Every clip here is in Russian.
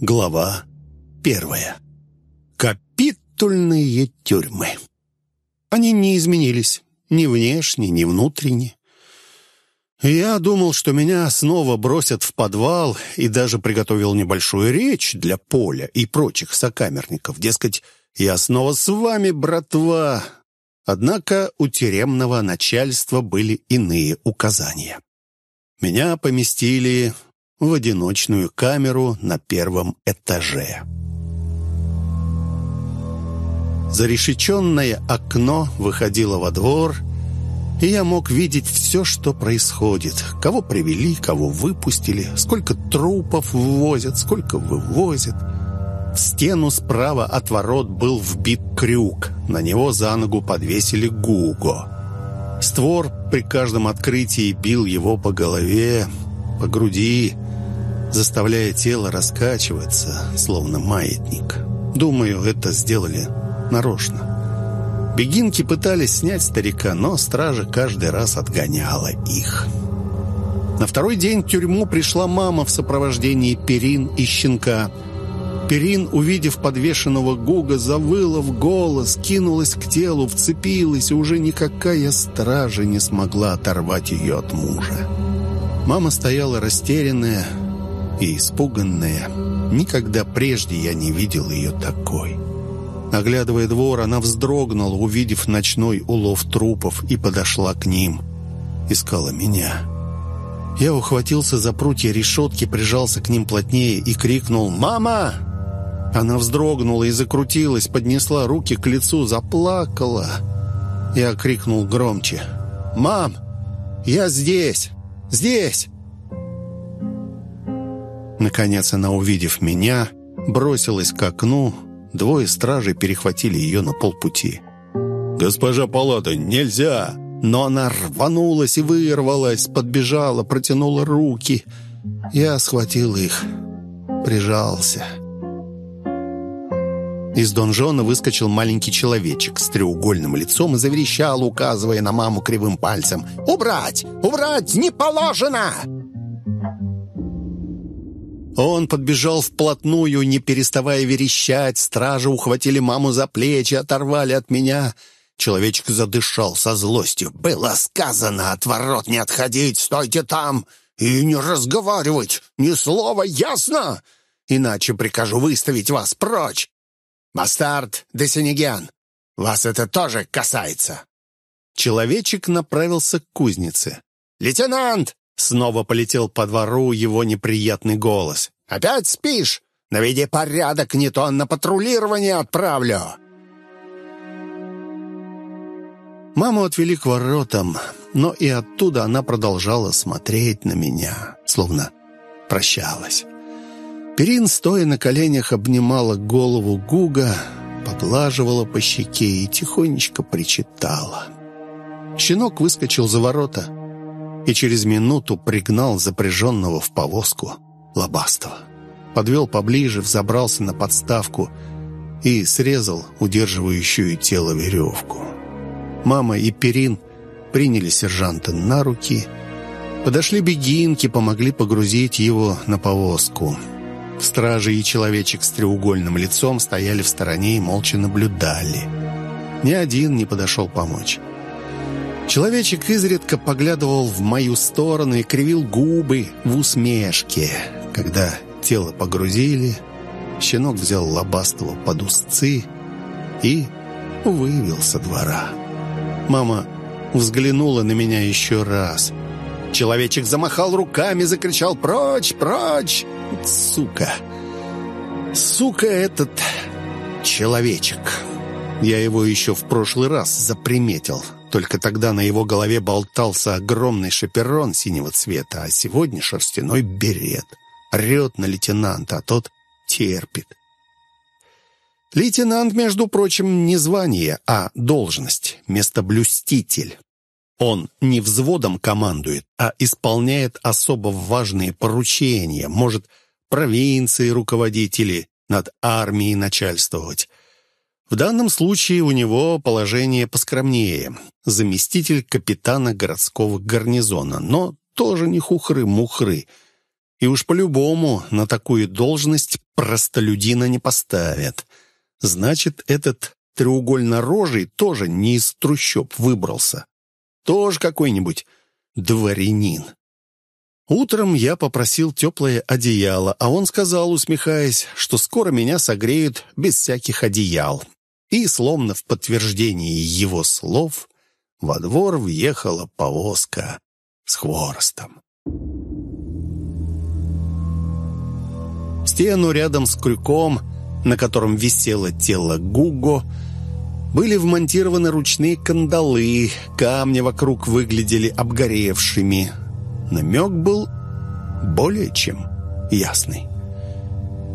Глава первая. Капитульные тюрьмы. Они не изменились ни внешне, ни внутренне. Я думал, что меня снова бросят в подвал и даже приготовил небольшую речь для Поля и прочих сокамерников. Дескать, я снова с вами, братва. Однако у тюремного начальства были иные указания. Меня поместили в одиночную камеру на первом этаже. Зарешеченное окно выходило во двор, и я мог видеть все, что происходит. Кого привели, кого выпустили, сколько трупов ввозят, сколько вывозят. В стену справа от ворот был вбит крюк. На него за ногу подвесили Гуго. Створ при каждом открытии бил его по голове, по груди, заставляя тело раскачиваться, словно маятник. Думаю, это сделали нарочно. Бегинки пытались снять старика, но стража каждый раз отгоняла их. На второй день в тюрьму пришла мама в сопровождении перин и щенка. Перин, увидев подвешенного Гуга, завыла в голос, кинулась к телу, вцепилась, и уже никакая стража не смогла оторвать ее от мужа. Мама стояла растерянная и испуганная. Никогда прежде я не видел ее такой. Оглядывая двор, она вздрогнула, увидев ночной улов трупов, и подошла к ним. Искала меня. Я ухватился за прутья решетки, прижался к ним плотнее и крикнул «Мама!». Она вздрогнула и закрутилась, поднесла руки к лицу, заплакала. Я крикнул громче «Мам, я здесь! Здесь!» Наконец она, увидев меня, бросилась к окну, Двое стражей перехватили ее на полпути. «Госпожа Палата, нельзя!» Но она рванулась и вырвалась, подбежала, протянула руки. Я схватил их, прижался. Из донжона выскочил маленький человечек с треугольным лицом и заверещал, указывая на маму кривым пальцем. «Убрать! Убрать! Не положено!» Он подбежал вплотную, не переставая верещать. Стражи ухватили маму за плечи, оторвали от меня. Человечек задышал со злостью. «Было сказано, от ворот не отходить, стойте там и не разговаривать, ни слова, ясно? Иначе прикажу выставить вас прочь. Бастард де Сенеген, вас это тоже касается». Человечек направился к кузнице. «Лейтенант, Снова полетел по двору его неприятный голос. «Опять спишь? Наведи порядок, не то на патрулирование отправлю!» Маму отвели к воротам, но и оттуда она продолжала смотреть на меня, словно прощалась. Перин, стоя на коленях, обнимала голову Гуга, поглаживала по щеке и тихонечко причитала. Щенок выскочил за ворота — и через минуту пригнал запряженного в повозку Лобастова. Подвел поближе, взобрался на подставку и срезал удерживающую тело веревку. Мама и Перин приняли сержанта на руки, подошли бегинки, помогли погрузить его на повозку. Стражи и человечек с треугольным лицом стояли в стороне и молча наблюдали. Ни один не подошел помочь. Человечек изредка поглядывал в мою сторону и кривил губы в усмешке. Когда тело погрузили, щенок взял лобастого под узцы и вывел со двора. Мама взглянула на меня еще раз. Человечек замахал руками, закричал «Прочь! Прочь!» «Сука! Сука этот человечек!» Я его еще в прошлый раз заприметил. Только тогда на его голове болтался огромный шаперон синего цвета, а сегодня шерстяной берет. Рет на лейтенанта, а тот терпит. Лейтенант, между прочим, не звание, а должность, местоблюститель. Он не взводом командует, а исполняет особо важные поручения, может провинции руководить или над армией начальствовать. В данном случае у него положение поскромнее. Заместитель капитана городского гарнизона, но тоже не хухры-мухры. И уж по-любому на такую должность простолюдина не поставят. Значит, этот треугольно-рожий тоже не из трущоб выбрался. Тоже какой-нибудь дворянин. Утром я попросил теплое одеяло, а он сказал, усмехаясь, что скоро меня согреют без всяких одеял. И, словно в подтверждении его слов, во двор въехала повозка с хворостом. стену рядом с крюком, на котором висело тело Гуго, были вмонтированы ручные кандалы, камни вокруг выглядели обгоревшими. Намек был более чем ясный.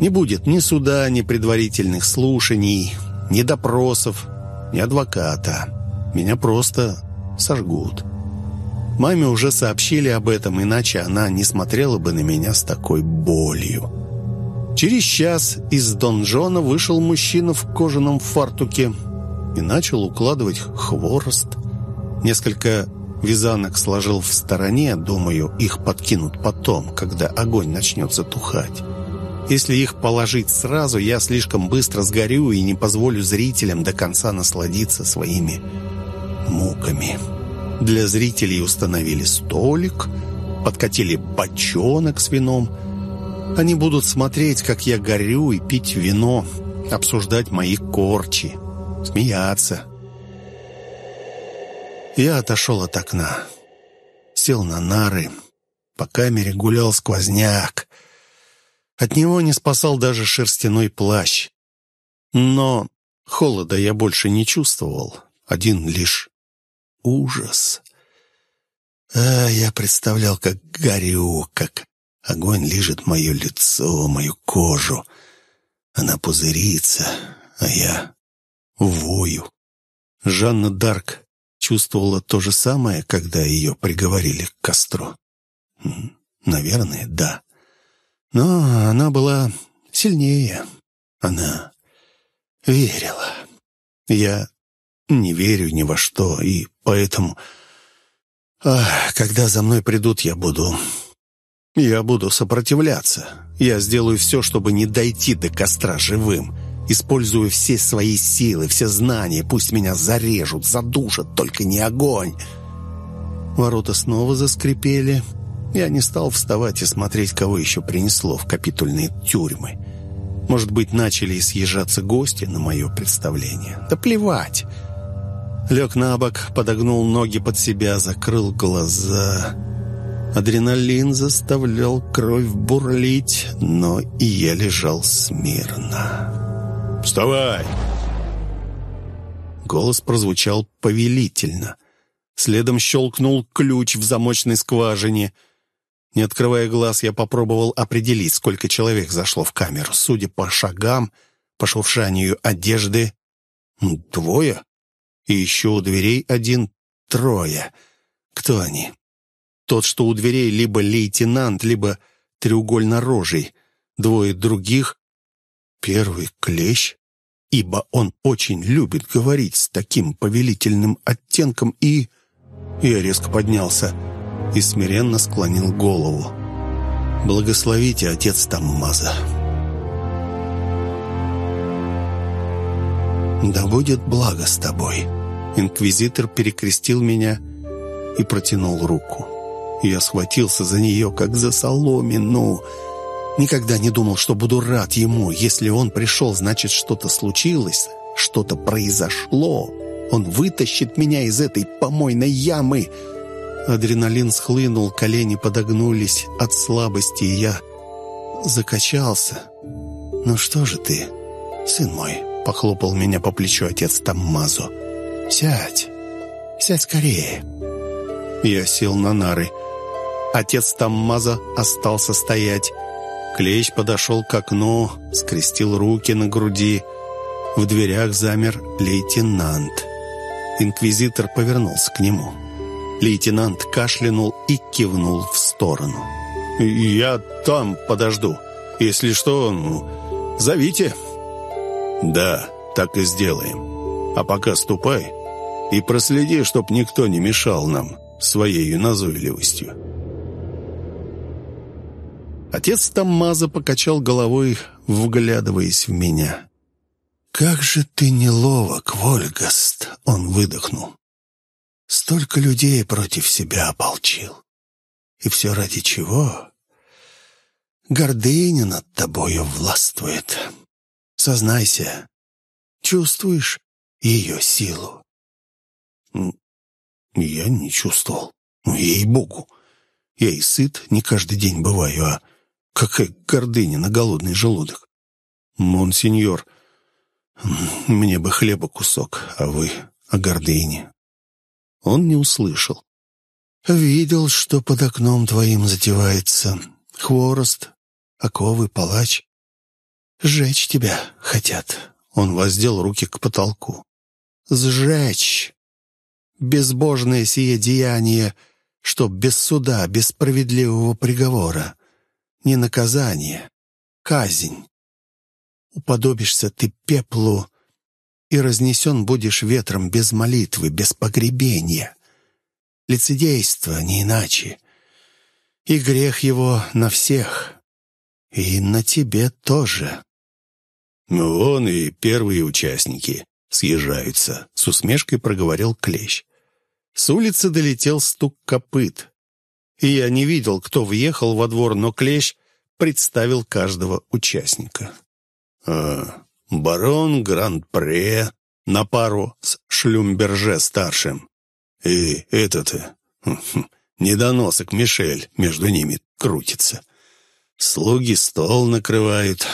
Не будет ни суда, ни предварительных слушаний, ни допросов, ни адвоката. Меня просто сожгут. Маме уже сообщили об этом, иначе она не смотрела бы на меня с такой болью. Через час из донжона вышел мужчина в кожаном фартуке и начал укладывать хворост. Несколько вязанок сложил в стороне, думаю, их подкинут потом, когда огонь начнет затухать. Если их положить сразу, я слишком быстро сгорю и не позволю зрителям до конца насладиться своими муками. Для зрителей установили столик, подкатили бочонок с вином – они будут смотреть, как я горю, и пить вино, обсуждать мои корчи, смеяться. Я отошел от окна, сел на нары, по камере гулял сквозняк. От него не спасал даже шерстяной плащ. Но холода я больше не чувствовал, один лишь ужас. А я представлял, как горю, как Огонь лижет мое лицо, мою кожу. Она пузырится, а я вою. Жанна Дарк чувствовала то же самое, когда ее приговорили к костру. Наверное, да. Но она была сильнее. Она верила. Я не верю ни во что, и поэтому... Ах, когда за мной придут, я буду я буду сопротивляться. Я сделаю все, чтобы не дойти до костра живым. Использую все свои силы, все знания. Пусть меня зарежут, задушат, только не огонь. Ворота снова заскрипели. Я не стал вставать и смотреть, кого еще принесло в капитульные тюрьмы. Может быть, начали съезжаться гости на мое представление. Да плевать. Лег на бок, подогнул ноги под себя, закрыл глаза... Адреналин заставлял кровь бурлить, но и я лежал смирно. «Вставай!» Голос прозвучал повелительно. Следом щелкнул ключ в замочной скважине. Не открывая глаз, я попробовал определить, сколько человек зашло в камеру. Судя по шагам, по шуршанию одежды, двое. И еще у дверей один, трое. Кто они? Тот, что у дверей либо лейтенант, либо треугольно-рожий. Двое других — первый клещ, ибо он очень любит говорить с таким повелительным оттенком и... Я резко поднялся и смиренно склонил голову. «Благословите, отец Таммаза». «Да будет благо с тобой». Инквизитор перекрестил меня и протянул руку. Я схватился за нее, как за соломину. Никогда не думал, что буду рад ему. Если он пришел, значит, что-то случилось, что-то произошло. Он вытащит меня из этой помойной ямы. Адреналин схлынул, колени подогнулись от слабости, и я закачался. «Ну что же ты, сын мой?» — похлопал меня по плечу отец Таммазо. «Сядь, сядь скорее». Я сел на нары. Отец Таммаза остался стоять. Клещ подошел к окну, скрестил руки на груди. В дверях замер лейтенант. Инквизитор повернулся к нему. Лейтенант кашлянул и кивнул в сторону. «Я там подожду. Если что, ну, зовите». «Да, так и сделаем. А пока ступай и проследи, чтоб никто не мешал нам своей назойливостью». Отец Таммаза покачал головой, вглядываясь в меня. «Как же ты неловок, Вольгаст!» — он выдохнул. «Столько людей против себя ополчил. И все ради чего? Гордыня над тобою властвует. Сознайся, чувствуешь ее силу?» «Я не чувствовал. Ей-богу! Я и сыт не каждый день бываю, а какая гордыня на голодный желудок! Монсеньор, мне бы хлеба кусок, а вы о гордыне». Он не услышал. «Видел, что под окном твоим затевается. Хворост, оковы, палач. Сжечь тебя хотят». Он воздел руки к потолку. «Сжечь! Безбожное сие деяние, что без суда, без справедливого приговора. Не наказание, казнь. Уподобишься ты пеплу, и разнесен будешь ветром без молитвы, без погребения. Лицедейство не иначе. И грех его на всех, и на тебе тоже. Ну, «Вон и первые участники съезжаются», — с усмешкой проговорил Клещ. С улицы долетел стук копыт. И я не видел, кто въехал во двор, но Клещ представил каждого участника. «А, барон Гранд-Пре на пару с Шлюмберже-старшим. И этот, э, хм, недоносок Мишель между ними крутится. Слуги стол накрывают,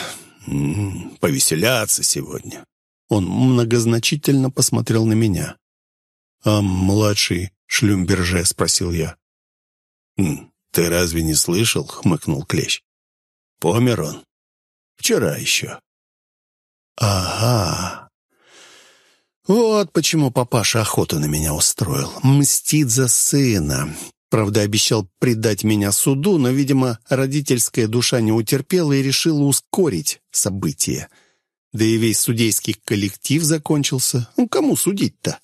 повеселятся сегодня. Он многозначительно посмотрел на меня. «А младший Шлюмберже?» — спросил я. «Ты разве не слышал?» — хмыкнул Клещ. «Помер он. Вчера еще». «Ага. Вот почему папаша охоту на меня устроил. Мстит за сына. Правда, обещал предать меня суду, но, видимо, родительская душа не утерпела и решила ускорить события. Да и весь судейский коллектив закончился. Ну, кому судить-то?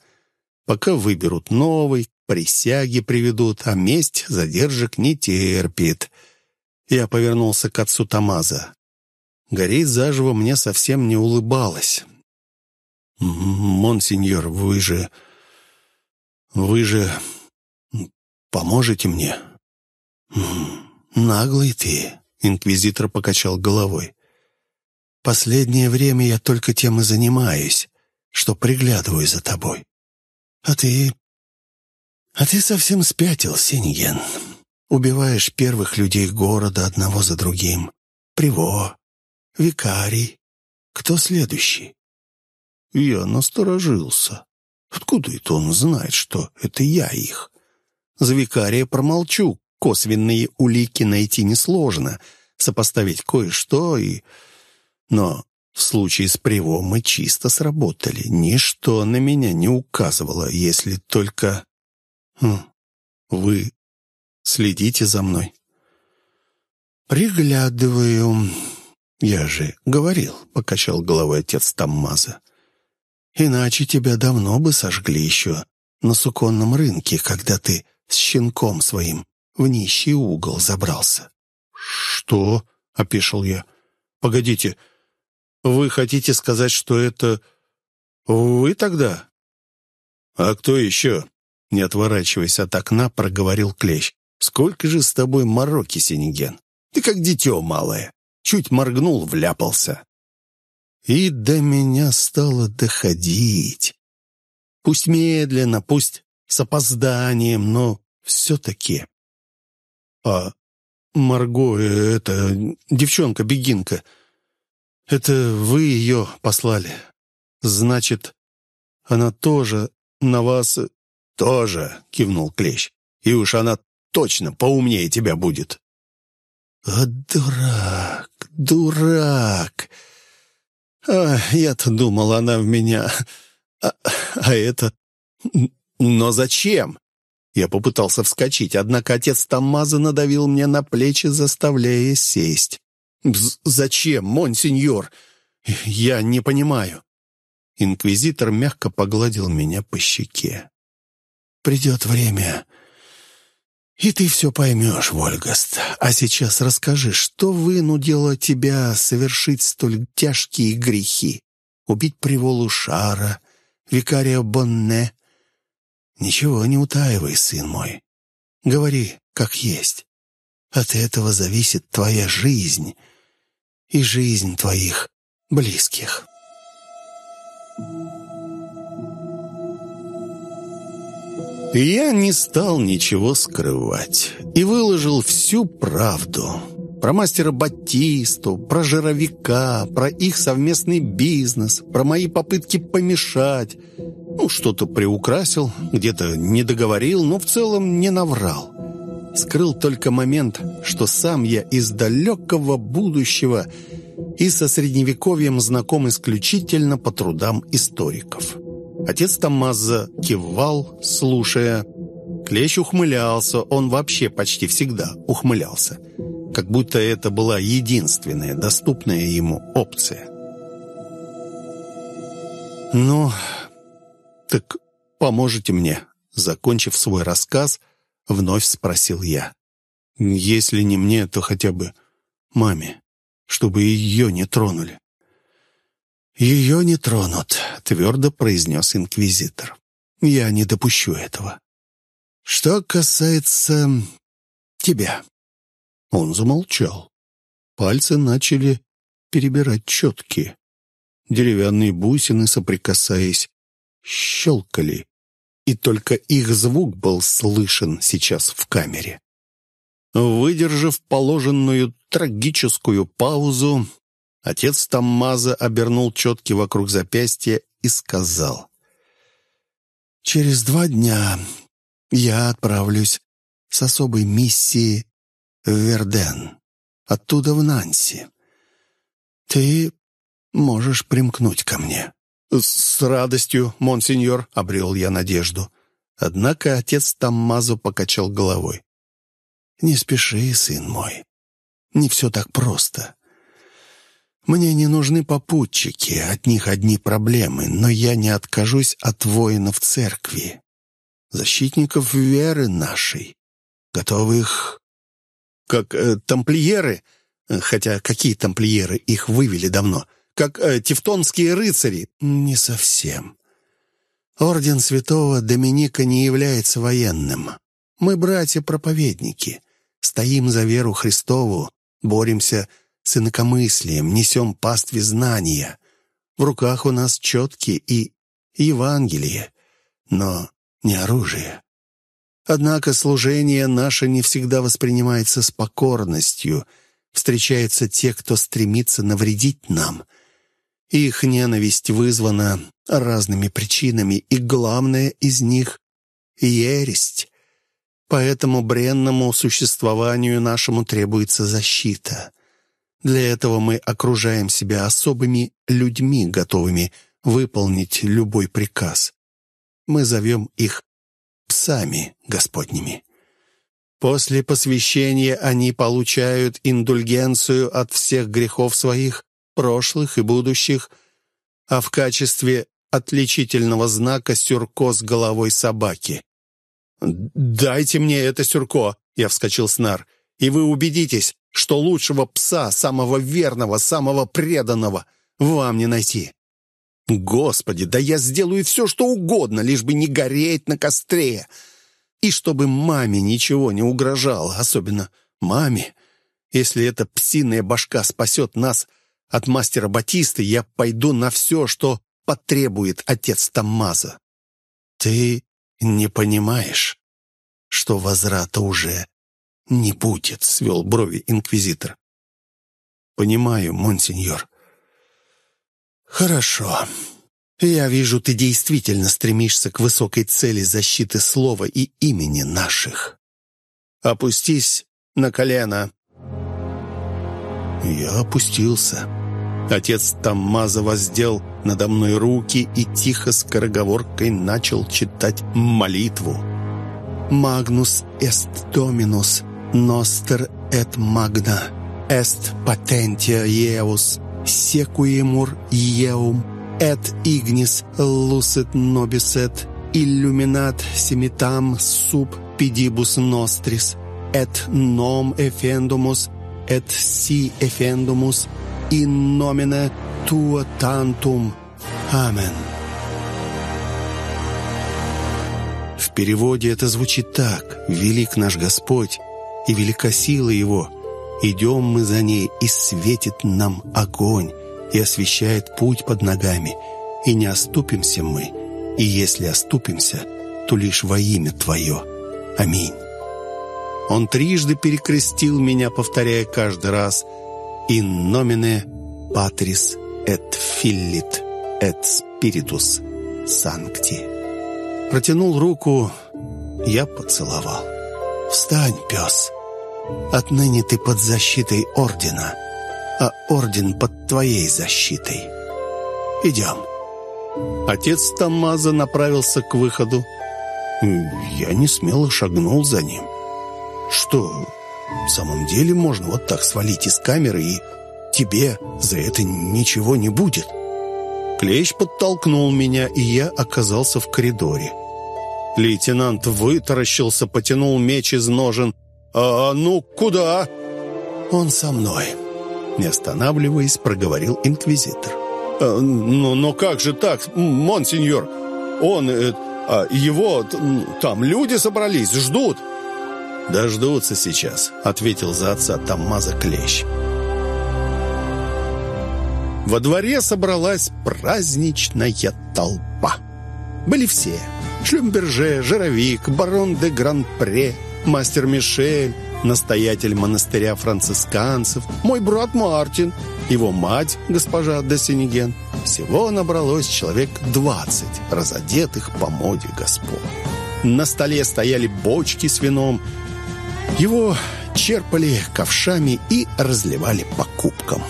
Пока выберут новый, присяги приведут, а месть задержек не терпит. Я повернулся к отцу Тамаза. Гореть заживо мне совсем не улыбалось. «Монсеньор, вы же... вы же Поможете мне?» «Наглый ты», — инквизитор покачал головой. «Последнее время я только тем и занимаюсь, что приглядываю за тобой. А ты... а ты совсем спятил, Синьен. Убиваешь первых людей города одного за другим. Приво, викарий. Кто следующий?» Я насторожился. Откуда это он знает, что это я их? За викария промолчу. Косвенные улики найти несложно. Сопоставить кое-что и... Но в случае с Приво мы чисто сработали. Ничто на меня не указывало, если только... Хм, вы следите за мной. «Приглядываю. Я же говорил», — покачал головой отец Таммаза. «Иначе тебя давно бы сожгли еще на суконном рынке, когда ты с щенком своим в нищий угол забрался». «Что?» — опешил я. «Погодите, вы хотите сказать, что это вы тогда?» «А кто еще?» — не отворачиваясь от окна, проговорил Клещ. «Сколько же с тобой мороки, Синеген? Ты как дитё малое. Чуть моргнул, вляпался». И до меня стало доходить. Пусть медленно, пусть с опозданием, но все-таки. А Марго, это девчонка-бегинка, это вы ее послали? Значит, она тоже на вас... Тоже, кивнул Клещ. И уж она точно поумнее тебя будет. А дурак, дурак. А, я-то думал, она в меня... А, а это... «Но зачем?» Я попытался вскочить, однако отец Таммаза надавил мне на плечи, заставляя сесть. «Зачем, монсеньор? Я не понимаю». Инквизитор мягко погладил меня по щеке. «Придет время, И ты все поймешь, Вольгаст. А сейчас расскажи, что вынудило тебя совершить столь тяжкие грехи? Убить приволу Шара, викария Бонне? Ничего не утаивай, сын мой. Говори, как есть. От этого зависит твоя жизнь и жизнь твоих близких. Я не стал ничего скрывать и выложил всю правду. Про мастера Батисту, про жировика, про их совместный бизнес, про мои попытки помешать. Ну, что-то приукрасил, где-то не договорил, но в целом не наврал. Скрыл только момент, что сам я из далекого будущего и со средневековьем знаком исключительно по трудам историков. Отец Тамаза кивал, слушая. Клещ ухмылялся, он вообще почти всегда ухмылялся. Как будто это была единственная доступная ему опция. «Ну, так поможете мне?» Закончив свой рассказ, вновь спросил я. «Если не мне, то хотя бы маме, чтобы ее не тронули». «Ее не тронут», — твердо произнес инквизитор. «Я не допущу этого. Что касается тебя». Он замолчал. Пальцы начали перебирать четки. Деревянные бусины, соприкасаясь, щелкали, и только их звук был слышен сейчас в камере. Выдержав положенную трагическую паузу, Отец Таммаза обернул четки вокруг запястья и сказал. «Через два дня я отправлюсь с особой миссией в Верден, оттуда в Нанси. Ты можешь примкнуть ко мне». «С радостью, монсеньор», — обрел я надежду. Однако отец Таммазу покачал головой. «Не спеши, сын мой. Не все так просто. Мне не нужны попутчики, от них одни проблемы, но я не откажусь от воинов церкви, защитников веры нашей, готовых, как э, тамплиеры, хотя какие тамплиеры, их вывели давно, как э, тевтонские рыцари. Не совсем. Орден святого Доминика не является военным. Мы братья-проповедники, стоим за веру Христову, боремся с инакомыслием, несем пастве знания. В руках у нас четки и Евангелие, но не оружие. Однако служение наше не всегда воспринимается с покорностью. Встречаются те, кто стремится навредить нам. Их ненависть вызвана разными причинами, и главное из них — ересть. Поэтому бренному существованию нашему требуется защита. Для этого мы окружаем себя особыми людьми, готовыми выполнить любой приказ. Мы зовем их псами Господними. После посвящения они получают индульгенцию от всех грехов своих, прошлых и будущих, а в качестве отличительного знака сюрко с головой собаки. «Дайте мне это сюрко!» — я вскочил с нар. «И вы убедитесь, что лучшего пса, самого верного, самого преданного, вам не найти. Господи, да я сделаю все, что угодно, лишь бы не гореть на костре. И чтобы маме ничего не угрожало, особенно маме. Если эта псиная башка спасет нас от мастера Батисты, я пойду на все, что потребует отец Таммаза. Ты не понимаешь, что возврата уже «Не будет», — свел брови инквизитор. «Понимаю, монсеньор». «Хорошо. Я вижу, ты действительно стремишься к высокой цели защиты слова и имени наших. Опустись на колено». Я опустился. Отец Таммаза воздел надо мной руки и тихо скороговоркой начал читать молитву. «Магнус эст доминус, Ностер magna est patentia Ieus sequiemur Ieum et ignis lucet nobis et иллюминат семитам суб педибус нострис, et nom effendumus, et si effendumus, in nomine tua tantum. Амен. В переводе это звучит так. «Велик наш Господь, и велика сила Его. Идем мы за ней, и светит нам огонь, и освещает путь под ногами, и не оступимся мы, и если оступимся, то лишь во имя Твое. Аминь». Он трижды перекрестил меня, повторяя каждый раз «In nomine Patris et Fillit et Spiritus Sancti». Протянул руку, я поцеловал. «Встань, пес! Отныне ты под защитой Ордена, а Орден под твоей защитой. Идем». Отец Тамаза направился к выходу. Я не смело шагнул за ним. Что, в самом деле можно вот так свалить из камеры и тебе за это ничего не будет? Клещ подтолкнул меня, и я оказался в коридоре. Лейтенант вытаращился, потянул меч из ножен. «А ну, куда?» «Он со мной», — не останавливаясь, проговорил инквизитор. «А, «Ну, но как же так, монсеньор? Он, э, а его, там люди собрались, ждут». «Дождутся сейчас», — ответил за отца Таммаза Клещ. Во дворе собралась праздничная толпа. Были все. Шлюмберже, Жировик, барон де Гран-Пре, мастер Мишель, настоятель монастыря францисканцев, мой брат Мартин, его мать, госпожа де Сенеген. Всего набралось человек двадцать, разодетых по моде господ. На столе стояли бочки с вином, его черпали ковшами и разливали по кубкам.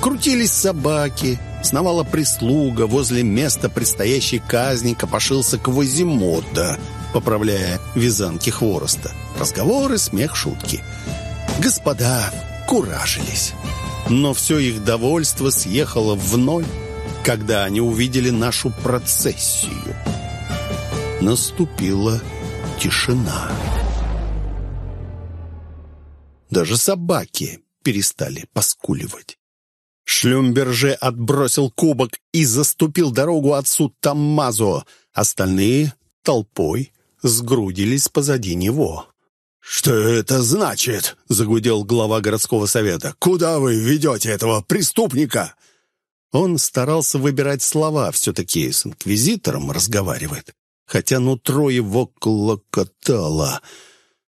Крутились собаки, сновала прислуга, возле места предстоящей казни копошился Квазимода, поправляя вязанки хвороста. Разговоры, смех, шутки. Господа куражились. Но все их довольство съехало в ноль, когда они увидели нашу процессию. Наступила тишина. Даже собаки перестали поскуливать. Шлюмберже отбросил кубок и заступил дорогу отцу Таммазо. Остальные толпой сгрудились позади него. «Что это значит?» — загудел глава городского совета. «Куда вы ведете этого преступника?» Он старался выбирать слова, все-таки с инквизитором разговаривает. Хотя нутро его клокотало —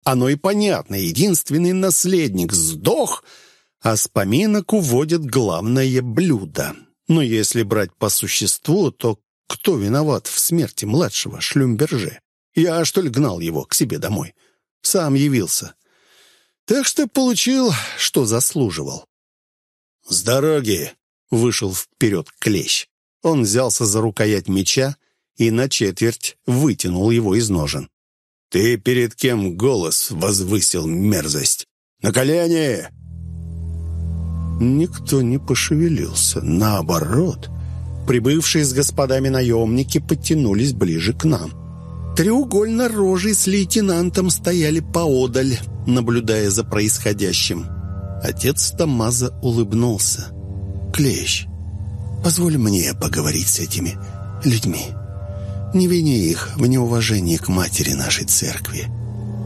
оно и понятно, единственный наследник сдох, а с поминок уводят главное блюдо. Но если брать по существу, то кто виноват в смерти младшего Шлюмберже? Я, что ли, гнал его к себе домой? Сам явился. Так что получил, что заслуживал. «С дороги!» — вышел вперед клещ. Он взялся за рукоять меча и на четверть вытянул его из ножен. «Ты перед кем голос возвысил мерзость? На колени!» Никто не пошевелился. Наоборот, прибывшие с господами наемники подтянулись ближе к нам. Треугольно рожей с лейтенантом стояли поодаль, наблюдая за происходящим. Отец Тамаза улыбнулся. «Клещ, позволь мне поговорить с этими людьми». Не вини их в неуважении к матери нашей церкви.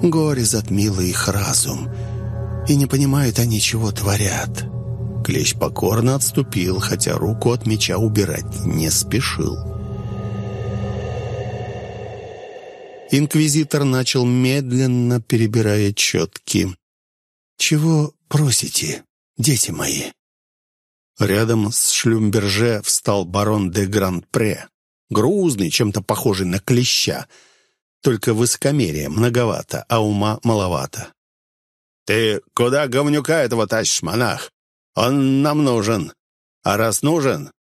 Горе затмило их разум, и не понимают они, чего творят». Клещ покорно отступил, хотя руку от меча убирать не спешил. Инквизитор начал медленно, перебирая четки. «Чего просите, дети мои?» Рядом с Шлюмберже встал барон де Гранд-Пре. Грузный, чем-то похожий на клеща. Только высокомерия многовато, а ума маловато. «Ты куда говнюка этого тащишь, монах? Он нам нужен. А раз нужен,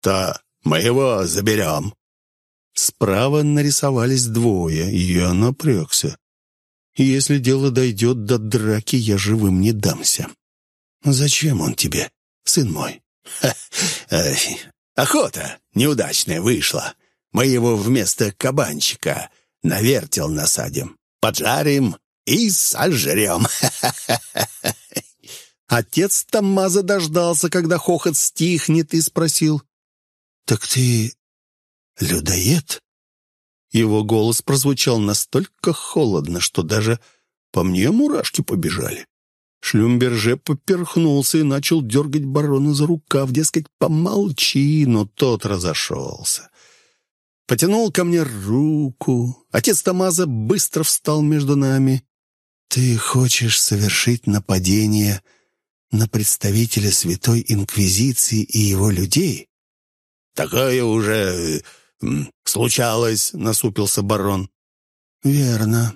то мы его заберем». Справа нарисовались двое, и я напрягся. Если дело дойдет до драки, я живым не дамся. «Зачем он тебе, сын мой?» Ха, «Охота неудачная вышла. Мы его вместо кабанчика на вертел насадим, поджарим и сожрем. Отец Тамаза дождался, когда хохот стихнет, и спросил. «Так ты людоед?» Его голос прозвучал настолько холодно, что даже по мне мурашки побежали. Шлюмберже поперхнулся и начал дергать барона за рукав, дескать, помолчи, но тот разошелся. Потянул ко мне руку. Отец Тамаза быстро встал между нами. «Ты хочешь совершить нападение на представителя Святой Инквизиции и его людей?» «Такое уже случалось», — насупился барон. «Верно.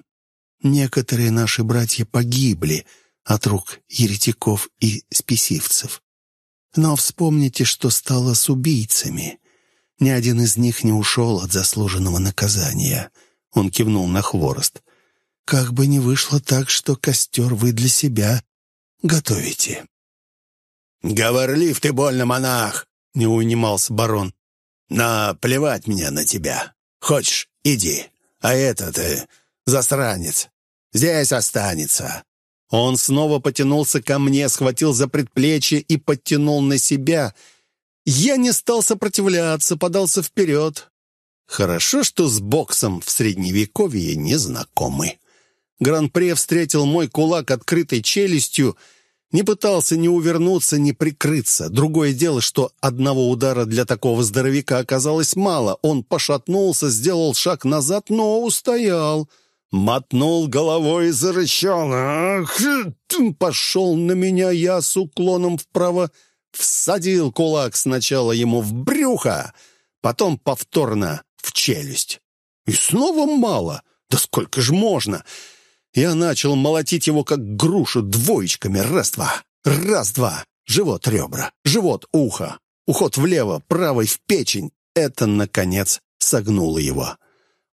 Некоторые наши братья погибли от рук еретиков и спесивцев. Но вспомните, что стало с убийцами. Ни один из них не ушел от заслуженного наказания». Он кивнул на хворост. «Как бы ни вышло так, что костер вы для себя готовите». «Говорлив ты больно, монах!» — не унимался барон. «Наплевать мне на тебя. Хочешь, иди. А этот, э, засранец, здесь останется». Он снова потянулся ко мне, схватил за предплечье и подтянул на себя. Я не стал сопротивляться, подался вперед. Хорошо, что с боксом в Средневековье не знакомы. Гран-при встретил мой кулак открытой челюстью — не пытался ни увернуться, ни прикрыться. Другое дело, что одного удара для такого здоровяка оказалось мало. Он пошатнулся, сделал шаг назад, но устоял. Мотнул головой и зарычал. «Ах!» Пошел на меня я с уклоном вправо. Всадил кулак сначала ему в брюхо, потом повторно в челюсть. И снова мало. Да сколько ж можно? Я начал молотить его, как грушу, двоечками. Раз-два, раз-два. Живот, ребра, живот, ухо. Уход влево, правой в печень. Это, наконец, согнуло его.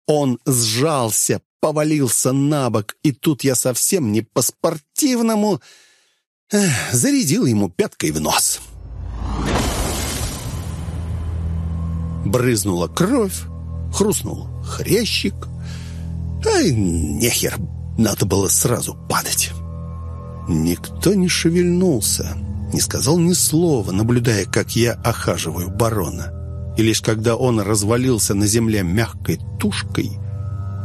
Он сжался, повалился на бок, и тут я совсем не по-спортивному зарядил ему пяткой в нос. Брызнула кровь, хрустнул хрящик. Ай, нехер, надо было сразу падать. Никто не шевельнулся, не сказал ни слова, наблюдая, как я охаживаю барона. И лишь когда он развалился на земле мягкой тушкой,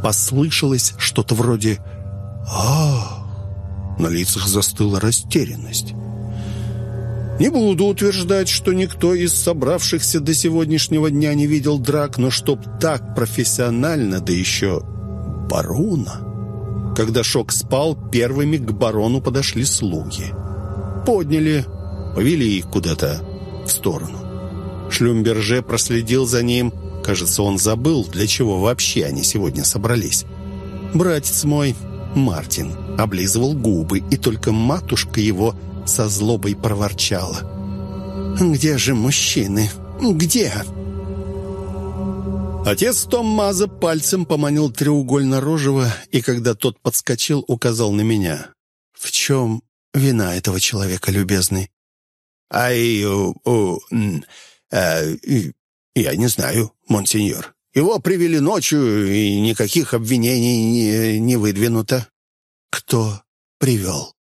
послышалось что-то вроде «Ах!». На лицах застыла растерянность. Не буду утверждать, что никто из собравшихся до сегодняшнего дня не видел драк, но чтоб так профессионально, да еще барона... Когда шок спал, первыми к барону подошли слуги. Подняли, повели их куда-то в сторону. Шлюмберже проследил за ним. Кажется, он забыл, для чего вообще они сегодня собрались. Братец мой, Мартин, облизывал губы, и только матушка его со злобой проворчала. «Где же мужчины? Где?» Отец Томмаза пальцем поманил треугольно-рожего, и когда тот подскочил, указал на меня. «В чем вина этого человека, любезный?» «Ай, у, у, э, я не знаю, монсеньор. Его привели ночью, и никаких обвинений не, не выдвинуто». «Кто привел?»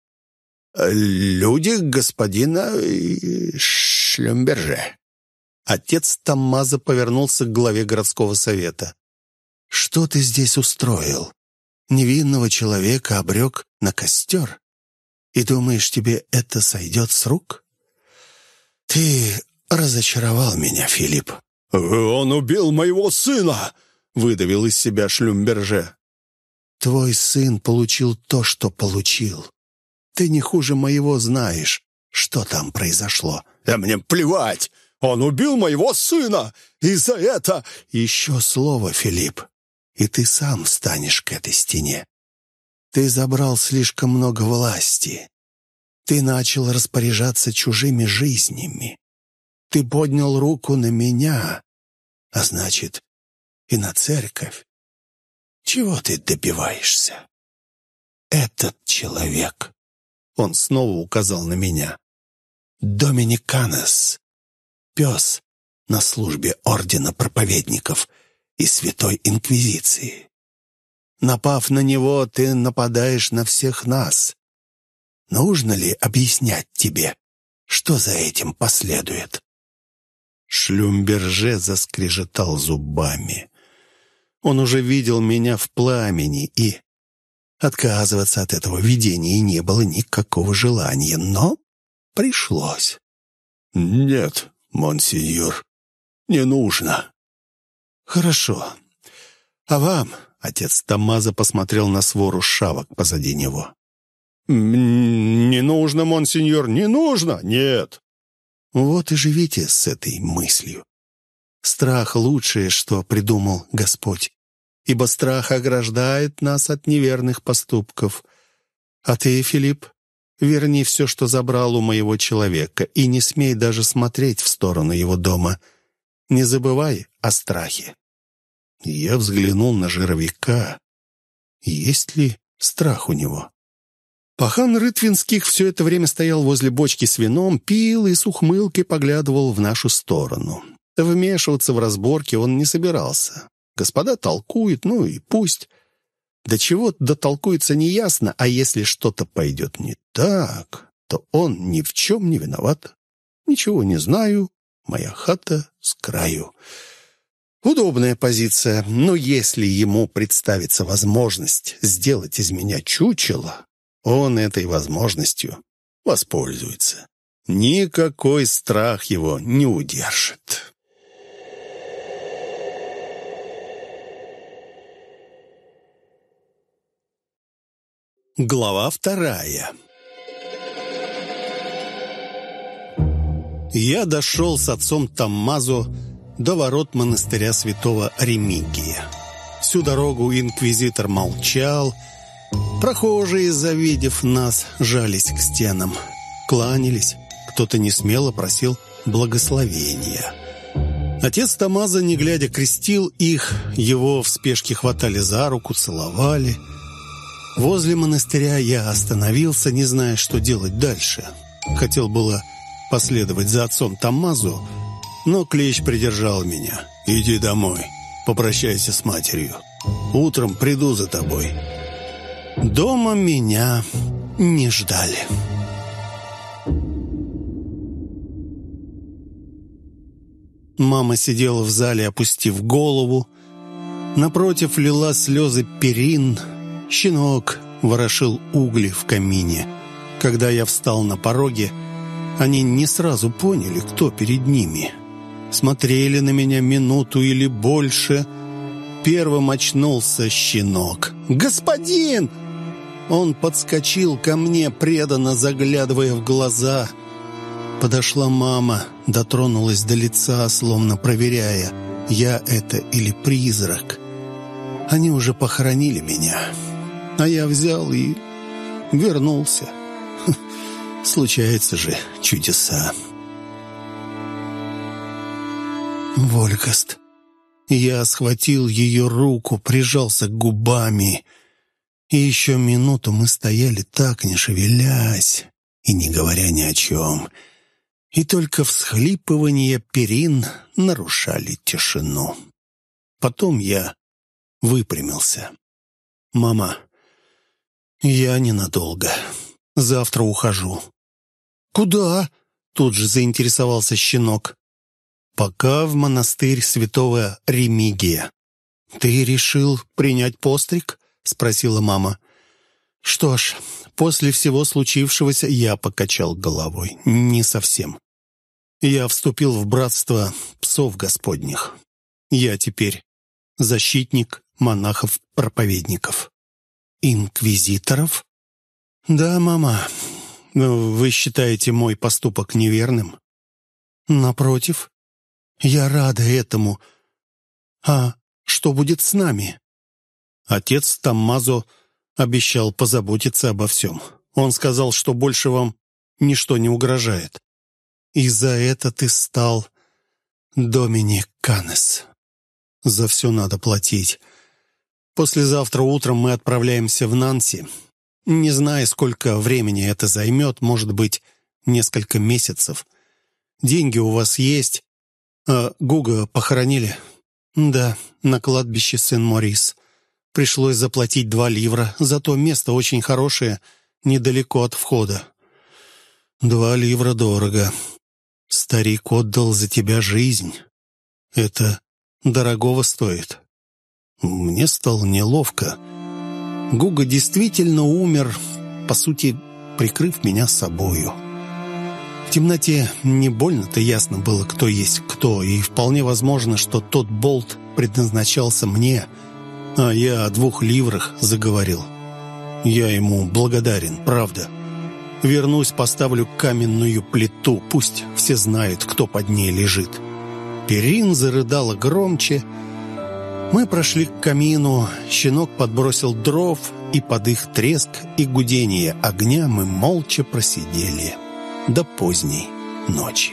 «Люди господина э, Шлемберже». Отец Таммаза повернулся к главе городского совета. «Что ты здесь устроил? Невинного человека обрек на костер? И думаешь, тебе это сойдет с рук?» «Ты разочаровал меня, Филипп». «Он убил моего сына!» — выдавил из себя Шлюмберже. «Твой сын получил то, что получил. Ты не хуже моего знаешь, что там произошло». «Да мне плевать! Он убил моего сына! И за это...» «Еще слово, Филипп, и ты сам встанешь к этой стене. Ты забрал слишком много власти. Ты начал распоряжаться чужими жизнями. Ты поднял руку на меня, а значит, и на церковь. Чего ты добиваешься? Этот человек, он снова указал на меня, Доминиканес, пес на службе ордена проповедников, и Святой Инквизиции. Напав на него, ты нападаешь на всех нас. Нужно ли объяснять тебе, что за этим последует?» Шлюмберже заскрежетал зубами. Он уже видел меня в пламени, и отказываться от этого видения не было никакого желания, но пришлось. «Нет, монсеньор, не нужно». «Хорошо. А вам?» — отец Тамаза посмотрел на свору шавок позади него. «Не нужно, монсеньор, не нужно, нет». Вот и живите с этой мыслью. Страх — лучшее, что придумал Господь, ибо страх ограждает нас от неверных поступков. А ты, Филипп, верни все, что забрал у моего человека, и не смей даже смотреть в сторону его дома. Не забывай о страхе. Я взглянул на жировика. Есть ли страх у него? Пахан Рытвинских все это время стоял возле бочки с вином, пил и с ухмылкой поглядывал в нашу сторону. Вмешиваться в разборки он не собирался. Господа толкуют, ну и пусть. До чего дотолкуется неясно, а если что-то пойдет не так, то он ни в чем не виноват. Ничего не знаю, моя хата с краю. Удобная позиция, но если ему представится возможность сделать из меня чучело, он этой возможностью воспользуется. Никакой страх его не удержит. Глава вторая Я дошел с отцом Таммазо до ворот монастыря святого Ремигия. Всю дорогу инквизитор молчал, Прохожие, завидев нас, жались к стенам, кланялись. Кто-то несмело просил благословения. Отец Тамаза, не глядя, крестил их, его в спешке хватали за руку, целовали. Возле монастыря я остановился, не зная, что делать дальше. Хотел было последовать за отцом Тамазу, но клещ придержал меня. «Иди домой, попрощайся с матерью. Утром приду за тобой». Дома меня не ждали. Мама сидела в зале, опустив голову. Напротив лила слезы перин. Щенок ворошил угли в камине. Когда я встал на пороге, они не сразу поняли, кто перед ними. Смотрели на меня минуту или больше. Первым очнулся щенок. «Господин!» Он подскочил ко мне, преданно заглядывая в глаза. Подошла мама, дотронулась до лица, словно проверяя, я это или призрак. Они уже похоронили меня, а я взял и вернулся. Случается же чудеса. Волькост. Я схватил ее руку, прижался губами — и еще минуту мы стояли так, не шевелясь и не говоря ни о чем. И только всхлипывания перин нарушали тишину. Потом я выпрямился. «Мама, я ненадолго. Завтра ухожу». «Куда?» — тут же заинтересовался щенок. «Пока в монастырь святого Ремигия». «Ты решил принять постриг?» спросила мама. «Что ж, после всего случившегося я покачал головой. Не совсем. Я вступил в братство псов господних. Я теперь защитник монахов-проповедников. Инквизиторов? Да, мама. Вы считаете мой поступок неверным? Напротив, я рада этому. А что будет с нами? Отец Таммазо обещал позаботиться обо всем. Он сказал, что больше вам ничто не угрожает. И за это ты стал Доминик Канес. За все надо платить. Послезавтра утром мы отправляемся в Нанси. Не знаю, сколько времени это займет, может быть, несколько месяцев. Деньги у вас есть. А Гуга похоронили? «Да, на кладбище Сен-Морис. Пришлось заплатить два ливра, зато место очень хорошее, недалеко от входа». «Два ливра дорого. Старик отдал за тебя жизнь. Это дорогого стоит». Мне стало неловко. Гуга действительно умер, по сути, прикрыв меня собою. В темноте не больно-то ясно было, кто есть кто, и вполне возможно, что тот болт предназначался мне, а я о двух ливрах заговорил. Я ему благодарен, правда. Вернусь, поставлю каменную плиту, пусть все знают, кто под ней лежит. Перин зарыдала громче. Мы прошли к камину, щенок подбросил дров, и под их треск и гудение огня мы молча просидели до поздней ночи.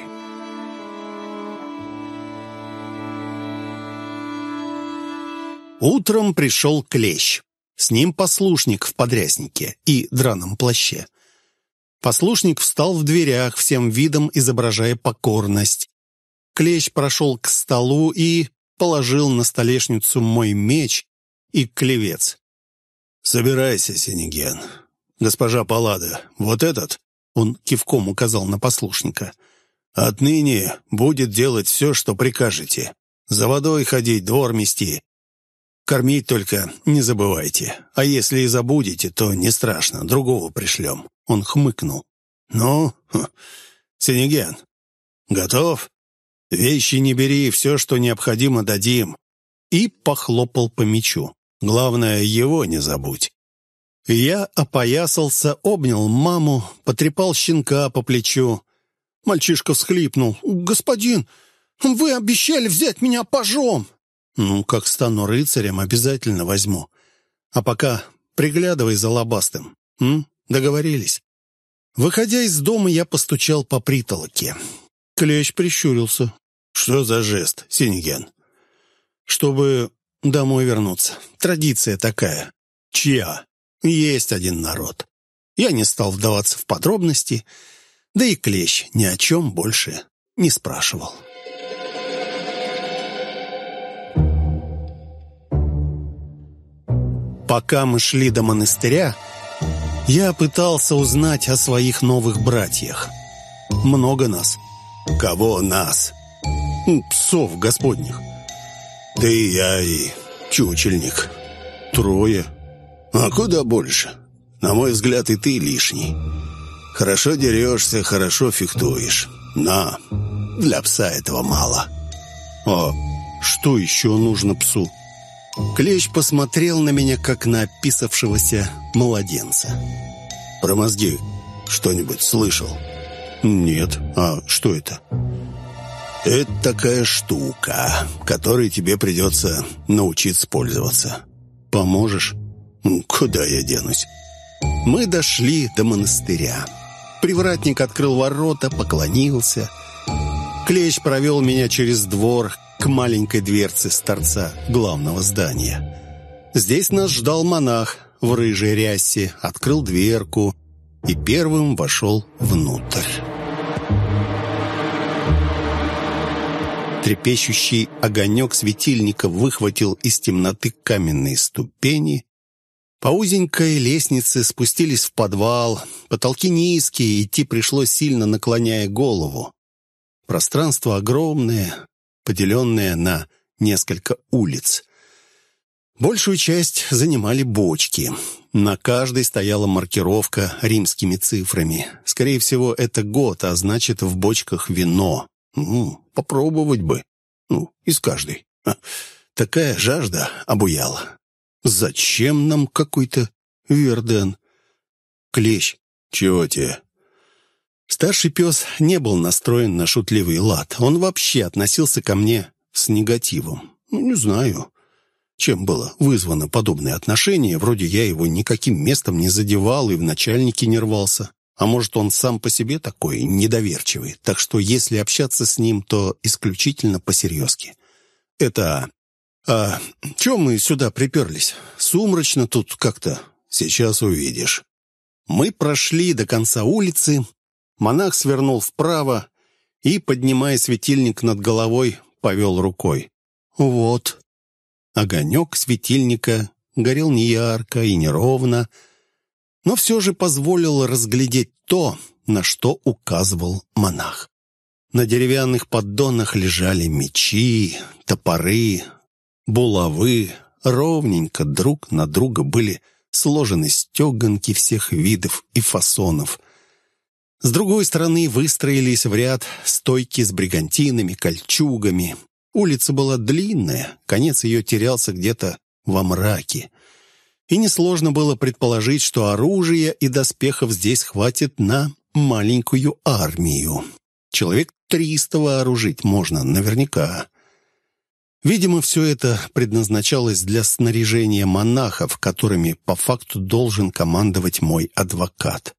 Утром пришел клещ. С ним послушник в подряснике и драном плаще. Послушник встал в дверях, всем видом изображая покорность. Клещ прошел к столу и положил на столешницу мой меч и клевец. «Собирайся, Синеген. Госпожа Паллада, вот этот он кивком указал на послушника. «Отныне будет делать все, что прикажете. За водой ходить, двор мести. Кормить только не забывайте. А если и забудете, то не страшно, другого пришлем». Он хмыкнул. «Ну, Синеген, готов? Вещи не бери, все, что необходимо, дадим». И похлопал по мечу. «Главное, его не забудь». Я опоясался, обнял маму, потрепал щенка по плечу. Мальчишка всхлипнул. «Господин, вы обещали взять меня пажом!» «Ну, как стану рыцарем, обязательно возьму. А пока приглядывай за лобастым. М? Договорились?» Выходя из дома, я постучал по притолоке. Клещ прищурился. «Что за жест, Синеген?» «Чтобы домой вернуться. Традиция такая». «Чья?» Есть один народ. Я не стал вдаваться в подробности, да и Клещ ни о чем больше не спрашивал. Пока мы шли до монастыря, я пытался узнать о своих новых братьях. Много нас. Кого нас? Псов господних. Ты, я и чучельник. Трое. А куда больше? На мой взгляд, и ты лишний. Хорошо дерешься, хорошо фехтуешь. На, для пса этого мало. А что еще нужно псу? Клещ посмотрел на меня, как на описавшегося младенца. Про мозги что-нибудь слышал? Нет. А что это? Это такая штука, которой тебе придется научиться пользоваться. Поможешь? Куда я денусь? Мы дошли до монастыря. Привратник открыл ворота, поклонился. Клещ провел меня через двор к маленькой дверце с торца главного здания. Здесь нас ждал монах в рыжей рясе, открыл дверку и первым вошел внутрь. Трепещущий огонек светильника выхватил из темноты каменные ступени, по узенькой лестнице спустились в подвал. Потолки низкие, идти пришлось сильно наклоняя голову. Пространство огромное, поделенное на несколько улиц. Большую часть занимали бочки. На каждой стояла маркировка римскими цифрами. Скорее всего, это год, а значит, в бочках вино. Ну, попробовать бы. Ну, из каждой. Такая жажда обуяла. Зачем нам какой-то Верден? Клещ. Чего тебе? Старший пес не был настроен на шутливый лад. Он вообще относился ко мне с негативом. Ну, не знаю, чем было вызвано подобное отношение. Вроде я его никаким местом не задевал и в начальнике не рвался. А может, он сам по себе такой недоверчивый. Так что если общаться с ним, то исключительно по-серьезки. Это «А чем мы сюда приперлись? Сумрачно тут как-то. Сейчас увидишь». Мы прошли до конца улицы. Монах свернул вправо и, поднимая светильник над головой, повел рукой. Вот». Огонек светильника горел неярко и неровно, но все же позволил разглядеть то, на что указывал монах. На деревянных поддонах лежали мечи, топоры, булавы, ровненько друг на друга были сложены стеганки всех видов и фасонов. С другой стороны выстроились в ряд стойки с бригантинами, кольчугами. Улица была длинная, конец ее терялся где-то во мраке. И несложно было предположить, что оружия и доспехов здесь хватит на маленькую армию. Человек триста вооружить можно, наверняка. Видимо, все это предназначалось для снаряжения монахов, которыми по факту должен командовать мой адвокат.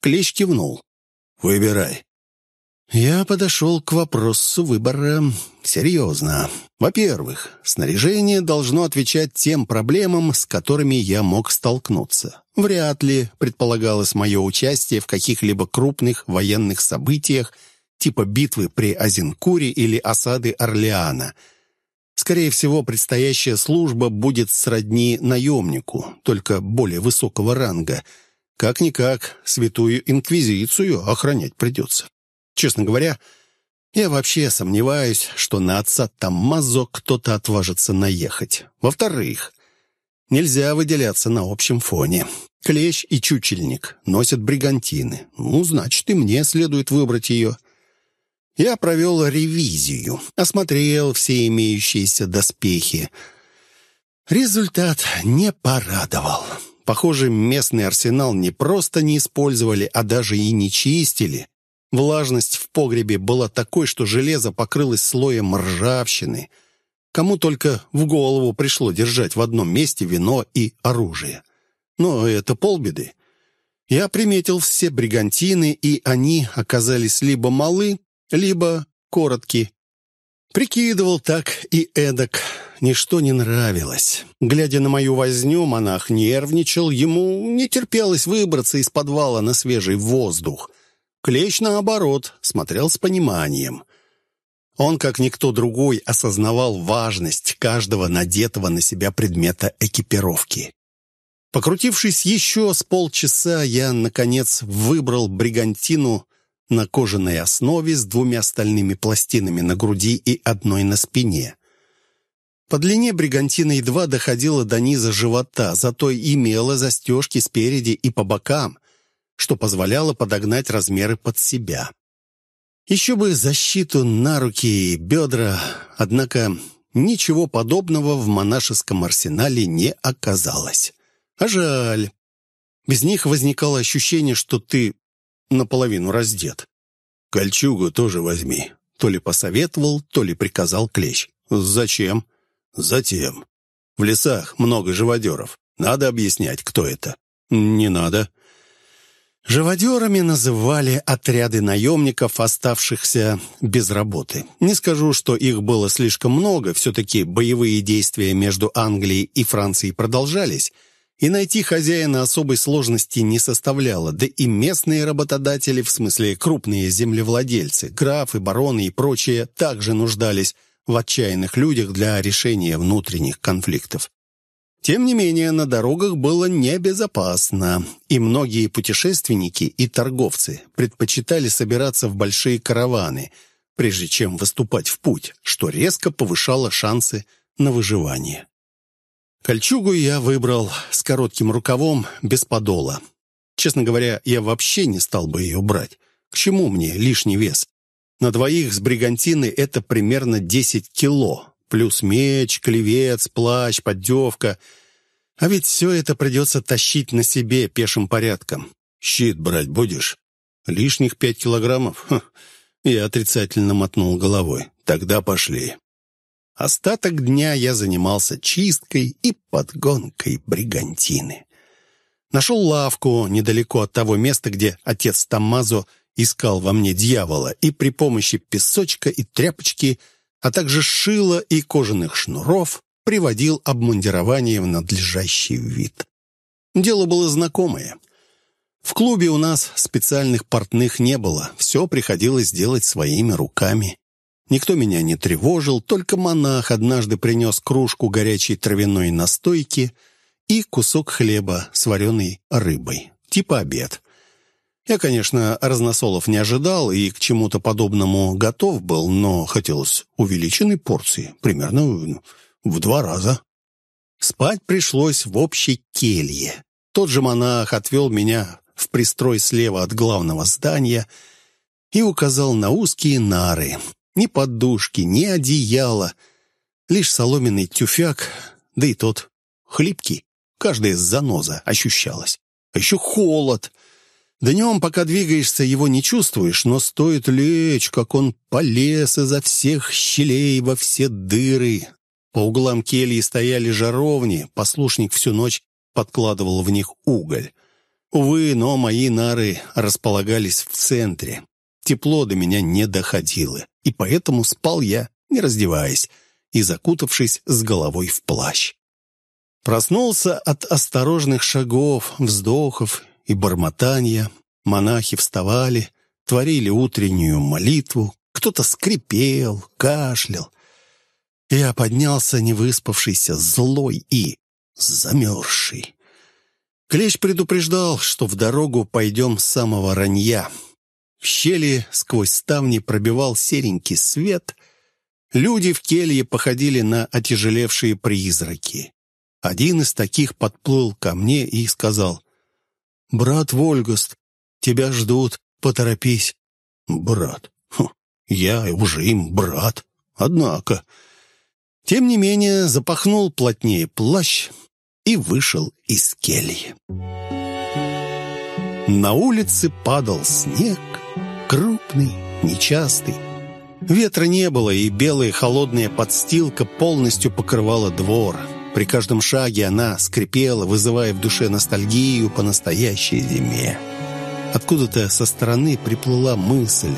Клещ кивнул. «Выбирай». Я подошел к вопросу выбора серьезно. Во-первых, снаряжение должно отвечать тем проблемам, с которыми я мог столкнуться. Вряд ли предполагалось мое участие в каких-либо крупных военных событиях – типа битвы при Азенкуре или осады Орлеана. Скорее всего, предстоящая служба будет сродни наемнику, только более высокого ранга. Как-никак, святую инквизицию охранять придется. Честно говоря, я вообще сомневаюсь, что на отца Таммазо кто-то отважится наехать. Во-вторых, нельзя выделяться на общем фоне. Клещ и чучельник носят бригантины. Ну, значит, и мне следует выбрать ее. Я провел ревизию, осмотрел все имеющиеся доспехи. Результат не порадовал. Похоже, местный арсенал не просто не использовали, а даже и не чистили. Влажность в погребе была такой, что железо покрылось слоем ржавчины. Кому только в голову пришло держать в одном месте вино и оружие. Но это полбеды. Я приметил все бригантины, и они оказались либо малы, либо короткий. Прикидывал так и эдак. Ничто не нравилось. Глядя на мою возню, монах нервничал. Ему не терпелось выбраться из подвала на свежий воздух. Клещ, наоборот, смотрел с пониманием. Он, как никто другой, осознавал важность каждого надетого на себя предмета экипировки. Покрутившись еще с полчаса, я, наконец, выбрал бригантину на кожаной основе с двумя стальными пластинами на груди и одной на спине. По длине бригантина едва доходила до низа живота, зато имела застежки спереди и по бокам, что позволяло подогнать размеры под себя. Еще бы защиту на руки и бедра, однако ничего подобного в монашеском арсенале не оказалось. А жаль. Без них возникало ощущение, что ты наполовину раздет. «Кольчугу тоже возьми», — то ли посоветовал, то ли приказал Клещ. «Зачем?» «Затем. В лесах много живодеров. Надо объяснять, кто это». «Не надо». Живодерами называли отряды наемников, оставшихся без работы. Не скажу, что их было слишком много, все-таки боевые действия между Англией и Францией продолжались, и найти хозяина особой сложности не составляло, да и местные работодатели, в смысле крупные землевладельцы, графы, бароны и прочие, также нуждались в отчаянных людях для решения внутренних конфликтов. Тем не менее, на дорогах было небезопасно, и многие путешественники и торговцы предпочитали собираться в большие караваны, прежде чем выступать в путь, что резко повышало шансы на выживание. Кольчугу я выбрал с коротким рукавом, без подола. Честно говоря, я вообще не стал бы ее брать. К чему мне лишний вес? На двоих с бригантины это примерно 10 кило. Плюс меч, клевец, плащ, поддевка. А ведь все это придется тащить на себе пешим порядком. Щит брать будешь? Лишних пять килограммов? Ха. Я отрицательно мотнул головой. Тогда пошли. Остаток дня я занимался чисткой и подгонкой бригантины. Нашел лавку недалеко от того места, где отец Тамазо искал во мне дьявола, и при помощи песочка и тряпочки, а также шила и кожаных шнуров приводил обмундирование в надлежащий вид. Дело было знакомое. В клубе у нас специальных портных не было, все приходилось делать своими руками. Никто меня не тревожил, только монах однажды принес кружку горячей травяной настойки и кусок хлеба с вареной рыбой. Типа обед. Я, конечно, разносолов не ожидал и к чему-то подобному готов был, но хотелось увеличенной порции, примерно в два раза. Спать пришлось в общей келье. Тот же монах отвел меня в пристрой слева от главного здания и указал на узкие нары. Ни подушки, ни одеяла, лишь соломенный тюфяк, да и тот хлипкий. Каждая заноза ощущалась. А еще холод — Днем, пока двигаешься, его не чувствуешь, но стоит лечь, как он полез изо всех щелей во все дыры. По углам кельи стояли жаровни, послушник всю ночь подкладывал в них уголь. Увы, но мои нары располагались в центре. Тепло до меня не доходило, и поэтому спал я, не раздеваясь, и закутавшись с головой в плащ. Проснулся от осторожных шагов, вздохов и бормотания. Монахи вставали, творили утреннюю молитву, кто-то скрипел, кашлял. Я поднялся, невыспавшийся, злой и замерзший. Клещ предупреждал, что в дорогу пойдем с самого ранья. В щели сквозь ставни пробивал серенький свет. Люди в келье походили на отяжелевшие призраки. Один из таких подплыл ко мне и сказал, «Брат Вольгост, тебя ждут, поторопись». «Брат? Хм, я уже им брат. Однако...» Тем не менее, запахнул плотнее плащ и вышел из кельи. На улице падал снег, крупный, нечастый. Ветра не было, и белая холодная подстилка полностью покрывала двор — при каждом шаге она скрипела, вызывая в душе ностальгию по настоящей зиме. Откуда-то со стороны приплыла мысль.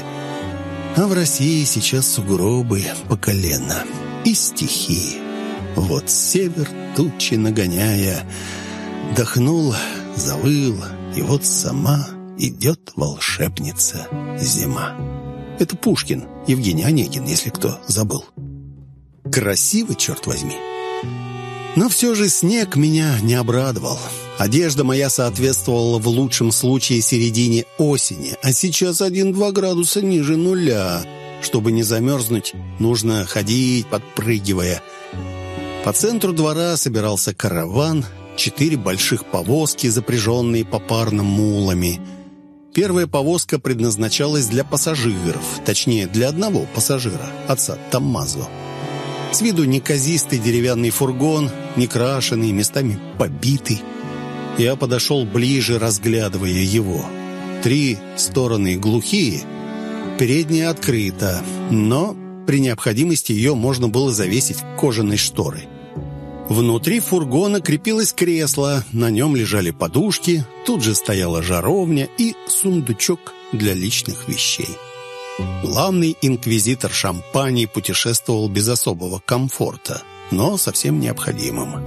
А в России сейчас сугробы по колено и стихи. Вот север, тучи нагоняя, дохнул, завыл, и вот сама идет волшебница зима. Это Пушкин, Евгений Онегин, если кто забыл. Красиво, черт возьми. Но все же снег меня не обрадовал. Одежда моя соответствовала в лучшем случае середине осени, а сейчас 1-2 градуса ниже нуля. Чтобы не замерзнуть, нужно ходить, подпрыгивая. По центру двора собирался караван, четыре больших повозки, запряженные попарно мулами. Первая повозка предназначалась для пассажиров, точнее, для одного пассажира, отца Таммазо. С виду неказистый деревянный фургон, некрашенный, местами побитый. Я подошел ближе, разглядывая его. Три стороны глухие, передняя открыта, но при необходимости ее можно было завесить кожаной шторой. Внутри фургона крепилось кресло, на нем лежали подушки, тут же стояла жаровня и сундучок для личных вещей. Главный инквизитор Шампании путешествовал без особого комфорта, но совсем необходимым.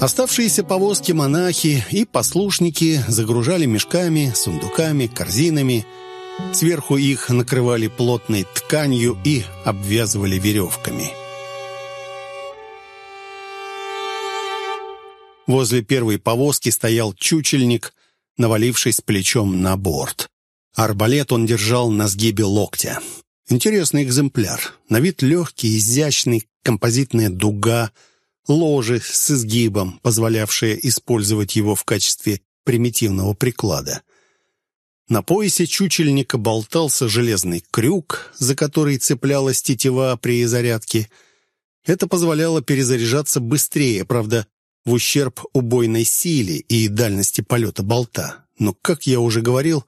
Оставшиеся повозки монахи и послушники загружали мешками, сундуками, корзинами. Сверху их накрывали плотной тканью и обвязывали веревками. Возле первой повозки стоял чучельник, навалившись плечом на борт. Арбалет он держал на сгибе локтя. Интересный экземпляр. На вид легкий, изящный, композитная дуга, ложе с изгибом, позволявшее использовать его в качестве примитивного приклада. На поясе чучельника болтался железный крюк, за который цеплялась тетива при зарядке. Это позволяло перезаряжаться быстрее, правда, в ущерб убойной силе и дальности полета болта. Но, как я уже говорил,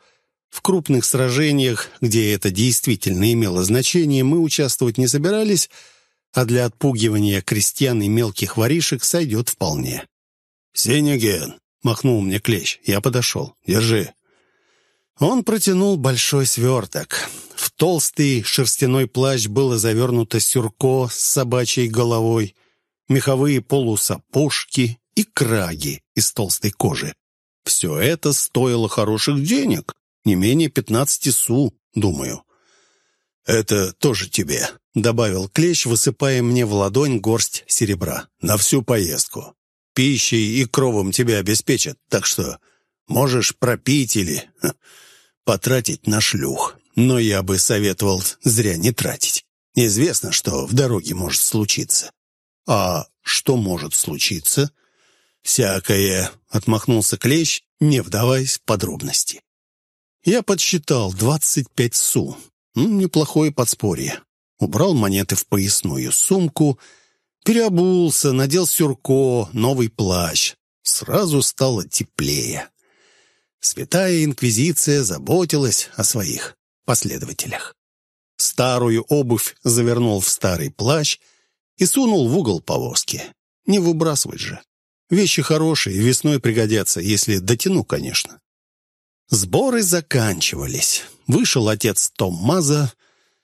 в крупных сражениях, где это действительно имело значение, мы участвовать не собирались, а для отпугивания крестьян и мелких воришек сойдет вполне. «Сенеген!» — махнул мне клещ. Я подошел. «Держи». Он протянул большой сверток. В толстый шерстяной плащ было завернуто сюрко с собачьей головой, меховые полусапожки и краги из толстой кожи. Все это стоило хороших денег. Не менее пятнадцати су, думаю. «Это тоже тебе», — добавил Клещ, высыпая мне в ладонь горсть серебра. «На всю поездку. Пищей и кровом тебя обеспечат, так что можешь пропить или ха, потратить на шлюх. Но я бы советовал зря не тратить. Неизвестно, что в дороге может случиться». «А что может случиться?» «Всякое», — отмахнулся Клещ, не вдаваясь в подробности. Я подсчитал двадцать пять су. Неплохое подспорье. Убрал монеты в поясную сумку, переобулся, надел сюрко, новый плащ. Сразу стало теплее. Святая Инквизиция заботилась о своих последователях. Старую обувь завернул в старый плащ и сунул в угол повозки. Не выбрасывать же. Вещи хорошие, весной пригодятся, если дотяну, конечно. Сборы заканчивались. Вышел отец Том Маза,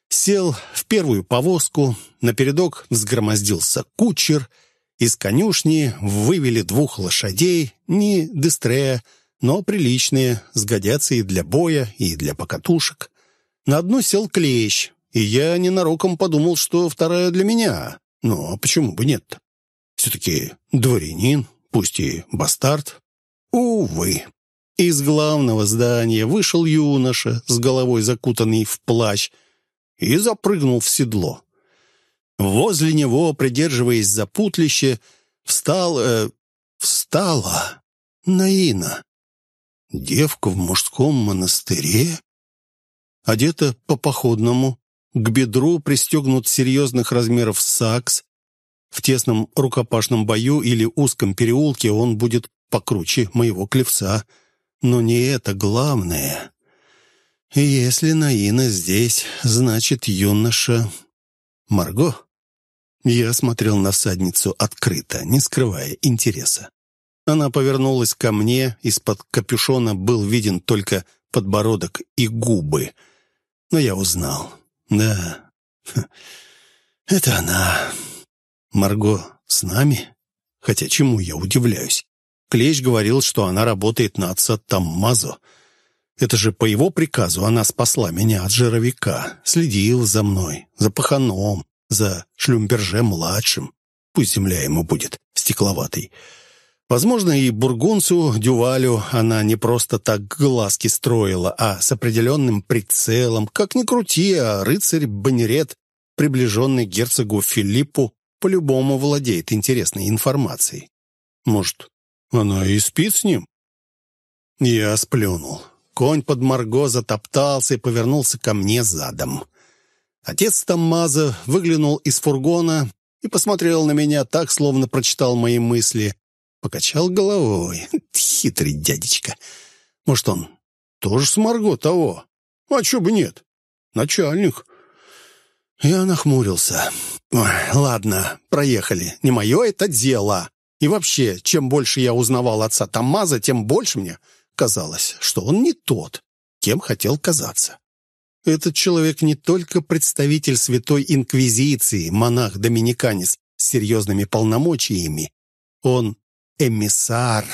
сел в первую повозку, напередок взгромоздился кучер, из конюшни вывели двух лошадей, не дестрея, но приличные, сгодятся и для боя, и для покатушек. На одну сел клещ, и я ненароком подумал, что вторая для меня. Но почему бы нет? Все-таки дворянин, пусть и бастард. Увы. Из главного здания вышел юноша с головой закутанный в плащ и запрыгнул в седло. Возле него, придерживаясь за путлище, встал... Э, встала Наина. Девка в мужском монастыре? Одета по-походному, к бедру пристегнут серьезных размеров сакс. В тесном рукопашном бою или узком переулке он будет покруче моего клевца — но не это главное. Если Наина здесь, значит, юноша... Марго? Я смотрел на всадницу открыто, не скрывая интереса. Она повернулась ко мне, из-под капюшона был виден только подбородок и губы. Но я узнал. Да, это она. Марго с нами? Хотя чему я удивляюсь? Клещ говорил, что она работает на отца Таммазо. Это же по его приказу она спасла меня от жировика, следила за мной, за паханом, за шлюмберже-младшим. Пусть земля ему будет стекловатой. Возможно, и бургунцу Дювалю она не просто так глазки строила, а с определенным прицелом. Как ни крути, а рыцарь Банерет, приближенный герцогу Филиппу, по-любому владеет интересной информацией. Может, она и спит с ним. Я сплюнул. Конь под Марго затоптался и повернулся ко мне задом. Отец Таммаза выглянул из фургона и посмотрел на меня так, словно прочитал мои мысли. Покачал головой. Хитрый дядечка. Может, он тоже с Марго того? А чё бы нет? Начальник. Я нахмурился. Ой, ладно, проехали. Не мое это дело. И вообще, чем больше я узнавал отца Тамаза, тем больше мне казалось, что он не тот, кем хотел казаться. Этот человек не только представитель Святой Инквизиции, монах-доминиканец с серьезными полномочиями. Он эмиссар.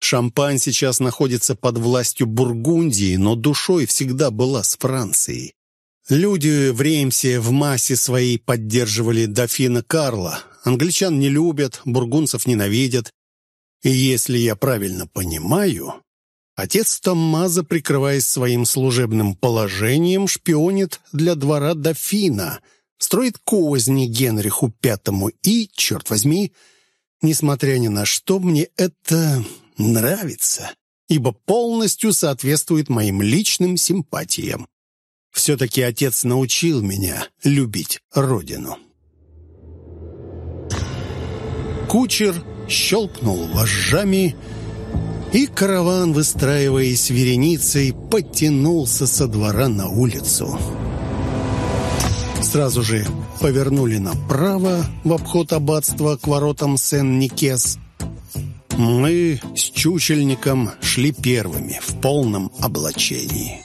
Шампань сейчас находится под властью Бургундии, но душой всегда была с Францией. Люди в Реймсе в массе своей поддерживали дофина Карла, Англичан не любят, бургунцев ненавидят. И если я правильно понимаю, отец Томмазо, прикрываясь своим служебным положением, шпионит для двора дофина, строит козни Генриху Пятому и, черт возьми, несмотря ни на что, мне это нравится, ибо полностью соответствует моим личным симпатиям. Все-таки отец научил меня любить родину. Кучер щелкнул вожжами, и караван, выстраиваясь вереницей, потянулся со двора на улицу. Сразу же повернули направо в обход аббатства к воротам Сен-Никес. Мы с чучельником шли первыми в полном облачении.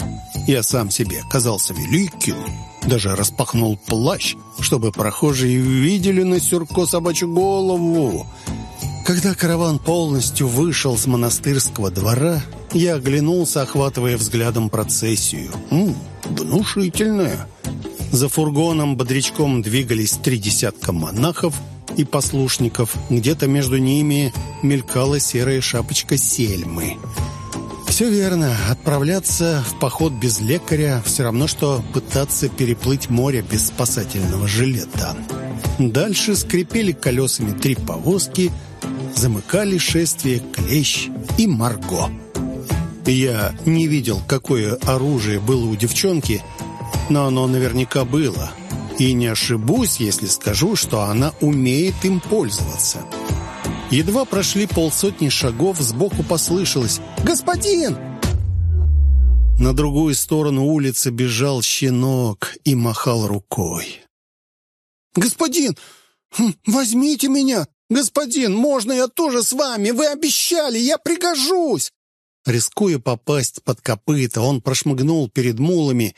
Я сам себе казался великим, даже распахнул плащ, чтобы прохожие видели на сюрко собачью голову. Когда караван полностью вышел с монастырского двора, я оглянулся, охватывая взглядом процессию. М -м, внушительная. За фургоном бодрячком двигались три десятка монахов и послушников. Где-то между ними мелькала серая шапочка сельмы. Все верно. Отправляться в поход без лекаря все равно, что пытаться переплыть море без спасательного жилета. Дальше скрипели колесами три повозки, замыкали шествие Клещ и Марго. Я не видел, какое оружие было у девчонки, но оно наверняка было. И не ошибусь, если скажу, что она умеет им пользоваться. Едва прошли полсотни шагов, сбоку послышалось «Господин!» На другую сторону улицы бежал щенок и махал рукой. «Господин, хм, возьмите меня! Господин, можно я тоже с вами? Вы обещали, я пригожусь!» Рискуя попасть под копыта, он прошмыгнул перед мулами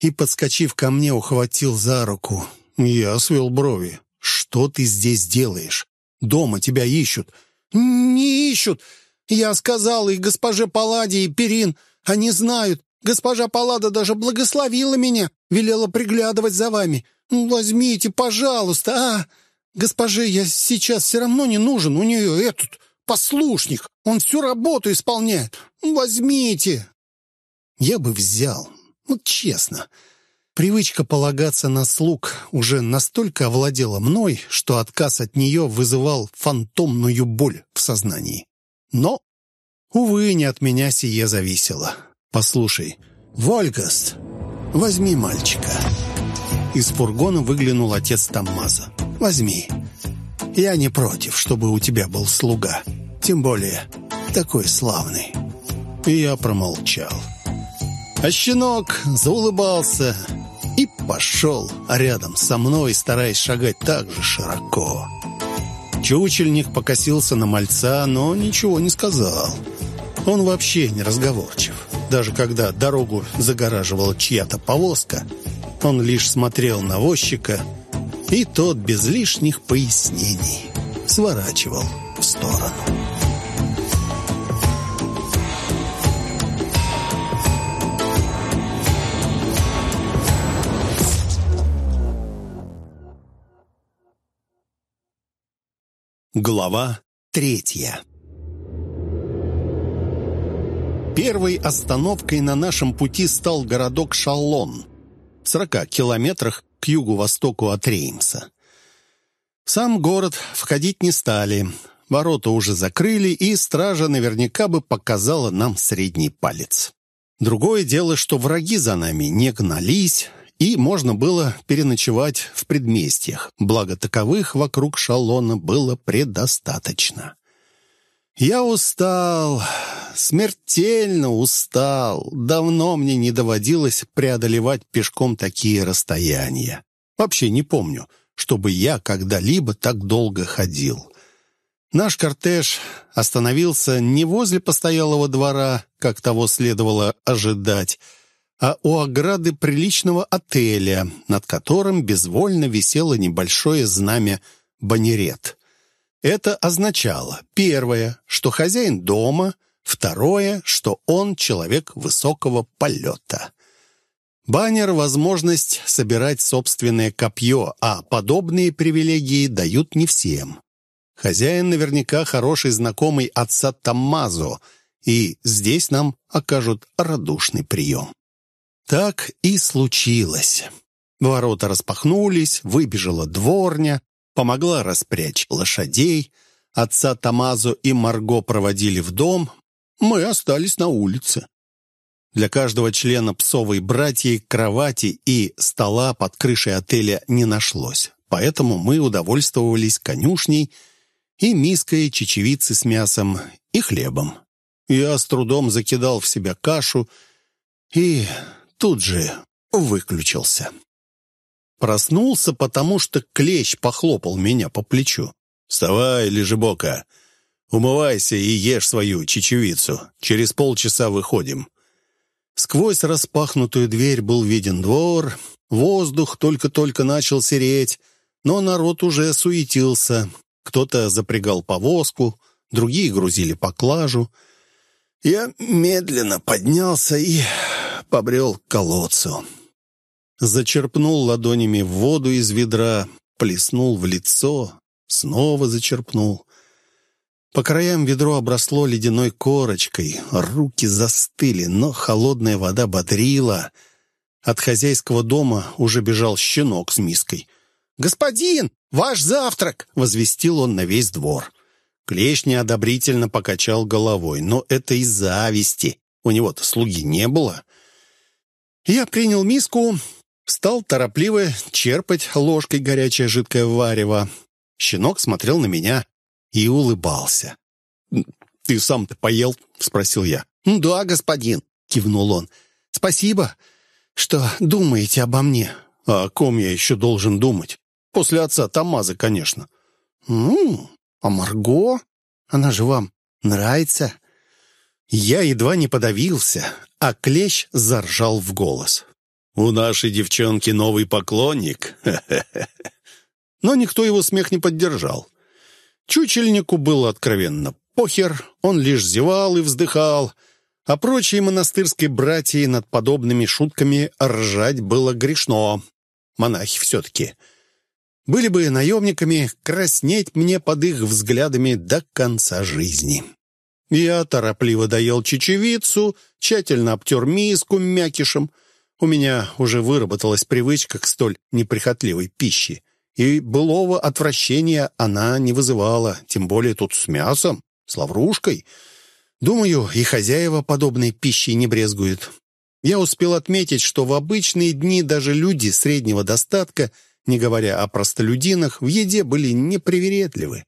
и, подскочив ко мне, ухватил за руку. Я свел брови. «Что ты здесь делаешь? Дома тебя ищут». «Не ищут. Я сказал и госпоже Палладе, и Перин. Они знают. Госпожа Паллада даже благословила меня, велела приглядывать за вами. Возьмите, пожалуйста, а! Госпоже я сейчас все равно не нужен. У нее этот послушник. Он всю работу исполняет. Возьмите!» Я бы взял. Ну, честно. Привычка полагаться на слуг уже настолько овладела мной, что отказ от нее вызывал фантомную боль в сознании. Но, увы, не от меня сие зависело. «Послушай, Волькаст, возьми мальчика». Из фургона выглянул отец Таммаза. «Возьми. Я не против, чтобы у тебя был слуга. Тем более такой славный». И я промолчал. А щенок заулыбался и пошел рядом со мной, стараясь шагать так же широко. Чучельник покосился на мальца, но ничего не сказал. Он вообще не разговорчив. Даже когда дорогу загораживала чья-то повозка, он лишь смотрел на возчика, и тот без лишних пояснений сворачивал в сторону. Глава третья Первой остановкой на нашем пути стал городок Шаллон, в 40 километрах к югу-востоку от Реймса. В сам город входить не стали, ворота уже закрыли, и стража наверняка бы показала нам средний палец. Другое дело, что враги за нами не гнались, и можно было переночевать в предместьях, благо таковых вокруг шалона было предостаточно. Я устал, смертельно устал. Давно мне не доводилось преодолевать пешком такие расстояния. Вообще не помню, чтобы я когда-либо так долго ходил. Наш кортеж остановился не возле постоялого двора, как того следовало ожидать, а у ограды приличного отеля, над которым безвольно висело небольшое знамя «Банерет». Это означало, первое, что хозяин дома, второе, что он человек высокого полета. Баннер – возможность собирать собственное копье, а подобные привилегии дают не всем. Хозяин наверняка хороший знакомый отца Таммазо, и здесь нам окажут радушный прием. Так и случилось. Ворота распахнулись, выбежала дворня, помогла распрячь лошадей. Отца Тамазо и Марго проводили в дом. Мы остались на улице. Для каждого члена псовой братьей кровати и стола под крышей отеля не нашлось. Поэтому мы удовольствовались конюшней и миской чечевицы с мясом и хлебом. Я с трудом закидал в себя кашу и тут же выключился. Проснулся, потому что клещ похлопал меня по плечу. «Вставай, лежебока, умывайся и ешь свою чечевицу. Через полчаса выходим». Сквозь распахнутую дверь был виден двор, воздух только-только начал сереть, но народ уже суетился. Кто-то запрягал повозку, другие грузили поклажу. Я медленно поднялся и побрел к колодцу. Зачерпнул ладонями воду из ведра, плеснул в лицо, снова зачерпнул. По краям ведро обросло ледяной корочкой, руки застыли, но холодная вода бодрила. От хозяйского дома уже бежал щенок с миской. «Господин, ваш завтрак!» — возвестил он на весь двор. Клещ неодобрительно покачал головой, но это из зависти. У него-то слуги не было. Я принял миску, стал торопливо черпать ложкой горячее жидкое варево. Щенок смотрел на меня и улыбался. «Ты сам-то поел?» — спросил я. «Да, господин», — кивнул он. «Спасибо, что думаете обо мне». «А о ком я еще должен думать?» «После отца Тамаза, конечно». «Ну, а Марго? Она же вам нравится?» Я едва не подавился, а клещ заржал в голос. «У нашей девчонки новый поклонник!» Но никто его смех не поддержал. Чучельнику было откровенно похер, он лишь зевал и вздыхал, а прочие монастырские братья над подобными шутками ржать было грешно. Монахи все-таки. Были бы наемниками, краснеть мне под их взглядами до конца жизни. Я торопливо доел чечевицу, тщательно обтер миску мякишем. У меня уже выработалась привычка к столь неприхотливой пище. И былого отвращения она не вызывала, тем более тут с мясом, с лаврушкой. Думаю, и хозяева подобной пищей не брезгуют. Я успел отметить, что в обычные дни даже люди среднего достатка, не говоря о простолюдинах, в еде были непривередливы.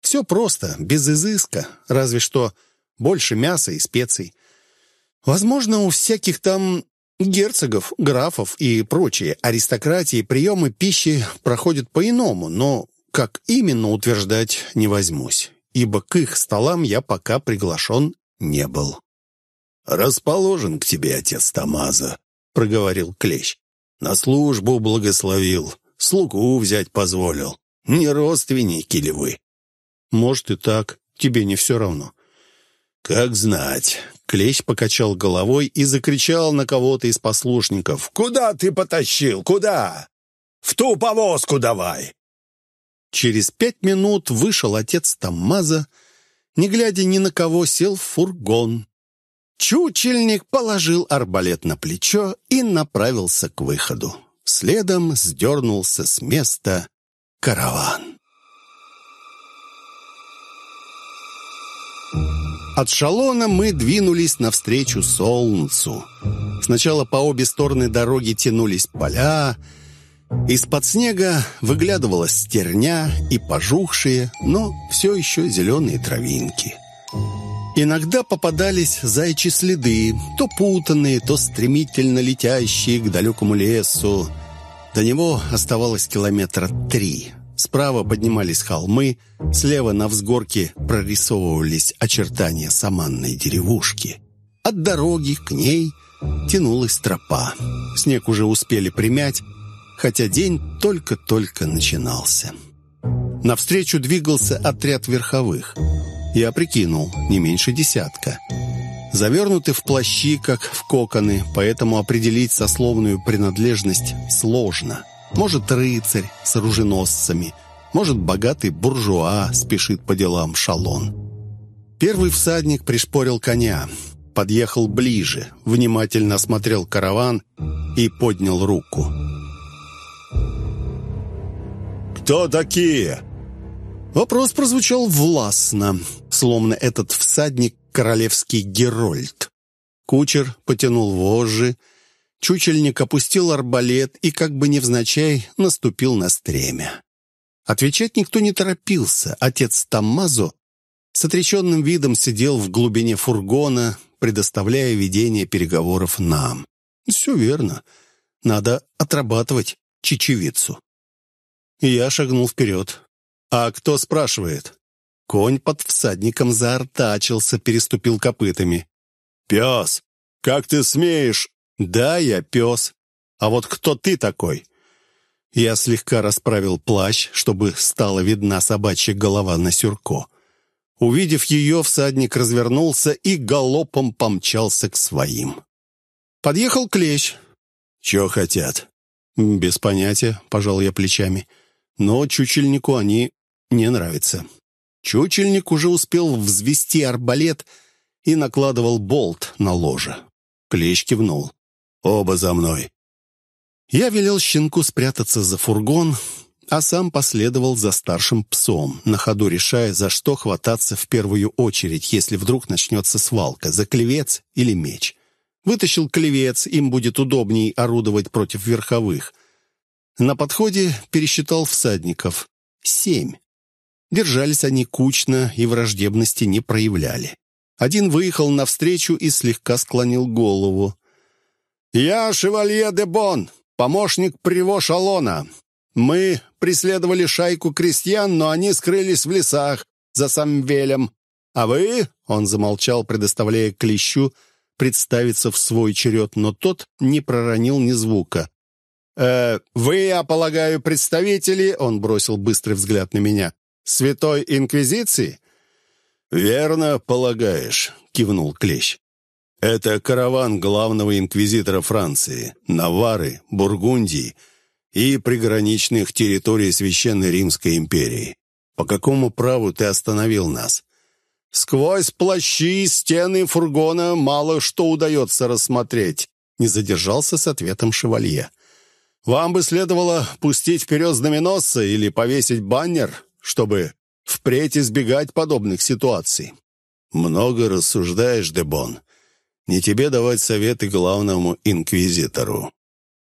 Все просто, без изыска, разве что больше мяса и специй. Возможно, у всяких там герцогов, графов и прочие аристократии приемы пищи проходят по-иному, но как именно утверждать не возьмусь, ибо к их столам я пока приглашен не был. «Расположен к тебе, отец Тамаза», — проговорил Клещ. «На службу благословил, слугу взять позволил. Не родственники ли вы?» «Может и так, тебе не все равно». «Как знать». Клещ покачал головой и закричал на кого-то из послушников. «Куда ты потащил? Куда? В ту повозку давай!» Через пять минут вышел отец Таммаза, не глядя ни на кого, сел в фургон. Чучельник положил арбалет на плечо и направился к выходу. Следом сдернулся с места караван. От Шалона мы двинулись навстречу солнцу. Сначала по обе стороны дороги тянулись поля. Из-под снега выглядывала стерня и пожухшие, но все еще зеленые травинки. Иногда попадались зайчи следы, то путанные, то стремительно летящие к далекому лесу. До него оставалось километра три. Справа поднимались холмы, слева на взгорке прорисовывались очертания саманной деревушки. От дороги к ней тянулась тропа. Снег уже успели примять, хотя день только-только начинался. Навстречу двигался отряд верховых. Я прикинул, не меньше десятка. Завернуты в плащи, как в коконы, поэтому определить сословную принадлежность сложно – может, рыцарь с оруженосцами, может, богатый буржуа спешит по делам шалон. Первый всадник пришпорил коня, подъехал ближе, внимательно осмотрел караван и поднял руку. «Кто такие?» Вопрос прозвучал властно, словно этот всадник — королевский герольд. Кучер потянул вожжи, Чучельник опустил арбалет и, как бы невзначай, наступил на стремя. Отвечать никто не торопился. Отец Таммазо с отреченным видом сидел в глубине фургона, предоставляя ведение переговоров нам. Все верно. Надо отрабатывать чечевицу. Я шагнул вперед. «А кто спрашивает?» Конь под всадником заортачился, переступил копытами. «Пес, как ты смеешь «Да, я пес. А вот кто ты такой?» Я слегка расправил плащ, чтобы стала видна собачья голова на сюрко. Увидев ее, всадник развернулся и галопом помчался к своим. Подъехал клещ. «Че хотят?» «Без понятия», — пожал я плечами. «Но чучельнику они не нравятся». Чучельник уже успел взвести арбалет и накладывал болт на ложе. Клещ кивнул. «Оба за мной». Я велел щенку спрятаться за фургон, а сам последовал за старшим псом, на ходу решая, за что хвататься в первую очередь, если вдруг начнется свалка, за клевец или меч. Вытащил клевец, им будет удобней орудовать против верховых. На подходе пересчитал всадников. Семь. Держались они кучно и враждебности не проявляли. Один выехал навстречу и слегка склонил голову. «Я шевалье де Бон, помощник Приво Шалона. Мы преследовали шайку крестьян, но они скрылись в лесах за Самвелем. А вы...» — он замолчал, предоставляя клещу представиться в свой черед, но тот не проронил ни звука. «Э, «Вы, я полагаю, представители...» — он бросил быстрый взгляд на меня. «Святой Инквизиции?» «Верно полагаешь», — кивнул Клещ. «Это караван главного инквизитора Франции, Навары, Бургундии и приграничных территорий Священной Римской империи. По какому праву ты остановил нас?» «Сквозь плащи и стены фургона мало что удается рассмотреть», не задержался с ответом шевалье. «Вам бы следовало пустить вперед знаменосца или повесить баннер, чтобы впредь избегать подобных ситуаций». «Много рассуждаешь, Дебон. Не тебе давать советы главному инквизитору.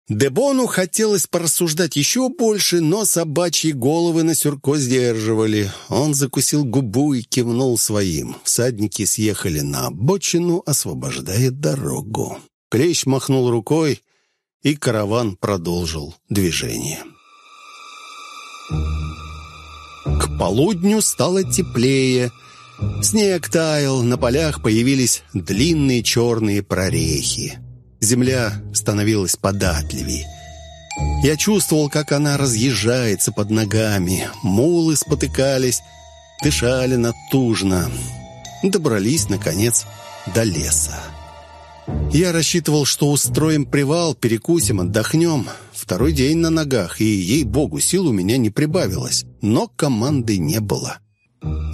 Дебону хотелось порассуждать еще больше, но собачьи головы на сюрко сдерживали. Он закусил губу и кивнул своим. Всадники съехали на обочину, освобождая дорогу. Клещ махнул рукой, и караван продолжил движение. К полудню стало теплее. Снег таял, на полях появились длинные черные прорехи. Земля становилась податливей. Я чувствовал, как она разъезжается под ногами. Мулы спотыкались, дышали натужно. Добрались, наконец, до леса. Я рассчитывал, что устроим привал, перекусим, отдохнем. Второй день на ногах, и, ей-богу, сил у меня не прибавилось. Но команды не было.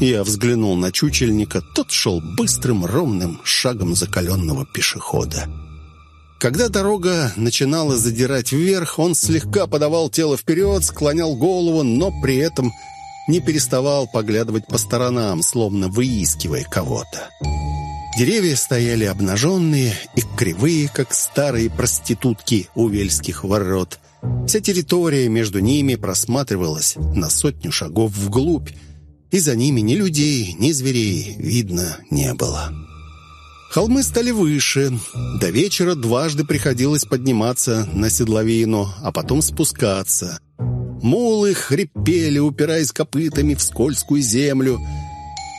Я взглянул на чучельника. Тот шел быстрым, ровным шагом закаленного пешехода. Когда дорога начинала задирать вверх, он слегка подавал тело вперед, склонял голову, но при этом не переставал поглядывать по сторонам, словно выискивая кого-то. Деревья стояли обнаженные и кривые, как старые проститутки у вельских ворот. Вся территория между ними просматривалась на сотню шагов вглубь, и за ними ни людей, ни зверей видно не было. Холмы стали выше. До вечера дважды приходилось подниматься на седловину, а потом спускаться. Мулы хрипели, упираясь копытами в скользкую землю.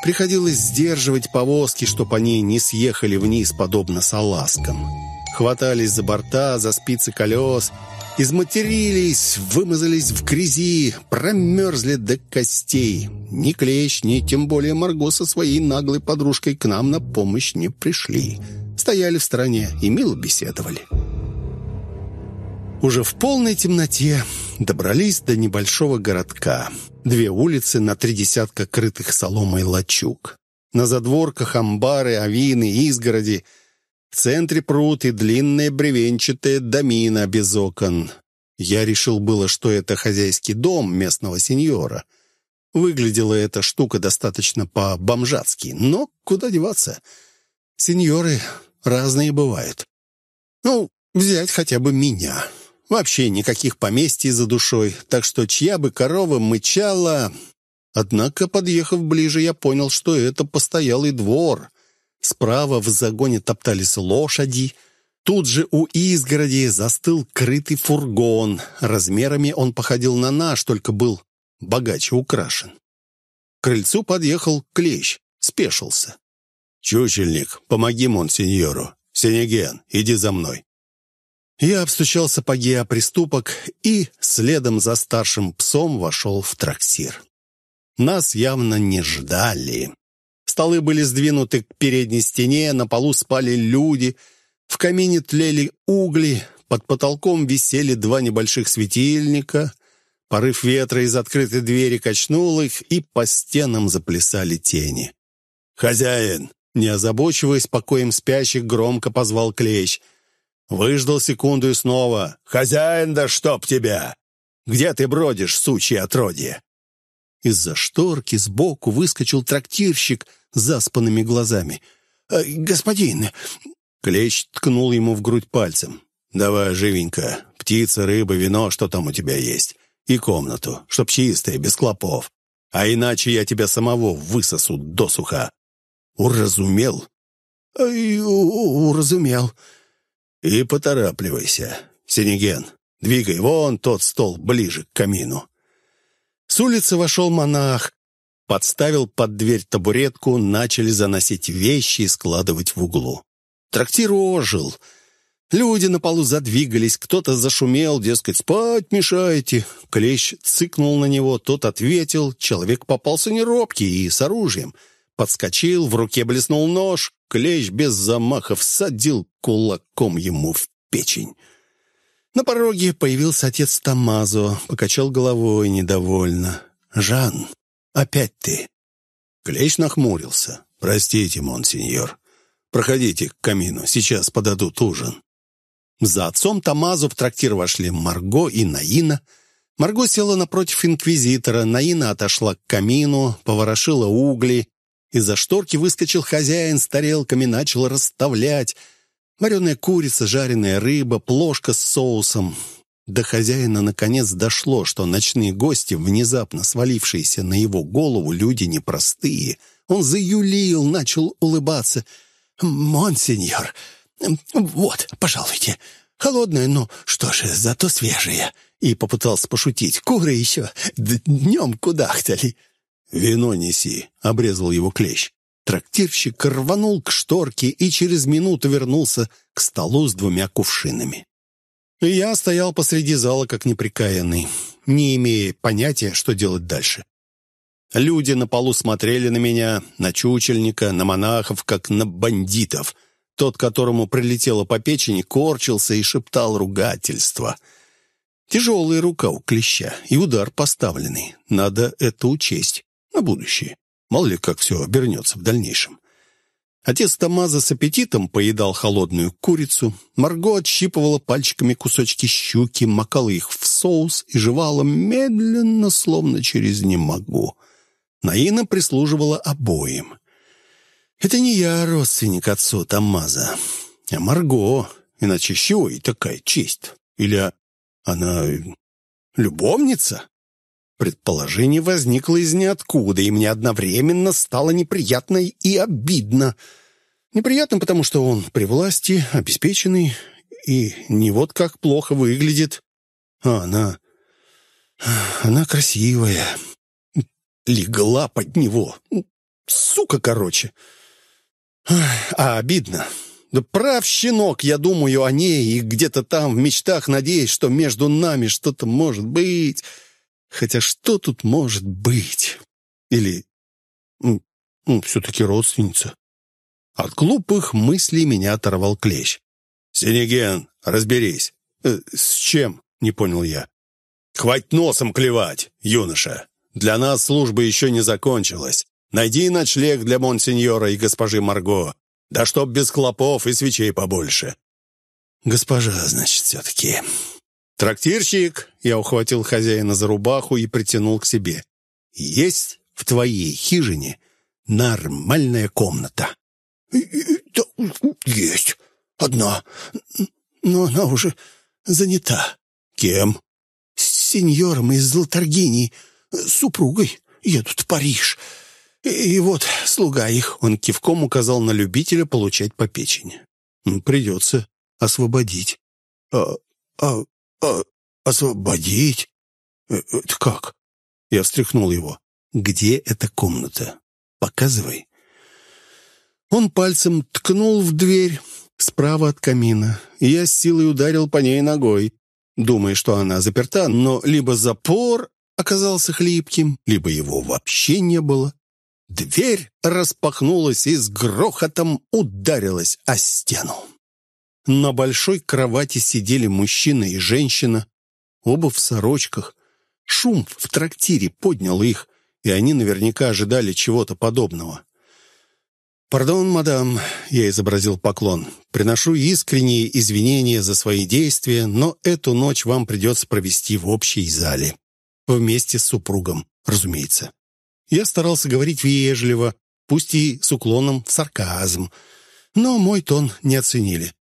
Приходилось сдерживать повозки, чтобы они не съехали вниз, подобно салазкам. Хватались за борта, за спицы колес — Изматерились, вымазались в грязи, промерзли до костей. Ни Клещ, ни тем более Марго со своей наглой подружкой к нам на помощь не пришли. Стояли в стороне и мило беседовали. Уже в полной темноте добрались до небольшого городка. Две улицы на три десятка крытых соломой лачуг. На задворках амбары, авины, изгороди — в центре пруд и длинная бревенчатая домина без окон. Я решил было, что это хозяйский дом местного сеньора. Выглядела эта штука достаточно по-бомжатски, но куда деваться? Сеньоры разные бывают. Ну, взять хотя бы меня. Вообще никаких поместий за душой, так что чья бы корова мычала... Однако, подъехав ближе, я понял, что это постоялый двор. Справа в загоне топтались лошади. Тут же у изгороди застыл крытый фургон. Размерами он походил на наш, только был богаче украшен. К крыльцу подъехал клещ, спешился. «Чучельник, помоги монсеньору. Сенеген, иди за мной». Я обстучал сапоги о приступок и следом за старшим псом вошел в трактир. Нас явно не ждали. Столы были сдвинуты к передней стене, на полу спали люди, в камине тлели угли, под потолком висели два небольших светильника. Порыв ветра из открытой двери качнул их, и по стенам заплясали тени. «Хозяин!» Не озабочиваясь покоем спящих, громко позвал клещ. Выждал секунду и снова. «Хозяин, да чтоб тебя! Где ты бродишь, сучье отродье?» Из-за шторки сбоку выскочил трактирщик заспанными глазами. «Э, «Господин, Клещ ткнул ему в грудь пальцем. «Давай, живенько. Птица, рыба, вино, что там у тебя есть. И комнату, чтоб чистая, без клопов. А иначе я тебя самого высосу досуха». «Уразумел?» «Ай, уразумел». «И поторапливайся. Синеген, двигай вон тот стол ближе к камину». С улицы вошел монах, подставил под дверь табуретку, начали заносить вещи и складывать в углу. Трактир ожил. Люди на полу задвигались, кто-то зашумел, дескать, спать мешаете. Клещ цыкнул на него, тот ответил. Человек попался неробкий и с оружием. Подскочил, в руке блеснул нож. Клещ без замаха всадил кулаком ему в печень. На пороге появился отец Тамазо, покачал головой недовольно. «Жан, опять ты?» Клещ нахмурился. «Простите, монсеньор. Проходите к камину, сейчас подадут ужин». За отцом Тамазу в трактир вошли Марго и Наина. Марго села напротив инквизитора, Наина отошла к камину, поворошила угли. Из-за шторки выскочил хозяин с тарелками, начал расставлять. Вареная курица, жареная рыба, плошка с соусом. До хозяина наконец дошло, что ночные гости, внезапно свалившиеся на его голову, люди непростые. Он заюлил, начал улыбаться — «Монсеньор, вот, пожалуйте. Холодное, ну что же, зато свежее». И попытался пошутить. «Куры еще днем кудахтали». «Вино неси», — обрезал его клещ. Трактирщик рванул к шторке и через минуту вернулся к столу с двумя кувшинами. И я стоял посреди зала, как неприкаянный, не имея понятия, что делать дальше. Люди на полу смотрели на меня, на чучельника, на монахов, как на бандитов. Тот, которому прилетело по печени, корчился и шептал ругательства. Тяжелая рука у клеща и удар поставленный. Надо это учесть на будущее. Мало ли, как все обернется в дальнейшем. Отец Тамаза с аппетитом поедал холодную курицу. Марго отщипывала пальчиками кусочки щуки, макала их в соус и жевала медленно, словно через «не могу». Наина прислуживала обоим. «Это не я родственник отцу Тамаза, а Марго, иначе чего и такая честь? Или она любовница?» Предположение возникло из ниоткуда, и мне одновременно стало неприятно и обидно. Неприятно, потому что он при власти, обеспеченный, и не вот как плохо выглядит. А она... она красивая, легла под него. Сука, короче. А обидно. Да прав щенок, я думаю о ней и где-то там в мечтах надеюсь, что между нами что-то может быть. Хотя что тут может быть? Или ну, все-таки родственница? От глупых мыслей меня оторвал клещ. «Синеген, разберись». Э, «С чем?» — не понял я. «Хватит носом клевать, юноша. Для нас служба еще не закончилась. Найди ночлег для монсеньора и госпожи Марго. Да чтоб без клопов и свечей побольше». «Госпожа, значит, все-таки...» «Трактирщик!» — я ухватил хозяина за рубаху и притянул к себе. «Есть в твоей хижине нормальная комната?» «Да есть. Одна. Но она уже занята». «Кем?» «С сеньором из Золотаргинии супругой едут в Париж. И вот слуга их, он кивком указал на любителя получать по печени. Придется освободить. А, а, а, освободить? Э, это как? Я встряхнул его. Где эта комната? Показывай. Он пальцем ткнул в дверь справа от камина, я с силой ударил по ней ногой, думая, что она заперта, но либо запор оказался хлипким, либо его вообще не было. Дверь распахнулась и с грохотом ударилась о стену. На большой кровати сидели мужчина и женщина, оба в сорочках. Шум в трактире поднял их, и они наверняка ожидали чего-то подобного. «Пардон, мадам», — я изобразил поклон. «Приношу искренние извинения за свои действия, но эту ночь вам придется провести в общей зале. Вместе с супругом, разумеется». Я старался говорить вежливо, пусть и с уклоном в сарказм, но мой тон не оценили.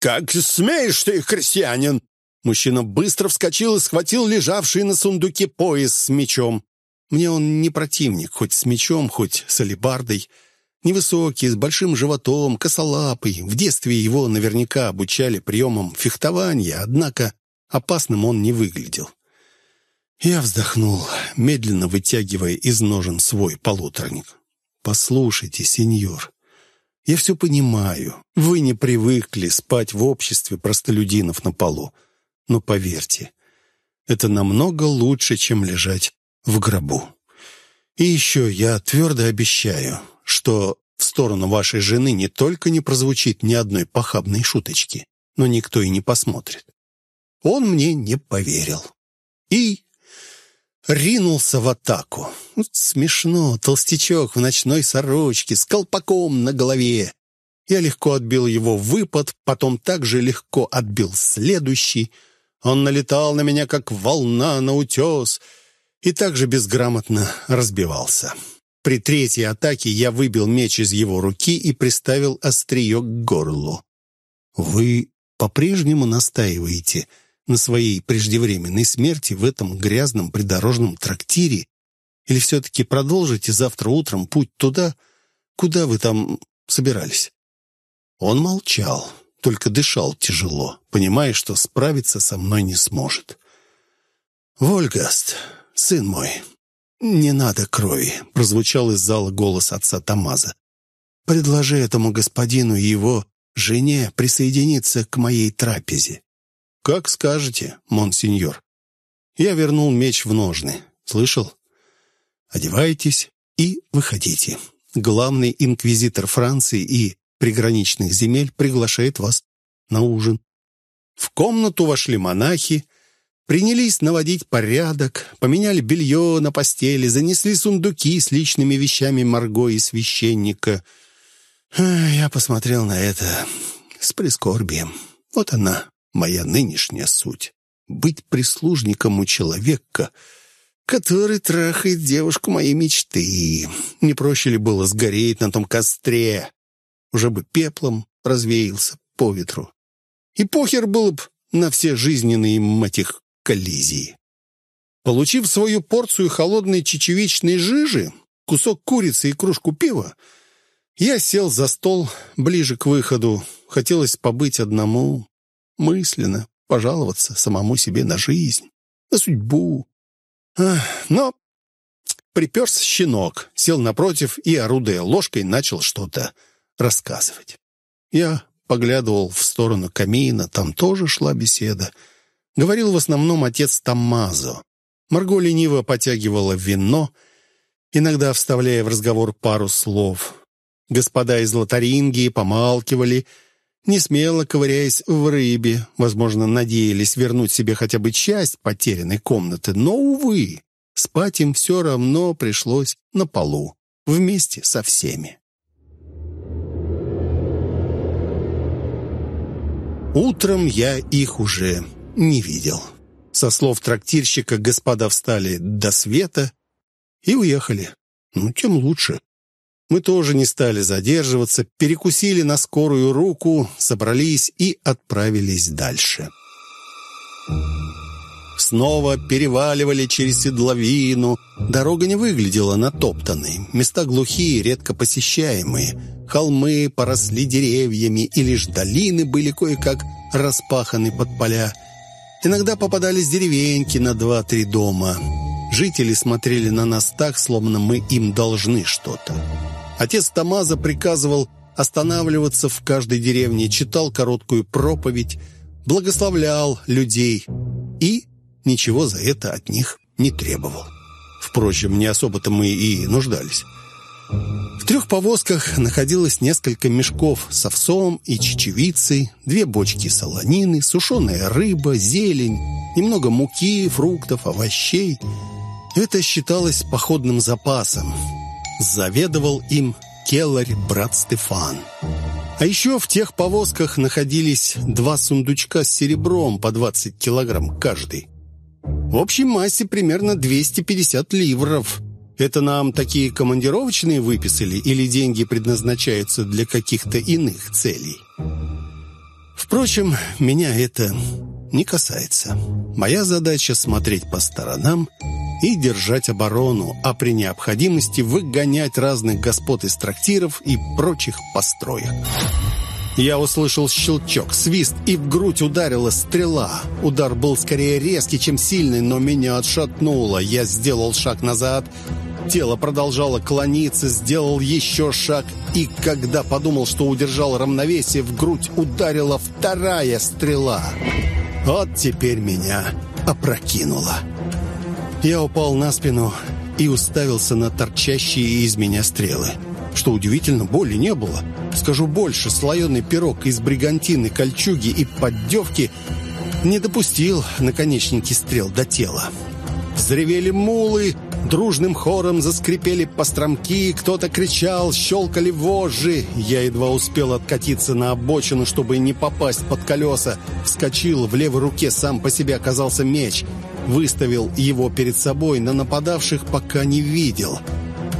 «Как смеешь ты, крестьянин!» Мужчина быстро вскочил и схватил лежавший на сундуке пояс с мечом. Мне он не противник, хоть с мечом, хоть с алебардой. Невысокий, с большим животом, косолапый. В детстве его наверняка обучали приемам фехтования, однако опасным он не выглядел. Я вздохнул, медленно вытягивая из ножен свой полуторник. «Послушайте, сеньор, я все понимаю. Вы не привыкли спать в обществе простолюдинов на полу. Но поверьте, это намного лучше, чем лежать в гробу. И еще я твердо обещаю, что в сторону вашей жены не только не прозвучит ни одной похабной шуточки, но никто и не посмотрит. Он мне не поверил. И ринулся в атаку. Смешно, толстячок в ночной сорочке, с колпаком на голове. Я легко отбил его выпад, потом также легко отбил следующий. Он налетал на меня, как волна на утес, и также безграмотно разбивался. При третьей атаке я выбил меч из его руки и приставил острие к горлу. «Вы по-прежнему настаиваете на своей преждевременной смерти в этом грязном придорожном трактире? Или все-таки продолжите завтра утром путь туда, куда вы там собирались?» Он молчал, только дышал тяжело, понимая, что справиться со мной не сможет. «Вольгаст, сын мой, не надо крови», — прозвучал из зала голос отца Тамаза. «Предложи этому господину и его жене присоединиться к моей трапезе. «Как скажете, монсеньор». Я вернул меч в ножны. Слышал? Одевайтесь и выходите. Главный инквизитор Франции и приграничных земель приглашает вас на ужин. В комнату вошли монахи, принялись наводить порядок, поменяли белье на постели, занесли сундуки с личными вещами Марго и священника. Я посмотрел на это с прискорбием. Вот она, моя нынешняя суть. Быть прислужником у человека, который трахает девушку моей мечты. Не проще ли было сгореть на том костре? Уже бы пеплом развеялся по ветру. И похер было бы на все жизненные, мать их, коллизии. Получив свою порцию холодной чечевичной жижи, кусок курицы и кружку пива, я сел за стол ближе к выходу. Хотелось побыть одному, мысленно пожаловаться самому себе на жизнь, на судьбу. Но приперся щенок, сел напротив и, орудуя ложкой, начал что-то рассказывать. Я поглядывал в сторону камина, там тоже шла беседа. Говорил в основном отец Таммазо. Марго лениво потягивала вино, иногда вставляя в разговор пару слов. Господа из Лотарингии помалкивали, не смело ковыряясь в рыбе, возможно, надеялись вернуть себе хотя бы часть потерянной комнаты, но, увы, спать им все равно пришлось на полу, вместе со всеми. Утром я их уже не видел. Со слов трактирщика господа встали до света и уехали. Ну, тем лучше. Мы тоже не стали задерживаться, перекусили на скорую руку, собрались и отправились дальше. Снова переваливали через седловину. Дорога не выглядела натоптанной. Места глухие, редко посещаемые. Холмы поросли деревьями, и лишь долины были кое-как распаханы под поля. Иногда попадались деревеньки на два-три дома. Жители смотрели на нас так, словно мы им должны что-то. Отец Тамаза приказывал останавливаться в каждой деревне, читал короткую проповедь, благословлял людей и ничего за это от них не требовал. Впрочем, не особо-то мы и нуждались. В трех повозках находилось несколько мешков с овсом и чечевицей, две бочки солонины, сушеная рыба, зелень, немного муки, фруктов, овощей. Это считалось походным запасом. Заведовал им келарь брат Стефан. А еще в тех повозках находились два сундучка с серебром по 20 килограмм каждый. В общей массе примерно 250 ливров – это нам такие командировочные выписали или деньги предназначаются для каких-то иных целей? Впрочем, меня это не касается. Моя задача — смотреть по сторонам и держать оборону, а при необходимости выгонять разных господ из трактиров и прочих построек. Я услышал щелчок, свист, и в грудь ударила стрела. Удар был скорее резкий, чем сильный, но меня отшатнуло. Я сделал шаг назад, Тело продолжало клониться, сделал еще шаг, и когда подумал, что удержал равновесие, в грудь ударила вторая стрела. Вот теперь меня опрокинуло. Я упал на спину и уставился на торчащие из меня стрелы. Что удивительно, боли не было. Скажу больше, слоеный пирог из бригантины, кольчуги и поддевки не допустил наконечники стрел до тела. Взревели мулы, Дружным хором заскрипели постромки, кто-то кричал, щелкали вожжи. Я едва успел откатиться на обочину, чтобы не попасть под колеса. Вскочил, в левой руке сам по себе оказался меч. Выставил его перед собой, но нападавших пока не видел.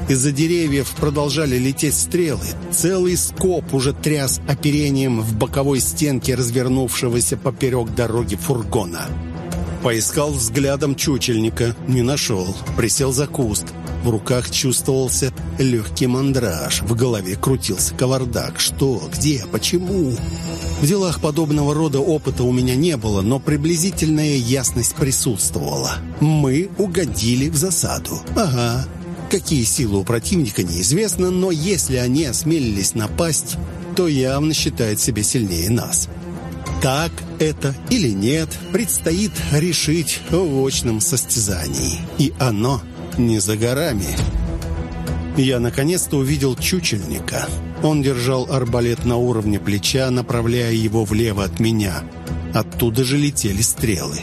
Из-за деревьев продолжали лететь стрелы. Целый скоп уже тряс оперением в боковой стенке развернувшегося поперек дороги фургона. Поискал взглядом чучельника, не нашел. Присел за куст. В руках чувствовался легкий мандраж. В голове крутился кавардак. Что? Где? Почему? В делах подобного рода опыта у меня не было, но приблизительная ясность присутствовала. Мы угодили в засаду. Ага. Какие силы у противника неизвестно, но если они осмелились напасть, то явно считают себя сильнее нас. Так это или нет, предстоит решить в очном состязании. И оно не за горами. Я наконец-то увидел чучельника. Он держал арбалет на уровне плеча, направляя его влево от меня. Оттуда же летели стрелы.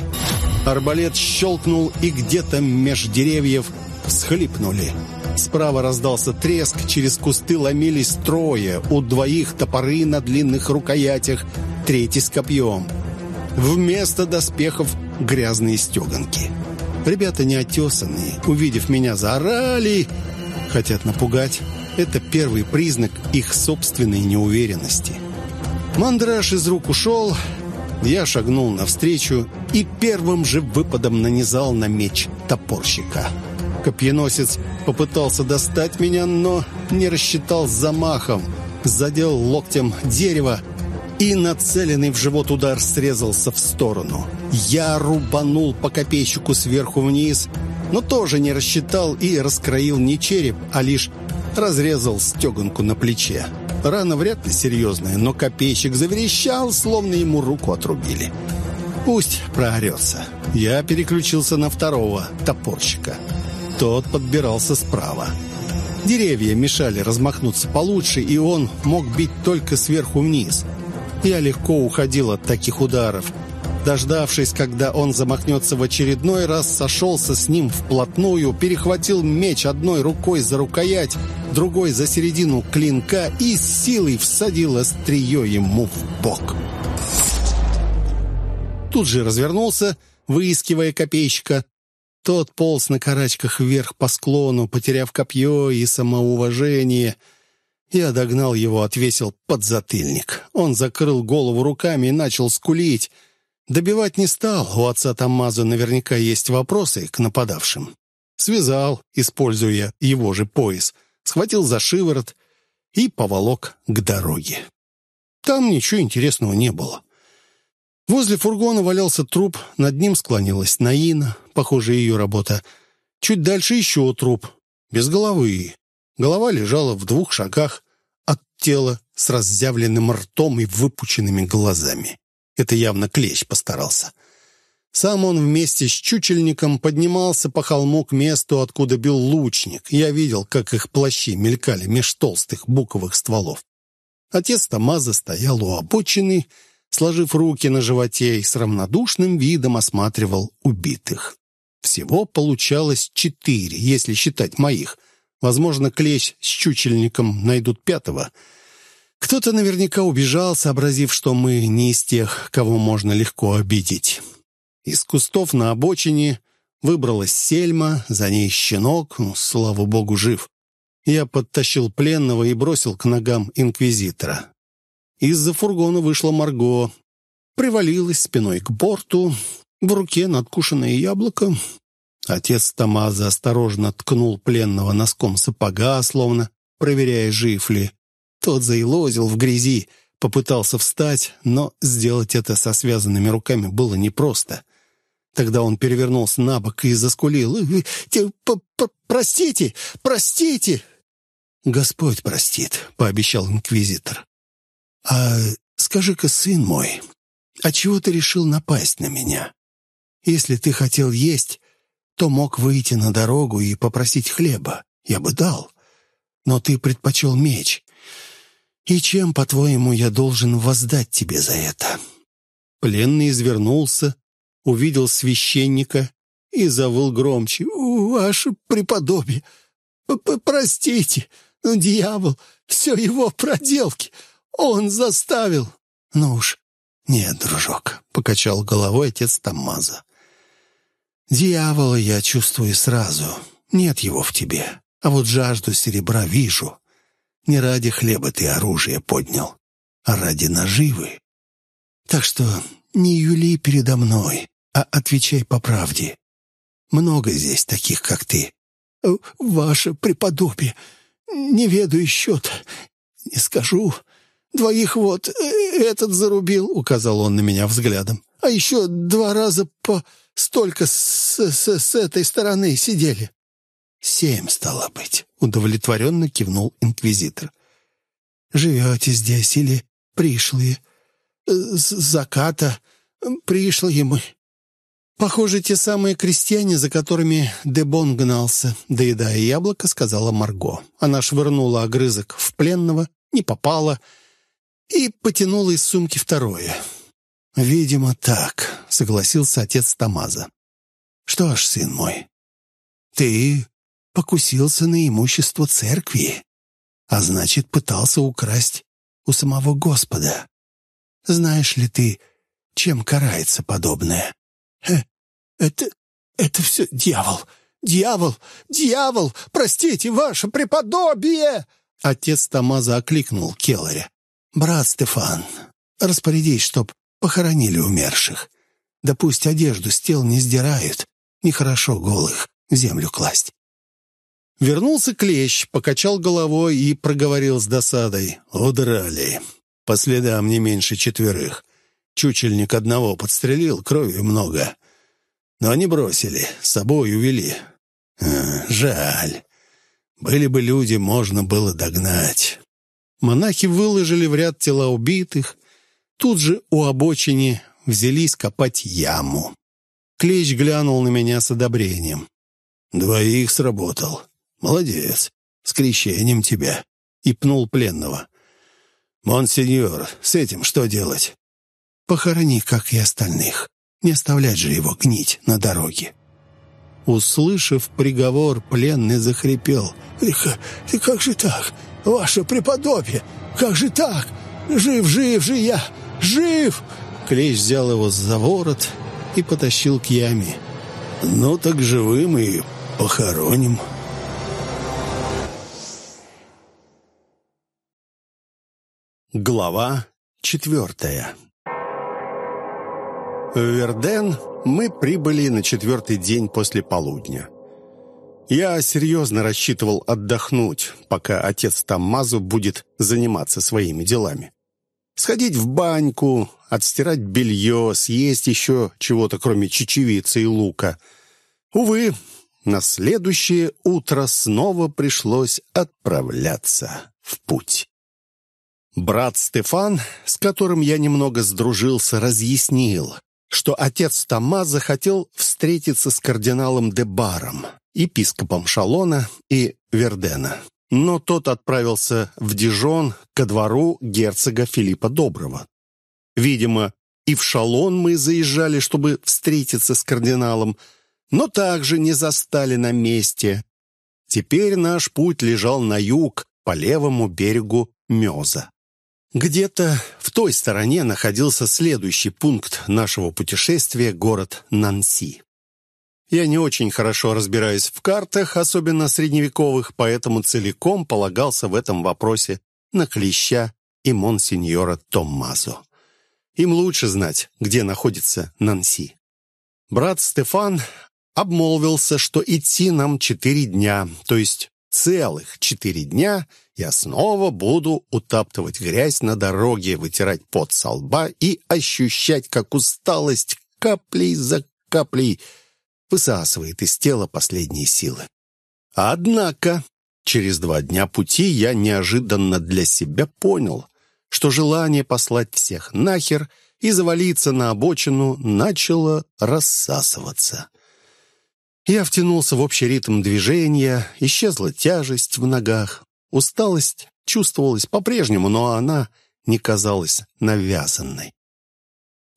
Арбалет щелкнул, и где-то меж деревьев всхлипнули. Справа раздался треск, через кусты ломились трое, у двоих топоры на длинных рукоятях, третий с копьем. Вместо доспехов грязные стеганки. Ребята неотесанные, увидев меня, заорали, хотят напугать. Это первый признак их собственной неуверенности. Мандраж из рук ушел, я шагнул навстречу и первым же выпадом нанизал на меч топорщика. Копьеносец попытался достать меня, но не рассчитал замахом, задел локтем дерево, и нацеленный в живот удар срезался в сторону. Я рубанул по копейщику сверху вниз, но тоже не рассчитал и раскроил не череп, а лишь разрезал стеганку на плече. Рана вряд ли серьезная, но копейщик заверещал, словно ему руку отрубили. Пусть проорется. Я переключился на второго топорщика. Тот подбирался справа. Деревья мешали размахнуться получше, и он мог бить только сверху вниз – я легко уходил от таких ударов. Дождавшись, когда он замахнется в очередной раз, сошелся с ним вплотную, перехватил меч одной рукой за рукоять, другой за середину клинка и с силой всадил острие ему в бок. Тут же развернулся, выискивая копейщика. Тот полз на карачках вверх по склону, потеряв копье и самоуважение — я догнал его, отвесил подзатыльник. Он закрыл голову руками и начал скулить. Добивать не стал, у отца Тамаза наверняка есть вопросы к нападавшим. Связал, используя его же пояс, схватил за шиворот и поволок к дороге. Там ничего интересного не было. Возле фургона валялся труп, над ним склонилась Наина, похоже, ее работа. Чуть дальше еще труп, без головы. Голова лежала в двух шагах от тела с разъявленным ртом и выпученными глазами. Это явно клещ постарался. Сам он вместе с чучельником поднимался по холму к месту, откуда бил лучник. Я видел, как их плащи мелькали меж толстых буковых стволов. Отец Тамаза стоял у обочины, сложив руки на животе и с равнодушным видом осматривал убитых. Всего получалось четыре, если считать моих. Возможно, клещ с чучельником найдут пятого. Кто-то наверняка убежал, сообразив, что мы не из тех, кого можно легко обидеть. Из кустов на обочине выбралась сельма, за ней щенок, ну, слава богу, жив. Я подтащил пленного и бросил к ногам инквизитора. Из-за фургона вышла Марго, привалилась спиной к борту, в руке надкушенное яблоко. Отец Тамаза осторожно ткнул пленного носком сапога, словно проверяя, жив ли. Тот заилозил в грязи, попытался встать, но сделать это со связанными руками было непросто. Тогда он перевернулся на бок и заскулил. «Простите! Простите!» «Господь простит», — пообещал инквизитор. «А скажи-ка, сын мой, а чего ты решил напасть на меня? Если ты хотел есть, то мог выйти на дорогу и попросить хлеба. Я бы дал. Но ты предпочел меч. И чем, по-твоему, я должен воздать тебе за это?» Пленный извернулся, увидел священника и завыл громче. «Ваше преподобие, простите, ну, дьявол, все его проделки. Он заставил. Ну уж, нет, дружок, покачал головой отец Таммаза. Дьявола я чувствую сразу. Нет его в тебе. А вот жажду серебра вижу. Не ради хлеба ты оружие поднял, а ради наживы. Так что не юли передо мной, а отвечай по правде. Много здесь таких, как ты. Ваше преподобие, не ведаю счет. Не скажу. Двоих вот э, этот зарубил, указал он на меня взглядом. А еще два раза по столько с, с, с этой стороны сидели. Семь, стало быть, удовлетворенно кивнул инквизитор. Живете здесь или пришлые? С заката пришлые мы. «Похоже, те самые крестьяне, за которыми Дебон гнался», — доедая яблоко, сказала Марго. Она швырнула огрызок в пленного, не попала и потянула из сумки второе. «Видимо, так», — согласился отец Тамаза. «Что ж, сын мой, ты покусился на имущество церкви, а значит, пытался украсть у самого Господа. Знаешь ли ты, чем карается подобное?» Э, «Это... это все дьявол! Дьявол! Дьявол! Простите, ваше преподобие!» Отец Тамаза окликнул Келларя. «Брат Стефан, распорядись, чтоб похоронили умерших. Да пусть одежду с тел не сдирают. Нехорошо голых в землю класть». Вернулся Клещ, покачал головой и проговорил с досадой. «Удрали. По следам не меньше четверых. Чучельник одного подстрелил, крови много. Но они бросили, с собой увели. А, жаль. Были бы люди, можно было догнать. Монахи выложили в ряд тела убитых. Тут же у обочины взялись копать яму. Клещ глянул на меня с одобрением. «Двоих сработал. Молодец. С крещением тебя». И пнул пленного. «Монсеньор, с этим что делать?» Похорони, как и остальных. Не оставлять же его гнить на дороге». Услышав приговор, пленный захрипел. «И как же так, ваше преподобие? Как же так? Жив, жив же я! Жив!» Клещ взял его за ворот и потащил к яме. «Ну так живым и похороним». Глава четвертая в Верден мы прибыли на четвертый день после полудня. Я серьезно рассчитывал отдохнуть, пока отец Таммазу будет заниматься своими делами. Сходить в баньку, отстирать белье, съесть еще чего-то, кроме чечевицы и лука. Увы, на следующее утро снова пришлось отправляться в путь. Брат Стефан, с которым я немного сдружился, разъяснил, что отец Томазо хотел встретиться с кардиналом Дебаром, епископом Шалона и Вердена. Но тот отправился в Дижон ко двору герцога Филиппа Доброго. Видимо, и в Шалон мы заезжали, чтобы встретиться с кардиналом, но также не застали на месте. Теперь наш путь лежал на юг, по левому берегу Меза. Где-то в той стороне находился следующий пункт нашего путешествия, город Нанси. Я не очень хорошо разбираюсь в картах, особенно средневековых, поэтому целиком полагался в этом вопросе на Клеща и монсеньора Томмазо. Им лучше знать, где находится Нанси. Брат Стефан обмолвился, что идти нам четыре дня, то есть целых четыре дня я снова буду утаптывать грязь на дороге, вытирать пот со лба и ощущать, как усталость каплей за каплей высасывает из тела последние силы. Однако через два дня пути я неожиданно для себя понял, что желание послать всех нахер и завалиться на обочину начало рассасываться. Я втянулся в общий ритм движения, исчезла тяжесть в ногах. Усталость чувствовалась по-прежнему, но она не казалась навязанной.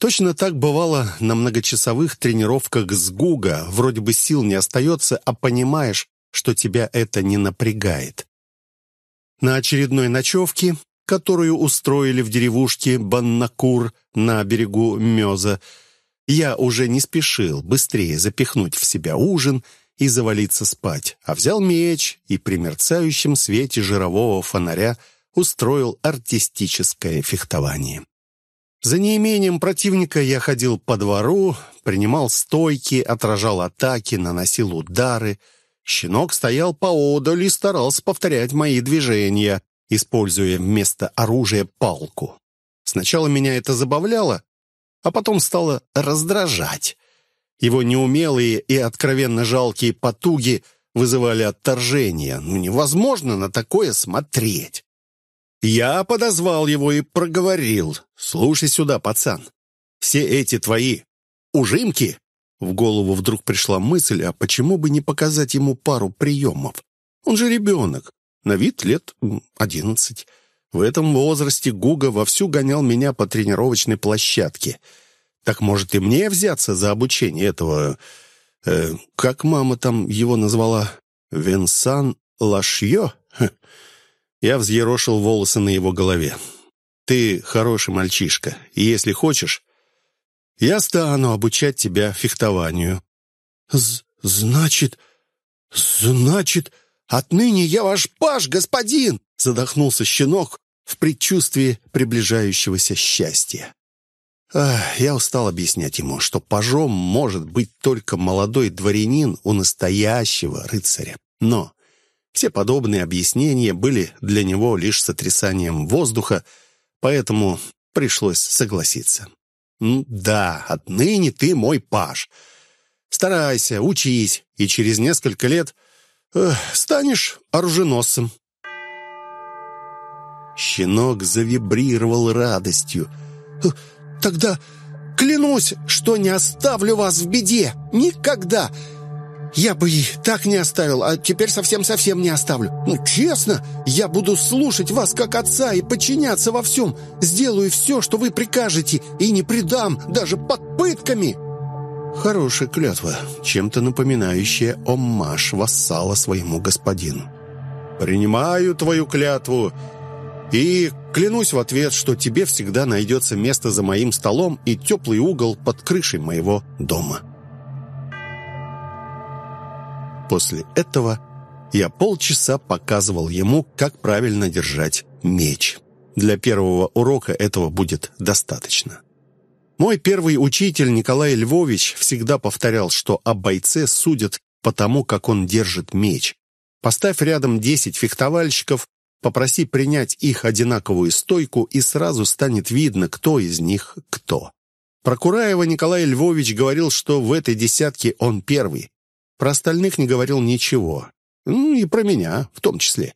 Точно так бывало на многочасовых тренировках с Гуга. Вроде бы сил не остается, а понимаешь, что тебя это не напрягает. На очередной ночевке, которую устроили в деревушке Баннакур на берегу Меза, я уже не спешил быстрее запихнуть в себя ужин и завалиться спать, а взял меч и при мерцающем свете жирового фонаря устроил артистическое фехтование. За неимением противника я ходил по двору, принимал стойки, отражал атаки, наносил удары. Щенок стоял поодаль и старался повторять мои движения, используя вместо оружия палку. Сначала меня это забавляло, а потом стало раздражать. Его неумелые и откровенно жалкие потуги вызывали отторжение. Ну, невозможно на такое смотреть. Я подозвал его и проговорил. «Слушай сюда, пацан. Все эти твои ужимки...» В голову вдруг пришла мысль, а почему бы не показать ему пару приемов? Он же ребенок, на вид лет одиннадцать. В этом возрасте Гуга вовсю гонял меня по тренировочной площадке. Так может и мне взяться за обучение этого... Э, как мама там его назвала? Венсан Лашье? Я взъерошил волосы на его голове. «Ты хороший мальчишка, и если хочешь, я стану обучать тебя фехтованию». З «Значит, значит, отныне я ваш паш, господин!» задохнулся щенок в предчувствии приближающегося счастья. Я устал объяснять ему, что пажом может быть только молодой дворянин у настоящего рыцаря. Но все подобные объяснения были для него лишь сотрясанием воздуха, поэтому пришлось согласиться. «Ну да, отныне ты мой паж. Старайся, учись, и через несколько лет э, станешь оруженосцем». Щенок завибрировал радостью. «Тогда клянусь, что не оставлю вас в беде. Никогда. Я бы и так не оставил, а теперь совсем-совсем не оставлю. Ну, честно, я буду слушать вас как отца и подчиняться во всем. Сделаю все, что вы прикажете, и не предам, даже под пытками». Хорошая клятва, чем-то напоминающая оммаш вассала своему господину. «Принимаю твою клятву и клянусь в ответ, что тебе всегда найдется место за моим столом и теплый угол под крышей моего дома. После этого я полчаса показывал ему, как правильно держать меч. Для первого урока этого будет достаточно. Мой первый учитель Николай Львович всегда повторял, что о бойце судят по тому, как он держит меч. Поставь рядом десять фехтовальщиков, Попроси принять их одинаковую стойку, и сразу станет видно, кто из них кто. Про Кураева Николай Львович говорил, что в этой десятке он первый. Про остальных не говорил ничего. Ну, и про меня в том числе.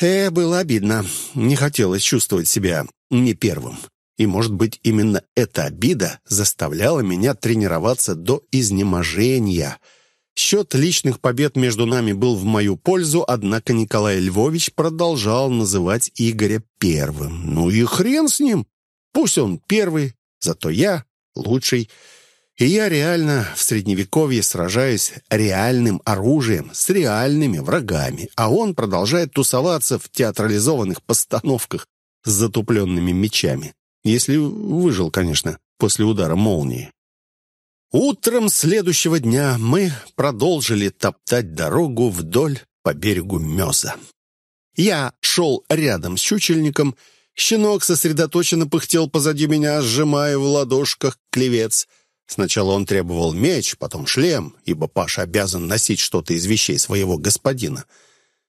Э, было обидно. Не хотелось чувствовать себя не первым. И, может быть, именно эта обида заставляла меня тренироваться до изнеможения. Счет личных побед между нами был в мою пользу, однако Николай Львович продолжал называть Игоря первым. Ну и хрен с ним! Пусть он первый, зато я лучший. И я реально в Средневековье сражаюсь реальным оружием с реальными врагами, а он продолжает тусоваться в театрализованных постановках с затупленными мечами. Если выжил, конечно, после удара молнии. Утром следующего дня мы продолжили топтать дорогу вдоль по берегу Меза. Я шел рядом с чучельником, щенок сосредоточенно пыхтел позади меня, сжимая в ладошках клевец — Сначала он требовал меч, потом шлем, ибо Паша обязан носить что-то из вещей своего господина.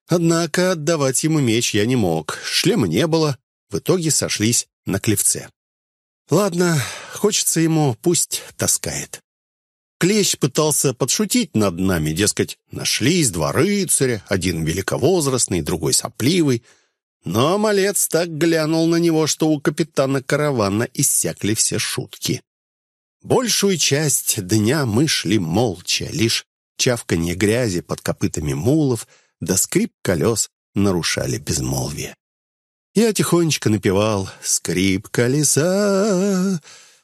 Однако отдавать ему меч я не мог. Шлема не было. В итоге сошлись на клевце. Ладно, хочется ему, пусть таскает. Клещ пытался подшутить над нами, дескать, нашлись два рыцаря, один великовозрастный, другой сопливый. Но малец так глянул на него, что у капитана каравана иссякли все шутки. Большую часть дня мы шли молча, лишь чавканье грязи под копытами мулов да скрип колес нарушали безмолвие. Я тихонечко напевал «Скрип колеса,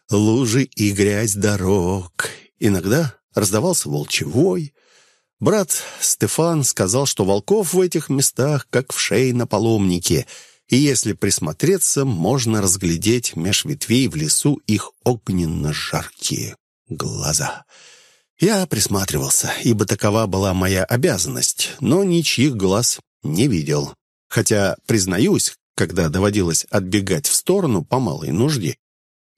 лужи и грязь дорог». Иногда раздавался волчевой. Брат Стефан сказал, что волков в этих местах, как в шее на паломнике — и если присмотреться, можно разглядеть меж ветвей в лесу их огненно-жаркие глаза. Я присматривался, ибо такова была моя обязанность, но ничьих глаз не видел. Хотя, признаюсь, когда доводилось отбегать в сторону по малой нужде,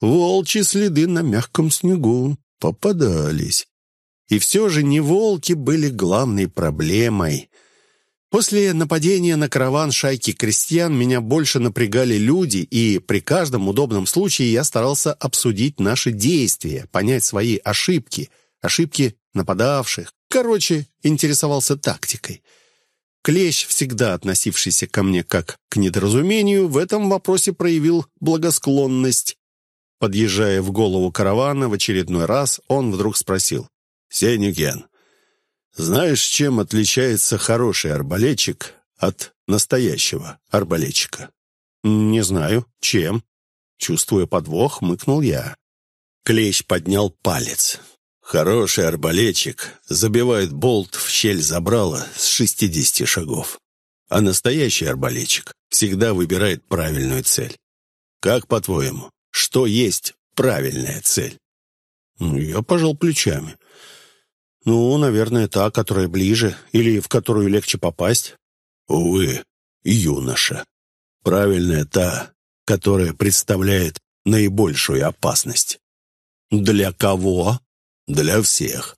волчьи следы на мягком снегу попадались. И все же не волки были главной проблемой. После нападения на караван шайки крестьян меня больше напрягали люди, и при каждом удобном случае я старался обсудить наши действия, понять свои ошибки, ошибки нападавших. Короче, интересовался тактикой. Клещ, всегда относившийся ко мне как к недоразумению, в этом вопросе проявил благосклонность. Подъезжая в голову каравана в очередной раз, он вдруг спросил. «Сенюкен, знаешь, чем отличается хороший арбалетчик от настоящего арбалетчика? Не знаю. Чем? Чувствуя подвох, мыкнул я. Клещ поднял палец. Хороший арбалетчик забивает болт в щель забрала с шестидесяти шагов. А настоящий арбалетчик всегда выбирает правильную цель. Как по-твоему, что есть правильная цель? Я пожал плечами. «Ну, наверное, та, которая ближе, или в которую легче попасть». «Увы, юноша. Правильная та, которая представляет наибольшую опасность». «Для кого?» «Для всех.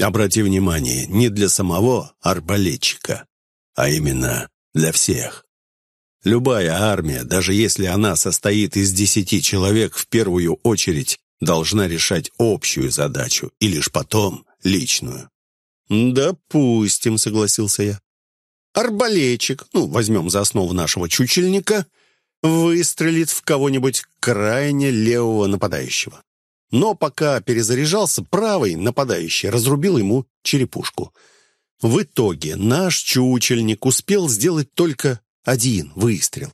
Обрати внимание, не для самого арбалетчика, а именно для всех. Любая армия, даже если она состоит из десяти человек, в первую очередь должна решать общую задачу, и лишь потом личную. «Допустим», — согласился я. «Арбалетчик, ну, возьмем за основу нашего чучельника, выстрелит в кого-нибудь крайне левого нападающего. Но пока перезаряжался, правый нападающий разрубил ему черепушку. В итоге наш чучельник успел сделать только один выстрел.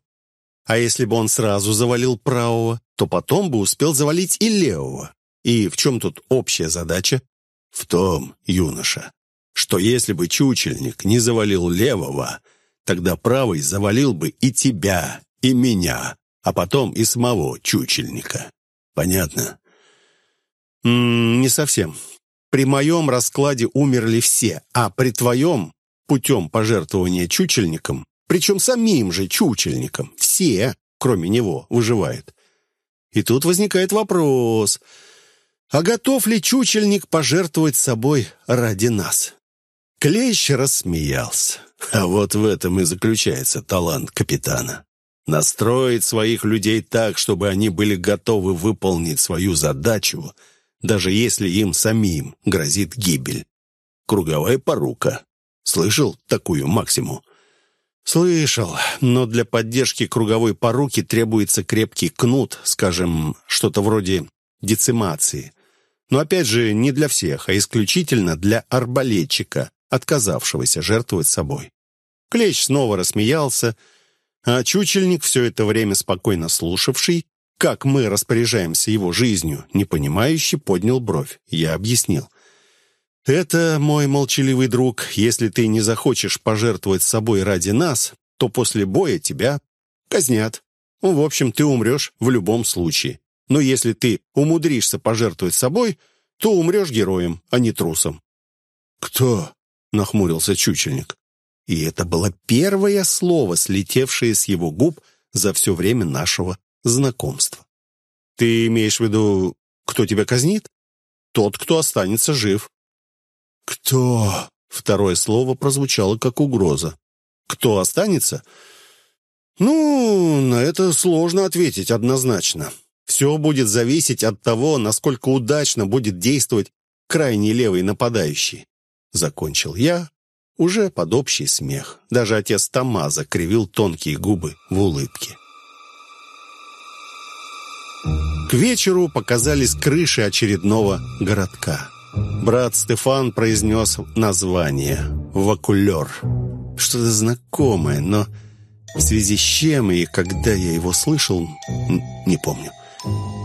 А если бы он сразу завалил правого, то потом бы успел завалить и левого. И в чем тут общая задача? В том, юноша, что если бы чучельник не завалил левого, тогда правый завалил бы и тебя, и меня, а потом и самого чучельника. Понятно? М -м, не совсем. При моем раскладе умерли все, а при твоем, путем пожертвования чучельником, причем самим же чучельником, все, кроме него, выживают. И тут возникает вопрос – а готов ли чучельник пожертвовать собой ради нас? Клещ рассмеялся. А вот в этом и заключается талант капитана. Настроить своих людей так, чтобы они были готовы выполнить свою задачу, даже если им самим грозит гибель. Круговая порука. Слышал такую максиму? «Слышал, но для поддержки круговой поруки требуется крепкий кнут, скажем, что-то вроде децимации. Но опять же, не для всех, а исключительно для арбалетчика, отказавшегося жертвовать собой». Клещ снова рассмеялся, а чучельник, все это время спокойно слушавший, как мы распоряжаемся его жизнью, непонимающе поднял бровь. Я объяснил. «Это, мой молчаливый друг, если ты не захочешь пожертвовать собой ради нас, то после боя тебя казнят. В общем, ты умрешь в любом случае. Но если ты умудришься пожертвовать собой, то умрешь героем, а не трусом». «Кто?» — нахмурился чучельник. И это было первое слово, слетевшее с его губ за все время нашего знакомства. «Ты имеешь в виду, кто тебя казнит?» «Тот, кто останется жив». «Кто?» Второе слово прозвучало как угроза. «Кто останется?» «Ну, на это сложно ответить однозначно. Все будет зависеть от того, насколько удачно будет действовать крайний левый нападающий». Закончил я, уже под общий смех. Даже отец Тамаза кривил тонкие губы в улыбке. К вечеру показались крыши очередного городка. Брат Стефан произнес название «Вакулер». Что-то знакомое, но в связи с чем и когда я его слышал, не помню.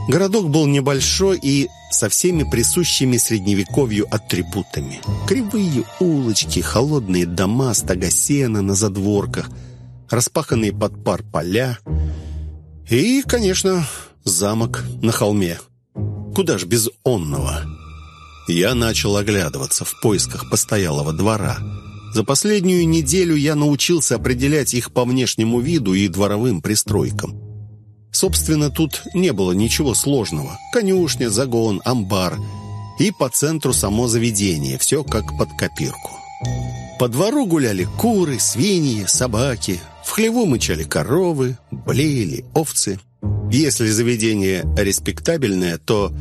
Городок был небольшой и со всеми присущими средневековью атрибутами. Кривые улочки, холодные дома, стога сена на задворках, распаханные под пар поля и, конечно, замок на холме. Куда ж без онного? Я начал оглядываться в поисках постоялого двора. За последнюю неделю я научился определять их по внешнему виду и дворовым пристройкам. Собственно, тут не было ничего сложного. Конюшня, загон, амбар. И по центру само заведение. Все как под копирку. По двору гуляли куры, свиньи, собаки. В хлеву мычали коровы, блеяли овцы. Если заведение респектабельное, то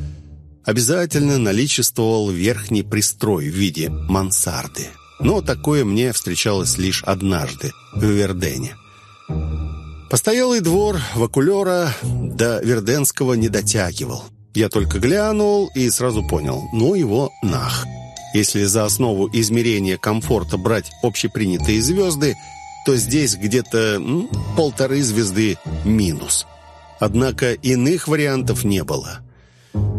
обязательно наличествовал верхний пристрой в виде мансарды. Но такое мне встречалось лишь однажды в Вердене. Постоялый двор Вакулера до Верденского не дотягивал. Я только глянул и сразу понял, ну его нах. Если за основу измерения комфорта брать общепринятые звезды, то здесь где-то полторы звезды минус. Однако иных вариантов не было.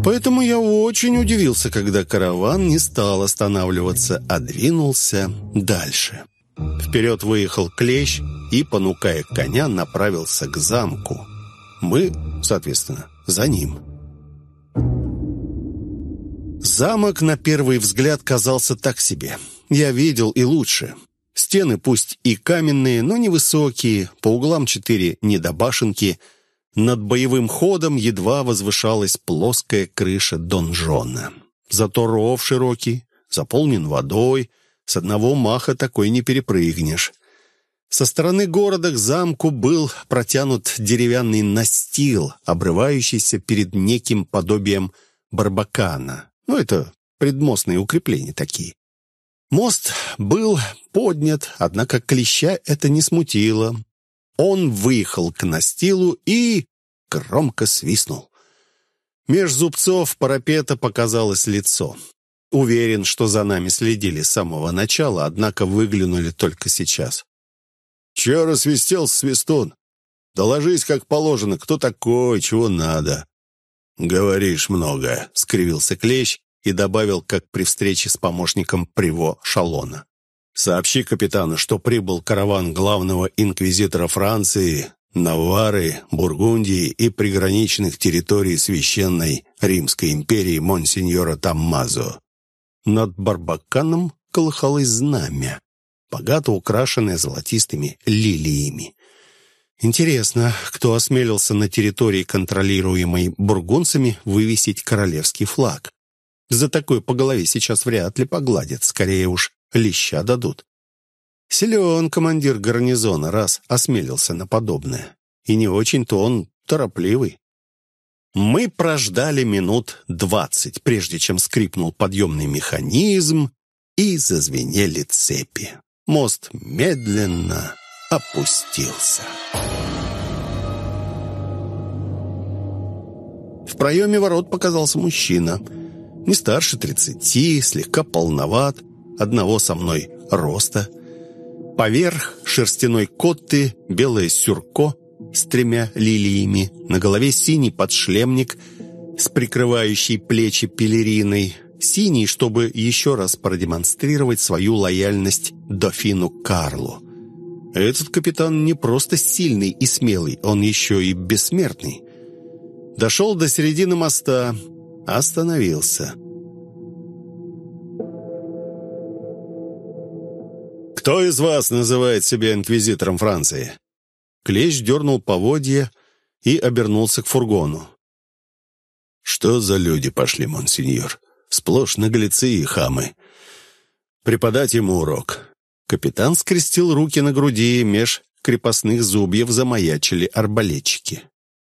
Поэтому я очень удивился, когда караван не стал останавливаться, а двинулся дальше. Вперед выехал клещ и, понукая коня, направился к замку. Мы, соответственно, за ним. Замок на первый взгляд казался так себе. Я видел и лучше. Стены пусть и каменные, но невысокие, по углам четыре недобашенки. Над боевым ходом едва возвышалась плоская крыша донжона. Зато ров широкий, заполнен водой — с одного маха такой не перепрыгнешь. Со стороны города к замку был протянут деревянный настил, обрывающийся перед неким подобием барбакана. Ну, это предмостные укрепления такие. Мост был поднят, однако клеща это не смутило. Он выехал к настилу и громко свистнул. Меж зубцов парапета показалось лицо. Уверен, что за нами следили с самого начала, однако выглянули только сейчас. «Че рассвистел свистун? Доложись, как положено, кто такой, чего надо». «Говоришь много», — скривился Клещ и добавил, как при встрече с помощником Приво Шалона. «Сообщи капитану, что прибыл караван главного инквизитора Франции, Навары, Бургундии и приграничных территорий Священной Римской империи Монсеньора Таммазо. Над Барбаканом колыхалось знамя, богато украшенное золотистыми лилиями. Интересно, кто осмелился на территории, контролируемой бургунцами, вывесить королевский флаг? За такое по голове сейчас вряд ли погладят, скорее уж леща дадут. Силен командир гарнизона, раз осмелился на подобное. И не очень-то он торопливый. Мы прождали минут двадцать, прежде чем скрипнул подъемный механизм и зазвенели цепи. Мост медленно опустился. В проеме ворот показался мужчина. Не старше тридцати, слегка полноват, одного со мной роста. Поверх шерстяной котты белое сюрко с тремя лилиями, на голове синий подшлемник с прикрывающей плечи пелериной, синий, чтобы еще раз продемонстрировать свою лояльность дофину Карлу. Этот капитан не просто сильный и смелый, он еще и бессмертный. Дошел до середины моста, остановился. «Кто из вас называет себя инквизитором Франции?» Клещ дернул поводья и обернулся к фургону. «Что за люди пошли, монсеньор? Сплошь наглецы и хамы. Преподать ему урок». Капитан скрестил руки на груди, меж крепостных зубьев замаячили арбалетчики.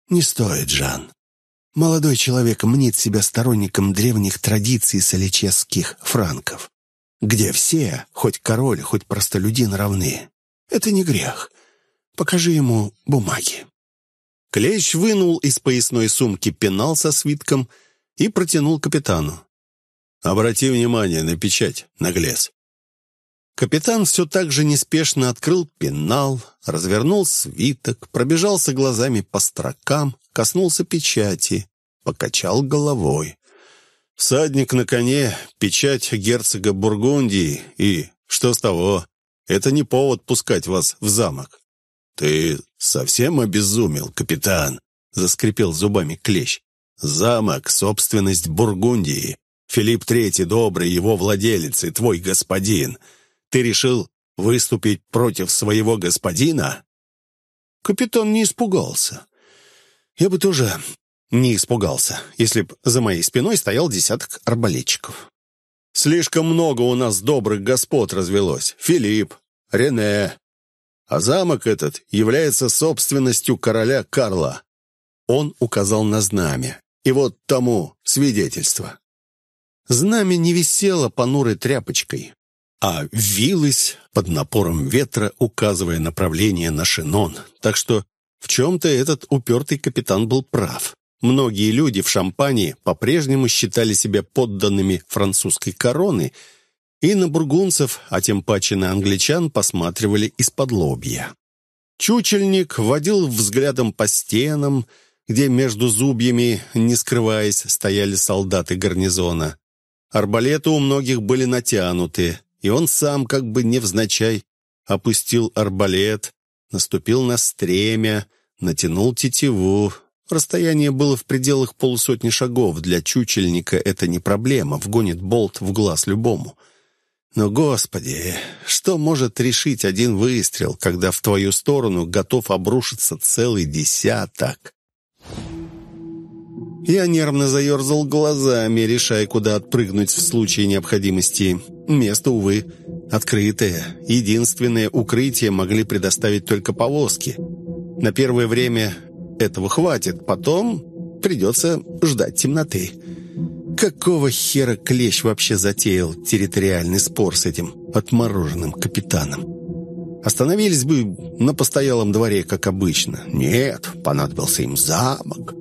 «Не стоит, Жан. Молодой человек мнит себя сторонником древних традиций соличесских франков, где все, хоть король, хоть простолюдин, равны. Это не грех. Покажи ему бумаги». Клещ вынул из поясной сумки пенал со свитком и протянул капитану. «Обрати внимание на печать, наглец. Капитан все так же неспешно открыл пенал, развернул свиток, пробежался глазами по строкам, коснулся печати, покачал головой. «Всадник на коне, печать герцога Бургундии, и что с того? Это не повод пускать вас в замок». «Ты совсем обезумел, капитан?» — заскрипел зубами клещ. «Замок — собственность Бургундии. Филипп Третий добрый, его владелец и твой господин». Ты решил выступить против своего господина?» Капитан не испугался. Я бы тоже не испугался, если б за моей спиной стоял десяток арбалетчиков. Слишком много у нас добрых господ развелось. Филипп, Рене. А замок этот является собственностью короля Карла. Он указал на знамя. И вот тому свидетельство. Знамя не висело понурой тряпочкой а вилась под напором ветра, указывая направление на Шинон. Так что в чем-то этот упертый капитан был прав. Многие люди в Шампании по-прежнему считали себя подданными французской короны, и на бургунцев, а тем паче на англичан, посматривали из-под лобья. Чучельник водил взглядом по стенам, где между зубьями, не скрываясь, стояли солдаты гарнизона. Арбалеты у многих были натянуты, и он сам, как бы невзначай, опустил арбалет, наступил на стремя, натянул тетиву. Расстояние было в пределах полусотни шагов. Для чучельника это не проблема, вгонит болт в глаз любому. Но, Господи, что может решить один выстрел, когда в твою сторону готов обрушиться целый десяток? Я нервно заерзал глазами, решая, куда отпрыгнуть в случае необходимости. Место, увы, открытое. Единственное укрытие могли предоставить только повозки. На первое время этого хватит, потом придется ждать темноты. Какого хера Клещ вообще затеял территориальный спор с этим отмороженным капитаном? Остановились бы на постоялом дворе, как обычно. Нет, понадобился им замок.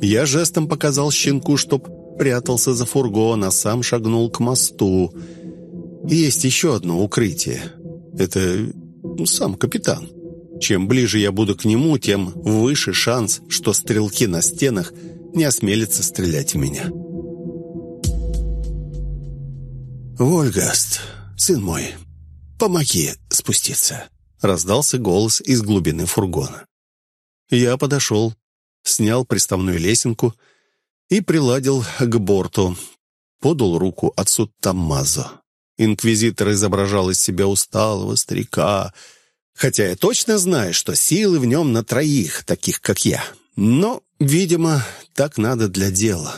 Я жестом показал щенку, чтоб прятался за фургон, а сам шагнул к мосту. Есть еще одно укрытие. Это сам капитан. Чем ближе я буду к нему, тем выше шанс, что стрелки на стенах не осмелятся стрелять в меня. «Вольгаст, сын мой, помоги спуститься», — раздался голос из глубины фургона. Я подошел, снял приставную лесенку и приладил к борту. Подал руку отцу Таммазо. Инквизитор изображал из себя усталого старика, хотя я точно знаю, что силы в нем на троих, таких как я. Но, видимо, так надо для дела.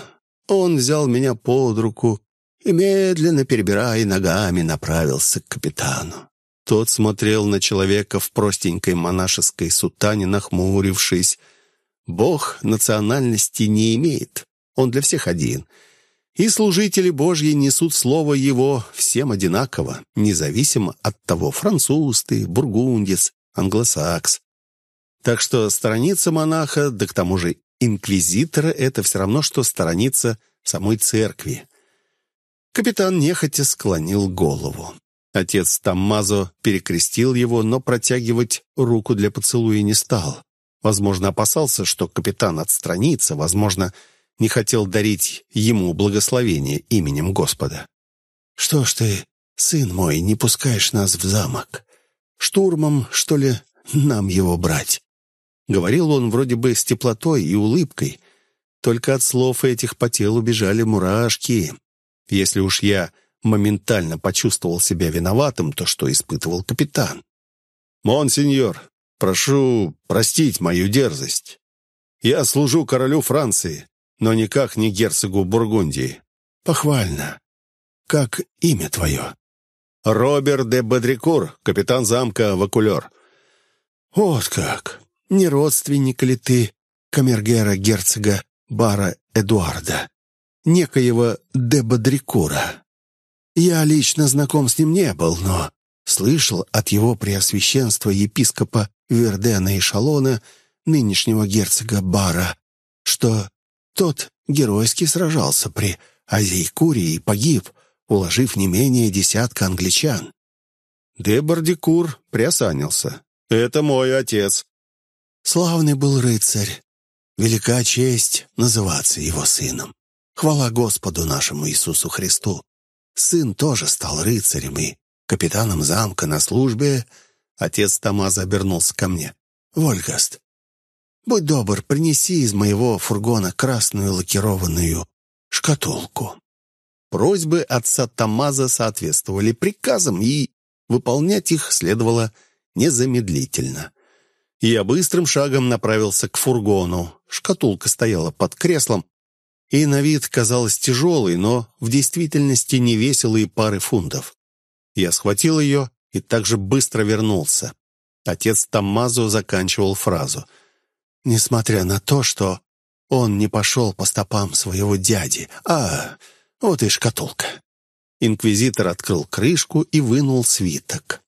Он взял меня под руку и, медленно перебирая ногами, направился к капитану. Тот смотрел на человека в простенькой монашеской сутане, нахмурившись. Бог национальности не имеет, он для всех один. И служители Божьи несут слово Его всем одинаково, независимо от того, француз ты, бургундец, англосакс. Так что страница монаха, да к тому же инквизитора, это все равно, что страница самой церкви. Капитан нехотя склонил голову. Отец Таммазо перекрестил его, но протягивать руку для поцелуя не стал. Возможно, опасался, что капитан отстранится, возможно, не хотел дарить ему благословение именем Господа. «Что ж ты, сын мой, не пускаешь нас в замок? Штурмом, что ли, нам его брать?» Говорил он вроде бы с теплотой и улыбкой. Только от слов этих по телу бежали мурашки. Если уж я моментально почувствовал себя виноватым, то что испытывал капитан? «Монсеньор, прошу простить мою дерзость. Я служу королю Франции, но никак не герцогу Бургундии». «Похвально. Как имя твое?» «Роберт де Бодрикур, капитан замка Вакулер». «Вот как! Не родственник ли ты камергера герцога Бара Эдуарда, некоего де Бодрикура?» Я лично знаком с ним не был, но слышал от его преосвященства епископа Вердена и Шалона, нынешнего герцога Бара, что тот геройски сражался при Азейкуре и погиб, уложив не менее десятка англичан. Дебардикур приосанился. «Это мой отец». Славный был рыцарь. Велика честь называться его сыном. Хвала Господу нашему Иисусу Христу. Сын тоже стал рыцарем и капитаном замка на службе. Отец Томаза обернулся ко мне. «Вольгаст, будь добр, принеси из моего фургона красную лакированную шкатулку». Просьбы отца Томаза соответствовали приказам, и выполнять их следовало незамедлительно. Я быстрым шагом направился к фургону. Шкатулка стояла под креслом, и на вид казалась тяжелой, но в действительности не весила и пары фунтов. Я схватил ее и также быстро вернулся. Отец Таммазо заканчивал фразу. «Несмотря на то, что он не пошел по стопам своего дяди, а вот и шкатулка». Инквизитор открыл крышку и вынул свиток.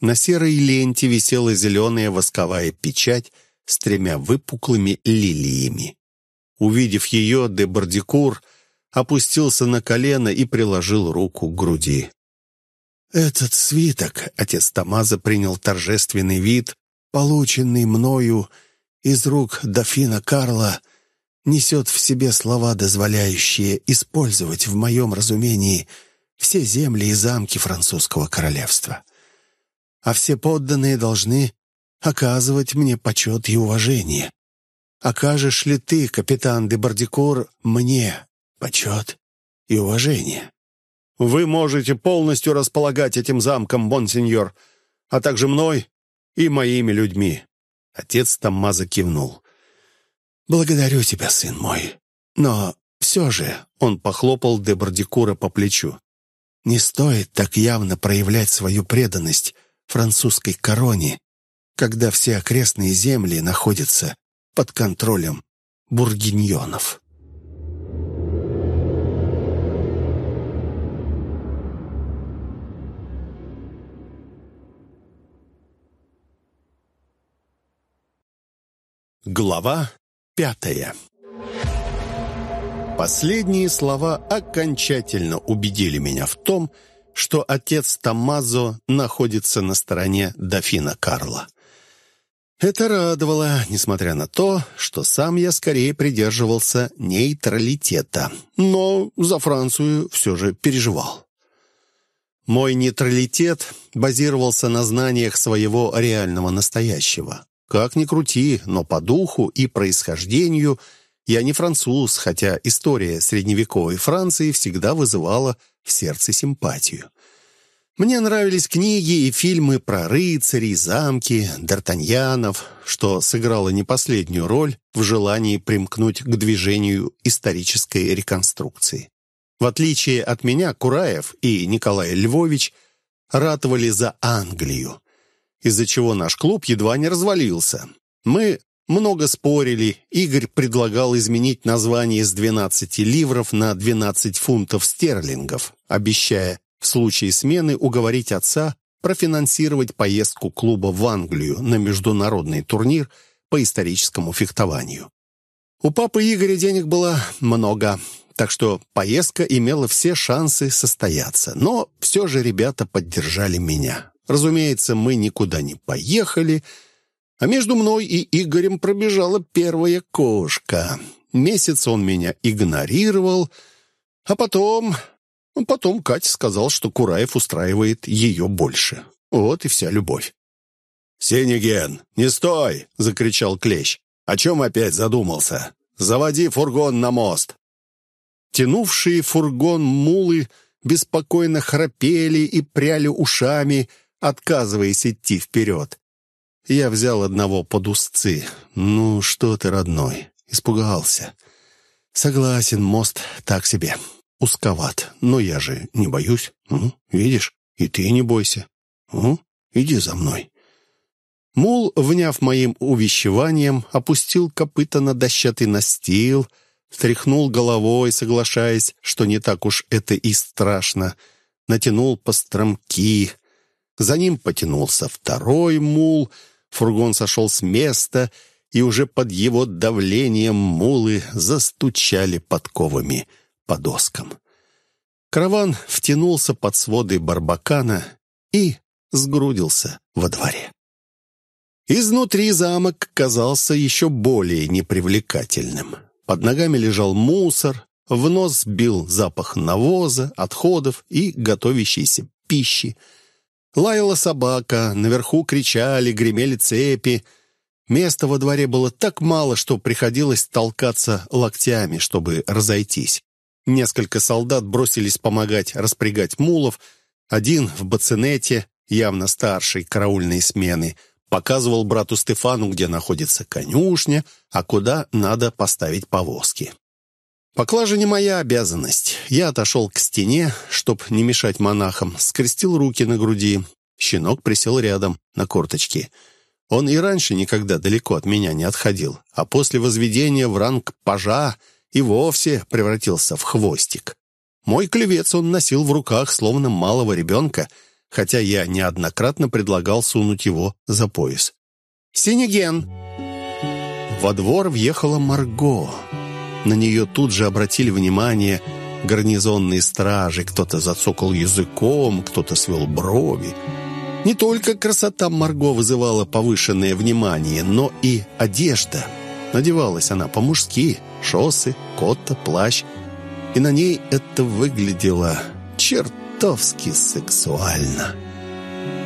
На серой ленте висела зеленая восковая печать с тремя выпуклыми лилиями. Увидев ее, де Бардикур опустился на колено и приложил руку к груди. «Этот свиток», — отец Тамаза принял торжественный вид, полученный мною из рук дофина Карла, несет в себе слова, дозволяющие использовать в моем разумении все земли и замки французского королевства. А все подданные должны оказывать мне почет и уважение окажешь ли ты, капитан де Бардикур, мне почет и уважение? Вы можете полностью располагать этим замком, монсеньор, а также мной и моими людьми. Отец Таммаза кивнул. «Благодарю тебя, сын мой. Но все же...» — он похлопал де Бардикура по плечу. «Не стоит так явно проявлять свою преданность французской короне, когда все окрестные земли находятся под контролем бургиньонов. Глава пятая Последние слова окончательно убедили меня в том, что отец Томмазо находится на стороне дофина Карла. Это радовало, несмотря на то, что сам я скорее придерживался нейтралитета, но за Францию все же переживал. Мой нейтралитет базировался на знаниях своего реального настоящего. Как ни крути, но по духу и происхождению я не француз, хотя история средневековой Франции всегда вызывала в сердце симпатию. Мне нравились книги и фильмы про рыцарей, замки, д'Артаньянов, что сыграло не последнюю роль в желании примкнуть к движению исторической реконструкции. В отличие от меня, Кураев и Николай Львович ратовали за Англию, из-за чего наш клуб едва не развалился. Мы Много спорили. Игорь предлагал изменить название с 12 ливров на 12 фунтов стерлингов, обещая в случае смены уговорить отца профинансировать поездку клуба в Англию на международный турнир по историческому фехтованию. У папы Игоря денег было много, так что поездка имела все шансы состояться. Но все же ребята поддержали меня. Разумеется, мы никуда не поехали, а между мной и Игорем пробежала первая кошка. Месяц он меня игнорировал, а потом... Потом Катя сказал, что Кураев устраивает ее больше. Вот и вся любовь. «Синеген, не стой!» — закричал Клещ. «О чем опять задумался? Заводи фургон на мост!» Тянувшие фургон мулы беспокойно храпели и пряли ушами, отказываясь идти вперед. Я взял одного под узцы. «Ну, что ты, родной?» Испугался. «Согласен, мост так себе. Узковат. Но я же не боюсь. Угу. Видишь? И ты не бойся. Угу. Иди за мной». Мул, вняв моим увещеванием, опустил копыта на дощатый настил, встряхнул головой, соглашаясь, что не так уж это и страшно, натянул постромки. За ним потянулся второй мул, фургон сошел с места, и уже под его давлением мулы застучали подковами по доскам. Караван втянулся под своды барбакана и сгрудился во дворе. Изнутри замок казался еще более непривлекательным. Под ногами лежал мусор, в нос бил запах навоза, отходов и готовящейся пищи. Лаяла собака, наверху кричали, гремели цепи. Места во дворе было так мало, что приходилось толкаться локтями, чтобы разойтись. Несколько солдат бросились помогать распрягать мулов. Один в бацинете, явно старший караульной смены — Показывал брату Стефану, где находится конюшня, а куда надо поставить повозки. Поклажа не моя обязанность. Я отошел к стене, чтоб не мешать монахам, скрестил руки на груди. Щенок присел рядом, на корточки. Он и раньше никогда далеко от меня не отходил, а после возведения в ранг пажа и вовсе превратился в хвостик. Мой клевец он носил в руках, словно малого ребенка — хотя я неоднократно предлагал сунуть его за пояс. «Синеген!» Во двор въехала Марго. На нее тут же обратили внимание гарнизонные стражи. Кто-то зацокал языком, кто-то свел брови. Не только красота Марго вызывала повышенное внимание, но и одежда. Надевалась она по-мужски, шоссы, котта, плащ. И на ней это выглядело черт чертовски сексуально.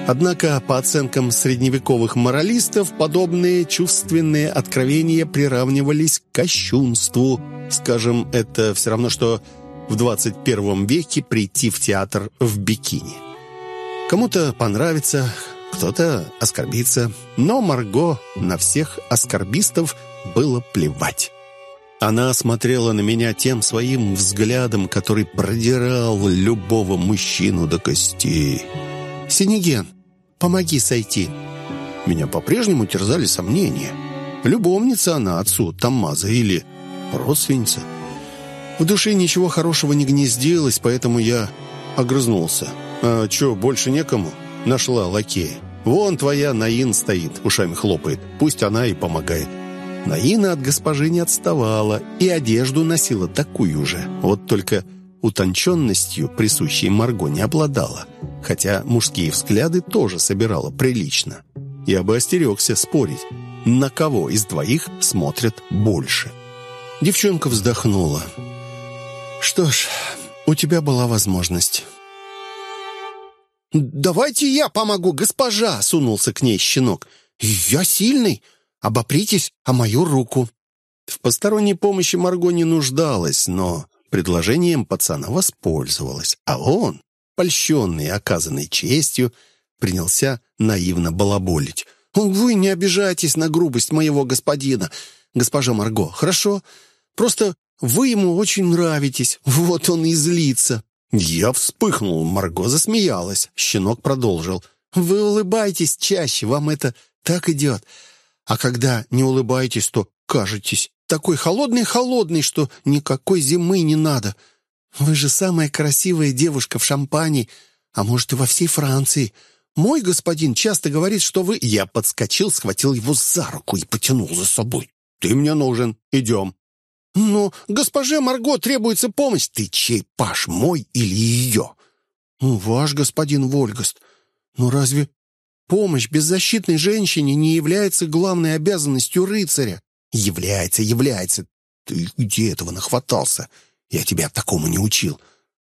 Однако, по оценкам средневековых моралистов, подобные чувственные откровения приравнивались к кощунству. Скажем, это все равно, что в 21 веке прийти в театр в бикини. Кому-то понравится, кто-то оскорбится, но Марго на всех оскорбистов было плевать. Она смотрела на меня тем своим взглядом, который продирал любого мужчину до костей. «Синеген, помоги сойти». Меня по-прежнему терзали сомнения. Любовница она отцу Таммаза или родственница. В душе ничего хорошего не гнездилось, поэтому я огрызнулся. «А что, больше некому?» Нашла лакея. «Вон твоя Наин стоит, ушами хлопает. Пусть она и помогает». Наина от госпожи не отставала и одежду носила такую же, вот только утонченностью, присущей Марго, не обладала, хотя мужские взгляды тоже собирала прилично. Я бы остерегся спорить, на кого из двоих смотрят больше. Девчонка вздохнула. «Что ж, у тебя была возможность». «Давайте я помогу, госпожа!» — сунулся к ней щенок. «Я сильный, Обопритесь о мою руку». В посторонней помощи Марго не нуждалась, но предложением пацана воспользовалась, а он, польщенный оказанной честью, принялся наивно балаболить. «Вы не обижайтесь на грубость моего господина, госпожа Марго, хорошо? Просто вы ему очень нравитесь, вот он и злится». Я вспыхнул, Марго засмеялась. Щенок продолжил. «Вы улыбайтесь чаще, вам это так идет. А когда не улыбаетесь, то кажетесь такой холодный-холодный, что никакой зимы не надо. Вы же самая красивая девушка в шампане, а может и во всей Франции. Мой господин часто говорит, что вы...» Я подскочил, схватил его за руку и потянул за собой. «Ты мне нужен. Идем». «Но госпоже Марго требуется помощь. Ты чей, Паш, мой или ее?» «Ну, «Ваш господин Вольгаст. Но разве помощь беззащитной женщине не является главной обязанностью рыцаря?» «Является, является. Ты где этого нахватался? Я тебя такому не учил».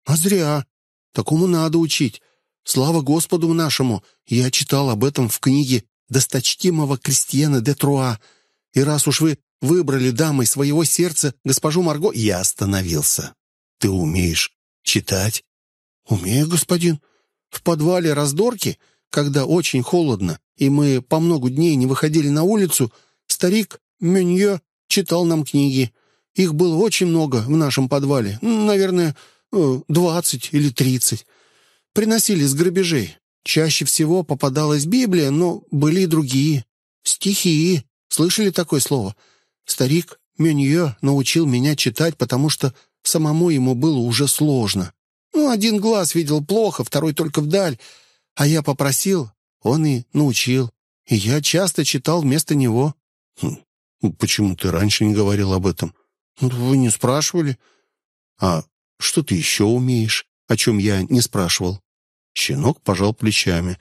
«А зря. Такому надо учить. Слава Господу нашему! Я читал об этом в книге досточтимого крестьяна де Труа. И раз уж вы выбрали дамой своего сердца госпожу Марго, я остановился. Ты умеешь читать? Умею, господин. В подвале раздорки, когда очень холодно, и мы по много дней не выходили на улицу, старик Менье читал нам книги. Их было очень много в нашем подвале, наверное, э, двадцать или тридцать. Приносили с грабежей. Чаще всего попадалась Библия, но были и другие. Стихи. Слышали такое слово? Старик Менье научил меня читать, потому что самому ему было уже сложно. Ну, один глаз видел плохо, второй только вдаль. А я попросил, он и научил. И я часто читал вместо него. Хм, почему ты раньше не говорил об этом? Ну, вы не спрашивали. А что ты еще умеешь, о чем я не спрашивал? Щенок пожал плечами.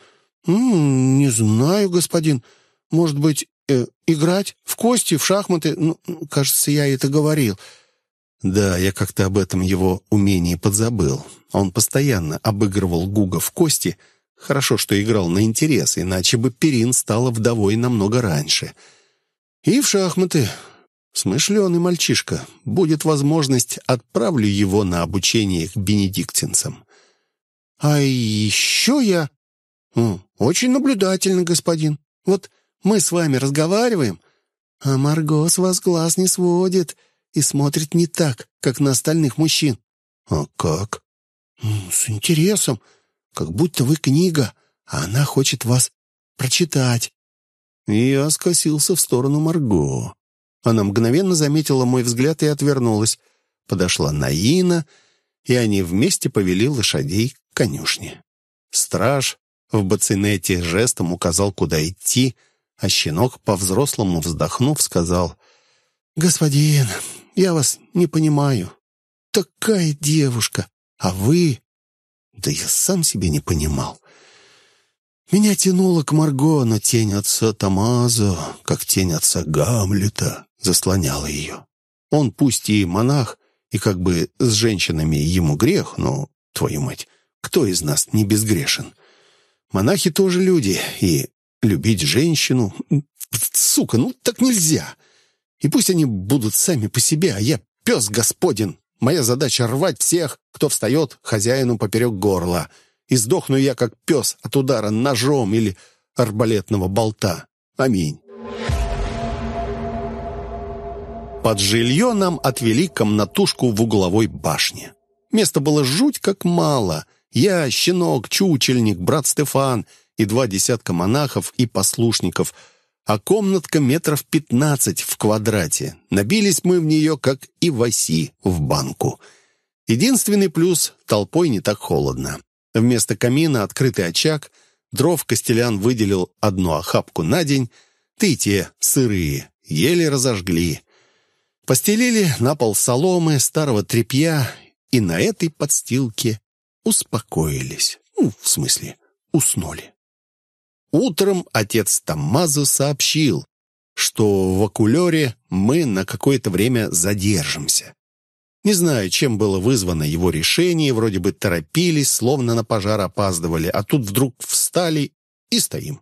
«М -м, «Не знаю, господин. Может быть, э, играть в кости, в шахматы? Ну, кажется, я это говорил». Да, я как-то об этом его умении подзабыл. Он постоянно обыгрывал Гуга в кости. Хорошо, что играл на интерес, иначе бы Перин стала вдовой намного раньше. И в шахматы. Смышленый мальчишка. Будет возможность, отправлю его на обучение к бенедиктинцам. А еще я... Очень наблюдательный господин. Вот мы с вами разговариваем, а Марго с вас глаз не сводит и смотрит не так, как на остальных мужчин. А как? С интересом, как будто вы книга, а она хочет вас прочитать. Я скосился в сторону Марго. Она мгновенно заметила мой взгляд и отвернулась. Подошла Наина, и они вместе повели лошадей к конюшне. Страж в бацинете жестом указал, куда идти, а щенок, по-взрослому вздохнув, сказал, «Господин, я вас не понимаю. Такая девушка, а вы...» Да я сам себе не понимал. Меня тянуло к Марго, но тень отца Тамазо, как тень отца Гамлета, заслоняла ее. Он пусть и монах, и как бы с женщинами ему грех, но, твою мать, кто из нас не безгрешен? Монахи тоже люди, и любить женщину... Сука, ну так нельзя. И пусть они будут сами по себе, а я пес господин. Моя задача — рвать всех, кто встает хозяину поперек горла. И сдохну я, как пес, от удара ножом или арбалетного болта. Аминь. Под жилье нам отвели комнатушку в угловой башне. Места было жуть как мало. Я, щенок, чучельник, брат Стефан и два десятка монахов и послушников, а комнатка метров пятнадцать в квадрате. Набились мы в нее, как и в оси в банку. Единственный плюс — толпой не так холодно. Вместо камина открытый очаг, дров Костелян выделил одну охапку на день, ты те сырые, еле разожгли. Постелили на пол соломы, старого тряпья, и на этой подстилке успокоились. Ну, в смысле, уснули. Утром отец Тамазу сообщил, что в Акулере мы на какое-то время задержимся. Не знаю, чем было вызвано его решение, вроде бы торопились, словно на пожар опаздывали, а тут вдруг встали и стоим.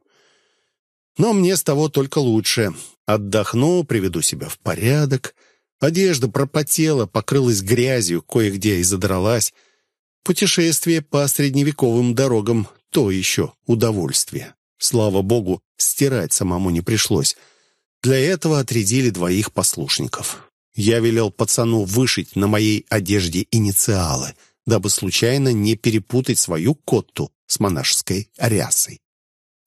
Но мне с того только лучше. Отдохну, приведу себя в порядок — Одежда пропотела, покрылась грязью, кое-где и задралась. Путешествие по средневековым дорогам — то еще удовольствие. Слава богу, стирать самому не пришлось. Для этого отрядили двоих послушников. Я велел пацану вышить на моей одежде инициалы, дабы случайно не перепутать свою котту с монашеской рясой.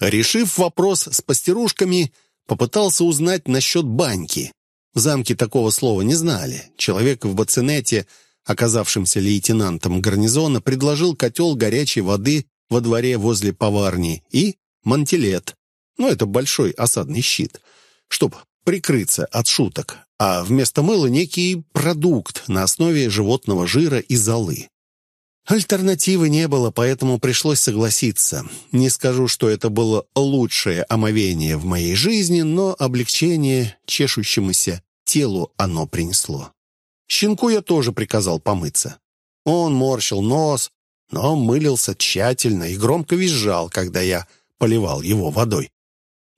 Решив вопрос с пастерушками, Попытался узнать насчет баньки. В замке такого слова не знали. Человек в бацинете, оказавшимся лейтенантом гарнизона, предложил котел горячей воды во дворе возле поварни и мантилет. Ну, это большой осадный щит, чтобы прикрыться от шуток. А вместо мыла некий продукт на основе животного жира и золы. Альтернативы не было, поэтому пришлось согласиться. Не скажу, что это было лучшее омовение в моей жизни, но облегчение чешущемуся телу оно принесло. Щенку я тоже приказал помыться. Он морщил нос, но мылился тщательно и громко визжал, когда я поливал его водой.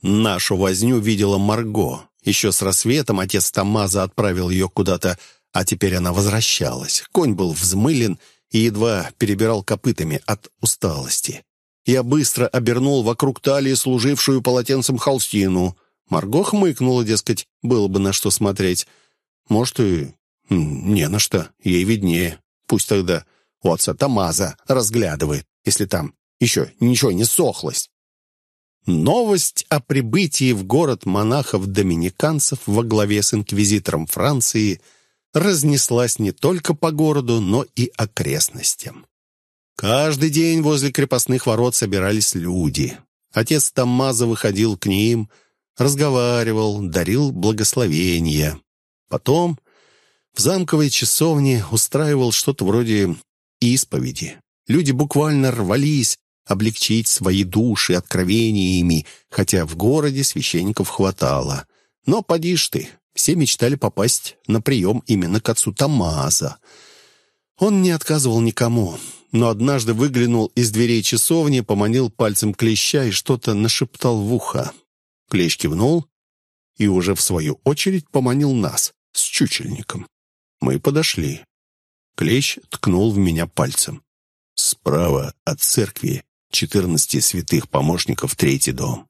Нашу возню видела Марго. Еще с рассветом отец Тамаза отправил ее куда-то, а теперь она возвращалась. Конь был взмылен и едва перебирал копытами от усталости. Я быстро обернул вокруг талии служившую полотенцем холстину. Марго хмыкнула, дескать, было бы на что смотреть. Может, и не на что, ей виднее. Пусть тогда у отца Тамаза разглядывает, если там еще ничего не сохлось. Новость о прибытии в город монахов-доминиканцев во главе с инквизитором Франции разнеслась не только по городу, но и окрестностям. Каждый день возле крепостных ворот собирались люди. Отец Тамаза выходил к ним, разговаривал, дарил благословения. Потом в замковой часовне устраивал что-то вроде исповеди. Люди буквально рвались облегчить свои души откровениями, хотя в городе священников хватало. Но поди ж ты, все мечтали попасть на прием именно к отцу Тамаза. Он не отказывал никому, но однажды выглянул из дверей часовни, поманил пальцем клеща и что-то нашептал в ухо. Клещ кивнул и уже в свою очередь поманил нас с чучельником. Мы подошли. Клещ ткнул в меня пальцем. Справа от церкви четырнадцати святых помощников третий дом.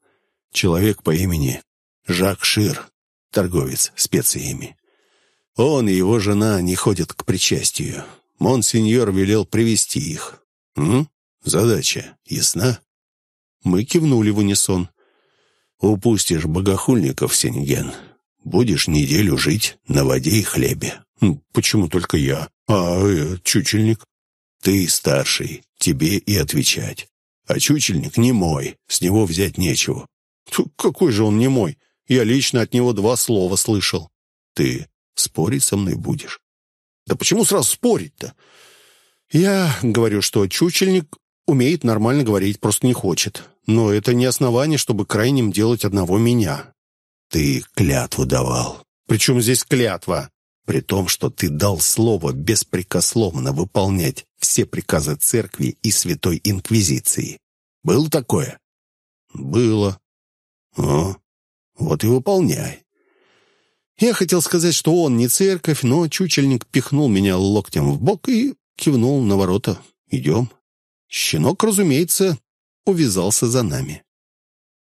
Человек по имени Жак Шир, торговец специями. Он и его жена не ходят к причастию. Монсеньор велел привести их. М? Задача ясна? Мы кивнули в унисон. Упустишь богохульников, Сенген. Будешь неделю жить на воде и хлебе. Почему только я? А э, чучельник? Ты старший, тебе и отвечать. А чучельник не мой, с него взять нечего. Какой же он не мой? Я лично от него два слова слышал. Ты спорить со мной будешь? Да почему сразу спорить-то? Я говорю, что чучельник умеет нормально говорить, просто не хочет. Но это не основание, чтобы крайним делать одного меня. Ты клятву давал. Причем здесь клятва? При том, что ты дал слово беспрекословно выполнять все приказы церкви и святой инквизиции. Было такое? Было. О, вот и выполняй. Я хотел сказать, что он не церковь, но чучельник пихнул меня локтем в бок и кивнул на ворота. «Идем». Щенок, разумеется, увязался за нами.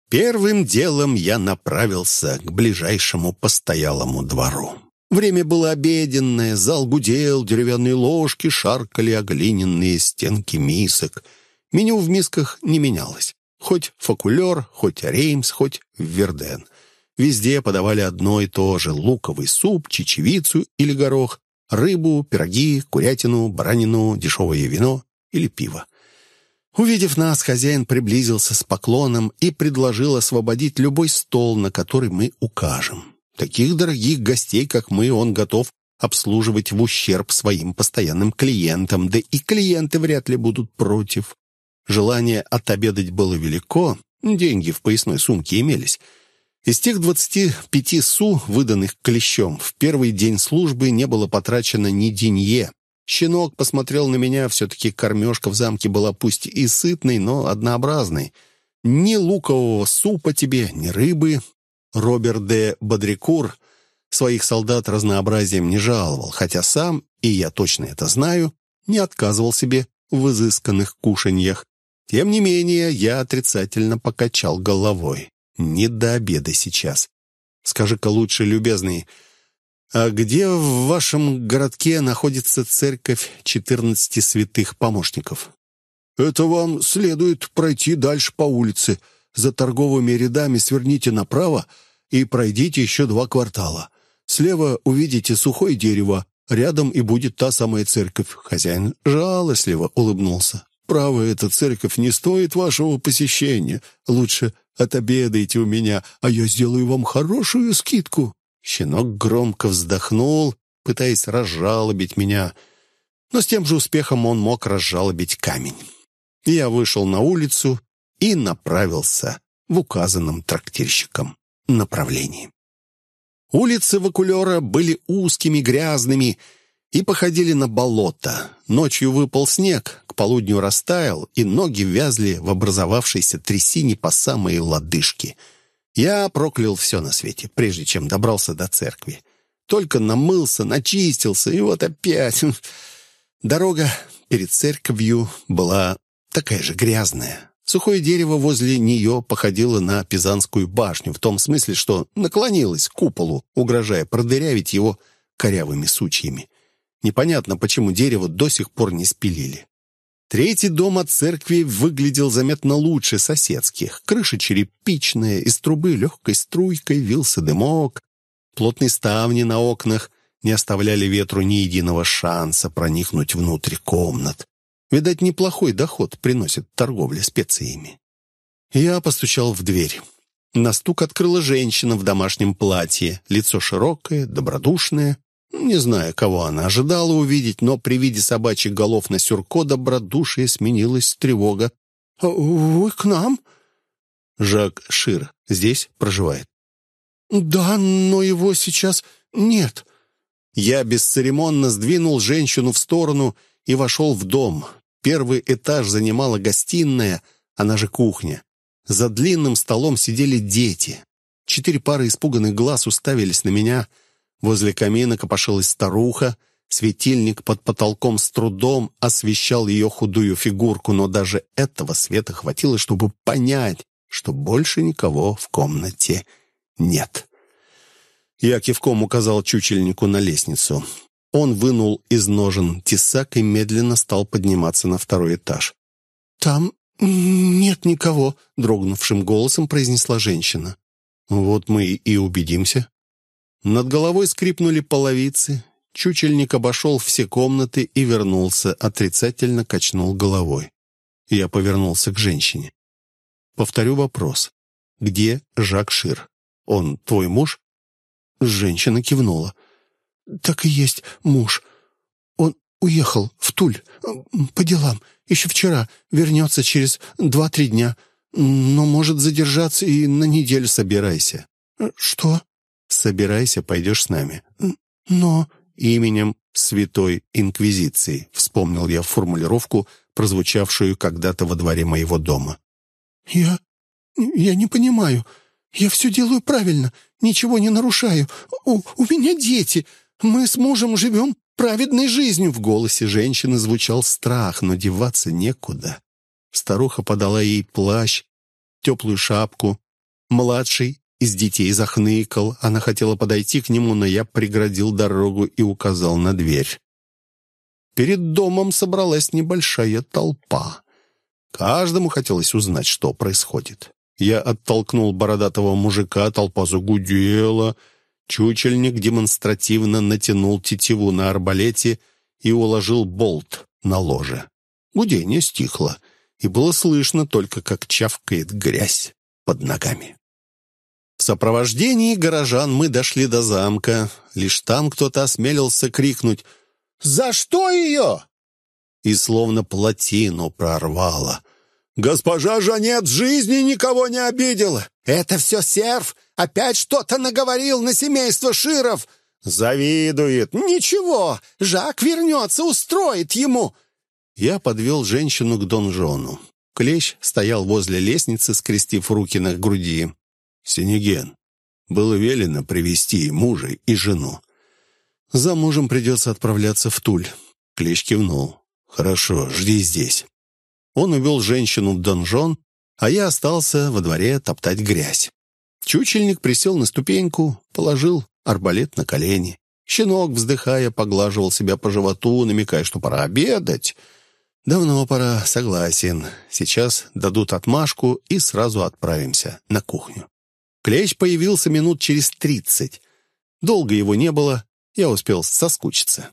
Первым делом я направился к ближайшему постоялому двору. Время было обеденное, зал гудел, деревянные ложки шаркали о глиняные стенки мисок. Меню в мисках не менялось. Хоть факулер, хоть реймс, хоть верден. Везде подавали одно и то же — луковый суп, чечевицу или горох, рыбу, пироги, курятину, баранину, дешевое вино или пиво. Увидев нас, хозяин приблизился с поклоном и предложил освободить любой стол, на который мы укажем. Таких дорогих гостей, как мы, он готов обслуживать в ущерб своим постоянным клиентам, да и клиенты вряд ли будут против. Желание отобедать было велико, деньги в поясной сумке имелись — из тех 25 су, выданных клещом, в первый день службы не было потрачено ни денье. Щенок посмотрел на меня, все-таки кормежка в замке была пусть и сытной, но однообразной. Ни лукового супа тебе, ни рыбы. Роберт де Бодрикур своих солдат разнообразием не жаловал, хотя сам, и я точно это знаю, не отказывал себе в изысканных кушаньях. Тем не менее, я отрицательно покачал головой. Не до обеда сейчас. Скажи-ка лучше, любезный, а где в вашем городке находится церковь четырнадцати святых помощников? Это вам следует пройти дальше по улице. За торговыми рядами сверните направо и пройдите еще два квартала. Слева увидите сухое дерево, рядом и будет та самая церковь». Хозяин жалостливо улыбнулся. «Право, эта церковь не стоит вашего посещения. Лучше отобедайте у меня, а я сделаю вам хорошую скидку». Щенок громко вздохнул, пытаясь разжалобить меня, но с тем же успехом он мог разжалобить камень. Я вышел на улицу и направился в указанном трактирщиком направлении. Улицы Вакулера были узкими, грязными и походили на болото. Ночью выпал снег, к полудню растаял, и ноги вязли в образовавшейся трясине по самые лодыжки. Я проклял все на свете, прежде чем добрался до церкви. Только намылся, начистился, и вот опять... Дорога перед церковью была такая же грязная. Сухое дерево возле нее походило на Пизанскую башню, в том смысле, что наклонилось к куполу, угрожая продырявить его корявыми сучьями. Непонятно, почему дерево до сих пор не спилили. Третий дом от церкви выглядел заметно лучше соседских. Крыша черепичная, из трубы легкой струйкой вился дымок. Плотные ставни на окнах не оставляли ветру ни единого шанса проникнуть внутрь комнат. Видать, неплохой доход приносит торговля специями. Я постучал в дверь. На стук открыла женщина в домашнем платье, лицо широкое, добродушное. Не знаю, кого она ожидала увидеть, но при виде собачьих голов на сюрко добродушие сменилось тревога. «А «Вы к нам?» Жак Шир здесь проживает. «Да, но его сейчас нет». Я бесцеремонно сдвинул женщину в сторону и вошел в дом. Первый этаж занимала гостиная, она же кухня. За длинным столом сидели дети. Четыре пары испуганных глаз уставились на меня. Возле камина копошилась старуха. Светильник под потолком с трудом освещал ее худую фигурку, но даже этого света хватило, чтобы понять, что больше никого в комнате нет. Я кивком указал чучельнику на лестницу. Он вынул из ножен тесак и медленно стал подниматься на второй этаж. «Там нет никого», — дрогнувшим голосом произнесла женщина. «Вот мы и убедимся». Над головой скрипнули половицы. Чучельник обошел все комнаты и вернулся, отрицательно качнул головой. Я повернулся к женщине. «Повторю вопрос. Где Жак Шир? Он твой муж?» Женщина кивнула. «Так и есть муж. Он уехал в Туль по делам. Еще вчера. Вернется через два-три дня. Но может задержаться и на неделю собирайся». «Что?» «Собирайся, пойдешь с нами». «Но...» «Именем Святой Инквизиции», — вспомнил я формулировку, прозвучавшую когда-то во дворе моего дома. «Я... я не понимаю. Я все делаю правильно, ничего не нарушаю. У, у меня дети. Мы с мужем живем праведной жизнью». В голосе женщины звучал страх, но деваться некуда. Старуха подала ей плащ, теплую шапку. Младший из детей захныкал. Она хотела подойти к нему, но я преградил дорогу и указал на дверь. Перед домом собралась небольшая толпа. Каждому хотелось узнать, что происходит. Я оттолкнул бородатого мужика, толпа загудела — Чучельник демонстративно натянул тетиву на арбалете и уложил болт на ложе. Гудение стихло, и было слышно только, как чавкает грязь под ногами. В сопровождении горожан мы дошли до замка. Лишь там кто-то осмелился крикнуть «За что ее?» И словно плотину прорвало. «Госпожа Жанет жизни никого не обидела! Это все серф! Опять что-то наговорил на семейство Широв!» «Завидует! Ничего! Жак вернется, устроит ему!» Я подвел женщину к донжону. Клещ стоял возле лестницы, скрестив руки на груди. «Синеген, было велено привести мужа и жену. За мужем придется отправляться в Туль». Клещ кивнул. «Хорошо, жди здесь». Он увел женщину в донжон, а я остался во дворе топтать грязь. Чучельник присел на ступеньку, положил арбалет на колени. Щенок, вздыхая, поглаживал себя по животу, намекая, что пора обедать. «Давно пора, согласен. Сейчас дадут отмашку и сразу отправимся на кухню». Клещ появился минут через тридцать. Долго его не было, я успел соскучиться.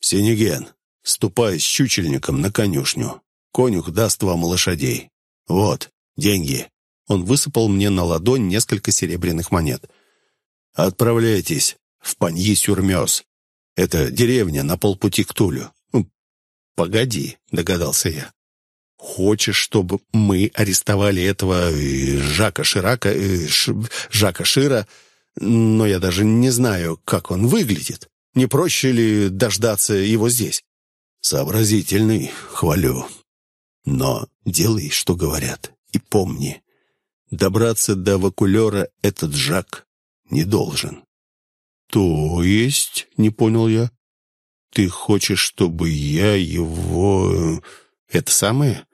«Синеген, ступай с щучельником на конюшню. Конюх даст вам лошадей. Вот, деньги». Он высыпал мне на ладонь несколько серебряных монет. «Отправляйтесь в Паньи-Сюрмёс. Это деревня на полпути к Тулю». «Погоди», — догадался я. «Хочешь, чтобы мы арестовали этого э, Жака Ширака, э, Ш, Жака Шира, но я даже не знаю, как он выглядит. Не проще ли дождаться его здесь?» «Сообразительный, хвалю. Но делай, что говорят, и помни, добраться до вакулера этот Жак не должен». «То есть?» — не понял я. «Ты хочешь, чтобы я его... это самое?»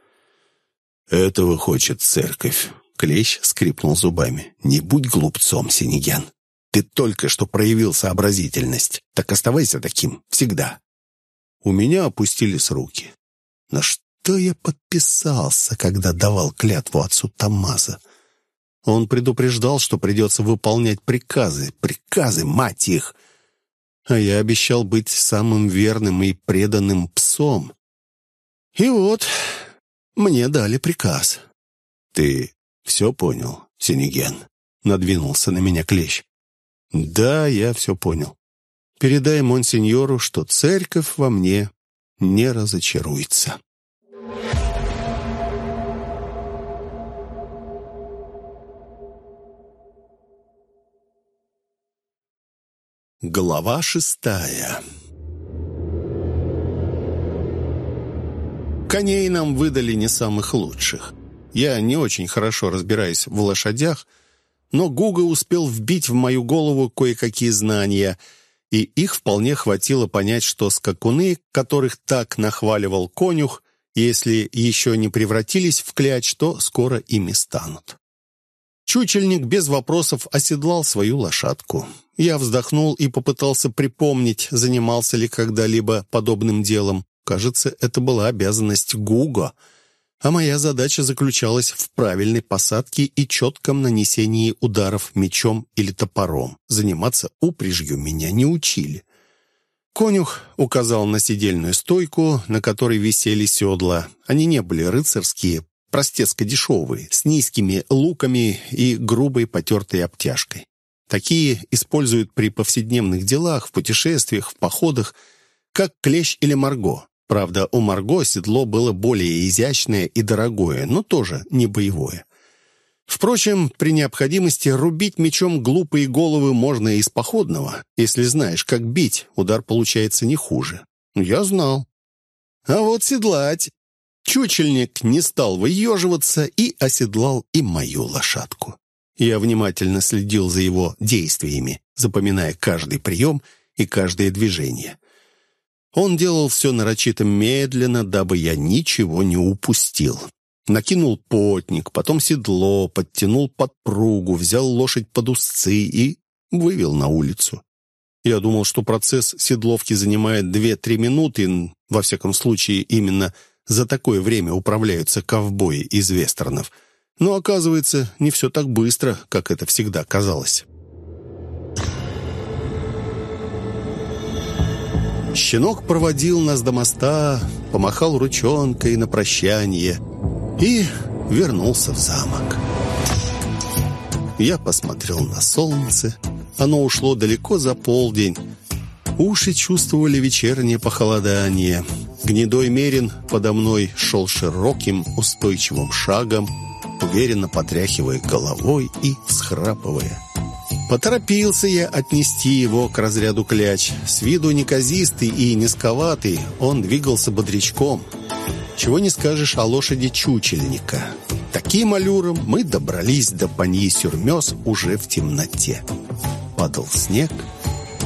«Этого хочет церковь». Клещ скрипнул зубами. «Не будь глупцом, Синеген. Ты только что проявил сообразительность. Так оставайся таким всегда». У меня опустились руки. На что я подписался, когда давал клятву отцу Тамаза? Он предупреждал, что придется выполнять приказы. Приказы, мать их! А я обещал быть самым верным и преданным псом. И вот мне дали приказ. «Ты все понял, Синеген?» — надвинулся на меня клещ. «Да, я все понял. Передай монсеньору, что церковь во мне не разочаруется». Глава шестая Коней нам выдали не самых лучших. Я не очень хорошо разбираюсь в лошадях, но Гуга успел вбить в мою голову кое-какие знания, и их вполне хватило понять, что скакуны, которых так нахваливал конюх, если еще не превратились в кляч, то скоро ими станут. Чучельник без вопросов оседлал свою лошадку. Я вздохнул и попытался припомнить, занимался ли когда-либо подобным делом. Кажется, это была обязанность Гуго, а моя задача заключалась в правильной посадке и четком нанесении ударов мечом или топором. Заниматься упряжью меня не учили. Конюх указал на сидельную стойку, на которой висели седла. Они не были рыцарские, простецко-дешевые, с низкими луками и грубой потертой обтяжкой. Такие используют при повседневных делах, в путешествиях, в походах, как клещ или марго. Правда, у марго седло было более изящное и дорогое, но тоже не боевое. Впрочем, при необходимости рубить мечом глупые головы можно из походного. Если знаешь, как бить, удар получается не хуже. Я знал. А вот седлать... Чучельник не стал выеживаться и оседлал и мою лошадку. Я внимательно следил за его действиями, запоминая каждый прием и каждое движение. Он делал все нарочито медленно, дабы я ничего не упустил. Накинул потник, потом седло, подтянул подпругу, взял лошадь под узцы и вывел на улицу. Я думал, что процесс седловки занимает 2-3 минуты, во всяком случае именно за такое время управляются ковбои из вестернов — но, оказывается, не все так быстро, как это всегда казалось. Щенок проводил нас до моста, помахал ручонкой на прощание и вернулся в замок. Я посмотрел на солнце. Оно ушло далеко за полдень. Уши чувствовали вечернее похолодание. Гнедой мерин подо мной шел широким, устойчивым шагом, уверенно потряхивая головой и всхрапывая. Поторопился я отнести его к разряду кляч. С виду неказистый и низковатый, он двигался бодрячком. Чего не скажешь о лошади чучельника. Таким аллюром мы добрались до Паньи-Сюрмёс уже в темноте. Падал снег,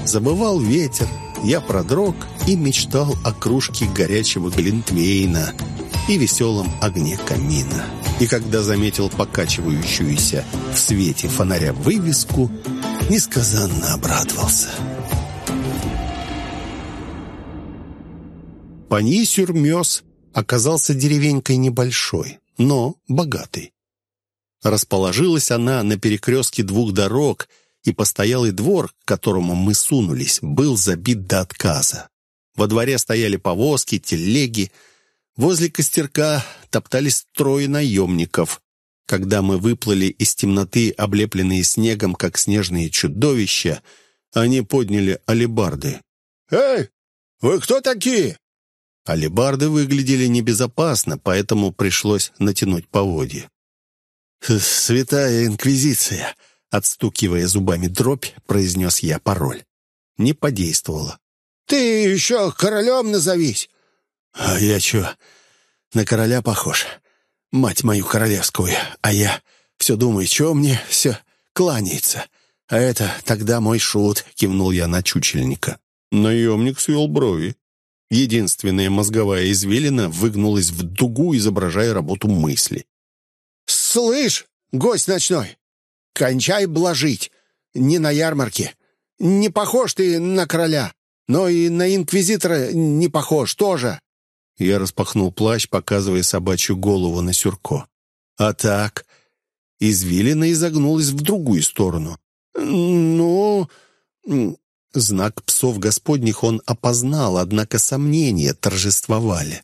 забывал ветер, я продрог и мечтал о кружке горячего глинтвейна и веселом огне камина и когда заметил покачивающуюся в свете фонаря вывеску, несказанно обрадовался. Пани-Сюрмёс оказался деревенькой небольшой, но богатой. Расположилась она на перекрестке двух дорог, и постоялый двор, к которому мы сунулись, был забит до отказа. Во дворе стояли повозки, телеги. Возле костерка топтались трое наемников. Когда мы выплыли из темноты, облепленные снегом, как снежные чудовища, они подняли алебарды. «Эй, вы кто такие?» Алебарды выглядели небезопасно, поэтому пришлось натянуть поводья. «Святая Инквизиция!» Отстукивая зубами дробь, произнес я пароль. Не подействовало. «Ты еще королем назовись!» «А я что, на короля похож? Мать мою королевскую, а я все думаю, что мне все кланяется. А это тогда мой шут», — кивнул я на чучельника. Наемник свел брови. Единственная мозговая извилина выгнулась в дугу, изображая работу мысли. «Слышь, гость ночной, кончай блажить. Не на ярмарке. Не похож ты на короля, но и на инквизитора не похож тоже». Я распахнул плащ, показывая собачью голову на сюрко. А так, извилина изогнулась в другую сторону. «Ну...» Знак псов господних он опознал, однако сомнения торжествовали.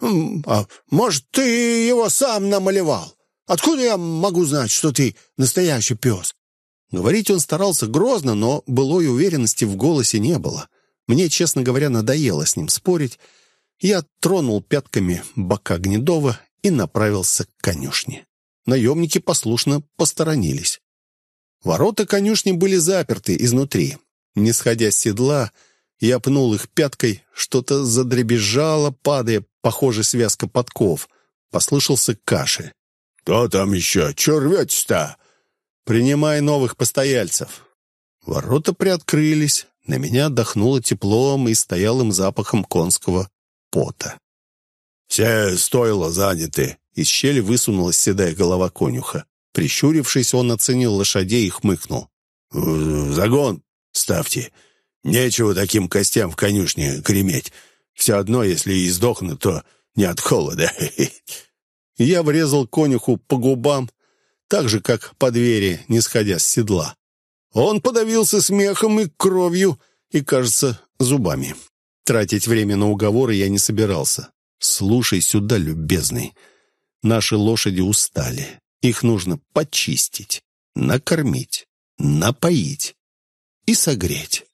«А может, ты его сам намалевал? Откуда я могу знать, что ты настоящий пес?» Говорить он старался грозно, но былой уверенности в голосе не было. Мне, честно говоря, надоело с ним спорить. Я тронул пятками бока Гнедова и направился к конюшне. Наемники послушно посторонились. Ворота конюшни были заперты изнутри. Не сходя с седла, я пнул их пяткой, что-то задребезжало, падая, похоже, связка подков. Послышался кашель. «Кто там еще? Че рветесь-то?» «Принимай новых постояльцев». Ворота приоткрылись, на меня отдохнуло теплом и стоялым запахом конского пота. «Все стойла заняты», — из щели высунулась седая голова конюха. Прищурившись, он оценил лошадей и хмыкнул. «Загон ставьте. Нечего таким костям в конюшне греметь. Все одно, если и сдохну, то не от холода». Я врезал конюху по губам, так же, как по двери, не сходя с седла. Он подавился смехом и кровью, и, кажется, зубами. Тратить время на уговоры я не собирался. Слушай сюда, любезный. Наши лошади устали. Их нужно почистить, накормить, напоить и согреть.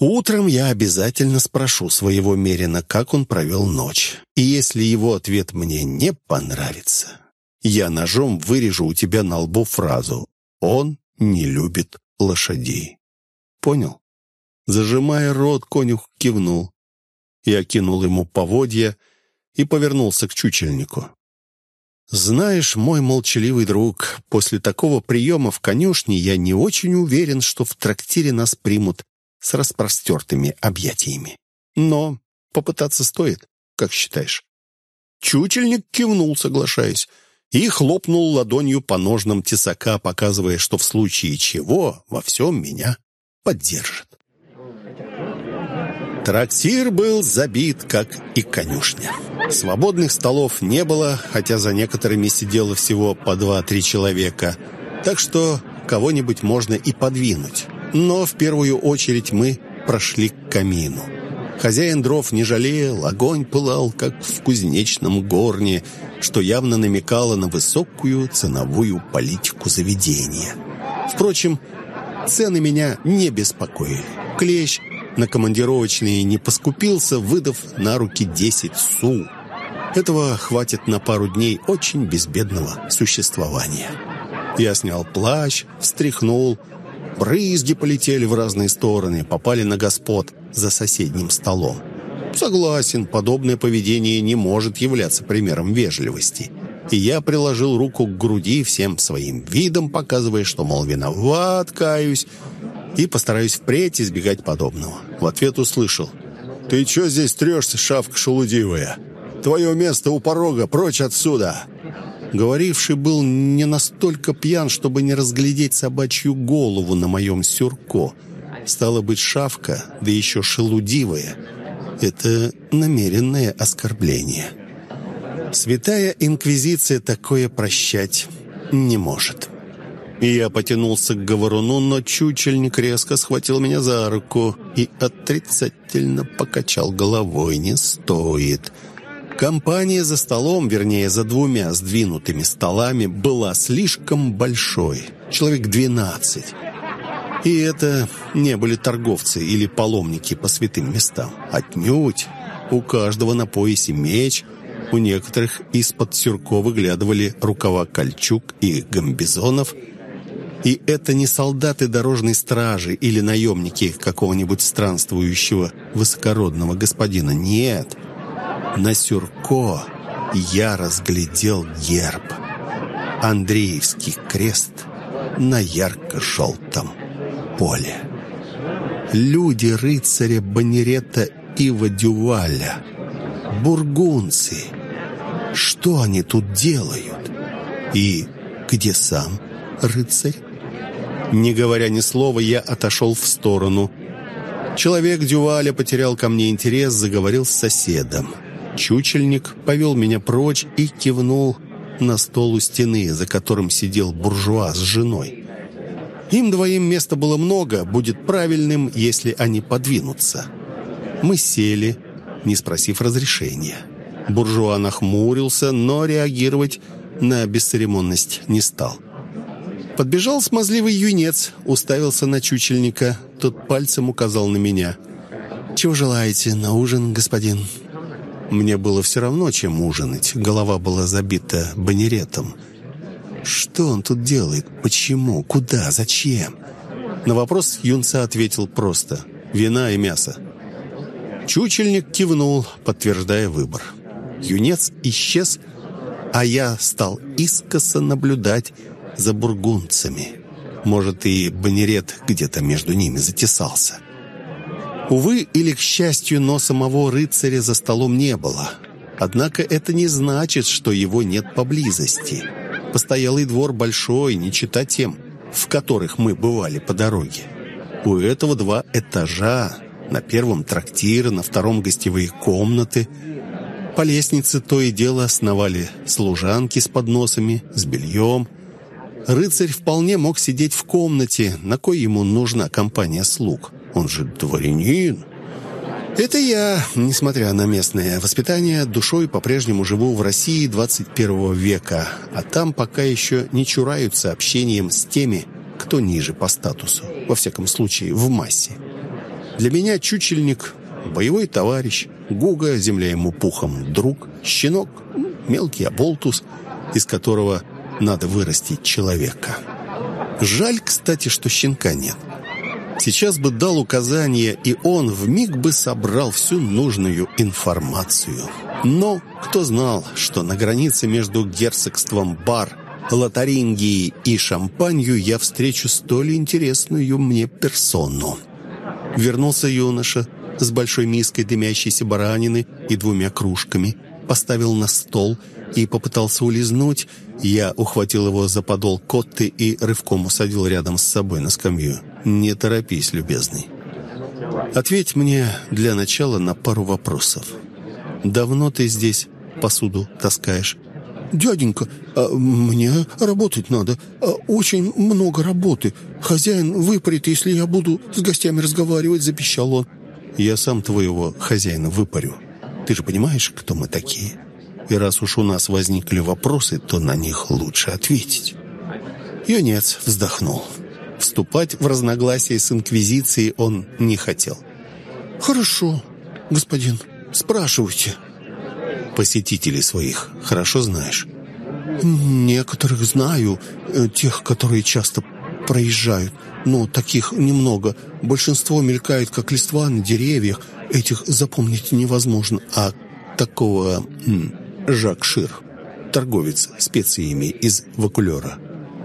Утром я обязательно спрошу своего Мерина, как он провел ночь. И если его ответ мне не понравится, я ножом вырежу у тебя на лбу фразу «Он не любит лошадей». Понял? Зажимая рот, конюх кивнул. Я кинул ему поводья и повернулся к чучельнику. «Знаешь, мой молчаливый друг, после такого приема в конюшне я не очень уверен, что в трактире нас примут с распростертыми объятиями. Но попытаться стоит, как считаешь?» Чучельник кивнул, соглашаясь, и хлопнул ладонью по ножнам тесака, показывая, что в случае чего во всем меня поддержит. Трактир был забит, как и конюшня. Свободных столов не было, хотя за некоторыми сидело всего по два-три человека. Так что кого-нибудь можно и подвинуть. Но в первую очередь мы прошли к камину. Хозяин дров не жалел, огонь пылал, как в кузнечном горне, что явно намекало на высокую ценовую политику заведения. Впрочем, цены меня не беспокоили. Клещ на командировочные не поскупился, выдав на руки десять су. Этого хватит на пару дней очень безбедного существования. Я снял плащ, встряхнул, брызги полетели в разные стороны, попали на господ за соседним столом. Согласен, подобное поведение не может являться примером вежливости. И я приложил руку к груди всем своим видом, показывая, что, мол, виноват, каюсь, и постараюсь впредь избегать подобного. В ответ услышал. «Ты чё здесь трешься, шавка шелудивая? Твое место у порога, прочь отсюда!» Говоривший был не настолько пьян, чтобы не разглядеть собачью голову на моем сюрко. Стало быть, шавка, да еще шелудивая. Это намеренное оскорбление. Святая Инквизиция такое прощать не может». Я потянулся к говоруну, но чучельник резко схватил меня за руку и отрицательно покачал головой. «Не стоит». Компания за столом, вернее, за двумя сдвинутыми столами, была слишком большой. Человек двенадцать. И это не были торговцы или паломники по святым местам. Отнюдь. У каждого на поясе меч, у некоторых из-под сюрко выглядывали рукава кольчуг и гамбизонов. И это не солдаты дорожной стражи или наемники какого-нибудь странствующего высокородного господина. Нет. На сюрко я разглядел герб. Андреевский крест на ярко-желтом поле. Люди рыцаря Банерета Ива Дюваля, бургунцы. Что они тут делают? И где сам рыцарь? Не говоря ни слова, я отошел в сторону. Человек Дюваля потерял ко мне интерес, заговорил с соседом. Чучельник повел меня прочь и кивнул на стол у стены, за которым сидел буржуа с женой. Им двоим места было много, будет правильным, если они подвинутся. Мы сели, не спросив разрешения. Буржуа нахмурился, но реагировать на бесцеремонность не стал. Подбежал смазливый юнец, уставился на чучельника. Тот пальцем указал на меня. «Чего желаете на ужин, господин?» Мне было все равно, чем ужинать. Голова была забита банеретом. Что он тут делает? Почему? Куда? Зачем? На вопрос юнца ответил просто. Вина и мясо. Чучельник кивнул, подтверждая выбор. Юнец исчез, а я стал искоса наблюдать за бургунцами. Может, и банерет где-то между ними затесался. Увы, или к счастью, но самого рыцаря за столом не было. Однако это не значит, что его нет поблизости. Постоялый двор большой, не чита тем, в которых мы бывали по дороге. У этого два этажа. На первом трактиры, на втором гостевые комнаты. По лестнице то и дело сновали служанки с подносами, с бельем. Рыцарь вполне мог сидеть в комнате, на кой ему нужна компания слуг. Он же дворянин. Это я, несмотря на местное воспитание, душой по-прежнему живу в России 21 века, а там пока еще не чураются общением с теми, кто ниже по статусу, во всяком случае в массе. Для меня чучельник – боевой товарищ, Гуга, земля ему пухом, друг, щенок – мелкий оболтус, из которого надо вырастить человека. Жаль, кстати, что щенка нет. Сейчас бы дал указание, и он вмиг бы собрал всю нужную информацию. Но кто знал, что на границе между герцогством Бар, Лотарингией и Шампанью я встречу столь интересную мне персону. Вернулся юноша с большой миской дымящейся баранины и двумя кружками, поставил на стол и попытался улизнуть. Я ухватил его за подол котты и рывком усадил рядом с собой на скамью. «Не торопись, любезный. Ответь мне для начала на пару вопросов. Давно ты здесь посуду таскаешь?» «Дяденька, а мне работать надо. А очень много работы. Хозяин выпарит, если я буду с гостями разговаривать», — запищал он. «Я сам твоего хозяина выпарю. Ты же понимаешь, кто мы такие? И раз уж у нас возникли вопросы, то на них лучше ответить». Юнец вздохнул. Вступать в разногласия с Инквизицией он не хотел. «Хорошо, господин, спрашивайте». «Посетителей своих хорошо знаешь?» «Некоторых знаю, э, тех, которые часто проезжают, но таких немного. Большинство мелькает, как листва на деревьях. Этих запомнить невозможно. А такого Жак Шир, торговец специями из Вакулера,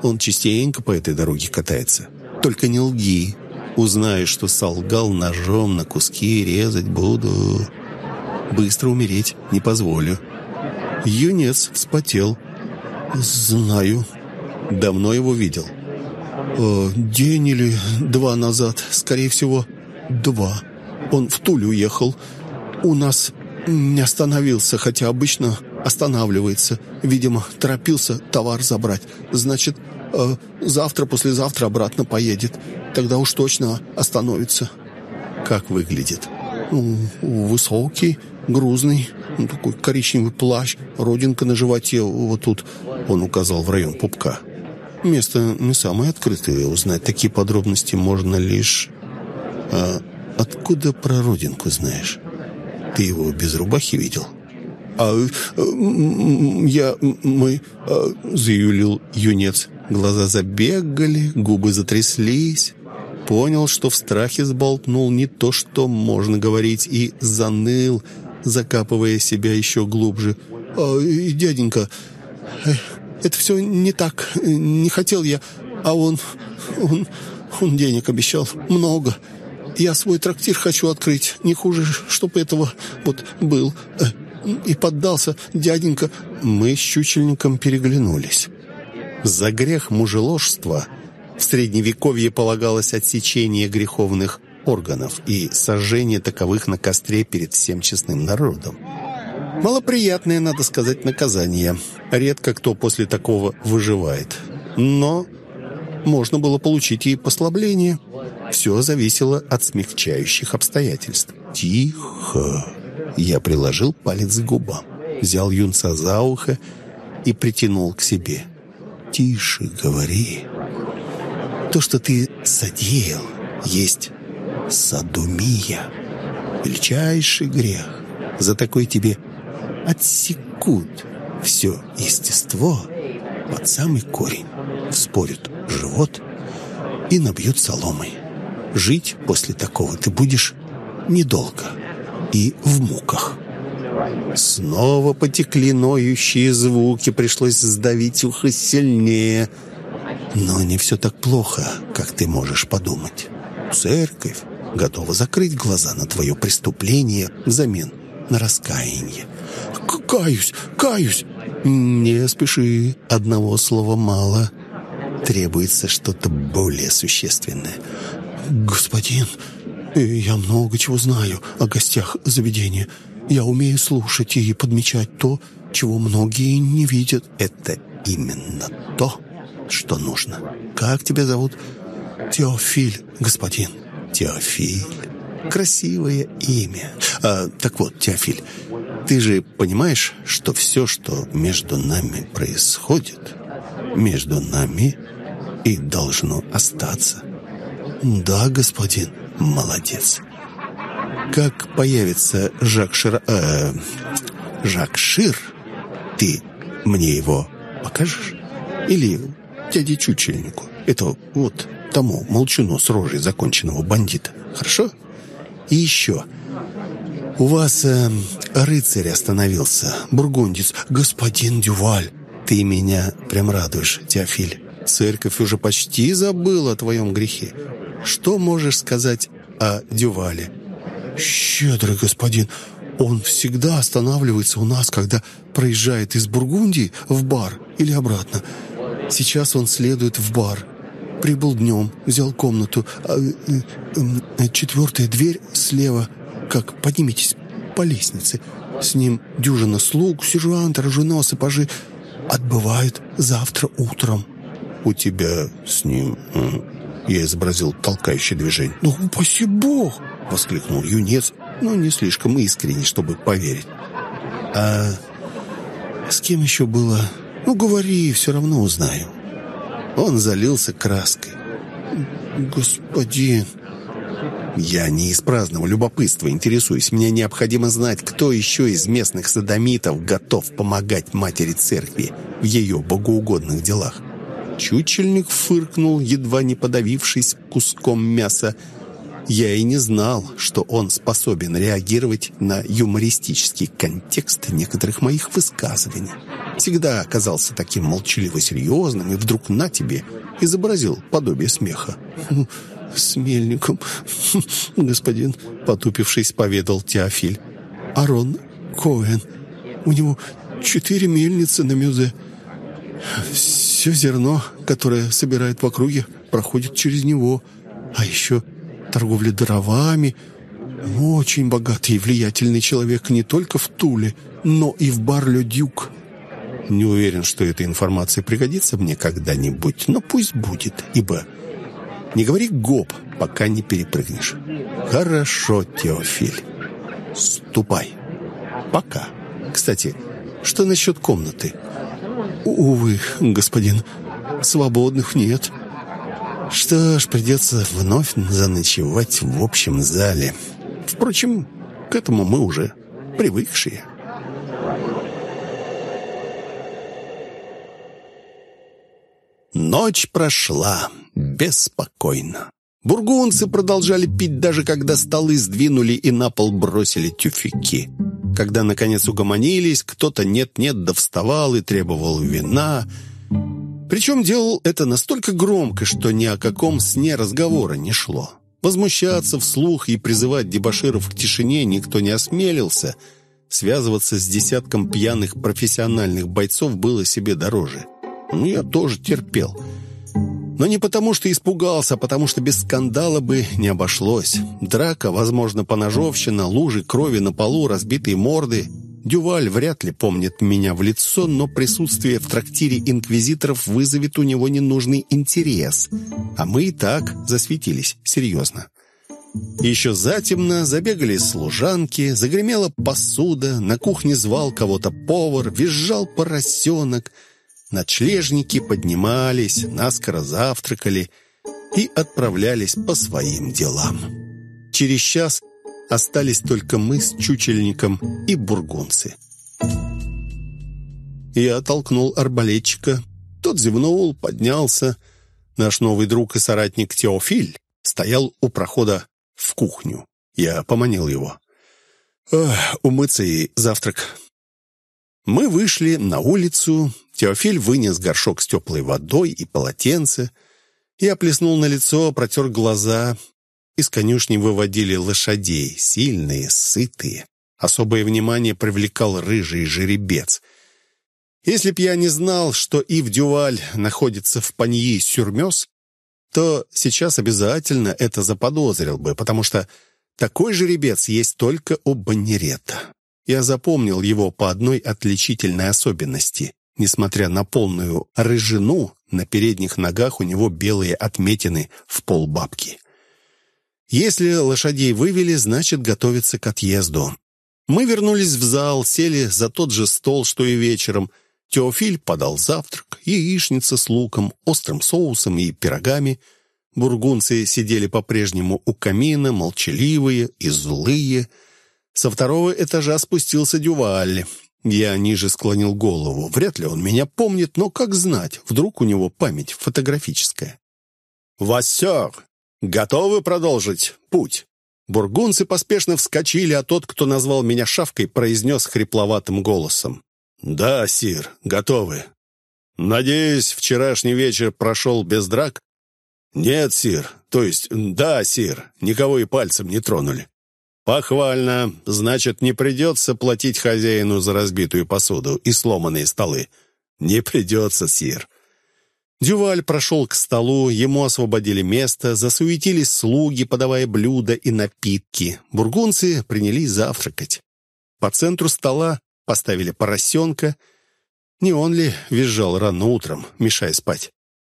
он частенько по этой дороге катается. Только не лги. Узнаешь, что солгал ножом на куски, резать буду. Быстро умереть не позволю. Юнец вспотел. «Знаю». «Давно его видел?» э, «День или два назад, скорее всего, два. Он в Туль уехал. У нас не остановился, хотя обычно останавливается. Видимо, торопился товар забрать. Значит, э, завтра-послезавтра обратно поедет. Тогда уж точно остановится». «Как выглядит?» ну, «Высокий, грузный, ну, такой коричневый плащ, родинка на животе вот тут». Он указал в район пупка. Место не самое открытое. Узнать такие подробности можно лишь... А откуда про родинку знаешь? Ты его без рубахи видел?» «А я... мы...» а, — заюлил юнец. Глаза забегали, губы затряслись. Понял, что в страхе сболтнул не то, что можно говорить, и заныл, закапывая себя еще глубже. «А, «Дяденька, это все не так. Не хотел я, а он... он... он денег обещал. Много. Я свой трактир хочу открыть. Не хуже, чтобы этого вот был. Э, и поддался дяденька. Мы с чучельником переглянулись. За грех мужеложства в Средневековье полагалось отсечение греховных органов и сожжение таковых на костре перед всем честным народом. Малоприятное, надо сказать, наказание. Редко кто после такого выживает. Но можно было получить и послабление. Все зависело от смягчающих обстоятельств. «Тихо!» Я приложил палец к губам, взял юнца за ухо и притянул к себе. «Тише говори. То, что ты содеял, есть садумия, величайший грех. За такой тебе отсекут все естество под самый корень, вспорят живот и набьют соломой. Жить после такого ты будешь недолго и в муках. Снова потекли ноющие звуки, пришлось сдавить ухо сильнее. Но не все так плохо, как ты можешь подумать. Церковь готова закрыть глаза на твое преступление взамен на раскаяние. «Каюсь, каюсь!» «Не спеши, одного слова мало. Требуется что-то более существенное». «Господин, я много чего знаю о гостях заведения. Я умею слушать и подмечать то, чего многие не видят». «Это именно то, что нужно. Как тебя зовут?» «Теофиль, господин». «Теофиль. Красивое имя. А, так вот, Теофиль, ты же понимаешь, что все, что между нами происходит, между нами и должно остаться?» «Да, господин». «Молодец». «Как появится Жак Шир... Э, Жак Шир, ты мне его покажешь? Или дяде Чучельнику? Это вот тому молчуну с рожей законченного бандита. Хорошо? И еще. У вас э, рыцарь остановился, бургундец, господин Дюваль. Ты меня прям радуешь, Теофиль. Церковь уже почти забыла о твоем грехе. Что можешь сказать о Дювале?» «Щедрый господин, он всегда останавливается у нас, когда проезжает из Бургундии в бар или обратно. Сейчас он следует в бар. Прибыл днем, взял комнату. А, э, э, четвертая дверь слева, как подниметесь по лестнице. С ним дюжина слуг, сержант, оруженосцы, пажи. Отбывают завтра утром». «У тебя с ним я изобразил толкающее движение. «Ну, упаси бог!» — воскликнул юнец, но не слишком искренне, чтобы поверить. «А с кем еще было? Ну, говори, все равно узнаю». Он залился краской. «Господин...» «Я не из праздного любопытства интересуюсь. Мне необходимо знать, кто еще из местных садомитов готов помогать матери церкви в ее богоугодных делах». Чучельник фыркнул, едва не подавившись куском мяса. Я и не знал, что он способен реагировать на юмористический контекст некоторых моих высказываний. Всегда оказался таким молчаливо-серьезным, и вдруг на тебе изобразил подобие смеха. «С мельником, господин», — потупившись, поведал Теофиль. «Арон Коэн. У него четыре мельницы на мюзе. Все зерно, которое собирает в округе, проходит через него. А еще торговля дровами. Очень богатый и влиятельный человек не только в Туле, но и в Бар-Ле-Дюк. Не уверен, что эта информация пригодится мне когда-нибудь, но пусть будет, ибо не говори «гоп», пока не перепрыгнешь. Хорошо, Теофиль. Ступай. Пока. Кстати, что насчет комнаты? Увы, господин, свободных нет. Что ж, придется вновь заночевать в общем зале. Впрочем, к этому мы уже привыкшие. Ночь прошла беспокойно. Бургунцы продолжали пить, даже когда столы сдвинули и на пол бросили тюфяки. Когда, наконец, угомонились, кто-то нет-нет да вставал и требовал вина. Причем делал это настолько громко, что ни о каком сне разговора не шло. Возмущаться вслух и призывать дебоширов к тишине никто не осмелился. Связываться с десятком пьяных профессиональных бойцов было себе дороже. Ну, я тоже терпел. Но не потому, что испугался, а потому что без скандала бы не обошлось. Драка, возможно, поножовщина, лужи крови на полу, разбитые морды. Дюваль вряд ли помнит меня в лицо, но присутствие в трактире инквизиторов вызовет у него ненужный интерес. А мы и так засветились, серьезно. Еще затемно забегали служанки, загремела посуда, на кухне звал кого-то повар, визжал поросенок — Ночлежники поднимались, наскоро завтракали и отправлялись по своим делам. Через час остались только мы с чучельником и бургунцы. Я оттолкнул арбалетчика. Тот зевнул, поднялся. Наш новый друг и соратник Теофиль стоял у прохода в кухню. Я поманил его. «Умыться и завтрак». Мы вышли на улицу, Теофиль вынес горшок с теплой водой и полотенце. Я плеснул на лицо, протер глаза. Из конюшни выводили лошадей, сильные, сытые. Особое внимание привлекал рыжий жеребец. Если б я не знал, что Ив Дюваль находится в Паньи-Сюрмёс, то сейчас обязательно это заподозрил бы, потому что такой жеребец есть только у Баннерета. Я запомнил его по одной отличительной особенности. Несмотря на полную рыжину, на передних ногах у него белые отметины в полбабки. Если лошадей вывели, значит, готовиться к отъезду. Мы вернулись в зал, сели за тот же стол, что и вечером. Теофиль подал завтрак, яичница с луком, острым соусом и пирогами. Бургунцы сидели по-прежнему у камина, молчаливые и злые. Со второго этажа спустился Дюваль. Я ниже склонил голову. Вряд ли он меня помнит, но как знать, вдруг у него память фотографическая. «Вассер, готовы продолжить путь?» Бургунцы поспешно вскочили, а тот, кто назвал меня шавкой, произнес хрипловатым голосом. «Да, сир, готовы. Надеюсь, вчерашний вечер прошел без драк?» «Нет, сир. То есть, да, сир. Никого и пальцем не тронули». «Похвально. Значит, не придется платить хозяину за разбитую посуду и сломанные столы». «Не придется, сир». Дюваль прошел к столу, ему освободили место, засуетились слуги, подавая блюда и напитки. Бургунцы принялись завтракать. По центру стола поставили поросенка. Не он ли визжал рано утром, мешая спать?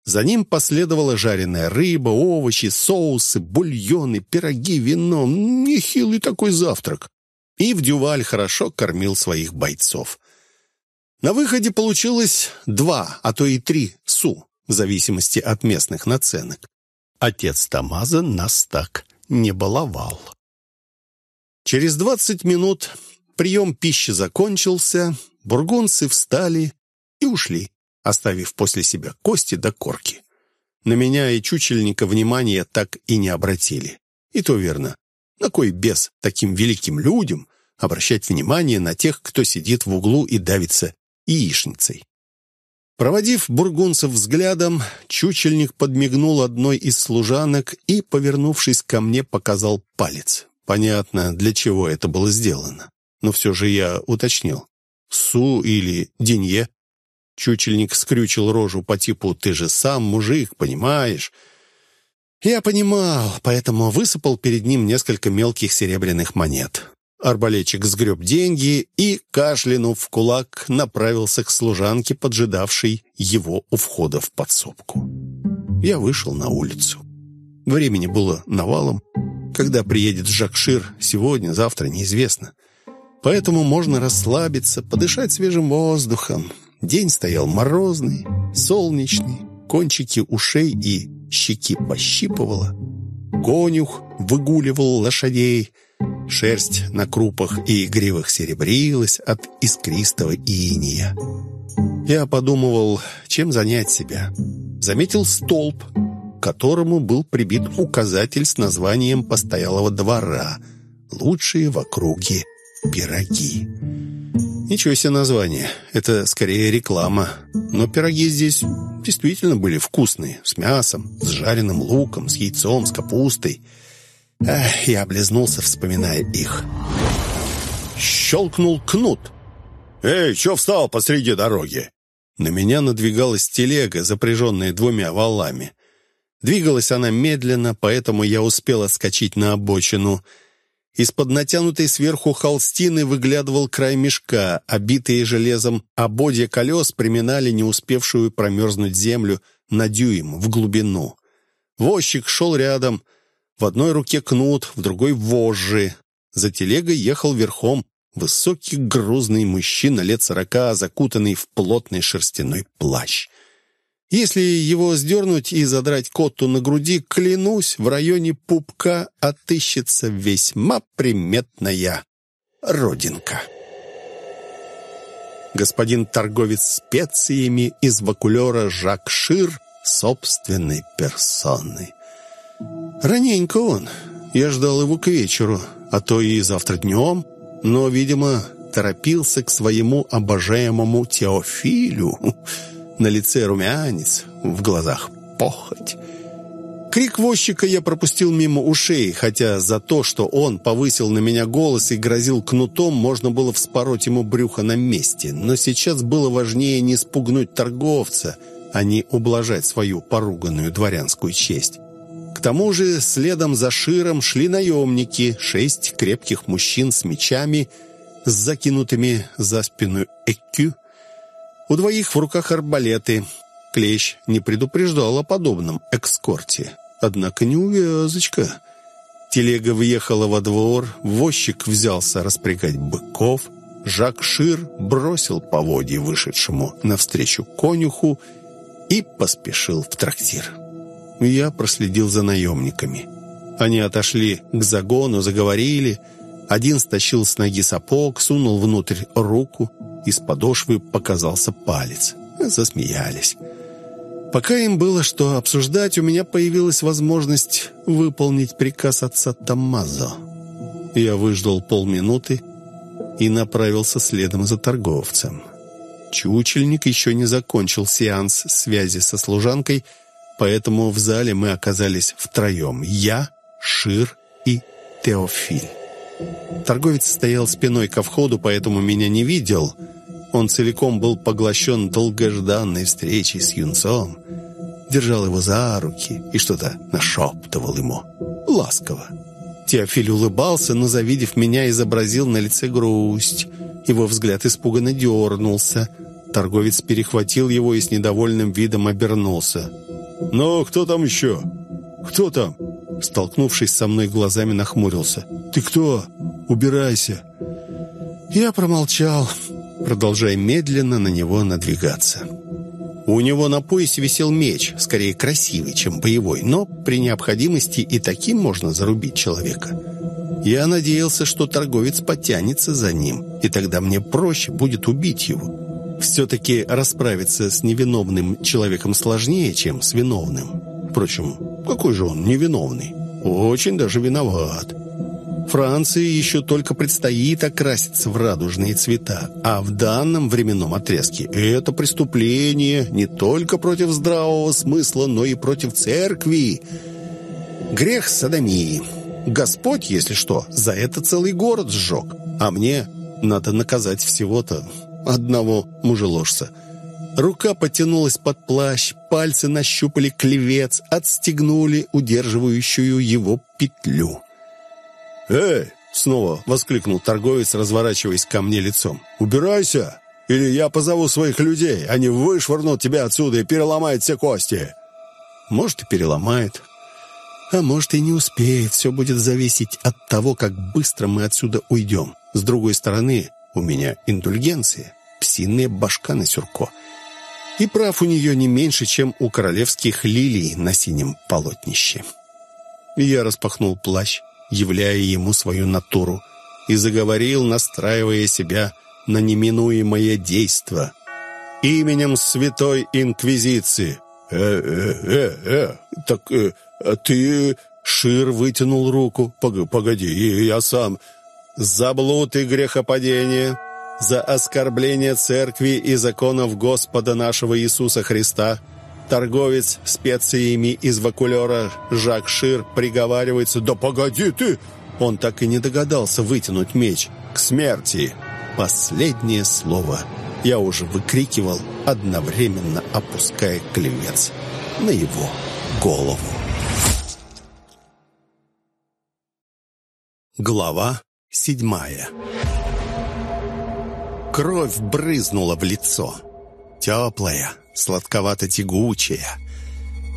За ним последовала жареная рыба, овощи, соусы, бульоны, пироги, вино. Нехилый такой завтрак. И в Дюваль хорошо кормил своих бойцов. На выходе получилось два, а то и три су, в зависимости от местных наценок. Отец Тамаза нас так не баловал. Через двадцать минут прием пищи закончился, бургунцы встали и ушли оставив после себя кости до корки. На меня и чучельника внимания так и не обратили. И то верно. На кой без таким великим людям обращать внимание на тех, кто сидит в углу и давится яичницей? Проводив бургунцев взглядом, чучельник подмигнул одной из служанок и, повернувшись ко мне, показал палец. Понятно, для чего это было сделано. Но все же я уточнил. Су или Денье? Чучельник скрючил рожу по типу «ты же сам мужик, понимаешь?» Я понимал, поэтому высыпал перед ним несколько мелких серебряных монет. Арбалетчик сгреб деньги и, кашлянув в кулак, направился к служанке, поджидавшей его у входа в подсобку. Я вышел на улицу. Времени было навалом. Когда приедет Жакшир, сегодня, завтра, неизвестно. Поэтому можно расслабиться, подышать свежим воздухом. День стоял морозный, солнечный, кончики ушей и щеки пощипывало. Конюх выгуливал лошадей. Шерсть на крупах и гривах серебрилась от искристого иния. Я подумывал, чем занять себя. Заметил столб, к которому был прибит указатель с названием постоялого двора «Лучшие в округе пироги». Ничего себе название. Это скорее реклама. Но пироги здесь действительно были вкусные. С мясом, с жареным луком, с яйцом, с капустой. Эх, я облизнулся, вспоминая их. Щелкнул кнут. «Эй, чё встал посреди дороги?» На меня надвигалась телега, запряженная двумя валами. Двигалась она медленно, поэтому я успел отскочить на обочину — из-под натянутой сверху холстины выглядывал край мешка, обитые железом ободья колес приминали не успевшую промерзнуть землю на дюйм в глубину. Возчик шел рядом, в одной руке кнут, в другой вожжи. За телегой ехал верхом высокий грузный мужчина лет сорока, закутанный в плотный шерстяной плащ. Если его сдернуть и задрать котту на груди, клянусь, в районе пупка отыщется весьма приметная родинка. Господин торговец специями из вакулера Жак Шир собственной персоной. Раненько он. Я ждал его к вечеру, а то и завтра днем, но, видимо, торопился к своему обожаемому Теофилю — на лице румянец, в глазах похоть. Крик возчика я пропустил мимо ушей, хотя за то, что он повысил на меня голос и грозил кнутом, можно было вспороть ему брюхо на месте. Но сейчас было важнее не спугнуть торговца, а не ублажать свою поруганную дворянскую честь. К тому же следом за Широм шли наемники, шесть крепких мужчин с мечами, с закинутыми за спину экю, у двоих в руках арбалеты. Клещ не предупреждал о подобном экскорте. Однако не увязочка. Телега въехала во двор, возчик взялся распрягать быков. Жак Шир бросил поводье вышедшему навстречу конюху и поспешил в трактир. Я проследил за наемниками. Они отошли к загону, заговорили. Один стащил с ноги сапог, сунул внутрь руку, из подошвы показался палец. Засмеялись. Пока им было что обсуждать, у меня появилась возможность выполнить приказ отца Таммазо. Я выждал полминуты и направился следом за торговцем. Чучельник еще не закончил сеанс связи со служанкой, поэтому в зале мы оказались втроем. Я, Шир и Теофиль. Торговец стоял спиной ко входу, поэтому меня не видел — он целиком был поглощен долгожданной встречей с юнцом. Держал его за руки и что-то нашептывал ему. Ласково. Теофиль улыбался, но, завидев меня, изобразил на лице грусть. Его взгляд испуганно дернулся. Торговец перехватил его и с недовольным видом обернулся. «Но кто там еще? Кто там?» Столкнувшись со мной глазами, нахмурился. «Ты кто? Убирайся!» Я промолчал продолжая медленно на него надвигаться. У него на поясе висел меч, скорее красивый, чем боевой, но при необходимости и таким можно зарубить человека. Я надеялся, что торговец потянется за ним, и тогда мне проще будет убить его. Все-таки расправиться с невиновным человеком сложнее, чем с виновным. Впрочем, какой же он невиновный? Очень даже виноват. Франции еще только предстоит окраситься в радужные цвета, а в данном временном отрезке это преступление не только против здравого смысла, но и против церкви. Грех садомии. Господь, если что, за это целый город сжег, а мне надо наказать всего-то одного мужеложца. Рука потянулась под плащ, пальцы нащупали клевец, отстегнули удерживающую его петлю. «Эй!» — снова воскликнул торговец, разворачиваясь ко мне лицом. «Убирайся! Или я позову своих людей, они вышвырнут тебя отсюда и переломают все кости!» «Может, и переломает, а может, и не успеет. Все будет зависеть от того, как быстро мы отсюда уйдем. С другой стороны, у меня индульгенция, псиная башка на сюрко. И прав у нее не меньше, чем у королевских лилий на синем полотнище. Я распахнул плащ, являя ему свою натуру, и заговорил, настраивая себя на неминуемое действо. «Именем Святой Инквизиции!» «Э-э-э-э, так э, а ты...» Шир вытянул руку. «Погоди, я сам...» «За блуд и грехопадение, за оскорбление церкви и законов Господа нашего Иисуса Христа, торговец специями из вакулера Жак Шир приговаривается «Да погоди ты!» Он так и не догадался вытянуть меч к смерти. Последнее слово я уже выкрикивал, одновременно опуская клевец на его голову. Глава седьмая Кровь брызнула в лицо. Теплая, сладковато-тягучая.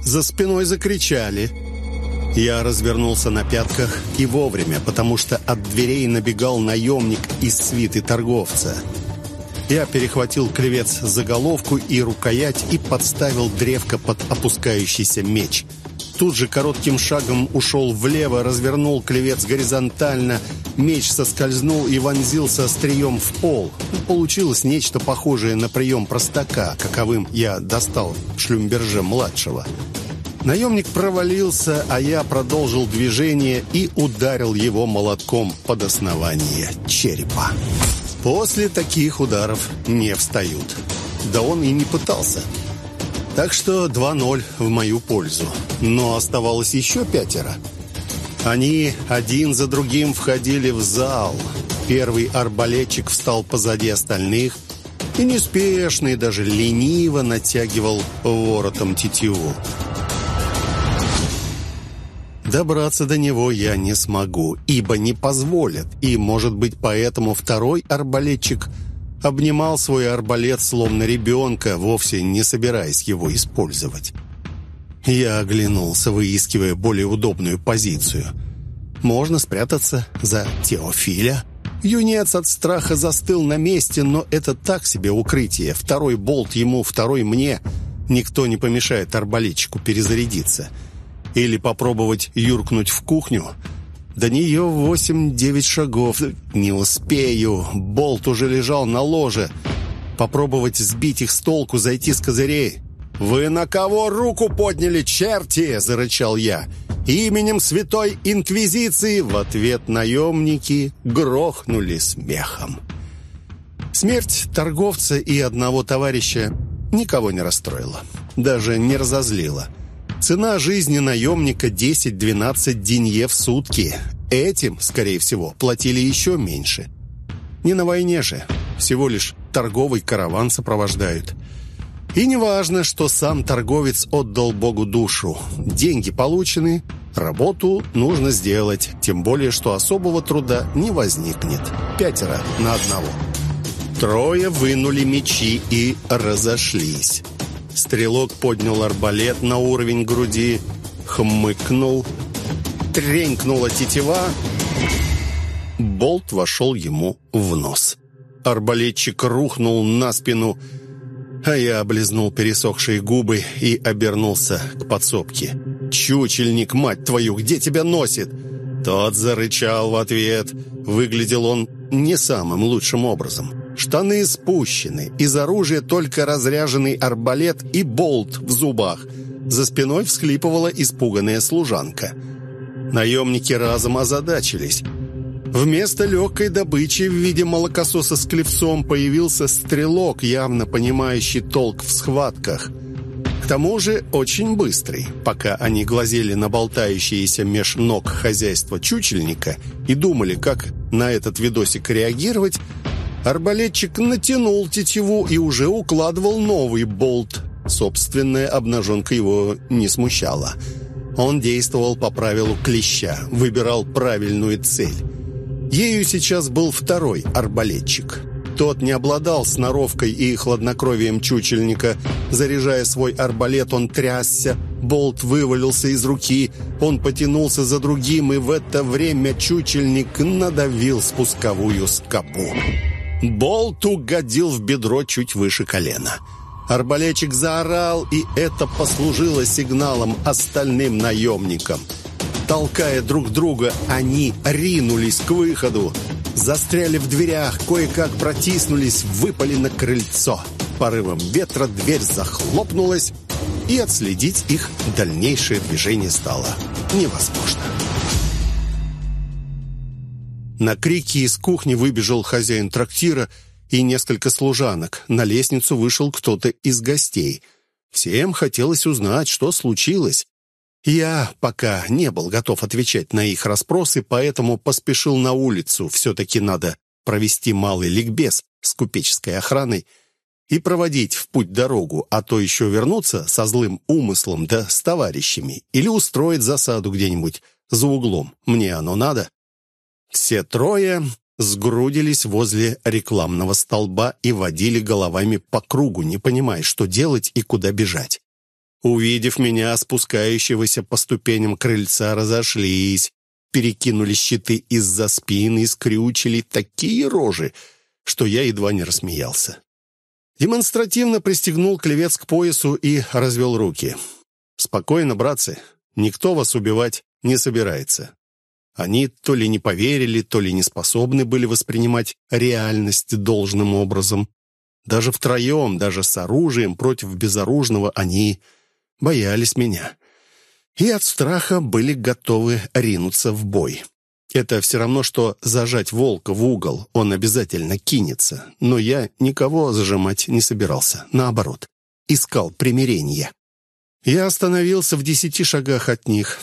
За спиной закричали. Я развернулся на пятках и вовремя, потому что от дверей набегал наемник из свиты торговца. Я перехватил клевец за головку и рукоять и подставил древко под опускающийся меч — тут же коротким шагом ушел влево, развернул клевец горизонтально, меч соскользнул и вонзился острием в пол. Получилось нечто похожее на прием простака, каковым я достал Шлюмберже-младшего. Наемник провалился, а я продолжил движение и ударил его молотком под основание черепа. После таких ударов не встают. Да он и не пытался. Так что 2-0 в мою пользу. Но оставалось еще пятеро. Они один за другим входили в зал. Первый арбалетчик встал позади остальных и неспешно и даже лениво натягивал воротом тетиву. Добраться до него я не смогу, ибо не позволят, и, может быть, поэтому второй арбалетчик – обнимал свой арбалет словно ребенка, вовсе не собираясь его использовать. Я оглянулся, выискивая более удобную позицию. Можно спрятаться за Теофиля. Юнец от страха застыл на месте, но это так себе укрытие. Второй болт ему, второй мне. Никто не помешает арбалетчику перезарядиться. Или попробовать юркнуть в кухню – до нее восемь-девять шагов. Не успею. Болт уже лежал на ложе. Попробовать сбить их с толку, зайти с козырей. «Вы на кого руку подняли, черти?» – зарычал я. «Именем Святой Инквизиции!» В ответ наемники грохнули смехом. Смерть торговца и одного товарища никого не расстроила. Даже не разозлила. Цена жизни наемника 10-12 денье в сутки. Этим, скорее всего, платили еще меньше. Не на войне же. Всего лишь торговый караван сопровождают. И не важно, что сам торговец отдал Богу душу. Деньги получены, работу нужно сделать. Тем более, что особого труда не возникнет. Пятеро на одного. Трое вынули мечи и разошлись. Стрелок поднял арбалет на уровень груди, хмыкнул, тренькнула тетива. Болт вошел ему в нос. Арбалетчик рухнул на спину, а я облизнул пересохшие губы и обернулся к подсобке. «Чучельник, мать твою, где тебя носит?» Тот зарычал в ответ. Выглядел он не самым лучшим образом. Штаны спущены, из оружия только разряженный арбалет и болт в зубах. За спиной всхлипывала испуганная служанка. Наемники разом озадачились. Вместо легкой добычи в виде молокососа с клевцом появился стрелок, явно понимающий толк в схватках. Тому же очень быстрый. Пока они глазели на болтающиеся меж ног хозяйства чучельника и думали, как на этот видосик реагировать, Арбалетчик натянул тетиву и уже укладывал новый болт. Собственная обнаженка его не смущала. Он действовал по правилу клеща, выбирал правильную цель. Ею сейчас был второй арбалетчик. Тот не обладал сноровкой и хладнокровием чучельника. Заряжая свой арбалет, он трясся, болт вывалился из руки, он потянулся за другим, и в это время чучельник надавил спусковую скобу. Болт угодил в бедро чуть выше колена. Арбалетчик заорал, и это послужило сигналом остальным наемникам. Толкая друг друга, они ринулись к выходу. Застряли в дверях, кое-как протиснулись, выпали на крыльцо. Порывом ветра дверь захлопнулась, и отследить их дальнейшее движение стало невозможно. На крики из кухни выбежал хозяин трактира и несколько служанок. На лестницу вышел кто-то из гостей. Всем хотелось узнать, что случилось. Я пока не был готов отвечать на их расспросы, поэтому поспешил на улицу. Все-таки надо провести малый ликбез с купеческой охраной и проводить в путь дорогу, а то еще вернуться со злым умыслом да с товарищами или устроить засаду где-нибудь за углом. Мне оно надо. Все трое сгрудились возле рекламного столба и водили головами по кругу, не понимая, что делать и куда бежать. Увидев меня, спускающегося по ступеням крыльца, разошлись, перекинули щиты из-за спин и скрючили такие рожи, что я едва не рассмеялся. Демонстративно пристегнул клевец к поясу и развел руки. «Спокойно, братцы, никто вас убивать не собирается. Они то ли не поверили, то ли не способны были воспринимать реальность должным образом. Даже втроем, даже с оружием против безоружного они боялись меня. И от страха были готовы ринуться в бой. Это все равно, что зажать волка в угол. Он обязательно кинется. Но я никого зажимать не собирался. Наоборот, искал примирения. Я остановился в десяти шагах от них.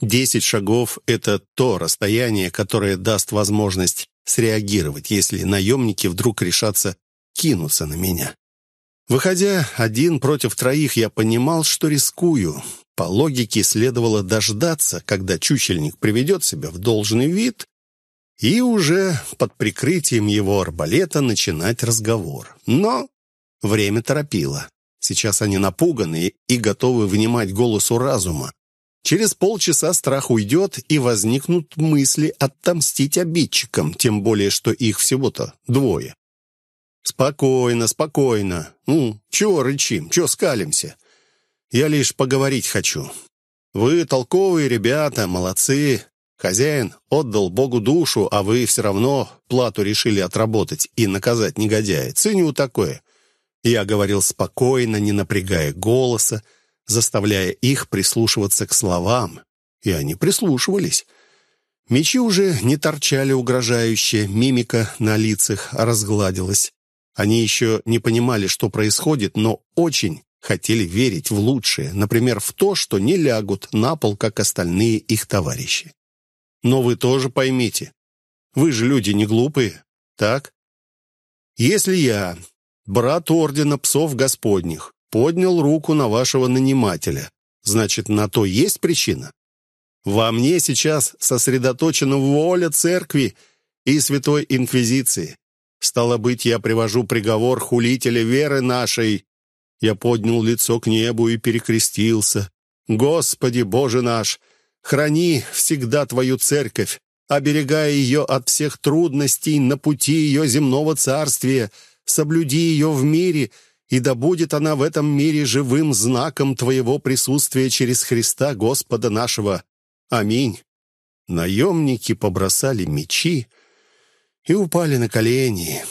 Десять шагов — это то расстояние, которое даст возможность среагировать, если наемники вдруг решатся кинуться на меня. Выходя один против троих, я понимал, что рискую. По логике следовало дождаться, когда чучельник приведет себя в должный вид, и уже под прикрытием его арбалета начинать разговор. Но время торопило. Сейчас они напуганы и готовы внимать голосу разума. Через полчаса страх уйдет, и возникнут мысли отомстить обидчикам, тем более, что их всего-то двое. «Спокойно, спокойно. Ну, чего рычим, чего скалимся? Я лишь поговорить хочу. Вы толковые ребята, молодцы. Хозяин отдал Богу душу, а вы все равно плату решили отработать и наказать негодяя. Ценю такое». Я говорил спокойно, не напрягая голоса, заставляя их прислушиваться к словам. И они прислушивались. Мечи уже не торчали угрожающе, мимика на лицах разгладилась. Они еще не понимали, что происходит, но очень хотели верить в лучшее, например, в то, что не лягут на пол, как остальные их товарищи. Но вы тоже поймите, вы же люди не глупые, так? Если я, брат ордена псов господних, поднял руку на вашего нанимателя. Значит, на то есть причина? Во мне сейчас сосредоточена воля церкви и святой инквизиции. Стало быть, я привожу приговор хулителя веры нашей. Я поднял лицо к небу и перекрестился. Господи, Боже наш, храни всегда Твою церковь, оберегая ее от всех трудностей на пути ее земного царствия, соблюди ее в мире — и да будет она в этом мире живым знаком Твоего присутствия через Христа Господа нашего. Аминь». Наемники побросали мечи и упали на колени,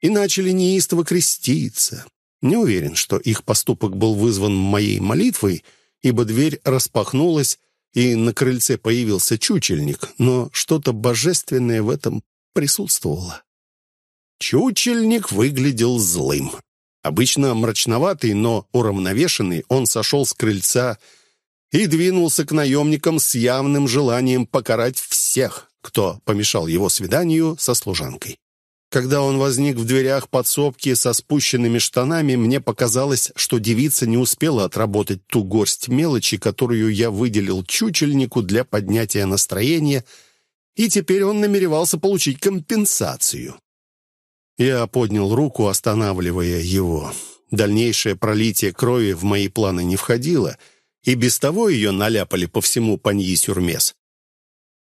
и начали неистово креститься. Не уверен, что их поступок был вызван моей молитвой, ибо дверь распахнулась, и на крыльце появился чучельник, но что-то божественное в этом присутствовало. Чучельник выглядел злым. Обычно мрачноватый, но уравновешенный, он сошел с крыльца и двинулся к наемникам с явным желанием покарать всех, кто помешал его свиданию со служанкой. Когда он возник в дверях подсобки со спущенными штанами, мне показалось, что девица не успела отработать ту горсть мелочи, которую я выделил чучельнику для поднятия настроения, и теперь он намеревался получить компенсацию. Я поднял руку, останавливая его. Дальнейшее пролитие крови в мои планы не входило, и без того ее наляпали по всему Паньи-Сюрмес.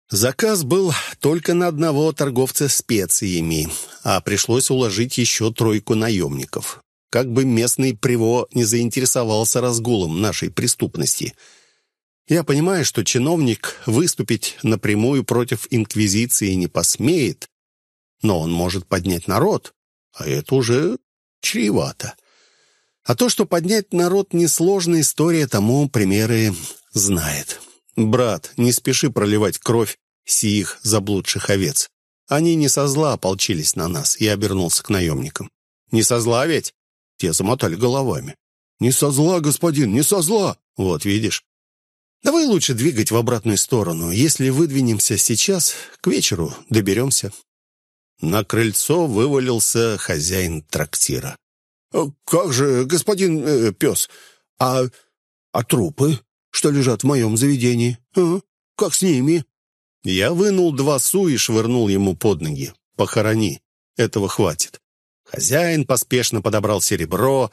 Заказ был только на одного торговца специями, а пришлось уложить еще тройку наемников. Как бы местный приво не заинтересовался разгулом нашей преступности. Я понимаю, что чиновник выступить напрямую против инквизиции не посмеет, но он может поднять народ, а это уже чревато. А то, что поднять народ несложная история, тому примеры знает. «Брат, не спеши проливать кровь сих заблудших овец. Они не со зла ополчились на нас». Я обернулся к наемникам. «Не со зла ведь?» Те замотали головами. «Не со зла, господин, не со зла!» «Вот, видишь?» «Давай лучше двигать в обратную сторону. Если выдвинемся сейчас, к вечеру доберемся». На крыльцо вывалился хозяин трактира. «Как же, господин э, пес, а, а трупы?» Что лежат в моем заведении. А? Как с ними?» Я вынул два су и швырнул ему под ноги. «Похорони. Этого хватит». Хозяин поспешно подобрал серебро,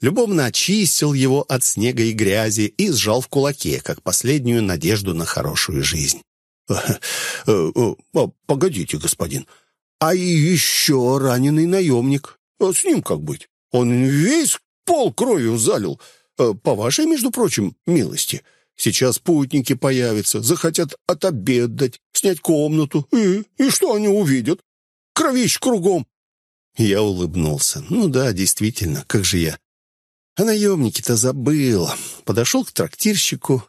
любовно очистил его от снега и грязи и сжал в кулаке, как последнюю надежду на хорошую жизнь. «Э, э, э, «Погодите, господин, а еще раненый наемник. С ним как быть? Он весь пол кровью залил. Э, по вашей, между прочим, милости. Сейчас путники появятся, захотят отобедать, снять комнату. И, и что они увидят? Кровищ кругом. Я улыбнулся. Ну да, действительно, как же я. А наемники-то забыл. Подошел к трактирщику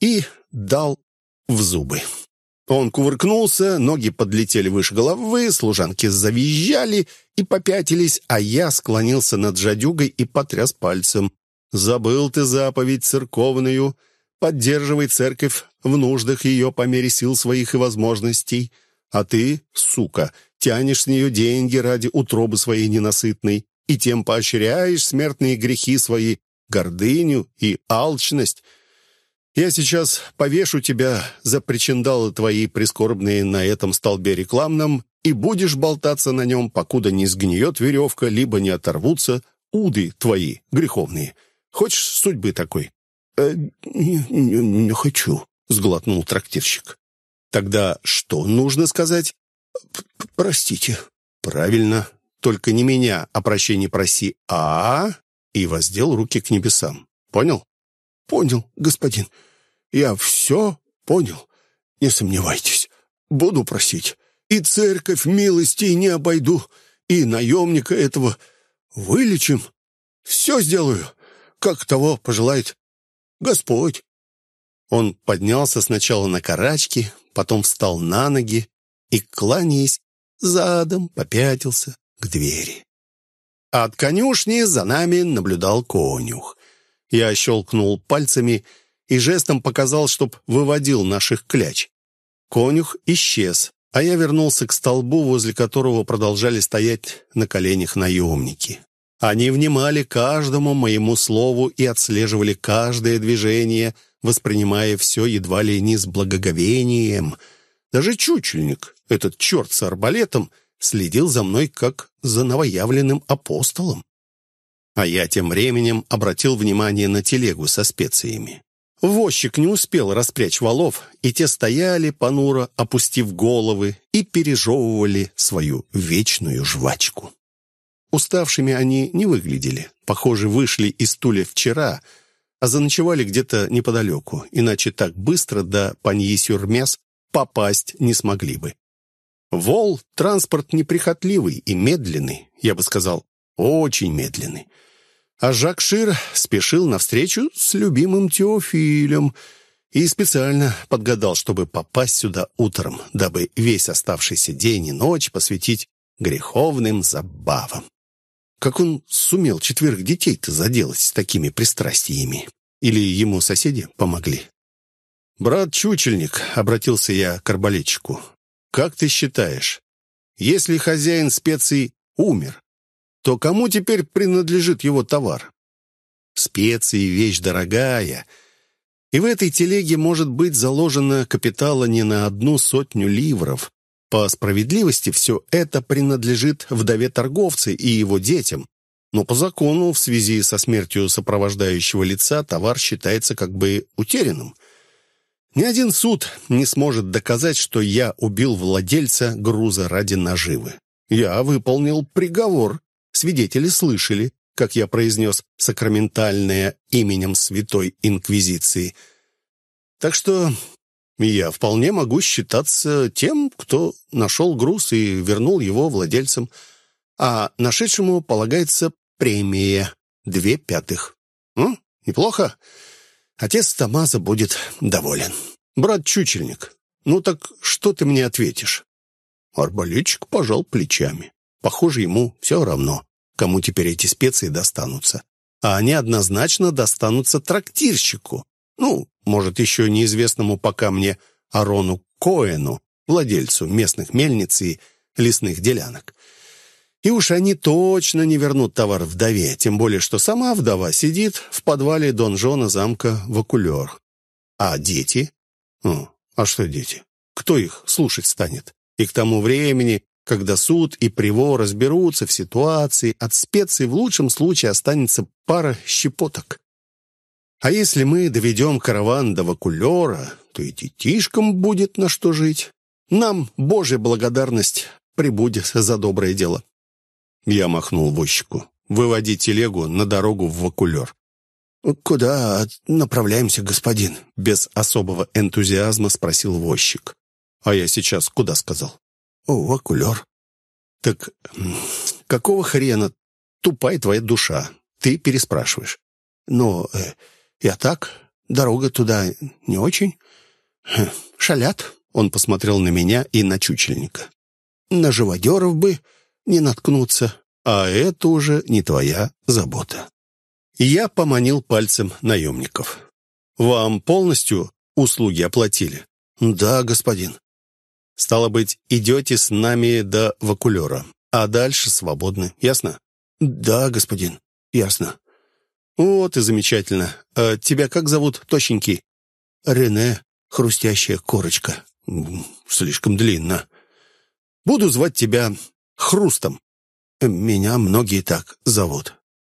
и дал в зубы. Он кувыркнулся, ноги подлетели выше головы, служанки завизжали и попятились, а я склонился над жадюгой и потряс пальцем. Забыл ты заповедь церковную, поддерживай церковь в нуждах ее по мере сил своих и возможностей, а ты, сука, тянешь с нее деньги ради утробы своей ненасытной и тем поощряешь смертные грехи свои, гордыню и алчность. Я сейчас повешу тебя за причиндалы твои прискорбные на этом столбе рекламном и будешь болтаться на нем, покуда не сгниет веревка, либо не оторвутся уды твои греховные. Хочешь судьбы такой?» э, не, не, «Не хочу», — сглотнул трактирщик. «Тогда что нужно сказать?» «Простите». «Правильно. Только не меня, а прощения проси, а...» И воздел руки к небесам. «Понял?» «Понял, господин. Я все понял. Не сомневайтесь. Буду просить. И церковь милости не обойду, и наемника этого вылечим. Все сделаю как того пожелает Господь». Он поднялся сначала на карачки, потом встал на ноги и, кланяясь, задом попятился к двери. от конюшни за нами наблюдал конюх. Я щелкнул пальцами и жестом показал, чтоб выводил наших кляч. Конюх исчез, а я вернулся к столбу, возле которого продолжали стоять на коленях наемники. Они внимали каждому моему слову и отслеживали каждое движение, воспринимая все едва ли не с благоговением. Даже чучельник, этот черт с арбалетом, следил за мной как за новоявленным апостолом. А я тем временем обратил внимание на телегу со специями. Возчик не успел распрячь валов, и те стояли, понуро опустив головы, и пережевывали свою вечную жвачку. Уставшими они не выглядели. Похоже, вышли из Туля вчера, а заночевали где-то неподалеку, иначе так быстро до Паньи-Сюрмес попасть не смогли бы. Вол — транспорт неприхотливый и медленный, я бы сказал, очень медленный. А Жак Шир спешил навстречу с любимым Теофилем и специально подгадал, чтобы попасть сюда утром, дабы весь оставшийся день и ночь посвятить греховным забавам. Как он сумел четверых детей-то заделать с такими пристрастиями? Или ему соседи помогли? «Брат Чучельник», — обратился я к арбалетчику, — «как ты считаешь, Если хозяин специй умер, то кому теперь принадлежит его товар? Специи — вещь дорогая, и в этой телеге может быть заложено капитала не на одну сотню ливров. По справедливости все это принадлежит вдове торговца и его детям, но по закону в связи со смертью сопровождающего лица товар считается как бы утерянным. Ни один суд не сможет доказать, что я убил владельца груза ради наживы. Я выполнил приговор. Свидетели слышали, как я произнес сакраментальное именем Святой Инквизиции. Так что я вполне могу считаться тем, кто нашел груз и вернул его владельцам, а нашедшему полагается премия две пятых. Ну, неплохо. Отец Тамаза будет доволен. Брат Чучельник, ну так что ты мне ответишь? Арбалетчик пожал плечами. Похоже, ему все равно, кому теперь эти специи достанутся. А они однозначно достанутся трактирщику. Ну, может, еще неизвестному пока мне Арону Коэну, владельцу местных мельниц и лесных делянок. И уж они точно не вернут товар вдове, тем более, что сама вдова сидит в подвале донжона замка Вакулер. А дети? Ну, а что дети? Кто их слушать станет? И к тому времени, когда суд и приво разберутся в ситуации, от специй в лучшем случае останется пара щепоток. А если мы доведем караван до Вакулера, то и детишкам будет на что жить. Нам Божья благодарность прибудет за доброе дело. Я махнул возчику. «Выводи телегу на дорогу в Вакулер». «Куда направляемся, господин?» Без особого энтузиазма спросил возчик. «А я сейчас куда сказал?» «О, Вакулер». «Так какого хрена тупая твоя душа? Ты переспрашиваешь». «Но э, я так, дорога туда не очень. Хм, шалят». Он посмотрел на меня и на чучельника. «На живодеров бы не наткнуться, а это уже не твоя забота. Я поманил пальцем наемников. «Вам полностью услуги оплатили?» «Да, господин». «Стало быть, идете с нами до вакулера, а дальше свободны, ясно?» «Да, господин, ясно». «Вот и замечательно. А тебя как зовут, тощенький?» «Рене, хрустящая корочка». «Слишком длинно». «Буду звать тебя Хрустом. Меня многие так зовут.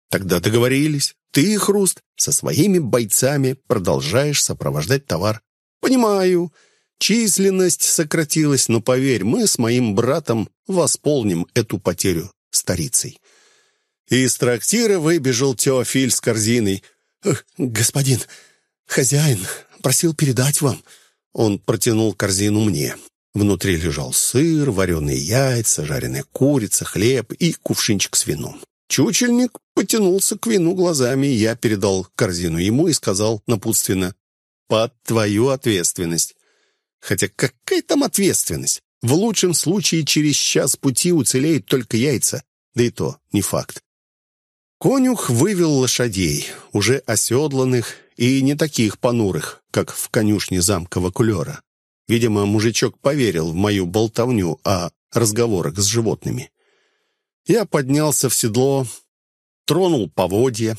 Тогда договорились. Ты, Хруст, со своими бойцами продолжаешь сопровождать товар. Понимаю, численность сократилась, но поверь, мы с моим братом восполним эту потерю старицей. Из трактира выбежал Теофиль с корзиной. «Господин, хозяин, просил передать вам». Он протянул корзину мне. Внутри лежал сыр, вареные яйца, жареная курица, хлеб и кувшинчик с вином. Чучельник потянулся к вину глазами, я передал корзину ему и сказал напутственно «Под твою ответственность». Хотя какая там ответственность? В лучшем случае через час пути уцелеют только яйца, да и то не факт. Конюх вывел лошадей, уже оседланных и не таких понурых, как в конюшне замка Вакулера. Видимо, мужичок поверил в мою болтовню о разговорах с животными. Я поднялся в седло, тронул поводья.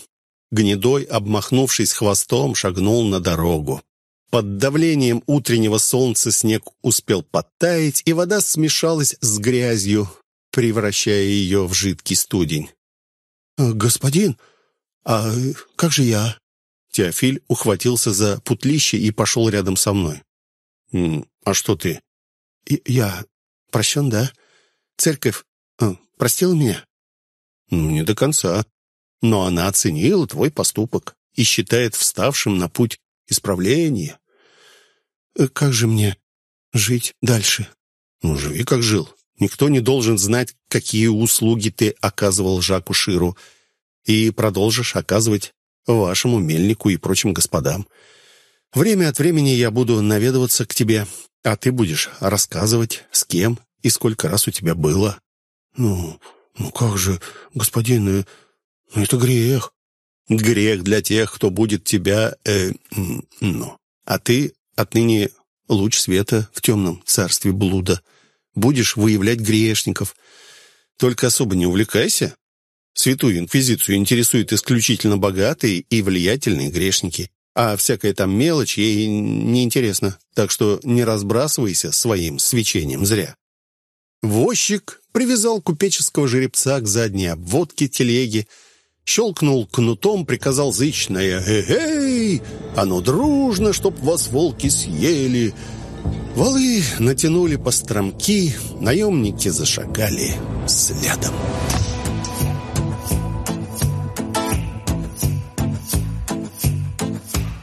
Гнедой, обмахнувшись хвостом, шагнул на дорогу. Под давлением утреннего солнца снег успел подтаять, и вода смешалась с грязью, превращая ее в жидкий студень. «Господин, а как же я?» Теофиль ухватился за путлище и пошел рядом со мной. «А что ты?» «Я прощен, да? Церковь э, простила меня?» «Ну, не до конца. Но она оценила твой поступок и считает вставшим на путь исправления». Э, «Как же мне жить дальше?» «Ну, живи, как жил. Никто не должен знать, какие услуги ты оказывал Жаку Ширу, и продолжишь оказывать вашему мельнику и прочим господам. Время от времени я буду наведываться к тебе, а ты будешь рассказывать, с кем и сколько раз у тебя было». «Ну, ну как же, господин, э, ну это грех». «Грех для тех, кто будет тебя... Э, ну, а ты отныне луч света в темном царстве блуда. Будешь выявлять грешников. Только особо не увлекайся. Святую инквизицию интересуют исключительно богатые и влиятельные грешники, а всякая там мелочь ей неинтересна, так что не разбрасывайся своим свечением зря. Возчик привязал купеческого жеребца к задней обводке телеги, щелкнул кнутом, приказал зычное «Эй-эй! А ну дружно, чтоб вас волки съели!» Валы натянули по стромки, наемники зашагали следом.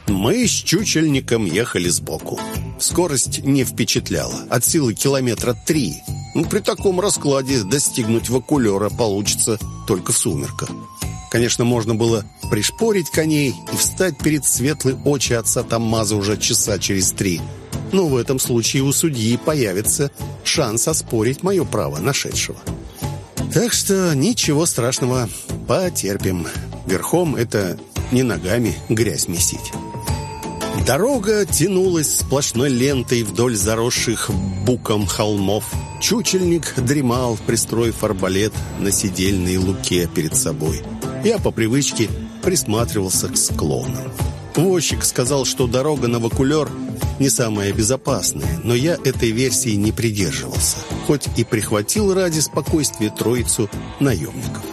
Мы с чучельником ехали сбоку. Скорость не впечатляла, от силы километра три. Ну, при таком раскладе достигнуть вакулера получится только в сумерках. Конечно, можно было пришпорить коней и встать перед светлой очи отца Таммаза уже часа через три. Но в этом случае у судьи появится шанс оспорить мое право нашедшего. Так что ничего страшного, потерпим. Верхом это не ногами грязь месить. Дорога тянулась сплошной лентой вдоль заросших буком холмов. Чучельник дремал, пристроив арбалет на сидельной луке перед собой. Я по привычке присматривался к склонам. Возчик сказал, что дорога на Вакулер не самая безопасная, но я этой версии не придерживался, хоть и прихватил ради спокойствия троицу наемников.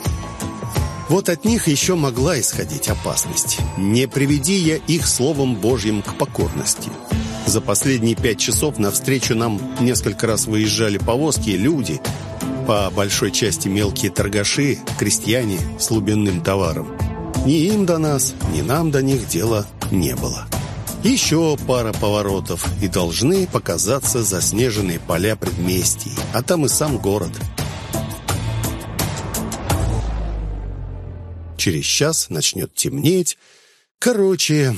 Вот от них еще могла исходить опасность. Не приведи я их словом Божьим к покорности. За последние пять часов навстречу нам несколько раз выезжали повозки, люди, по большой части мелкие торгаши, крестьяне с глубинным товаром. Ни им до нас, ни нам до них дела не было. Еще пара поворотов, и должны показаться заснеженные поля предместий, а там и сам город – Через час начнет темнеть. Короче...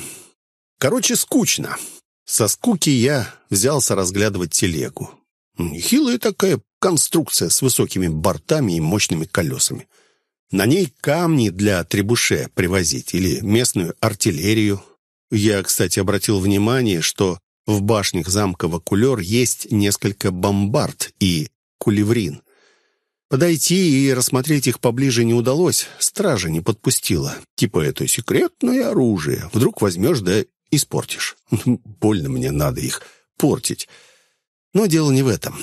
Короче, скучно. Со скуки я взялся разглядывать телегу. Хилая такая конструкция с высокими бортами и мощными колесами. На ней камни для требуше привозить или местную артиллерию. Я, кстати, обратил внимание, что в башнях замка Вакулер есть несколько бомбард и кулеврин. Подойти и рассмотреть их поближе не удалось, стража не подпустила. Типа это секретное оружие. Вдруг возьмешь да испортишь. Больно мне надо их портить. Но дело не в этом.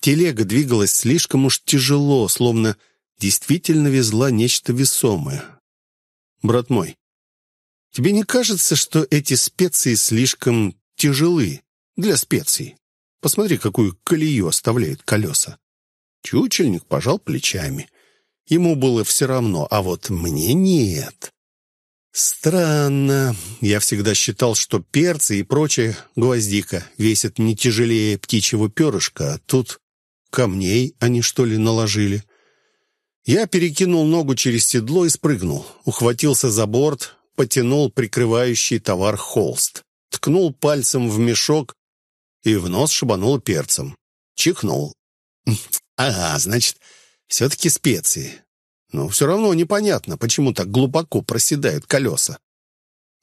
Телега двигалась слишком уж тяжело, словно действительно везла нечто весомое. Брат мой, тебе не кажется, что эти специи слишком тяжелы для специй? Посмотри, какую колею оставляют колеса. Чучельник пожал плечами. Ему было все равно, а вот мне нет. Странно. Я всегда считал, что перцы и прочая гвоздика весят не тяжелее птичьего перышка, а тут камней они, что ли, наложили. Я перекинул ногу через седло и спрыгнул. Ухватился за борт, потянул прикрывающий товар холст. Ткнул пальцем в мешок и в нос шибанул перцем. Чихнул. Ага, значит, все-таки специи. Но все равно непонятно, почему так глубоко проседают колеса.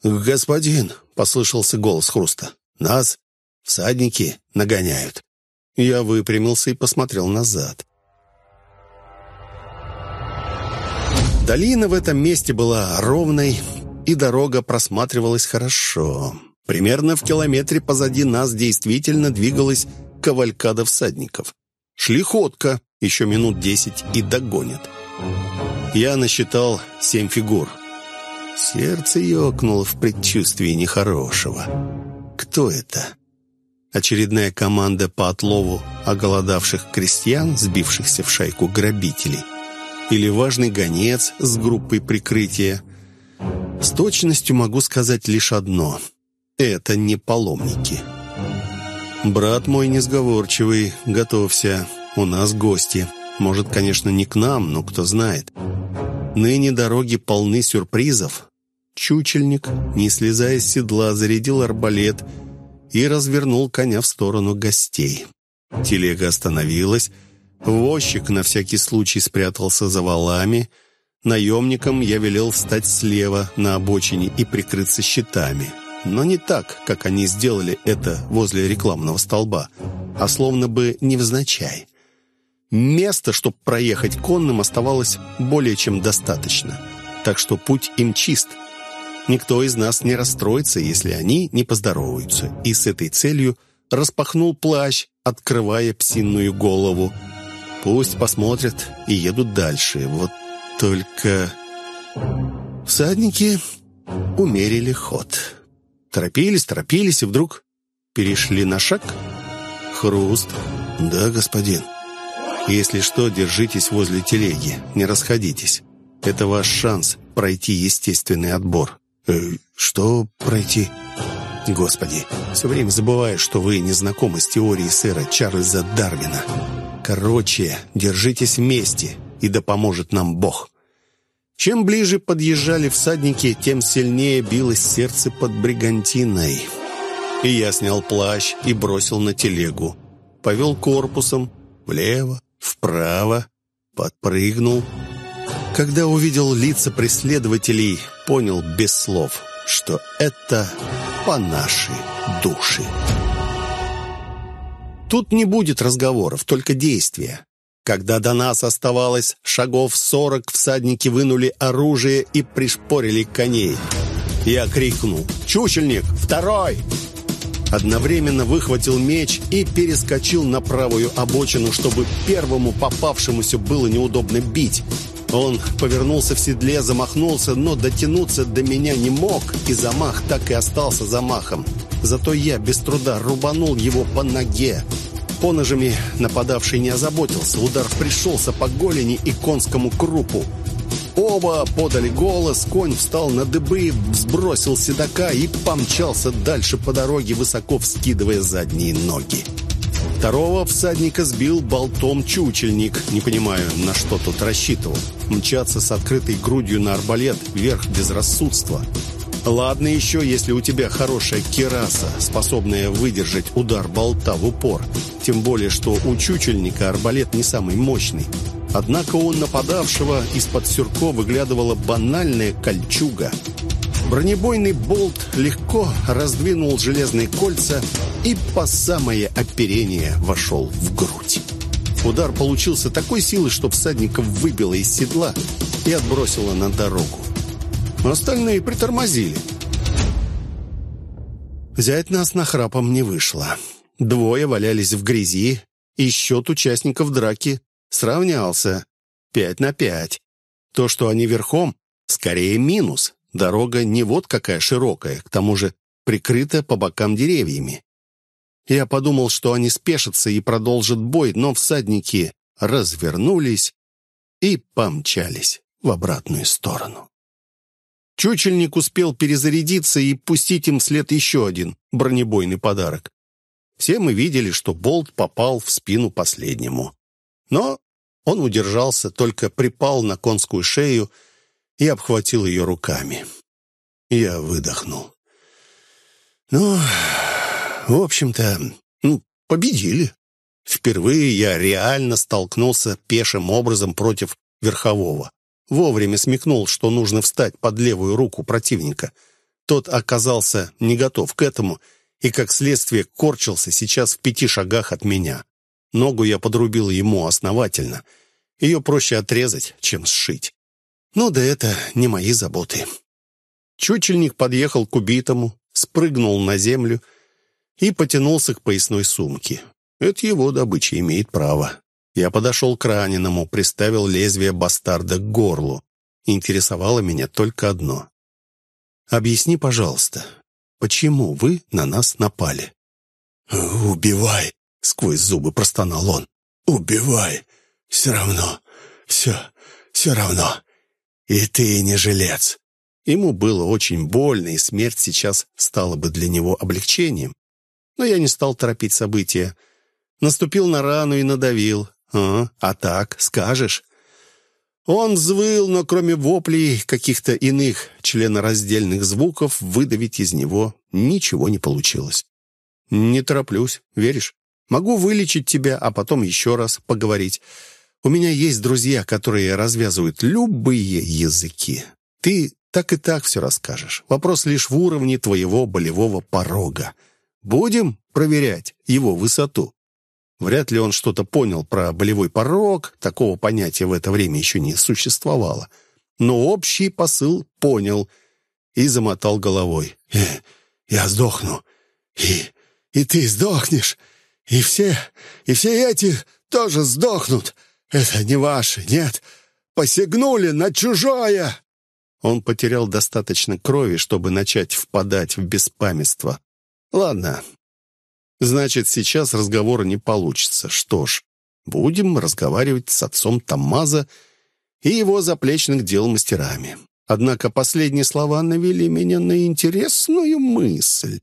«Господин», — послышался голос Хруста, — «нас всадники нагоняют». Я выпрямился и посмотрел назад. Долина в этом месте была ровной, и дорога просматривалась хорошо. Примерно в километре позади нас действительно двигалась кавалькада всадников. Шли ходка, еще минут десять и догонят. Я насчитал семь фигур. Сердце ёкнуло в предчувствии нехорошего. Кто это? Очередная команда по отлову оголодавших крестьян, сбившихся в шайку грабителей? Или важный гонец с группой прикрытия? С точностью могу сказать лишь одно. Это не паломники. «Брат мой несговорчивый, готовься. У нас гости. Может, конечно, не к нам, но кто знает. Ныне дороги полны сюрпризов». Чучельник, не слезая с седла, зарядил арбалет и развернул коня в сторону гостей. Телега остановилась. Возчик на всякий случай спрятался за валами. Наемникам я велел встать слева на обочине и прикрыться щитами но не так, как они сделали это возле рекламного столба, а словно бы невзначай. Места, чтобы проехать конным, оставалось более чем достаточно. Так что путь им чист. Никто из нас не расстроится, если они не поздороваются. И с этой целью распахнул плащ, открывая псинную голову. Пусть посмотрят и едут дальше. Вот только... Всадники умерили ход. Торопились, торопились, и вдруг перешли на шаг. Хруст. «Да, господин». Если что, держитесь возле телеги, не расходитесь. Это ваш шанс пройти естественный отбор. Э, что пройти? Господи, все время забываю, что вы не знакомы с теорией сэра Чарльза Дарвина. Короче, держитесь вместе, и да поможет нам Бог. Чем ближе подъезжали всадники, тем сильнее билось сердце под бригантиной. И я снял плащ и бросил на телегу. Повел корпусом влево, вправо, подпрыгнул. Когда увидел лица преследователей, понял без слов, что это по нашей душе. Тут не будет разговоров, только действия. Когда до нас оставалось шагов сорок, всадники вынули оружие и пришпорили коней. Я крикнул «Чучельник! Второй!» Одновременно выхватил меч и перескочил на правую обочину, чтобы первому попавшемуся было неудобно бить. Он повернулся в седле, замахнулся, но дотянуться до меня не мог, и замах так и остался замахом. Зато я без труда рубанул его по ноге. Поножами нападавший не озаботился. Удар пришелся по голени и конскому крупу. Оба подали голос, конь встал на дыбы, сбросил седока и помчался дальше по дороге, высоко вскидывая задние ноги. Второго всадника сбил болтом чучельник. Не понимаю, на что тут рассчитывал. Мчаться с открытой грудью на арбалет — верх безрассудства. Ладно еще, если у тебя хорошая кераса, способная выдержать удар болта в упор. Тем более, что у чучельника арбалет не самый мощный. Однако у нападавшего из-под сюрко выглядывала банальная кольчуга. Бронебойный болт легко раздвинул железные кольца и по самое оперение вошел в грудь. Удар получился такой силы, что всадников выбило из седла и отбросило на дорогу. Остальные притормозили. Взять нас на храпом не вышло. Двое валялись в грязи, и счет участников драки сравнялся. Пять на пять. То, что они верхом, скорее минус. Дорога не вот какая широкая, к тому же прикрыта по бокам деревьями. Я подумал, что они спешатся и продолжат бой, но всадники развернулись и помчались в обратную сторону. Чучельник успел перезарядиться и пустить им вслед еще один бронебойный подарок. Все мы видели, что болт попал в спину последнему. Но он удержался, только припал на конскую шею и обхватил ее руками. Я выдохнул. Ну, в общем-то, ну, победили. Впервые я реально столкнулся пешим образом против верхового. Вовремя смекнул, что нужно встать под левую руку противника. Тот оказался не готов к этому и, как следствие, корчился сейчас в пяти шагах от меня. Ногу я подрубил ему основательно. Ее проще отрезать, чем сшить. Ну да это не мои заботы. Чучельник подъехал к убитому, спрыгнул на землю и потянулся к поясной сумке. Это его добыча имеет право. Я подошел к раненому, приставил лезвие бастарда к горлу. Интересовало меня только одно. «Объясни, пожалуйста, почему вы на нас напали?» «Убивай!» — сквозь зубы простонал он. «Убивай! Все равно, все, все равно. И ты не жилец!» Ему было очень больно, и смерть сейчас стала бы для него облегчением. Но я не стал торопить события. Наступил на рану и надавил. «А, а так, скажешь?» Он взвыл, но кроме воплей каких-то иных членораздельных звуков выдавить из него ничего не получилось. «Не тороплюсь, веришь? Могу вылечить тебя, а потом еще раз поговорить. У меня есть друзья, которые развязывают любые языки. Ты так и так все расскажешь. Вопрос лишь в уровне твоего болевого порога. Будем проверять его высоту?» Вряд ли он что-то понял про болевой порог, такого понятия в это время еще не существовало. Но общий посыл понял и замотал головой. «Э, «Я сдохну, и, и ты сдохнешь, и все, и все эти тоже сдохнут. Это не ваши, нет, посягнули на чужое!» Он потерял достаточно крови, чтобы начать впадать в беспамятство. «Ладно, Значит, сейчас разговора не получится. Что ж, будем разговаривать с отцом Таммаза и его заплечных дел мастерами. Однако последние слова навели меня на интересную мысль.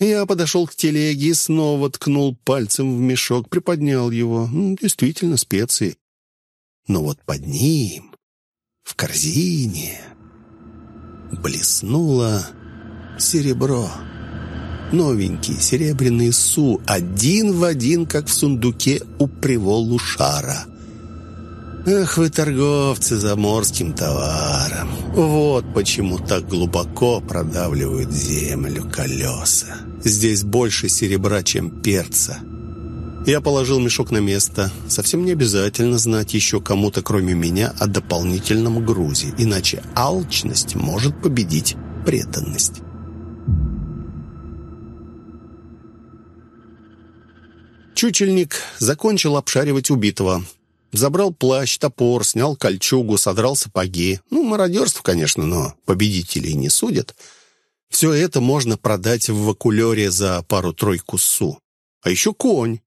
Я подошел к телеге и снова ткнул пальцем в мешок, приподнял его. Действительно, специи. Но вот под ним, в корзине, блеснуло серебро. Новенький серебряный су, один в один, как в сундуке у приволу шара. Ах вы, торговцы заморским товаром! Вот почему так глубоко продавливают землю колеса. Здесь больше серебра, чем перца. Я положил мешок на место. Совсем не обязательно знать еще кому-то, кроме меня, о дополнительном грузе, иначе алчность может победить преданность. Чучельник закончил обшаривать убитого. Забрал плащ, топор, снял кольчугу, содрал сапоги. Ну, мародерство, конечно, но победителей не судят. Все это можно продать в вакулере за пару-тройку су. А еще конь.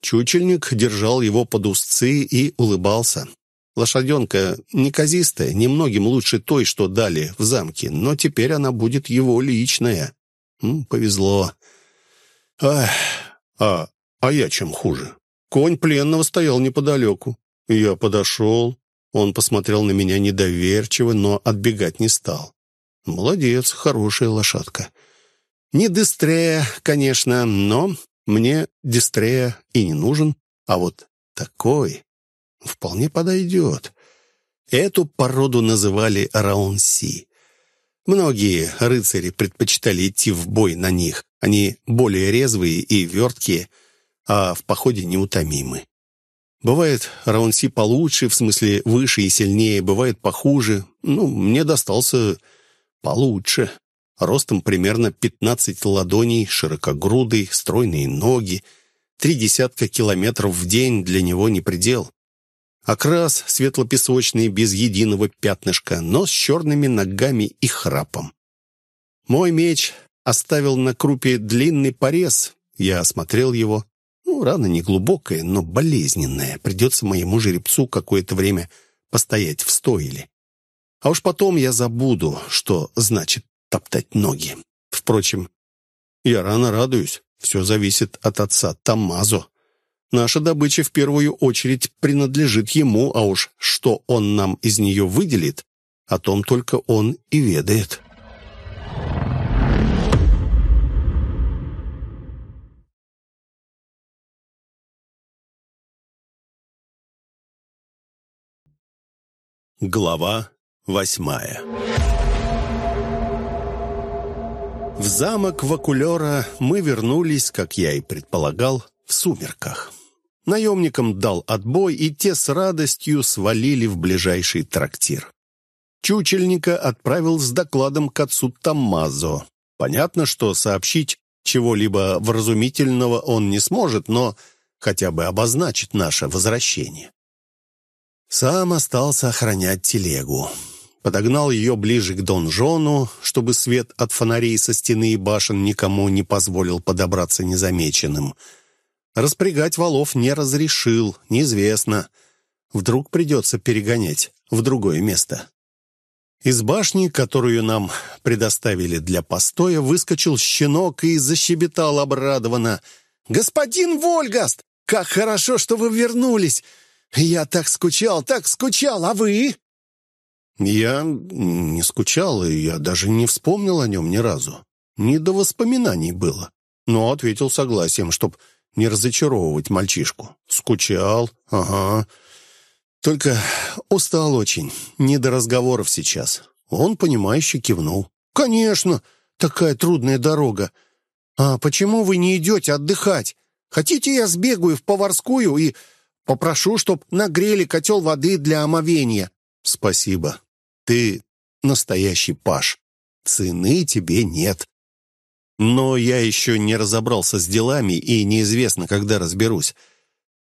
Чучельник держал его под узцы и улыбался. Лошаденка неказистая, немногим лучше той, что дали в замке, но теперь она будет его личная. М, повезло. Ах, а а я чем хуже? Конь пленного стоял неподалеку. Я подошел. Он посмотрел на меня недоверчиво, но отбегать не стал. Молодец, хорошая лошадка. Не дистрея, конечно, но мне дистрея и не нужен. А вот такой вполне подойдет. Эту породу называли раунси. Многие рыцари предпочитали идти в бой на них. Они более резвые и верткие – а в походе неутомимы. Бывает, раунси получше, в смысле выше и сильнее, бывает похуже. Ну, мне достался получше. Ростом примерно 15 ладоней, широкогрудый, стройные ноги. Три десятка километров в день для него не предел. Окрас светло-песочный, без единого пятнышка, но с черными ногами и храпом. Мой меч оставил на крупе длинный порез. Я осмотрел его. Ну, рана не глубокая, но болезненная. Придется моему жеребцу какое-то время постоять в стойле. А уж потом я забуду, что значит топтать ноги. Впрочем, я рано радуюсь. Все зависит от отца Тамазо. Наша добыча в первую очередь принадлежит ему, а уж что он нам из нее выделит, о том только он и ведает». Глава восьмая В замок Вакулера мы вернулись, как я и предполагал, в сумерках. Наемникам дал отбой, и те с радостью свалили в ближайший трактир. Чучельника отправил с докладом к отцу Таммазо. Понятно, что сообщить чего-либо вразумительного он не сможет, но хотя бы обозначит наше возвращение. Сам остался охранять телегу. Подогнал ее ближе к донжону, чтобы свет от фонарей со стены и башен никому не позволил подобраться незамеченным. Распрягать валов не разрешил, неизвестно. Вдруг придется перегонять в другое место. Из башни, которую нам предоставили для постоя, выскочил щенок и защебетал обрадованно. «Господин Вольгаст, как хорошо, что вы вернулись! «Я так скучал, так скучал, а вы?» Я не скучал, и я даже не вспомнил о нем ни разу. Не до воспоминаний было. Но ответил согласием, чтоб не разочаровывать мальчишку. Скучал, ага. Только устал очень, не до разговоров сейчас. Он, понимающе кивнул. «Конечно, такая трудная дорога. А почему вы не идете отдыхать? Хотите, я сбегаю в поварскую и попрошу, чтоб нагрели котел воды для омовения?» «Спасибо. Ты настоящий паш. Цены тебе нет. Но я еще не разобрался с делами и неизвестно, когда разберусь.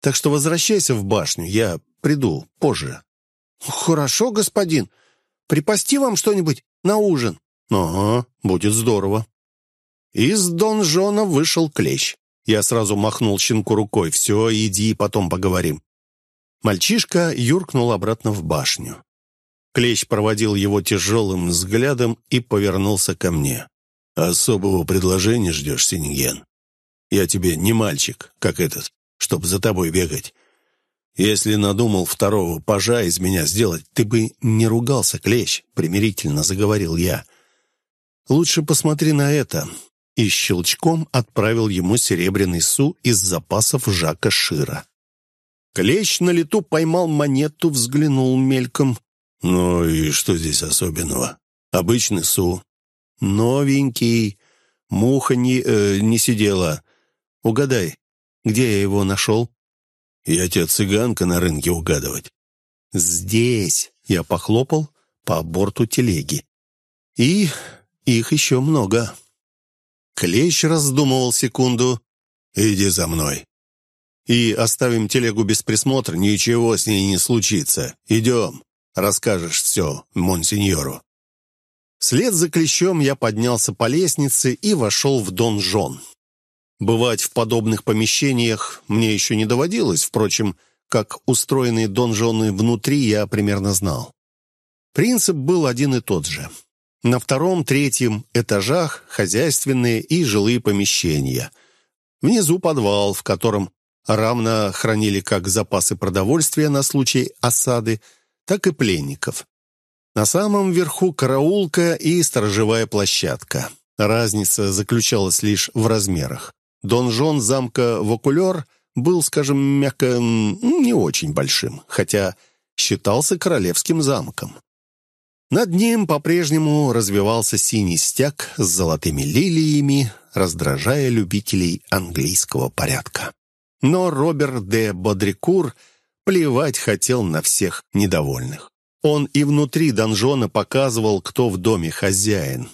Так что возвращайся в башню, я приду позже». «Хорошо, господин. Припасти вам что-нибудь на ужин?» «Ага, будет здорово». Из донжона вышел клещ. Я сразу махнул щенку рукой. «Все, иди, потом поговорим». Мальчишка юркнул обратно в башню. Клещ проводил его тяжелым взглядом и повернулся ко мне. «Особого предложения ждешь, Синеген? Я тебе не мальчик, как этот, чтоб за тобой бегать. Если надумал второго пажа из меня сделать, ты бы не ругался, Клещ», — примирительно заговорил я. «Лучше посмотри на это». И щелчком отправил ему серебряный су из запасов Жака Шира. Клещ на лету поймал монету, взглянул мельком. «Ну и что здесь особенного? Обычный су. Новенький. Муха не, э, не сидела. Угадай, где я его нашел?» «Я тебя цыганка на рынке угадывать». «Здесь!» — я похлопал по борту телеги. «И их еще много». Клещ раздумывал секунду. «Иди за мной» и оставим телегу без присмотра, ничего с ней не случится. Идем, расскажешь все монсеньору». Вслед за клещом я поднялся по лестнице и вошел в донжон. Бывать в подобных помещениях мне еще не доводилось, впрочем, как устроены донжоны внутри я примерно знал. Принцип был один и тот же. На втором, третьем этажах хозяйственные и жилые помещения. Внизу подвал, в котором равно хранили как запасы продовольствия на случай осады, так и пленников. На самом верху караулка и сторожевая площадка. Разница заключалась лишь в размерах. Донжон замка Вокулер был, скажем мягко, не очень большим, хотя считался королевским замком. Над ним по-прежнему развивался синий стяг с золотыми лилиями, раздражая любителей английского порядка. Но Роберт де Бодрикур плевать хотел на всех недовольных. Он и внутри донжона показывал, кто в доме хозяин.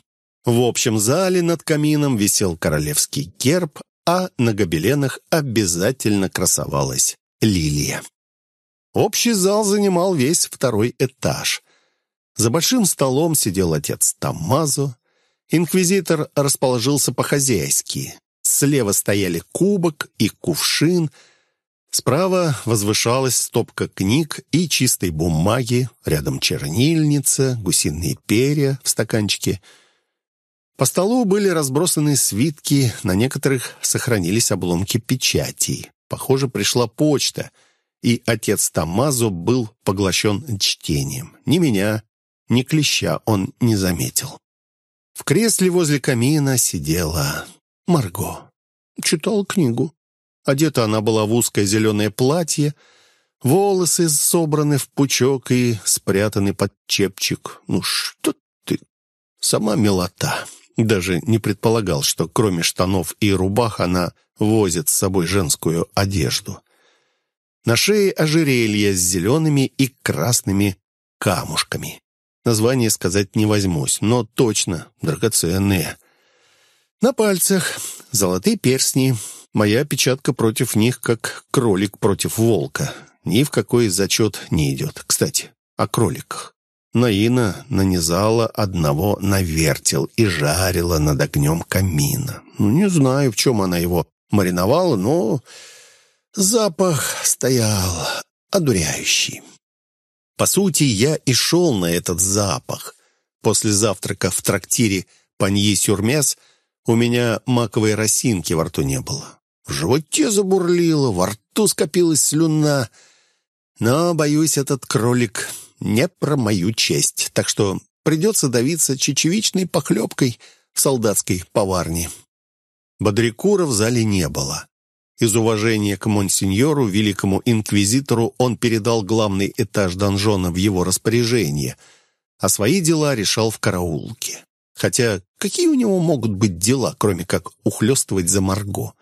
В общем зале над камином висел королевский герб, а на гобеленах обязательно красовалась лилия. Общий зал занимал весь второй этаж. За большим столом сидел отец Тамазо. Инквизитор расположился по-хозяйски. Слева стояли кубок и кувшин. Справа возвышалась стопка книг и чистой бумаги, рядом чернильница, гусиные перья в стаканчике. По столу были разбросаны свитки, на некоторых сохранились обломки печатей. Похоже, пришла почта, и отец Тамазо был поглощен чтением. Ни меня, ни клеща он не заметил. В кресле возле камина сидела Марго. Читал книгу. Одета она была в узкое зеленое платье, волосы собраны в пучок и спрятаны под чепчик. Ну что ты? Сама милота. Даже не предполагал, что кроме штанов и рубах она возит с собой женскую одежду. На шее ожерелье с зелеными и красными камушками. Название сказать не возьмусь, но точно драгоценные. На пальцах золотые перстни. Моя печатка против них, как кролик против волка. Ни в какой зачет не идет. Кстати, о кроликах. Наина нанизала одного на вертел и жарила над огнем камина. Ну, не знаю, в чем она его мариновала, но запах стоял одуряющий. По сути, я и шел на этот запах. После завтрака в трактире «Паньи-Сюрмес» У меня маковой росинки во рту не было. В животе забурлило, во рту скопилась слюна. Но, боюсь, этот кролик не про мою честь, так что придется давиться чечевичной похлебкой в солдатской поварне. Бодрякура в зале не было. Из уважения к монсеньору, великому инквизитору, он передал главный этаж донжона в его распоряжение, а свои дела решал в караулке. Хотя какие у него могут быть дела, кроме как ухлёстывать за Марго?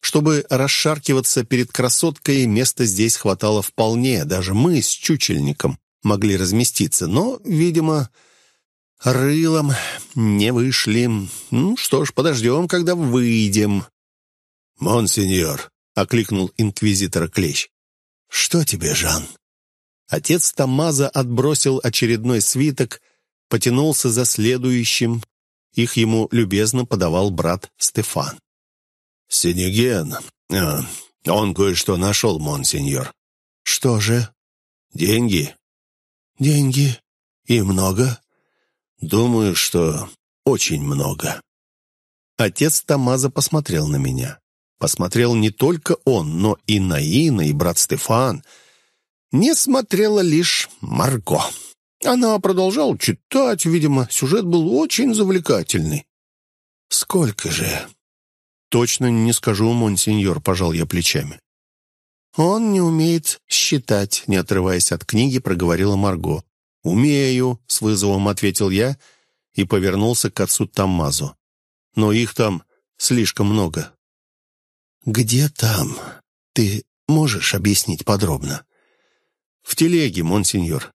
Чтобы расшаркиваться перед красоткой, места здесь хватало вполне. Даже мы с чучельником могли разместиться. Но, видимо, рылом не вышли. Ну что ж, подождем, когда выйдем. «Монсеньор», — окликнул инквизитора Клещ. «Что тебе, Жан?» Отец Тамаза отбросил очередной свиток, потянулся за следующим. Их ему любезно подавал брат Стефан. «Синеген. А, он кое-что нашел, монсеньор». «Что же?» «Деньги». «Деньги? И много?» «Думаю, что очень много». Отец Тамаза посмотрел на меня. Посмотрел не только он, но и Наина, и брат Стефан. Не смотрела лишь Марго. Она продолжала читать, видимо, сюжет был очень завлекательный. «Сколько же?» «Точно не скажу, монсеньор», — пожал я плечами. «Он не умеет считать», — не отрываясь от книги, проговорила Марго. «Умею», — с вызовом ответил я и повернулся к отцу Таммазу. «Но их там слишком много». «Где там? Ты можешь объяснить подробно?» «В телеге, монсеньор.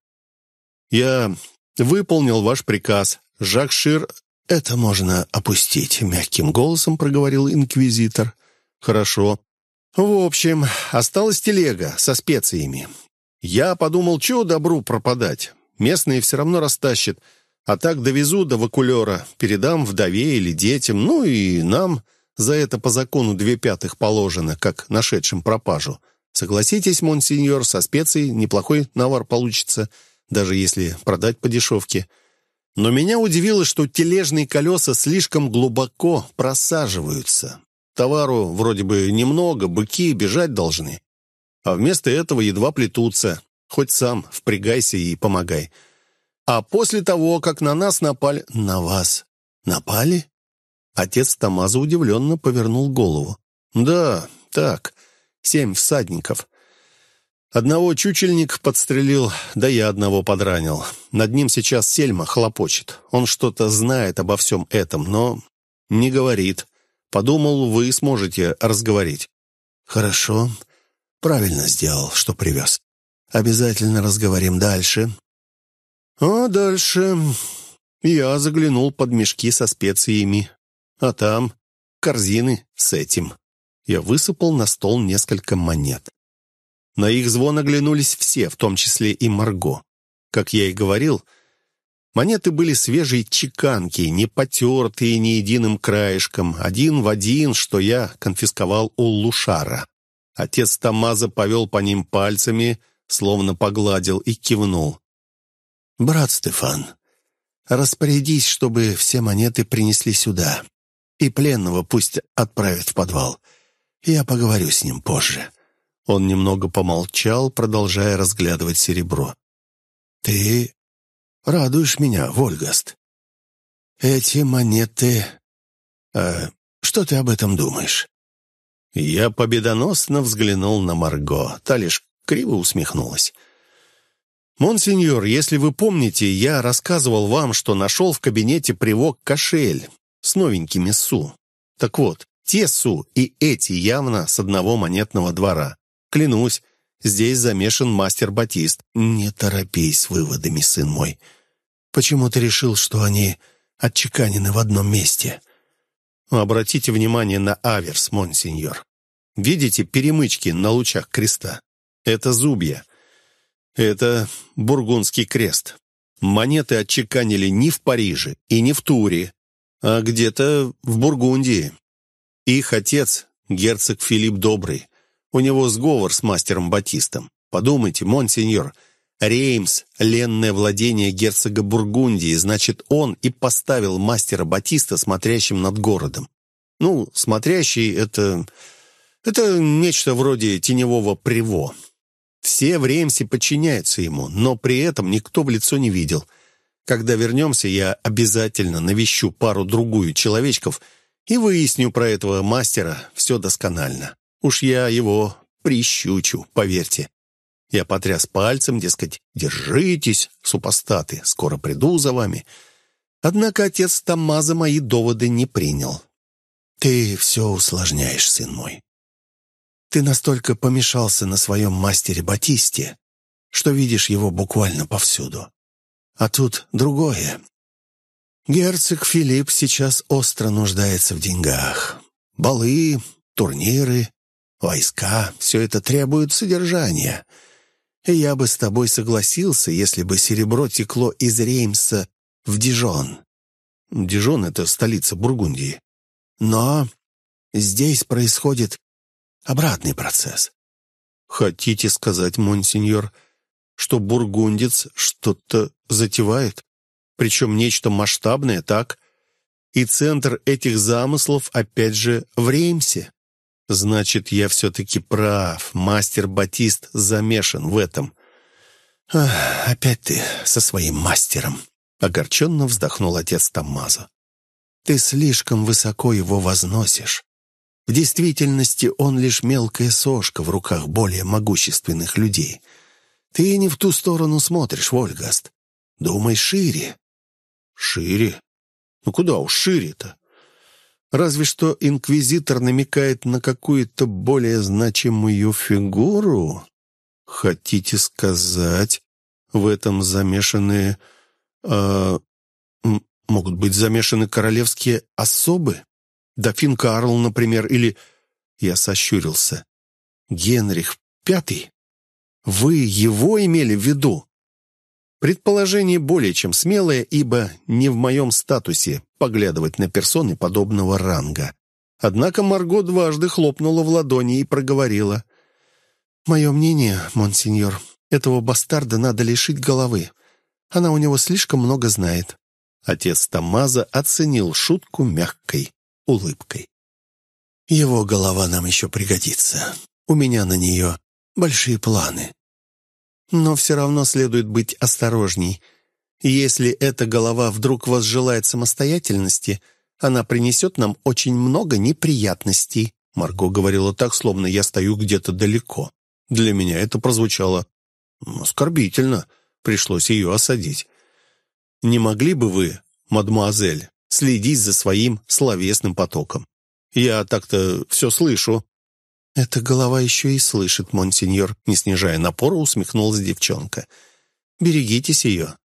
Я выполнил ваш приказ. Жак Шир «Это можно опустить», — мягким голосом проговорил инквизитор. «Хорошо. В общем, осталась телега со специями. Я подумал, чего добру пропадать. Местные все равно растащат. А так довезу до вакулера, передам вдове или детям, ну и нам за это по закону две пятых положено, как нашедшим пропажу. Согласитесь, монсеньор, со специей неплохой навар получится, даже если продать по дешевке». Но меня удивило, что тележные колеса слишком глубоко просаживаются. Товару вроде бы немного, быки бежать должны. А вместо этого едва плетутся. Хоть сам впрягайся и помогай. А после того, как на нас напали... На вас напали? Отец Тамаза удивленно повернул голову. Да, так, семь всадников. Одного чучельник подстрелил, да я одного подранил. Над ним сейчас Сельма хлопочет. Он что-то знает обо всем этом, но не говорит. Подумал, вы сможете разговорить. Хорошо. Правильно сделал, что привез. Обязательно разговорим дальше. А дальше я заглянул под мешки со специями. А там корзины с этим. Я высыпал на стол несколько монет. На их звон оглянулись все, в том числе и Марго. Как я и говорил, монеты были свежей чеканки, не потертые ни единым краешком, один в один, что я конфисковал у Лушара. Отец Тамаза повел по ним пальцами, словно погладил и кивнул. «Брат Стефан, распорядись, чтобы все монеты принесли сюда, и пленного пусть отправят в подвал. Я поговорю с ним позже». Он немного помолчал, продолжая разглядывать серебро. «Ты радуешь меня, Вольгаст. Эти монеты... А что ты об этом думаешь?» Я победоносно взглянул на Марго. Та лишь криво усмехнулась. «Монсеньор, если вы помните, я рассказывал вам, что нашел в кабинете привок кошель с новенькими су. Так вот, те су и эти явно с одного монетного двора. Клянусь, здесь замешан мастер Батист. Не торопись с выводами, сын мой. Почему ты решил, что они отчеканены в одном месте? Обратите внимание на аверс, монсеньор. Видите перемычки на лучах креста? Это зубья. Это бургундский крест. Монеты отчеканили не в Париже и не в Туре, а где-то в Бургундии. Их отец, герцог Филипп Добрый, у него сговор с мастером Батистом. Подумайте, монсеньор, Реймс — ленное владение герцога Бургундии, значит, он и поставил мастера Батиста смотрящим над городом. Ну, смотрящий — это... это нечто вроде теневого приво. Все в Реймсе подчиняются ему, но при этом никто в лицо не видел. Когда вернемся, я обязательно навещу пару-другую человечков и выясню про этого мастера все досконально. Уж я его прищучу, поверьте. Я потряс пальцем, дескать, держитесь, супостаты, скоро приду за вами. Однако отец Тамаза мои доводы не принял. Ты все усложняешь, сын мой. Ты настолько помешался на своем мастере Батисте, что видишь его буквально повсюду. А тут другое. Герцог Филипп сейчас остро нуждается в деньгах. Балы, турниры, войска — все это требует содержания. И я бы с тобой согласился, если бы серебро текло из Реймса в Дижон. Дижон — это столица Бургундии. Но здесь происходит обратный процесс. Хотите сказать, монсеньор, что бургундец что-то затевает? Причем нечто масштабное, так? И центр этих замыслов, опять же, в Реймсе. Значит, я все-таки прав. Мастер Батист замешан в этом. Ах, опять ты со своим мастером. Огорченно вздохнул отец Таммазо. Ты слишком высоко его возносишь. В действительности он лишь мелкая сошка в руках более могущественных людей. Ты не в ту сторону смотришь, Вольгаст. Думай шире. Шире? Ну куда уж шире-то? Разве что инквизитор намекает на какую-то более значимую фигуру. Хотите сказать, в этом замешаны... Э, могут быть замешаны королевские особы? Дофин Карл, например, или... Я сощурился. Генрих Пятый? Вы его имели в виду? Предположение более чем смелое, ибо не в моем статусе поглядывать на персоны подобного ранга. Однако Марго дважды хлопнула в ладони и проговорила. «Мое мнение, монсеньор, этого бастарда надо лишить головы. Она у него слишком много знает». Отец Тамаза оценил шутку мягкой улыбкой. «Его голова нам еще пригодится. У меня на нее большие планы. Но все равно следует быть осторожней. Если эта голова вдруг возжелает самостоятельности, она принесет нам очень много неприятностей». Марго говорила так, словно я стою где-то далеко. Для меня это прозвучало оскорбительно. Пришлось ее осадить. «Не могли бы вы, мадемуазель, следить за своим словесным потоком. Я так-то все слышу». «Эта голова еще и слышит, монсеньор», не снижая напора, усмехнулась девчонка. «Берегитесь ее».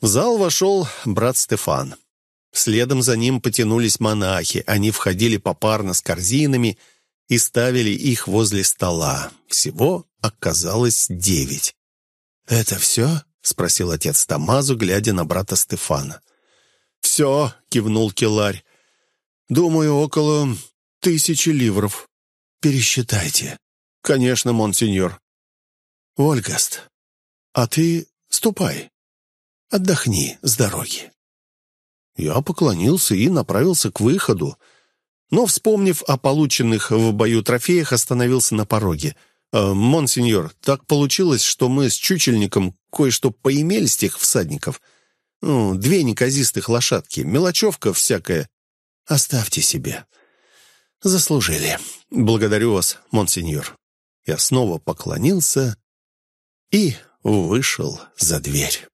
В зал вошел брат Стефан. Следом за ним потянулись монахи. Они входили попарно с корзинами и ставили их возле стола. Всего оказалось девять. «Это все?» — спросил отец Тамазу, глядя на брата Стефана. «Все», — кивнул Келарь. «Думаю, около тысячи ливров. Пересчитайте». «Конечно, монсеньор». «Вольгаст, а ты ступай. Отдохни с дороги». Я поклонился и направился к выходу, но, вспомнив о полученных в бою трофеях, остановился на пороге. «Э, «Монсеньор, так получилось, что мы с чучельником кое-что поимели с тех всадников». Ну, две неказистых лошадки, мелочевка всякая. Оставьте себе. Заслужили. Благодарю вас, монсеньор. Я снова поклонился и вышел за дверь.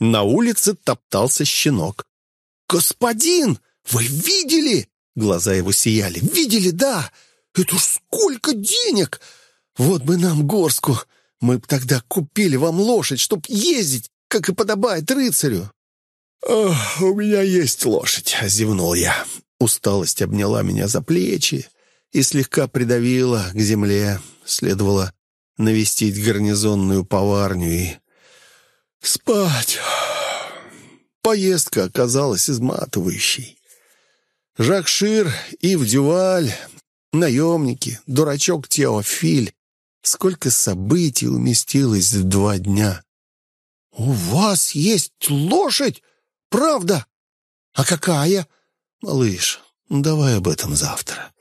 На улице топтался щенок. «Господин, вы видели?» Глаза его сияли. «Видели, да! Это ж сколько денег! Вот бы нам горску! Мы б тогда купили вам лошадь, чтоб ездить как и подобает рыцарю». «У меня есть лошадь», — зевнул я. Усталость обняла меня за плечи и слегка придавила к земле. Следовало навестить гарнизонную поварню и спать. Поездка оказалась изматывающей. Жак Шир, Ив Дюваль, наемники, дурачок Теофиль. Сколько событий уместилось в два дня. «У вас есть лошадь? Правда? А какая?» «Малыш, давай об этом завтра.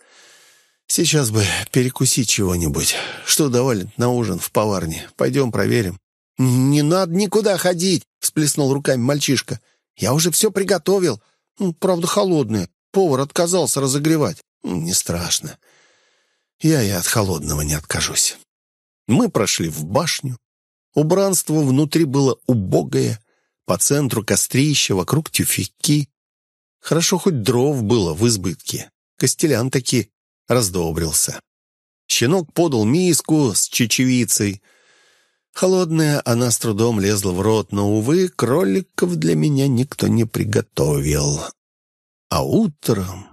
Сейчас бы перекусить чего-нибудь. Что давали на ужин в поварне? Пойдем проверим». «Не надо никуда ходить», — всплеснул руками мальчишка. «Я уже все приготовил. Ну, правда, холодное. Повар отказался разогревать. Не страшно. Я и от холодного не откажусь». Мы прошли в башню, Убранство внутри было убогое, по центру кострища, вокруг тюфяки. Хорошо хоть дров было в избытке. Костелян таки раздобрился. Щенок подал миску с чечевицей. Холодная она с трудом лезла в рот, но, увы, кроликов для меня никто не приготовил. А утром...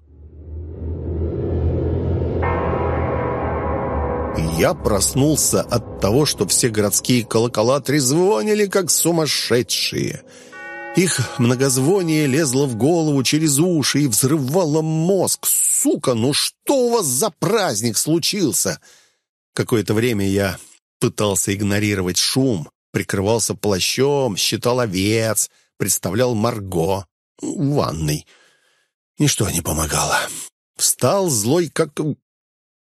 Я проснулся от того, что все городские колокола трезвонили, как сумасшедшие. Их многозвоние лезло в голову через уши и взрывало мозг. «Сука, ну что у вас за праздник случился?» Какое-то время я пытался игнорировать шум, прикрывался плащом, считал овец, представлял Марго в ванной. Ничто не помогало. Встал злой, как...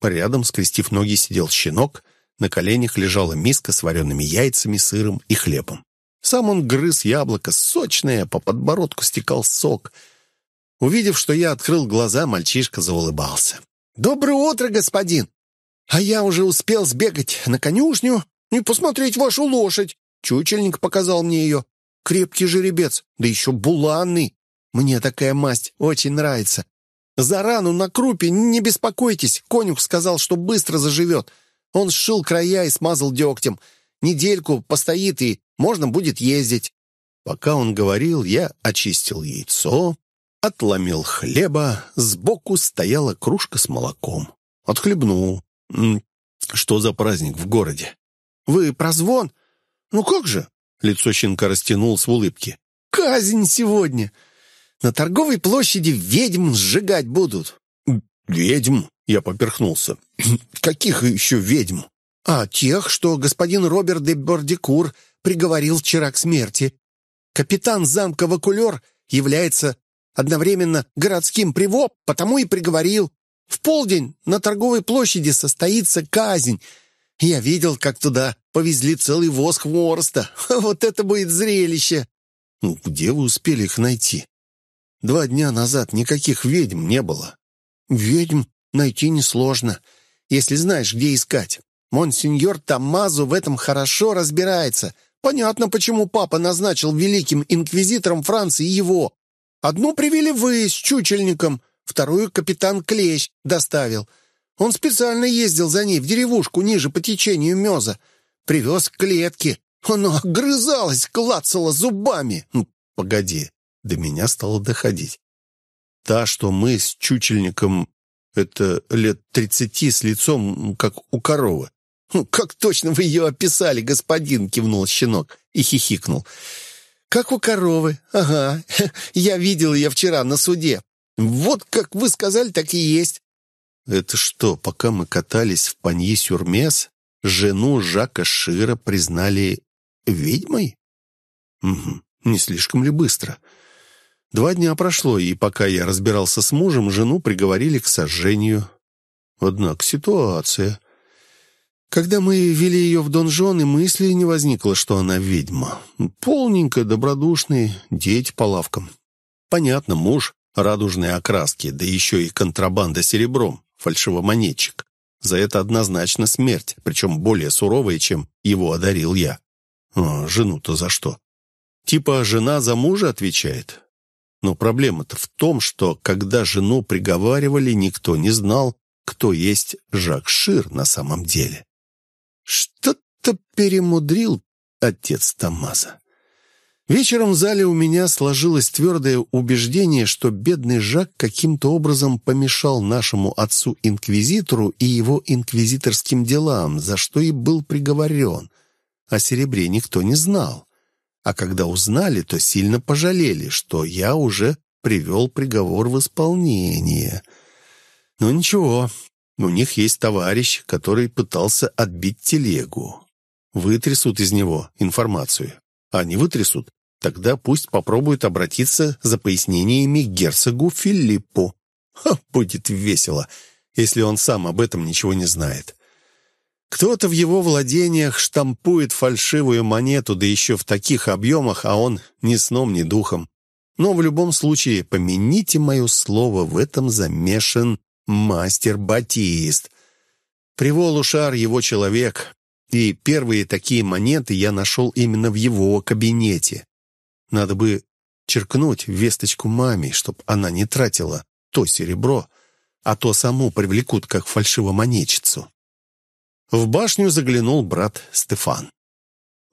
Рядом, скрестив ноги, сидел щенок. На коленях лежала миска с вареными яйцами, сыром и хлебом. Сам он грыз яблоко, сочное, по подбородку стекал сок. Увидев, что я открыл глаза, мальчишка заулыбался. «Доброе утро, господин! А я уже успел сбегать на конюшню и посмотреть вашу лошадь. Чучельник показал мне ее. Крепкий жеребец, да еще буланный. Мне такая масть очень нравится. За рану на крупе не беспокойтесь. Конюх сказал, что быстро заживет. Он сшил края и смазал дегтем. Недельку постоит и можно будет ездить». Пока он говорил, я очистил яйцо, отломил хлеба, сбоку стояла кружка с молоком. Отхлебнул. «Что за праздник в городе?» «Вы про звон?» «Ну как же?» Лицо щенка растянулось в улыбке. «Казнь сегодня! На торговой площади ведьм сжигать будут!» «Ведьм?» — я поперхнулся. «Каких еще ведьм?» «А тех, что господин Роберт де Бордикур приговорил вчера к смерти. Капитан замка Вакулер является одновременно городским привоп, потому и приговорил. В полдень на торговой площади состоится казнь. Я видел, как туда повезли целый воз хвороста. Вот это будет зрелище!» «Ну, где вы успели их найти?» «Два дня назад никаких ведьм не было». «Ведьм найти несложно, если знаешь, где искать. Монсеньор Тамазу в этом хорошо разбирается. Понятно, почему папа назначил великим инквизитором Франции его. Одну привели вы с чучельником, вторую капитан Клещ доставил. Он специально ездил за ней в деревушку ниже по течению Меза. Привез клетки. Она огрызалась, клацала зубами. Погоди, до меня стало доходить. Та, что мы с чучельником, это лет тридцати с лицом, как у коровы. «Ну, «Как точно вы ее описали, господин!» — кивнул щенок и хихикнул. «Как у коровы. Ага. Я видел ее вчера на суде. Вот как вы сказали, так и есть». «Это что, пока мы катались в Паньи-Сюрмес, жену Жака Шира признали ведьмой?» «Угу. Не слишком ли быстро?» Два дня прошло, и пока я разбирался с мужем, жену приговорили к сожжению. Однако ситуация... Когда мы вели ее в донжон, и мысли не возникло, что она ведьма. Полненькая, добродушная, дети по лавкам. Понятно, муж радужной окраски, да еще и контрабанда серебром, фальшивомонетчик. За это однозначно смерть, причем более суровая, чем его одарил я. Жену-то за что? Типа жена за мужа отвечает? Но проблема-то в том, что когда жену приговаривали, никто не знал, кто есть Жак Шир на самом деле. Что-то перемудрил отец Тамаза. Вечером в зале у меня сложилось твердое убеждение, что бедный Жак каким-то образом помешал нашему отцу-инквизитору и его инквизиторским делам, за что и был приговорен. О серебре никто не знал. А когда узнали, то сильно пожалели, что я уже привел приговор в исполнение. Но ничего, у них есть товарищ, который пытался отбить телегу. Вытрясут из него информацию. А не вытрясут, тогда пусть попробуют обратиться за пояснениями к герцогу Филиппу. Ха, будет весело, если он сам об этом ничего не знает. Кто-то в его владениях штампует фальшивую монету, да еще в таких объемах, а он ни сном, ни духом. Но в любом случае, помяните мое слово, в этом замешан мастер Батист. Привол Ушар — его человек, и первые такие монеты я нашел именно в его кабинете. Надо бы черкнуть весточку маме, чтоб она не тратила то серебро, а то саму привлекут как фальшивомонетчицу. В башню заглянул брат Стефан.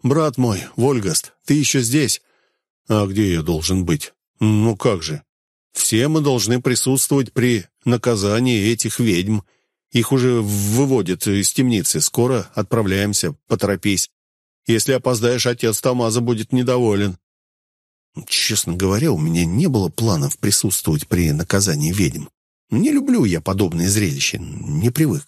«Брат мой, Вольгаст, ты еще здесь?» «А где я должен быть?» «Ну как же? Все мы должны присутствовать при наказании этих ведьм. Их уже выводят из темницы. Скоро отправляемся. Поторопись. Если опоздаешь, отец Тамаза будет недоволен». Честно говоря, у меня не было планов присутствовать при наказании ведьм. Не люблю я подобные зрелища, не привык.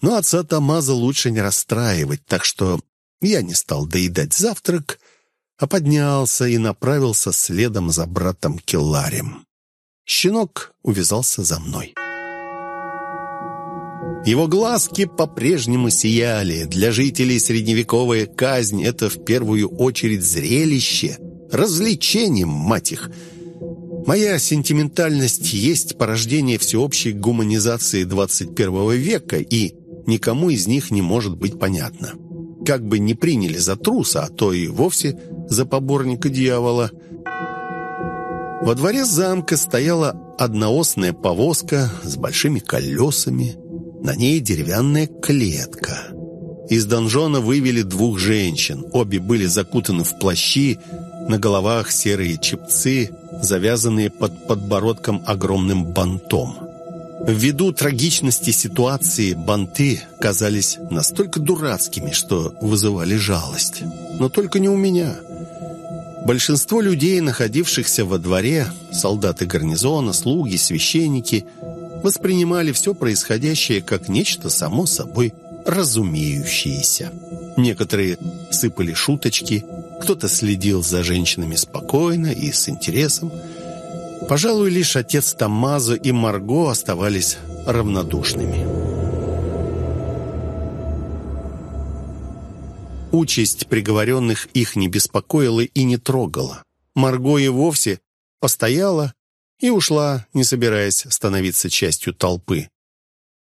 Но отца Тамаза лучше не расстраивать, так что я не стал доедать завтрак, а поднялся и направился следом за братом Келларем. Щенок увязался за мной. Его глазки по-прежнему сияли. Для жителей средневековая казнь — это в первую очередь зрелище, развлечение, мать их. Моя сентиментальность есть порождение всеобщей гуманизации 21 века, и никому из них не может быть понятно. Как бы не приняли за труса, а то и вовсе за поборника дьявола. Во дворе замка стояла одноосная повозка с большими колесами, на ней деревянная клетка. Из донжона вывели двух женщин. Обе были закутаны в плащи, на головах серые чепцы, завязанные под подбородком огромным бантом. Ввиду трагичности ситуации банты казались настолько дурацкими, что вызывали жалость. Но только не у меня. Большинство людей, находившихся во дворе, солдаты гарнизона, слуги, священники, воспринимали все происходящее как нечто само собой разумеющееся. Некоторые сыпали шуточки, кто-то следил за женщинами спокойно и с интересом. Пожалуй, лишь отец Тамазо и Марго оставались равнодушными. Участь приговоренных их не беспокоила и не трогала. Марго и вовсе постояла и ушла, не собираясь становиться частью толпы.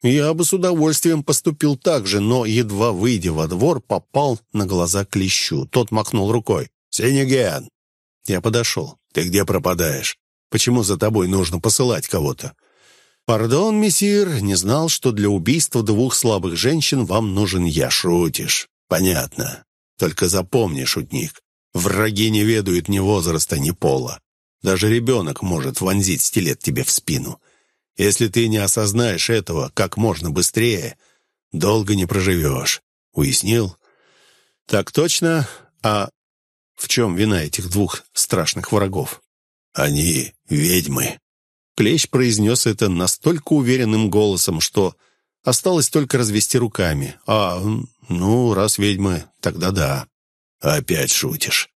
Я бы с удовольствием поступил так же, но, едва выйдя во двор, попал на глаза клещу. Тот махнул рукой. «Сенеген!» Я подошел. «Ты где пропадаешь? Почему за тобой нужно посылать кого-то?» «Пардон, мессир, не знал, что для убийства двух слабых женщин вам нужен я. Шутишь. Понятно. Только запомни, шутник, враги не ведают ни возраста, ни пола. Даже ребенок может вонзить стилет тебе в спину. Если ты не осознаешь этого как можно быстрее, долго не проживешь. Уяснил? Так точно. А в чем вина этих двух страшных врагов? Они ведьмы. Клещ произнес это настолько уверенным голосом, что осталось только развести руками. А, ну, раз ведьмы, тогда да. Опять шутишь.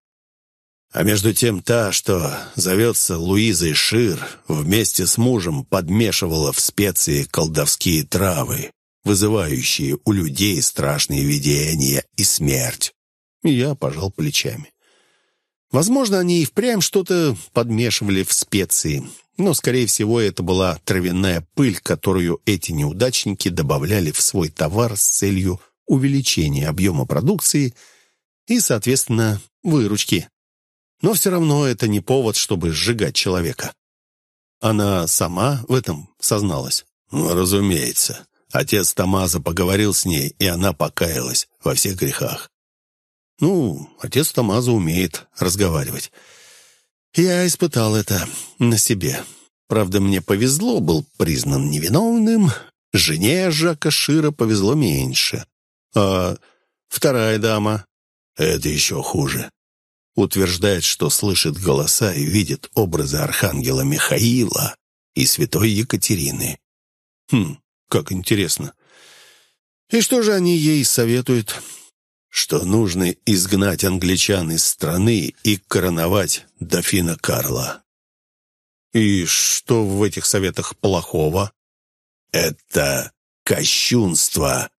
А между тем та, что зовется Луизой Шир, вместе с мужем подмешивала в специи колдовские травы, вызывающие у людей страшные видения и смерть. Я пожал плечами. Возможно, они и впрямь что-то подмешивали в специи, но, скорее всего, это была травяная пыль, которую эти неудачники добавляли в свой товар с целью увеличения объема продукции и, соответственно, выручки. Но все равно это не повод, чтобы сжигать человека. Она сама в этом созналась? Ну, разумеется. Отец Тамаза поговорил с ней, и она покаялась во всех грехах. Ну, отец Тамаза умеет разговаривать. Я испытал это на себе. Правда, мне повезло, был признан невиновным. Жене Жака Шира повезло меньше. А вторая дама — это еще хуже утверждает, что слышит голоса и видит образы архангела Михаила и святой Екатерины. Хм, как интересно. И что же они ей советуют? Что нужно изгнать англичан из страны и короновать дофина Карла. И что в этих советах плохого? Это кощунство.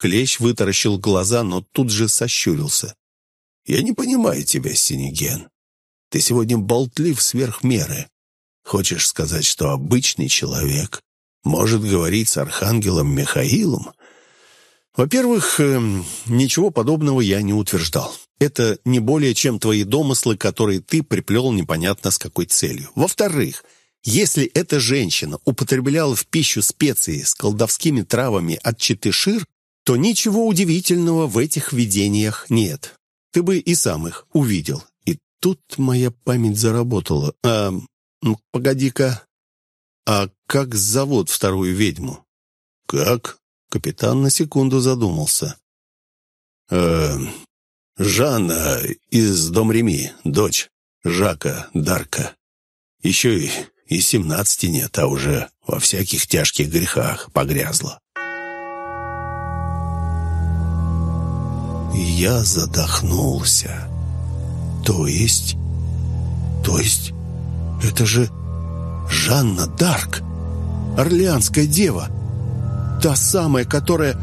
Клещ вытаращил глаза, но тут же сощурился. Я не понимаю тебя, Синеген. Ты сегодня болтлив сверх меры. Хочешь сказать, что обычный человек может говорить с архангелом Михаилом? Во-первых, эм, ничего подобного я не утверждал. Это не более чем твои домыслы, которые ты приплел непонятно с какой целью. Во-вторых, если эта женщина употребляла в пищу специи с колдовскими травами от Читышир, то ничего удивительного в этих видениях нет. Ты бы и сам их увидел. И тут моя память заработала. А, погоди-ка, а как зовут вторую ведьму? Как? Капитан на секунду задумался. Э, Жанна из Домреми, дочь Жака Дарка. Еще и, и семнадцати нет, а уже во всяких тяжких грехах погрязла. Я задохнулся. То есть... То есть... Это же Жанна Дарк, Орлеанская дева. Та самая, которая...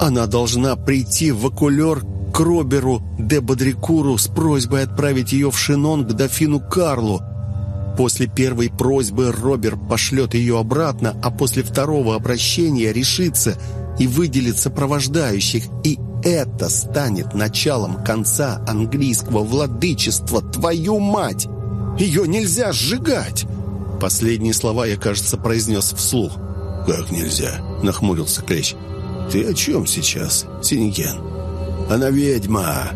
Она должна прийти в окулер к Роберу де Бодрикуру с просьбой отправить ее в Шинон к дофину Карлу. После первой просьбы Робер пошлет ее обратно, а после второго обращения решится и выделит сопровождающих, и это станет началом конца английского владычества, твою мать! Ее нельзя сжигать!» Последние слова я, кажется, произнес вслух. «Как нельзя?» — нахмурился Клещ. «Ты о чем сейчас, Синькен?» «Она ведьма!»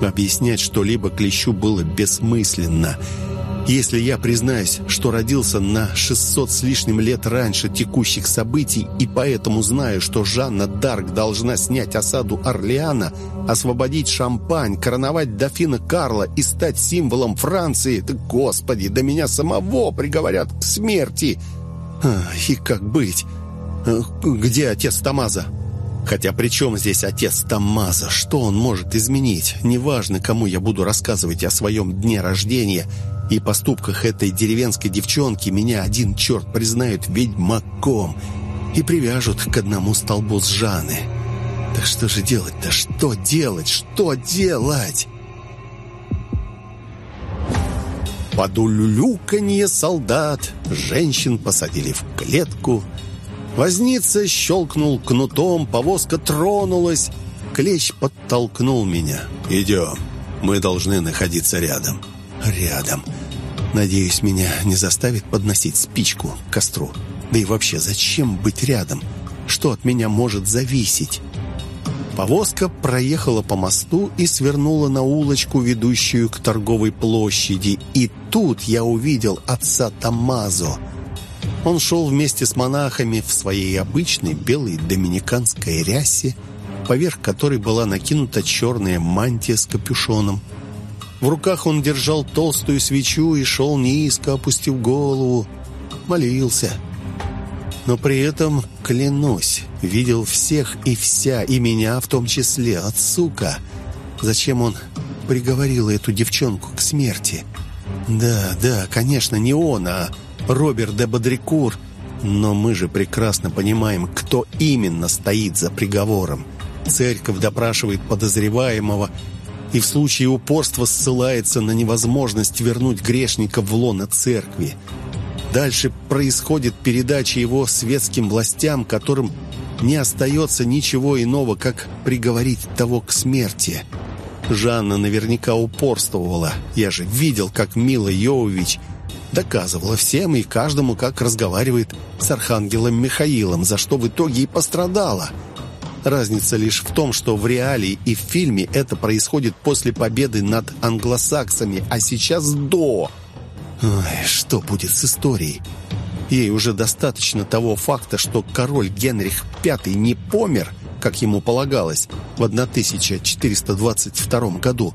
Объяснять что-либо Клещу было бессмысленно — если я признаюсь, что родился на 600 с лишним лет раньше текущих событий и поэтому знаю, что Жанна Дарк должна снять осаду Орлеана, освободить Шампань, короновать дофина Карла и стать символом Франции, да, господи, да меня самого приговорят к смерти. И как быть? Где отец Тамаза? Хотя при чем здесь отец Тамаза? Что он может изменить? Неважно, кому я буду рассказывать о своем дне рождения – и поступках этой деревенской девчонки меня один черт признают ведьмаком и привяжут к одному столбу с Жаны. Так что же делать-то? Что делать? Что делать? Под улюлюканье солдат женщин посадили в клетку. Возница щелкнул кнутом, повозка тронулась. Клещ подтолкнул меня. «Идем, мы должны находиться рядом». «Рядом». Надеюсь, меня не заставит подносить спичку к костру. Да и вообще, зачем быть рядом? Что от меня может зависеть? Повозка проехала по мосту и свернула на улочку, ведущую к торговой площади. И тут я увидел отца Тамазо. Он шел вместе с монахами в своей обычной белой доминиканской рясе, поверх которой была накинута черная мантия с капюшоном. В руках он держал толстую свечу и шел низко, опустив голову. Молился. Но при этом, клянусь, видел всех и вся, и меня в том числе, от сука. Зачем он приговорил эту девчонку к смерти? Да, да, конечно, не он, а Роберт де Бодрикур. Но мы же прекрасно понимаем, кто именно стоит за приговором. Церковь допрашивает подозреваемого, и в случае упорства ссылается на невозможность вернуть грешника в лоно церкви. Дальше происходит передача его светским властям, которым не остается ничего иного, как приговорить того к смерти. Жанна наверняка упорствовала. Я же видел, как Мила Йовович доказывала всем и каждому, как разговаривает с архангелом Михаилом, за что в итоге и пострадала – Разница лишь в том, что в реалии и в фильме это происходит после победы над англосаксами, а сейчас до. Ой, что будет с историей? Ей уже достаточно того факта, что король Генрих V не помер, как ему полагалось, в 1422 году,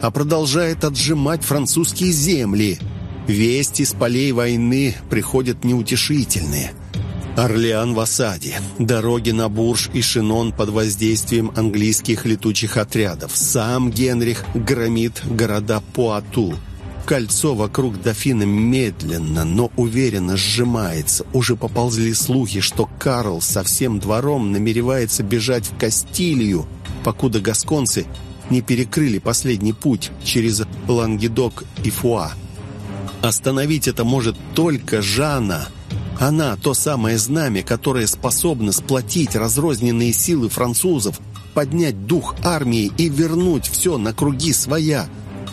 а продолжает отжимать французские земли. Вести с полей войны приходят неутешительные. Орлеан в осаде. Дороги на Бурж и Шинон под воздействием английских летучих отрядов. Сам Генрих громит города Пуату. Кольцо вокруг дофина медленно, но уверенно сжимается. Уже поползли слухи, что Карл со всем двором намеревается бежать в Кастилию, покуда гасконцы не перекрыли последний путь через Лангедок и Фуа. Остановить это может только Жанна – она — то самое знамя, которое способно сплотить разрозненные силы французов, поднять дух армии и вернуть все на круги своя.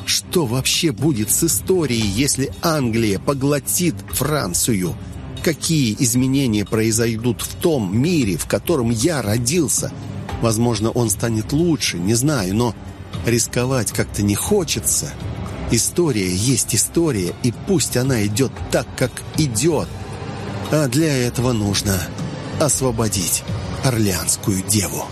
Что вообще будет с историей, если Англия поглотит Францию? Какие изменения произойдут в том мире, в котором я родился? Возможно, он станет лучше, не знаю, но рисковать как-то не хочется. История есть история, и пусть она идет так, как идет. А для этого нужно освободить Орлеанскую деву.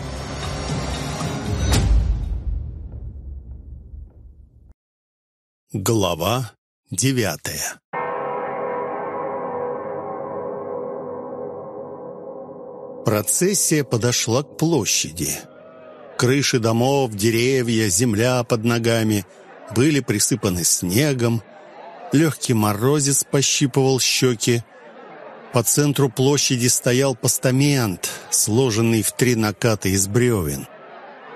Глава девятая Процессия подошла к площади. Крыши домов, деревья, земля под ногами были присыпаны снегом. Легкий морозец пощипывал щеки. По центру площади стоял постамент, сложенный в три наката из бревен.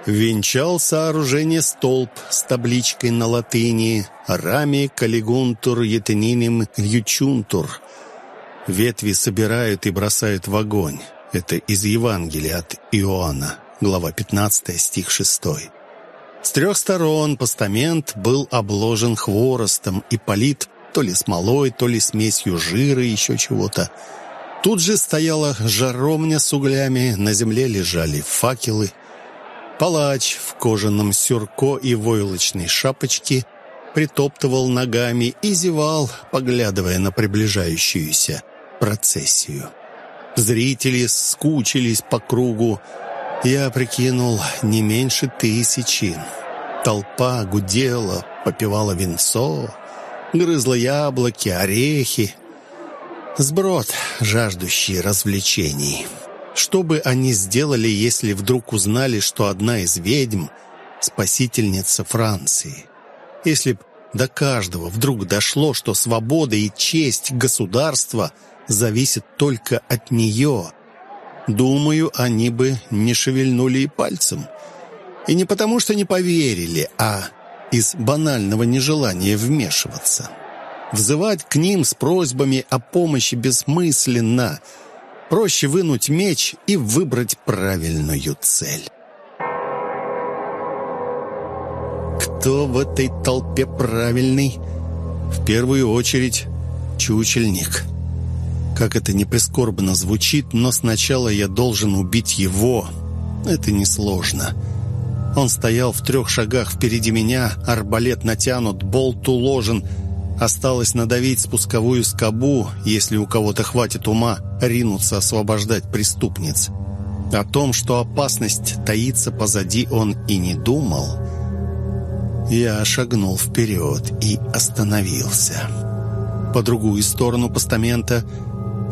Венчал сооружение столб с табличкой на латыни «Рами калигунтур етениним ючунтур». Ветви собирают и бросают в огонь. Это из Евангелия от Иоанна, глава 15, стих 6. С трех сторон постамент был обложен хворостом и полит то ли смолой, то ли смесью жира и еще чего-то. Тут же стояла жаровня с углями, на земле лежали факелы. Палач в кожаном сюрко и войлочной шапочке притоптывал ногами и зевал, поглядывая на приближающуюся процессию. Зрители скучились по кругу. Я прикинул не меньше тысячи. Толпа гудела, попивала винцо, грызла яблоки, орехи. Сброд, жаждущий развлечений. Что бы они сделали, если вдруг узнали, что одна из ведьм — спасительница Франции? Если б до каждого вдруг дошло, что свобода и честь государства — зависит только от нее. Думаю, они бы не шевельнули и пальцем. И не потому, что не поверили, а из банального нежелания вмешиваться. Взывать к ним с просьбами о помощи бессмысленно. Проще вынуть меч и выбрать правильную цель. Кто в этой толпе правильный? В первую очередь чучельник. Как это не прискорбно звучит, но сначала я должен убить его. Это несложно. Он стоял в трех шагах впереди меня, арбалет натянут, болт уложен. Осталось надавить спусковую скобу, если у кого-то хватит ума, ринуться освобождать преступниц. О том, что опасность таится позади, он и не думал. Я шагнул вперед и остановился. По другую сторону постамента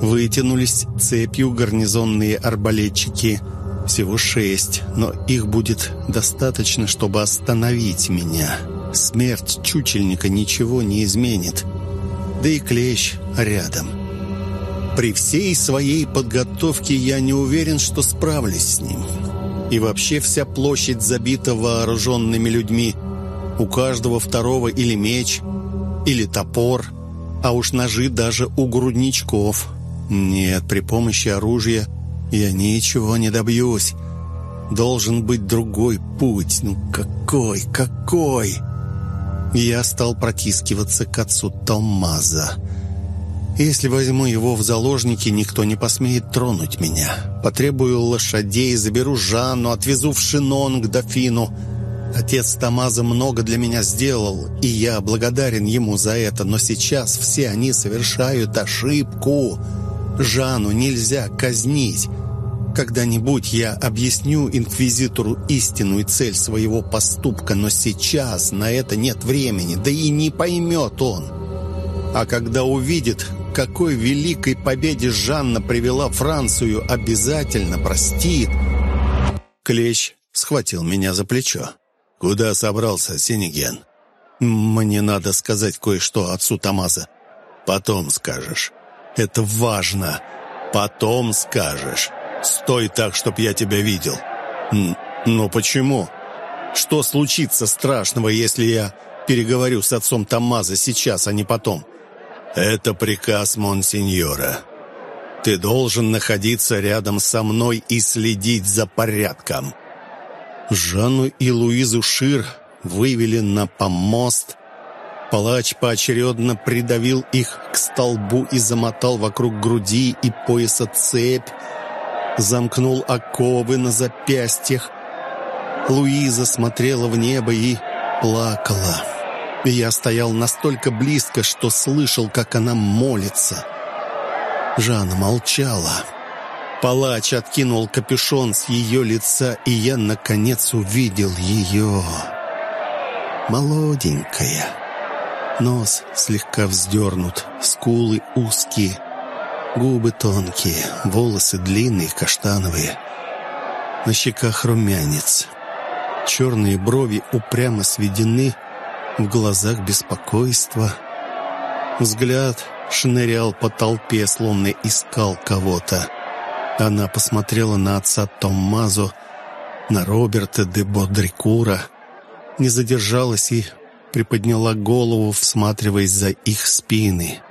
Вытянулись цепью гарнизонные арбалетчики. Всего шесть, но их будет достаточно, чтобы остановить меня. Смерть чучельника ничего не изменит. Да и клещ рядом. При всей своей подготовке я не уверен, что справлюсь с ним. И вообще вся площадь забита вооруженными людьми. У каждого второго или меч, или топор, а уж ножи даже у грудничков – нет, при помощи оружия я ничего не добьюсь. Должен быть другой путь. Ну какой, какой? Я стал протискиваться к отцу Томмаза. Если возьму его в заложники, никто не посмеет тронуть меня. Потребую лошадей, заберу Жанну, отвезу в Шинон к дофину. Отец Томаза много для меня сделал, и я благодарен ему за это, но сейчас все они совершают ошибку. Жанну нельзя казнить. Когда-нибудь я объясню инквизитору истинную цель своего поступка, но сейчас на это нет времени, да и не поймет он. А когда увидит, какой великой победе Жанна привела Францию, обязательно простит. Клещ схватил меня за плечо. «Куда собрался, Синеген?» «Мне надо сказать кое-что отцу Тамаза». «Потом скажешь». Это важно. Потом скажешь. Стой так, чтоб я тебя видел. Но почему? Что случится страшного, если я переговорю с отцом Томмазо сейчас, а не потом? Это приказ монсеньора. Ты должен находиться рядом со мной и следить за порядком. Жанну и Луизу Шир вывели на помост, Палач поочередно придавил их к столбу и замотал вокруг груди и пояса цепь. замкнул оковы на запястьях. Луиза смотрела в небо и плакала. Я стоял настолько близко, что слышал, как она молится. Жанна молчала. Палач откинул капюшон с ее лица, и я, наконец, увидел ее. Молоденькая. Нос слегка вздернут, скулы узкие, губы тонкие, волосы длинные, каштановые. На щеках румянец. Черные брови упрямо сведены, в глазах беспокойство. Взгляд шнырял по толпе, словно искал кого-то. Она посмотрела на отца Томмазо, на Роберта де Бодрикура, не задержалась и приподняла голову, всматриваясь за их спины.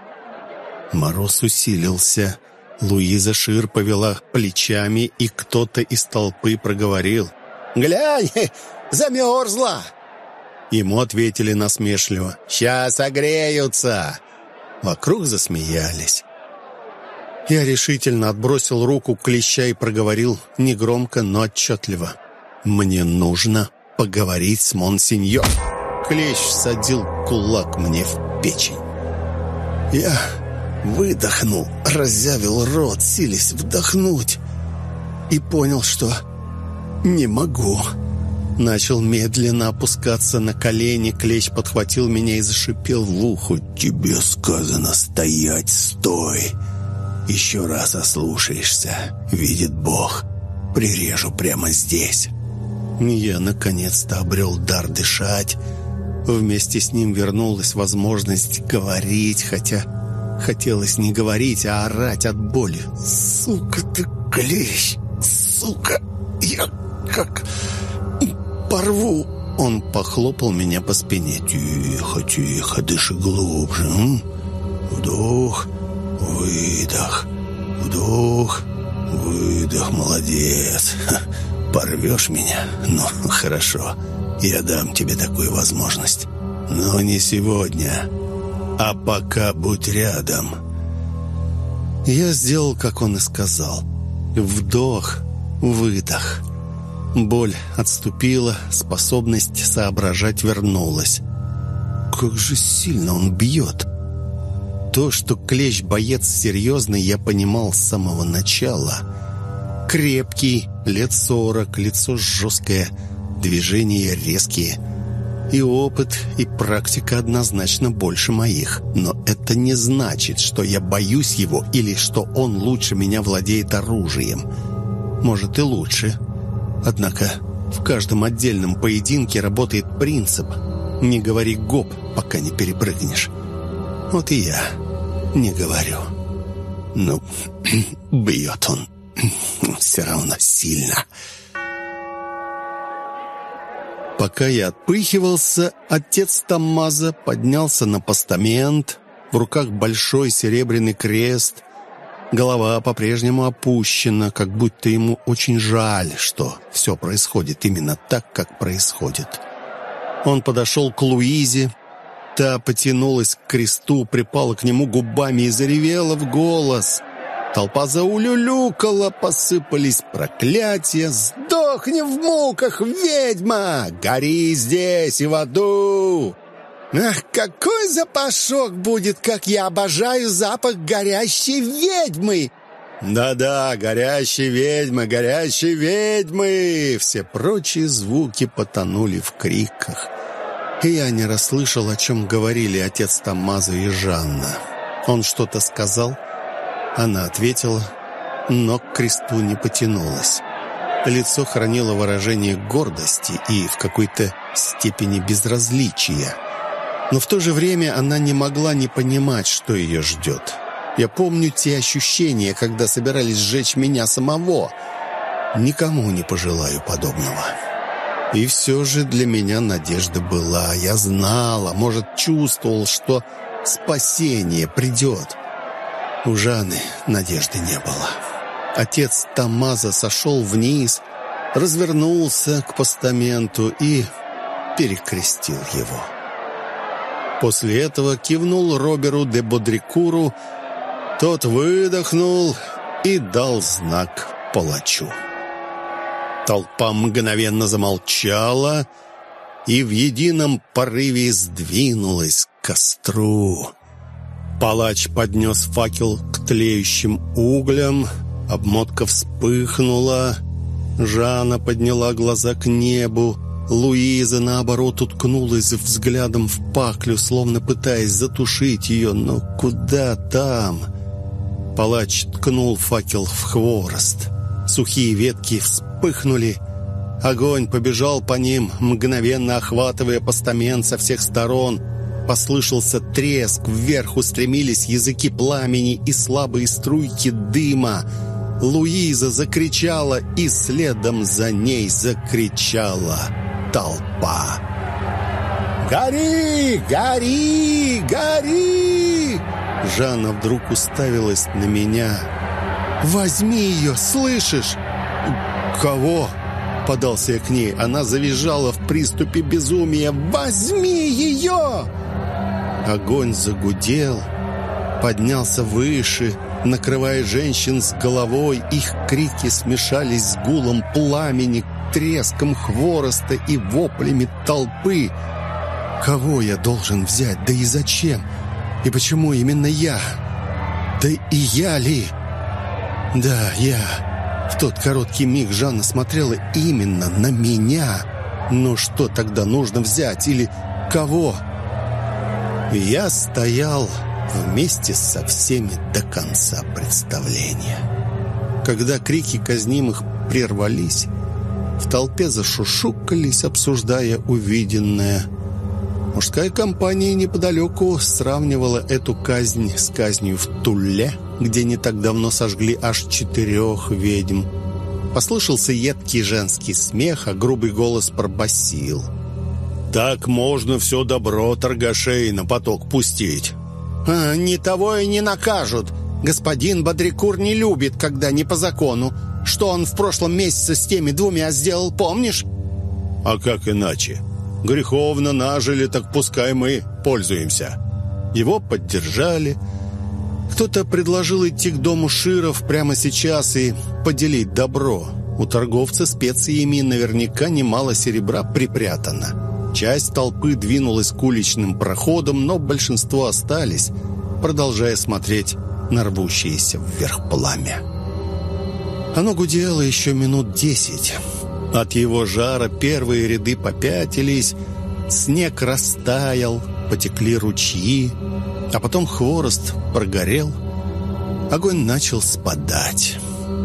Мороз усилился. Луиза Шир повела плечами, и кто-то из толпы проговорил. «Глянь, замерзла!» Ему ответили насмешливо. «Сейчас огреются!» Вокруг засмеялись. Я решительно отбросил руку клеща и проговорил негромко, но отчетливо. «Мне нужно поговорить с монсеньор». Клещ садил кулак мне в печень. Я выдохнул, разъявил рот, сились вдохнуть, и понял, что не могу. Начал медленно опускаться на колени, клещ подхватил меня и зашипел в ухо. «Тебе сказано стоять, стой!» Еще раз ослушаешься, видит Бог, прирежу прямо здесь. Я наконец-то обрел дар дышать. Вместе с ним вернулась возможность говорить, хотя хотелось не говорить, а орать от боли. «Сука ты, клещ! Сука! Я как порву!» Он похлопал меня по спине. «Тихо, тихо, дыши глубже. М? Вдох, Выдох, вдох, выдох, молодец. Порвешь меня? Ну, хорошо, я дам тебе такую возможность. Но не сегодня, а пока будь рядом. Я сделал, как он и сказал. Вдох, выдох. Боль отступила, способность соображать вернулась. Как же сильно он бьет! То, что клещ боец серьезный, я понимал с самого начала. Крепкий, лет сорок, лицо жесткое, движения резкие. И опыт, и практика однозначно больше моих. Но это не значит, что я боюсь его или что он лучше меня владеет оружием. Может и лучше. Однако в каждом отдельном поединке работает принцип «не говори гоп, пока не перепрыгнешь». Вот и я не говорю. Ну, бьет он все равно сильно. Пока я отпыхивался, отец Тамаза поднялся на постамент, в руках большой серебряный крест, голова по-прежнему опущена, как будто ему очень жаль, что все происходит именно так, как происходит. Он подошел к Луизе, Та потянулась к кресту, припала к нему губами и заревела в голос. Толпа заулюлюкала, посыпались проклятия. «Сдохни в муках, ведьма! Гори здесь и в аду!» «Ах, какой запашок будет, как я обожаю запах горящей ведьмы!» «Да-да, горящей ведьмы, горящей ведьмы!» Все прочие звуки потонули в криках и я не расслышал, о чем говорили отец Тамаза и Жанна. Он что-то сказал, она ответила, но к кресту не потянулась. Лицо хранило выражение гордости и в какой-то степени безразличия. Но в то же время она не могла не понимать, что ее ждет. Я помню те ощущения, когда собирались сжечь меня самого. Никому не пожелаю подобного. И все же для меня надежда была. Я знал, а может, чувствовал, что спасение придет. У Жаны надежды не было. Отец Тамаза сошел вниз, развернулся к постаменту и перекрестил его. После этого кивнул Роберу де Бодрикуру, тот выдохнул и дал знак палачу. Толпа мгновенно замолчала и в едином порыве сдвинулась к костру. Палач поднес факел к тлеющим углям, обмотка вспыхнула, Жанна подняла глаза к небу, Луиза, наоборот, уткнулась взглядом в паклю, словно пытаясь затушить ее, но куда там? Палач ткнул факел в хворост. Сухие ветки вспыхнули, огонь побежал по ним, мгновенно охватывая постамент со всех сторон. Послышался треск, вверх устремились языки пламени и слабые струйки дыма. Луиза закричала, и следом за ней закричала толпа. «Гори! Гори! Гори!» Жанна вдруг уставилась на меня. «Возьми ее, слышишь?» «Кого?» — подался я к ней. Она завизжала в приступе безумия. «Возьми ее!» Огонь загудел, поднялся выше, накрывая женщин с головой. Их крики смешались с гулом пламени, треском хвороста и воплями толпы. Кого я должен взять? Да и зачем? И почему именно я? Да и я ли? Да, я. В тот короткий миг Жанна смотрела именно на меня. Но что тогда нужно взять? Или кого? Я стоял вместе со всеми до конца представления. Когда крики казнимых прервались, в толпе зашушукались, обсуждая увиденное. Мужская компания неподалеку сравнивала эту казнь с казнью в Тулле, где не так давно сожгли аж четырех ведьм. Послышался едкий женский смех, а грубый голос пробасил. «Так можно все добро торгашей на поток пустить». «А, «Не того и не накажут. Господин Бодрикур не любит, когда не по закону. Что он в прошлом месяце с теми двумя сделал, помнишь?» «А как иначе? Греховно нажили, так пускай мы пользуемся». Его поддержали. Кто-то предложил идти к дому Широв прямо сейчас и поделить добро. У торговца специями наверняка немало серебра припрятано. Часть толпы двинулась к уличным проходам, но большинство остались, продолжая смотреть на рвущееся вверх пламя. Оно гудело еще минут десять. От его жара первые ряды попятились, снег растаял, потекли ручьи, а потом хворост прогорел. Огонь начал спадать.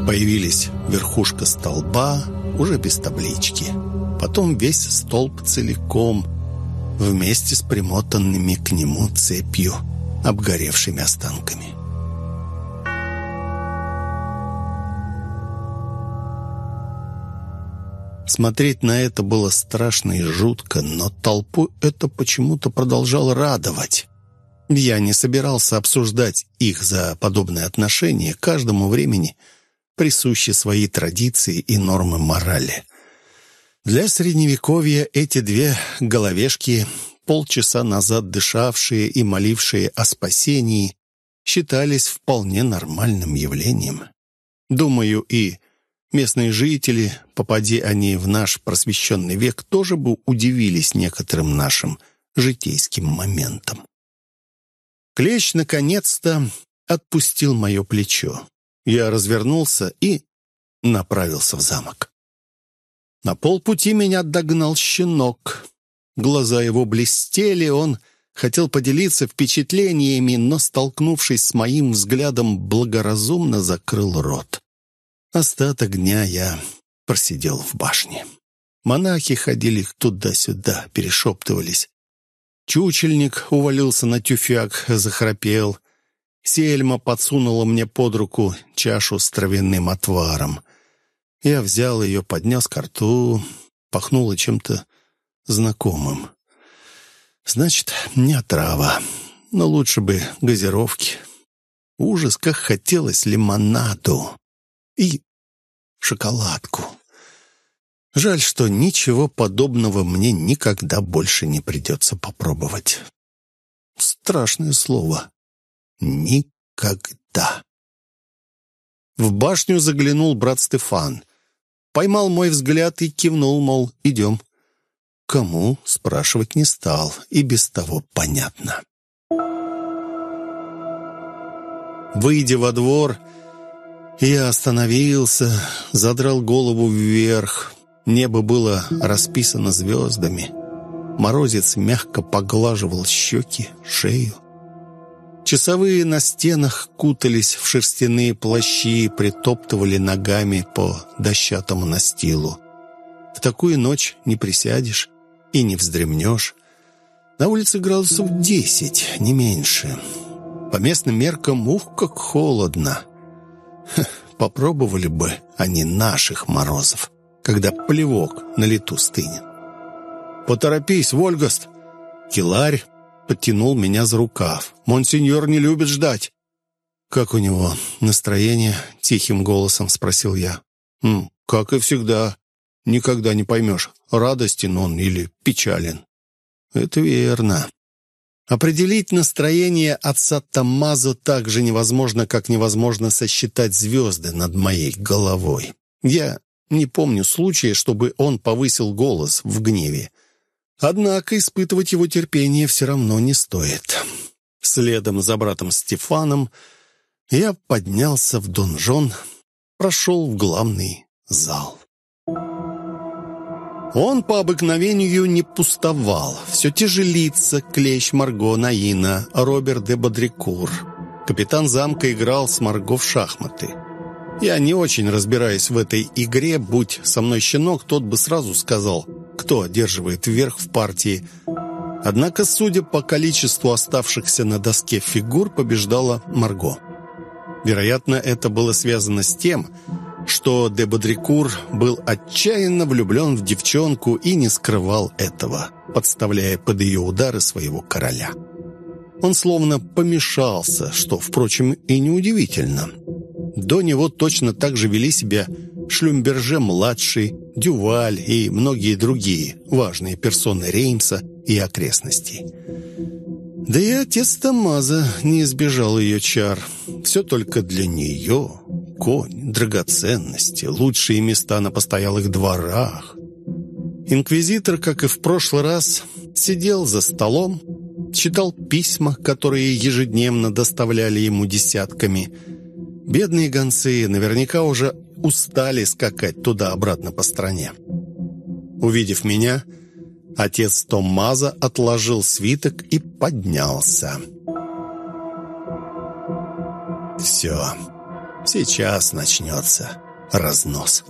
Появились верхушка столба, уже без таблички. Потом весь столб целиком, вместе с примотанными к нему цепью, обгоревшими останками. Смотреть на это было страшно и жутко, но толпу это почему-то продолжало радовать. Я не собирался обсуждать их за подобное отношение, каждому времени присущи свои традиции и нормы морали. Для Средневековья эти две головешки, полчаса назад дышавшие и молившие о спасении, считались вполне нормальным явлением. Думаю, и Местные жители, попади они в наш просвещенный век, тоже бы удивились некоторым нашим житейским моментам. Клещ, наконец-то, отпустил мое плечо. Я развернулся и направился в замок. На полпути меня догнал щенок. Глаза его блестели, он хотел поделиться впечатлениями, но, столкнувшись с моим взглядом, благоразумно закрыл рот. Остаток дня я просидел в башне. Монахи ходили туда-сюда, перешептывались. Чучельник увалился на тюфяк, захрапел. Сельма подсунула мне под руку чашу с травяным отваром. Я взял ее, поднес к рту, пахнуло чем-то знакомым. Значит, не отрава, но лучше бы газировки. Ужас, как хотелось лимонаду и шоколадку. Жаль, что ничего подобного мне никогда больше не придется попробовать. Страшное слово. Никогда. В башню заглянул брат Стефан. Поймал мой взгляд и кивнул, мол, идем. Кому, спрашивать не стал, и без того понятно. Выйдя во двор, я остановился, задрал голову вверх. Небо было расписано звездами. Морозец мягко поглаживал щеки, шею. Часовые на стенах кутались в шерстяные плащи и притоптывали ногами по дощатому настилу. В такую ночь не присядешь и не вздремнешь. На улице градусов десять, не меньше. По местным меркам, ух, как холодно. Ха, попробовали бы они наших морозов, когда плевок на лету стынет. «Поторопись, Вольгаст!» Киларь подтянул меня за рукав. «Монсеньор не любит ждать». «Как у него настроение?» — тихим голосом спросил я. «М, «Как и всегда. Никогда не поймешь, радостен он или печален». «Это верно. Определить настроение отца Тамазо так же невозможно, как невозможно сосчитать звезды над моей головой. Я не помню случая, чтобы он повысил голос в гневе. Однако испытывать его терпение все равно не стоит. Следом за братом Стефаном я поднялся в донжон, прошел в главный зал. Он по обыкновению не пустовал. Все те же лица, Клещ, Марго, Наина, Роберт де Бодрикур. Капитан замка играл с Марго в шахматы. Я не очень разбираюсь в этой игре, будь со мной щенок, тот бы сразу сказал, кто одерживает верх в партии. Однако, судя по количеству оставшихся на доске фигур, побеждала Марго. Вероятно, это было связано с тем, что де Бодрикур был отчаянно влюблен в девчонку и не скрывал этого, подставляя под ее удары своего короля. Он словно помешался, что, впрочем, и неудивительно. До него точно так же вели себя Шлюмберже-младший, Дюваль и многие другие важные персоны Реймса и окрестностей. Да и отец Тамаза не избежал ее чар. Все только для нее, конь, драгоценности, лучшие места на постоялых дворах. Инквизитор, как и в прошлый раз, сидел за столом, читал письма, которые ежедневно доставляли ему десятками. Бедные гонцы наверняка уже устали скакать туда-обратно по стране. Увидев меня, отец Томмаза отложил свиток и поднялся. «Все, Сейчас начнется разнос.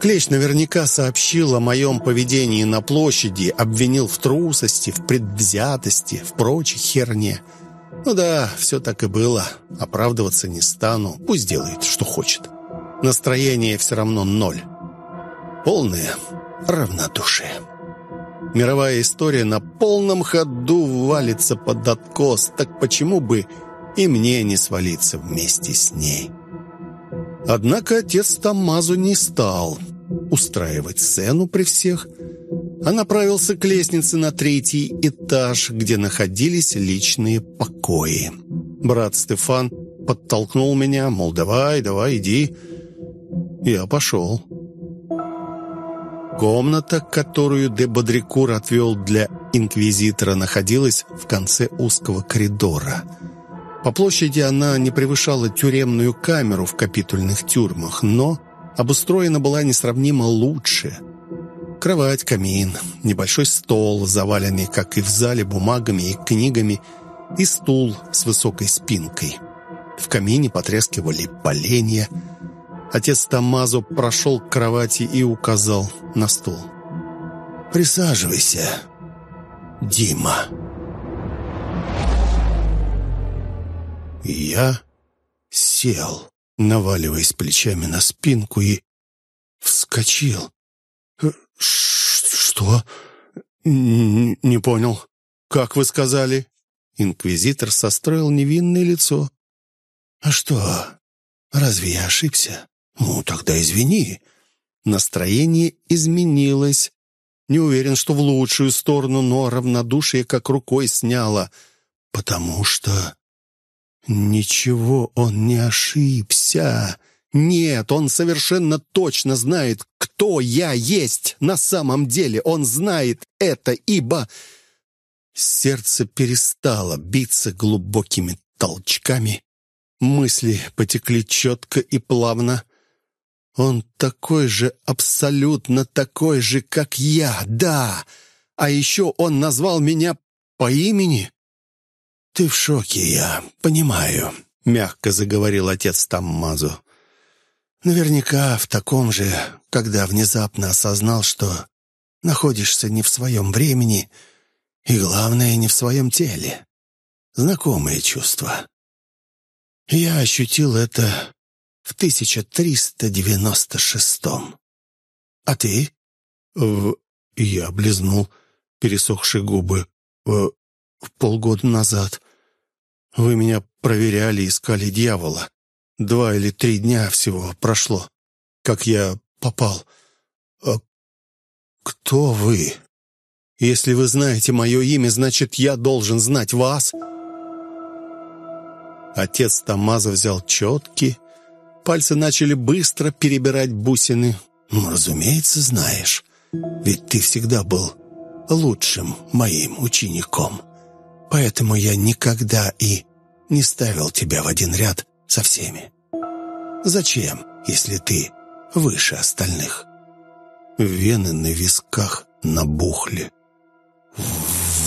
Клещ наверняка сообщил о моем поведении на площади, обвинил в трусости, в предвзятости, в прочей херне. Ну да, все так и было. Оправдываться не стану. Пусть делает, что хочет. Настроение все равно ноль. Полное равнодушие. Мировая история на полном ходу валится под откос. Так почему бы и мне не свалиться вместе с ней. Однако отец Тамазу не стал устраивать сцену при всех, а направился к лестнице на третий этаж, где находились личные покои. Брат Стефан подтолкнул меня, мол, давай, давай, иди. Я пошел. Комната, которую де Бодрикур отвел для инквизитора, находилась в конце узкого коридора – по площади она не превышала тюремную камеру в капитульных тюрьмах, но обустроена была несравнимо лучше. Кровать, камин, небольшой стол, заваленный, как и в зале, бумагами и книгами, и стул с высокой спинкой. В камине потрескивали поленья. Отец Тамазо прошел к кровати и указал на стул. «Присаживайся, Дима». Я сел, наваливаясь плечами на спинку и вскочил. «Э, «Что? Не понял. Как вы сказали?» Инквизитор состроил невинное лицо. «А что? Разве я ошибся? Ну, тогда извини». Настроение изменилось. Не уверен, что в лучшую сторону, но равнодушие как рукой сняло. «Потому что Ничего, он не ошибся. Нет, он совершенно точно знает, кто я есть на самом деле. Он знает это, ибо... Сердце перестало биться глубокими толчками. Мысли потекли четко и плавно. Он такой же, абсолютно такой же, как я, да. А еще он назвал меня по имени. «Ты в шоке, я понимаю», — мягко заговорил отец Таммазу. Наверняка в таком же, когда внезапно осознал, что находишься не в своем времени и, главное, не в своем теле. Знакомые чувства. Я ощутил это в 1396-м. А ты? В... Я облизнул пересохшие губы. В... в полгода назад. Вы меня проверяли, искали дьявола. Два или три дня всего прошло, как я попал. А кто вы? Если вы знаете мое имя, значит, я должен знать вас. Отец Тамаза взял четки. Пальцы начали быстро перебирать бусины. Ну, разумеется, знаешь. Ведь ты всегда был лучшим моим учеником. Поэтому я никогда и не ставил тебя в один ряд со всеми. Зачем, если ты выше остальных? Вены на висках набухли.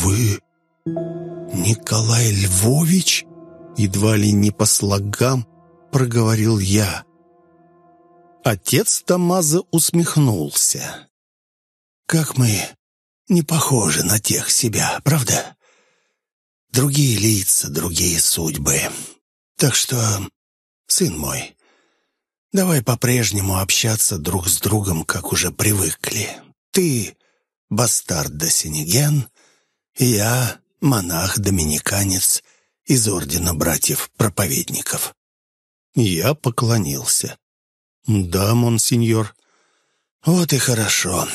«Вы Николай Львович?» Едва ли не по слогам проговорил я. Отец Тамаза усмехнулся. «Как мы не похожи на тех себя, правда? Другие лица, другие судьбы. Так что, сын мой, давай по-прежнему общаться друг с другом, как уже привыкли. Ты бастард Досинеген, я монах-доминиканец из ордена братьев-проповедников. Я поклонился. «Да, монсеньор». «Вот и хорошо.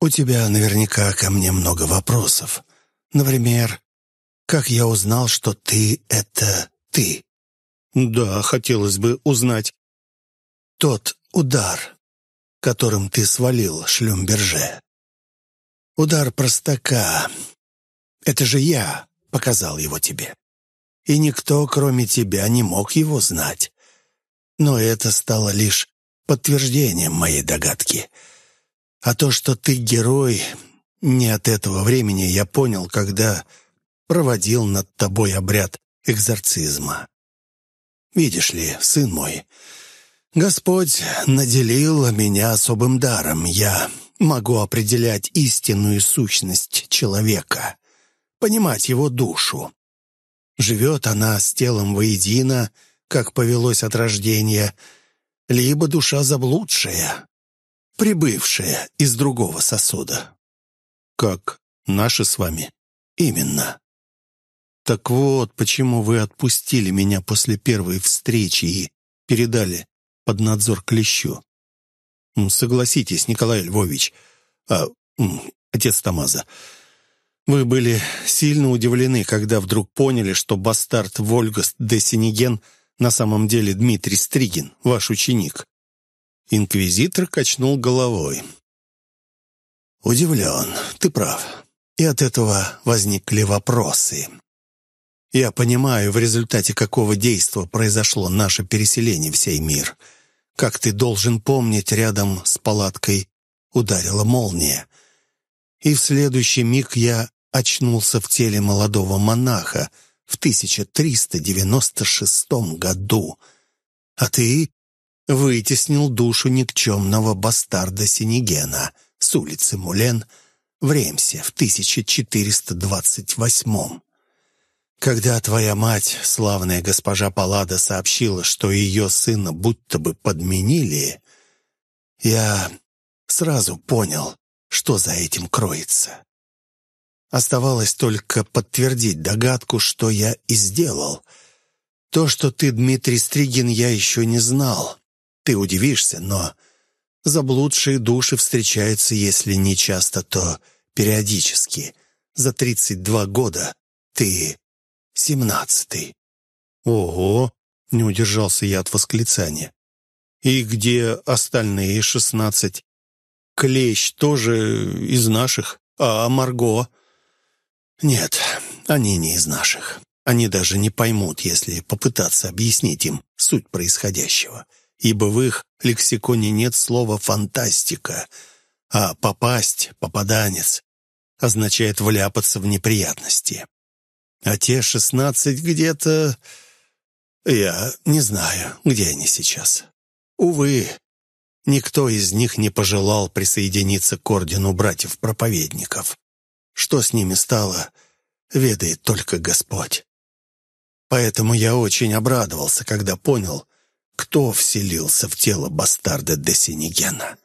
У тебя наверняка ко мне много вопросов. Например, как я узнал, что ты — это ты?» «Да, хотелось бы узнать». «Тот удар, которым ты свалил Шлюмберже. Удар простака. Это же я показал его тебе. И никто, кроме тебя, не мог его знать. Но это стало лишь подтверждением моей догадки. А то, что ты герой, не от этого времени я понял, когда проводил над тобой обряд экзорцизма. Видишь ли, сын мой, Господь наделил меня особым даром. Я могу определять истинную сущность человека, понимать его душу. Живет она с телом воедино, как повелось от рождения, либо душа заблудшая, прибывшая из другого сосуда. Как наши с вами? Именно. Так вот, почему вы отпустили меня после первой встречи и передали под надзор клещу. Согласитесь, Николай Львович, а, отец Тамаза, вы были сильно удивлены, когда вдруг поняли, что бастард Вольгаст де Синеген на самом деле Дмитрий Стригин, ваш ученик. Инквизитор качнул головой. «Удивлен, ты прав. И от этого возникли вопросы. Я понимаю, в результате какого действа произошло наше переселение в сей мир. Как ты должен помнить, рядом с палаткой ударила молния. И в следующий миг я очнулся в теле молодого монаха в 1396 году. А ты вытеснил душу никчемного бастарда Синегена с улицы Мулен в Ремсе в 1428 когда твоя мать, славная госпожа Паллада, сообщила, что ее сына будто бы подменили, я сразу понял, что за этим кроется. Оставалось только подтвердить догадку, что я и сделал. То, что ты, Дмитрий Стригин, я еще не знал. Ты удивишься, но заблудшие души встречаются, если не часто, то периодически. За тридцать два года ты семнадцатый. «Ого!» — не удержался я от восклицания. «И где остальные шестнадцать? Клещ тоже из наших, а Марго?» «Нет, они не из наших. Они даже не поймут, если попытаться объяснить им суть происходящего, ибо в их лексиконе нет слова «фантастика», а «попасть», «попаданец» означает вляпаться в неприятности. А те шестнадцать где-то... Я не знаю, где они сейчас. Увы, никто из них не пожелал присоединиться к ордену братьев-проповедников. Что с ними стало, ведает только Господь. Поэтому я очень обрадовался, когда понял, кто вселился в тело бастарда де Синегена.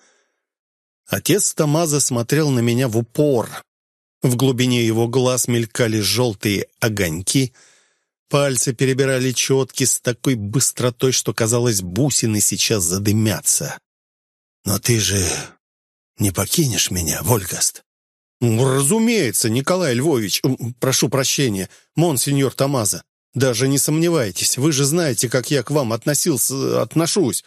Отец Тамаза смотрел на меня в упор. В глубине его глаз мелькали желтые огоньки, пальцы перебирали четки с такой быстротой, что, казалось, бусины сейчас задымятся. «Но ты же не покинешь меня, Вольгаст?» «Разумеется, Николай Львович, прошу прощения, монсеньор Тамаза. Даже не сомневайтесь, вы же знаете, как я к вам относился, отношусь».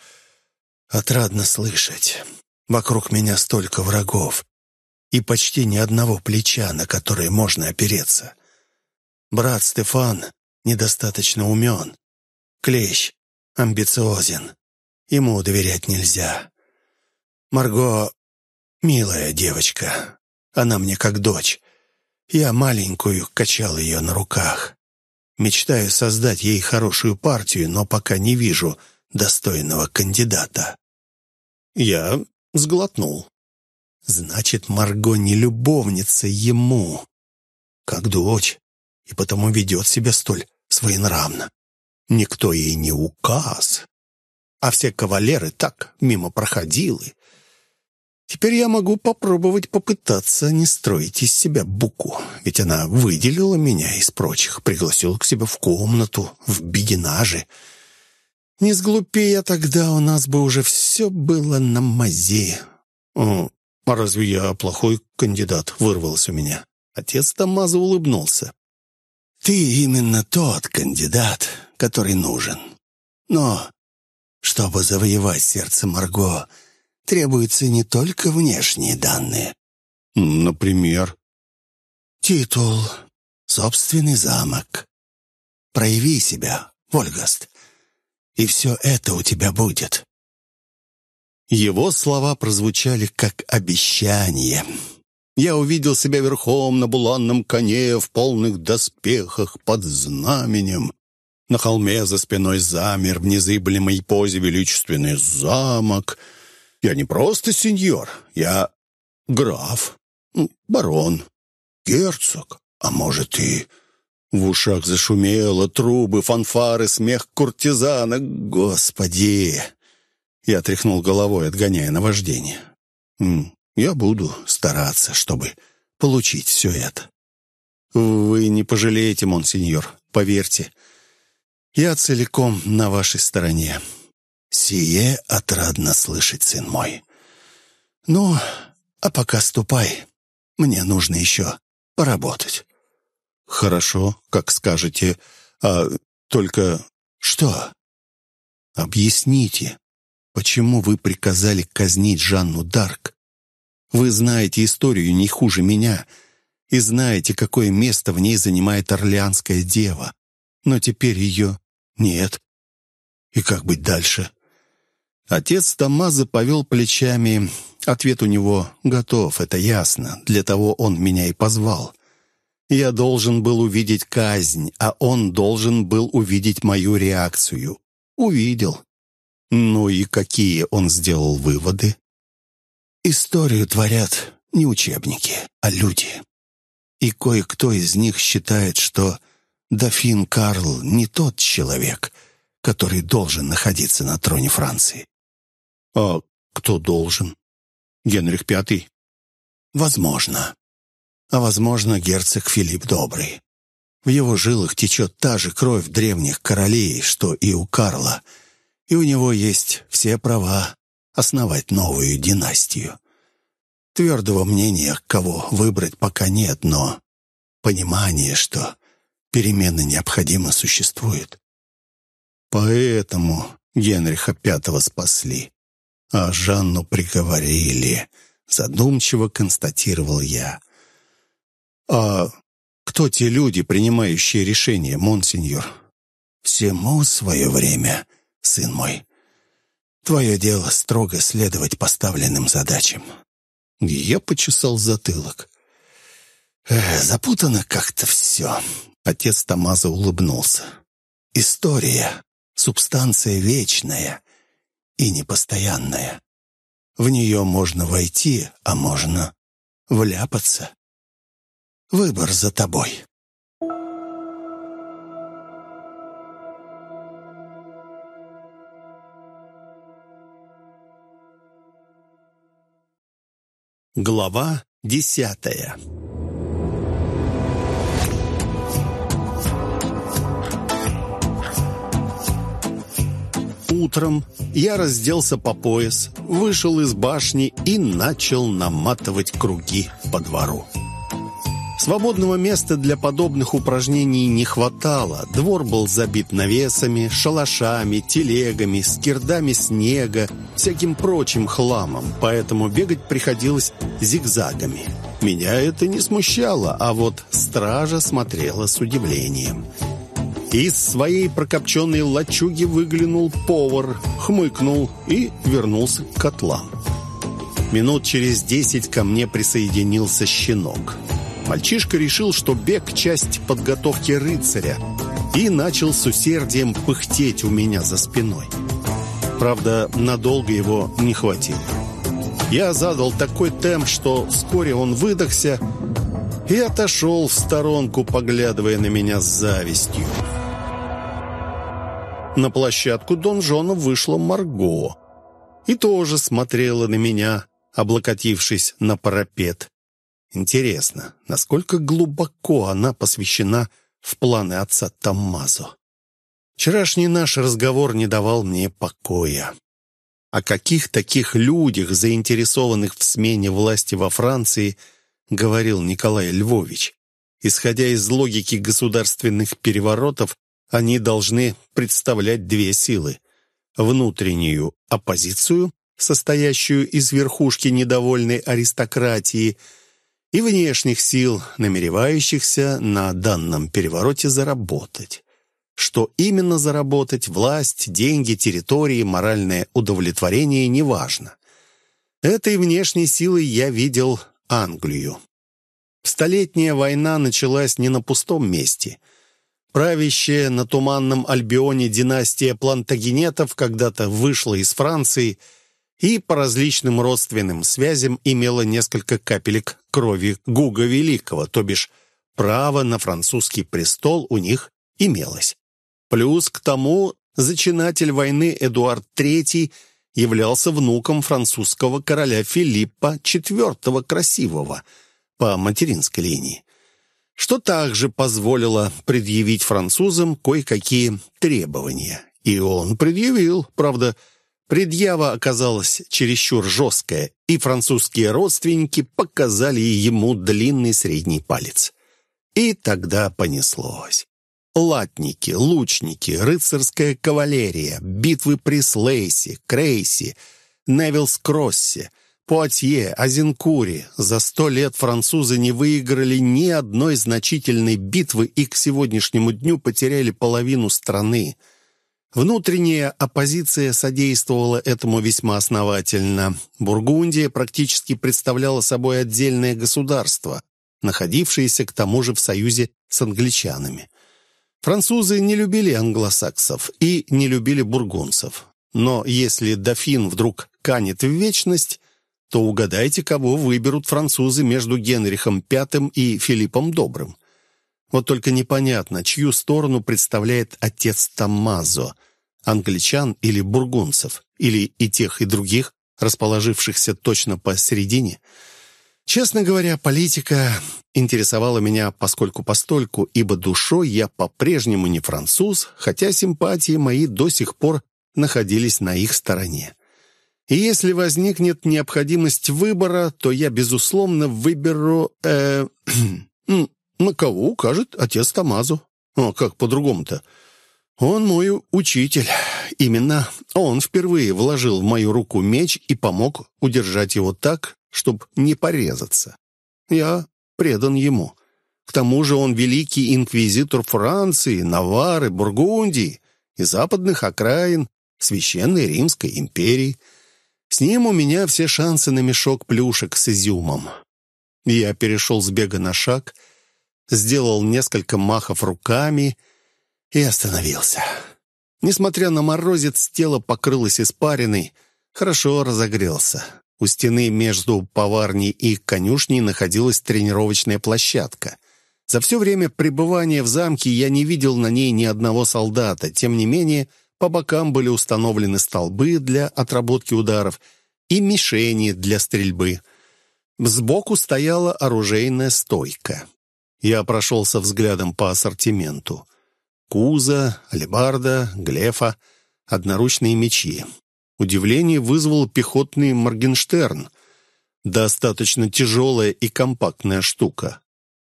«Отрадно слышать. Вокруг меня столько врагов. И почти ни одного плеча, на которое можно опереться. Брат Стефан недостаточно умен. Клещ амбициозен. Ему доверять нельзя. Марго — милая девочка. Она мне как дочь. Я маленькую качал ее на руках. Мечтаю создать ей хорошую партию, но пока не вижу достойного кандидата. Я сглотнул. Значит, Марго не любовница ему, как дочь, и потому ведет себя столь своенравно. Никто ей не указ, а все кавалеры так мимо проходилы. Теперь я могу попробовать попытаться не строить из себя буку, ведь она выделила меня из прочих, пригласила к себе в комнату, в бегинаже. Не сглупея тогда, у нас бы уже все было на мази. О, а разве я плохой кандидат?» — вырвался у меня. Отец Тамаза улыбнулся. «Ты именно тот кандидат, который нужен. Но, чтобы завоевать сердце Марго, требуются не только внешние данные. Например? Титул, собственный замок. Прояви себя, Вольгаст, и все это у тебя будет. Его слова прозвучали как обещание. Я увидел себя верхом на буланном коне в полных доспехах под знаменем. На холме за спиной замер в незыблемой позе величественный замок — я не просто сеньор, я граф, барон, герцог, а может и... В ушах зашумело, трубы, фанфары, смех куртизана. Господи! Я тряхнул головой, отгоняя наваждение. Я буду стараться, чтобы получить все это. Вы не пожалеете, монсеньор, поверьте. Я целиком на вашей стороне. «Сие отрадно слышать, сын мой. Ну, а пока ступай. Мне нужно еще поработать». «Хорошо, как скажете. А только что?» «Объясните, почему вы приказали казнить Жанну Дарк? Вы знаете историю не хуже меня и знаете, какое место в ней занимает Орлеанская дева. Но теперь ее нет. И как быть дальше?» Отец Томазо повел плечами. Ответ у него готов, это ясно. Для того он меня и позвал. Я должен был увидеть казнь, а он должен был увидеть мою реакцию. Увидел. Ну и какие он сделал выводы? Историю творят не учебники, а люди. И кое-кто из них считает, что дофин Карл не тот человек, который должен находиться на троне Франции. А кто должен? Генрих Пятый? Возможно. А возможно, герцог Филипп Добрый. В его жилах течет та же кровь древних королей, что и у Карла, и у него есть все права основать новую династию. Твердого мнения, кого выбрать, пока нет, но понимание, что перемены необходимо существует. Поэтому Генриха Пятого спасли, а Жанну приговорили, задумчиво констатировал я. А кто те люди, принимающие решения, монсеньор? Всему свое время, сын мой. Твое дело строго следовать поставленным задачам. Я почесал затылок. Эх, запутано как-то все. Отец Тамаза улыбнулся. История — субстанция вечная и непостоянная. В нее можно войти, а можно вляпаться. Выбор за тобой. Глава десятая Утром я разделся по пояс, вышел из башни и начал наматывать круги по двору. Свободного места для подобных упражнений не хватало. Двор был забит навесами, шалашами, телегами, скирдами снега, всяким прочим хламом, поэтому бегать приходилось зигзагами. Меня это не смущало, а вот стража смотрела с удивлением. Из своей прокопченной лачуги выглянул повар, хмыкнул и вернулся к котлам. Минут через десять ко мне присоединился щенок. Мальчишка решил, что бег — часть подготовки рыцаря, и начал с усердием пыхтеть у меня за спиной. Правда, надолго его не хватило. Я задал такой темп, что вскоре он выдохся и отошел в сторонку, поглядывая на меня с завистью. На площадку донжона вышла Марго и тоже смотрела на меня, облокотившись на парапет. Интересно, насколько глубоко она посвящена в планы отца Томмазо. Вчерашний наш разговор не давал мне покоя. О каких таких людях, заинтересованных в смене власти во Франции, говорил Николай Львович. Исходя из логики государственных переворотов, они должны представлять две силы. Внутреннюю оппозицию, состоящую из верхушки недовольной аристократии – и внешних сил, намеревающихся на данном перевороте заработать. Что именно заработать, власть, деньги, территории, моральное удовлетворение, неважно. Этой внешней силой я видел Англию. Столетняя война началась не на пустом месте. Правящая на Туманном Альбионе династия плантагенетов когда-то вышла из Франции – и по различным родственным связям имела несколько капелек крови Гуга Великого, то бишь право на французский престол у них имелось. Плюс к тому зачинатель войны Эдуард III являлся внуком французского короля Филиппа IV Красивого по материнской линии, что также позволило предъявить французам кое-какие требования. И он предъявил, правда, Предъява оказалась чересчур жесткая, и французские родственники показали ему длинный средний палец. И тогда понеслось. Латники, лучники, рыцарская кавалерия, битвы при Слейсе, Крейсе, Невилс-Кроссе, Пуатье, Азенкуре. За сто лет французы не выиграли ни одной значительной битвы и к сегодняшнему дню потеряли половину страны – Внутренняя оппозиция содействовала этому весьма основательно. Бургундия практически представляла собой отдельное государство, находившееся к тому же в союзе с англичанами. Французы не любили англосаксов и не любили бургунцев. Но если дофин вдруг канет в вечность, то угадайте, кого выберут французы между Генрихом V и Филиппом Добрым. Вот только непонятно, чью сторону представляет отец Таммазо, англичан или бургунцев, или и тех, и других, расположившихся точно посередине. Честно говоря, политика интересовала меня поскольку-постольку, ибо душой я по-прежнему не француз, хотя симпатии мои до сих пор находились на их стороне. И если возникнет необходимость выбора, то я, безусловно, выберу... Э, На кого укажет отец Тамазу? А как по-другому-то? Он мой учитель. Именно он впервые вложил в мою руку меч и помог удержать его так, чтобы не порезаться. Я предан ему. К тому же он великий инквизитор Франции, Навары, Бургундии и западных окраин Священной Римской империи. С ним у меня все шансы на мешок плюшек с изюмом. Я перешел с бега на шаг, сделал несколько махов руками и остановился. Несмотря на морозец, тело покрылось испариной, хорошо разогрелся. У стены между поварней и конюшней находилась тренировочная площадка. За все время пребывания в замке я не видел на ней ни одного солдата. Тем не менее, по бокам были установлены столбы для отработки ударов и мишени для стрельбы. Сбоку стояла оружейная стойка. Я прошелся взглядом по ассортименту. Куза, алебарда, глефа, одноручные мечи. Удивление вызвал пехотный Моргенштерн. Достаточно тяжелая и компактная штука.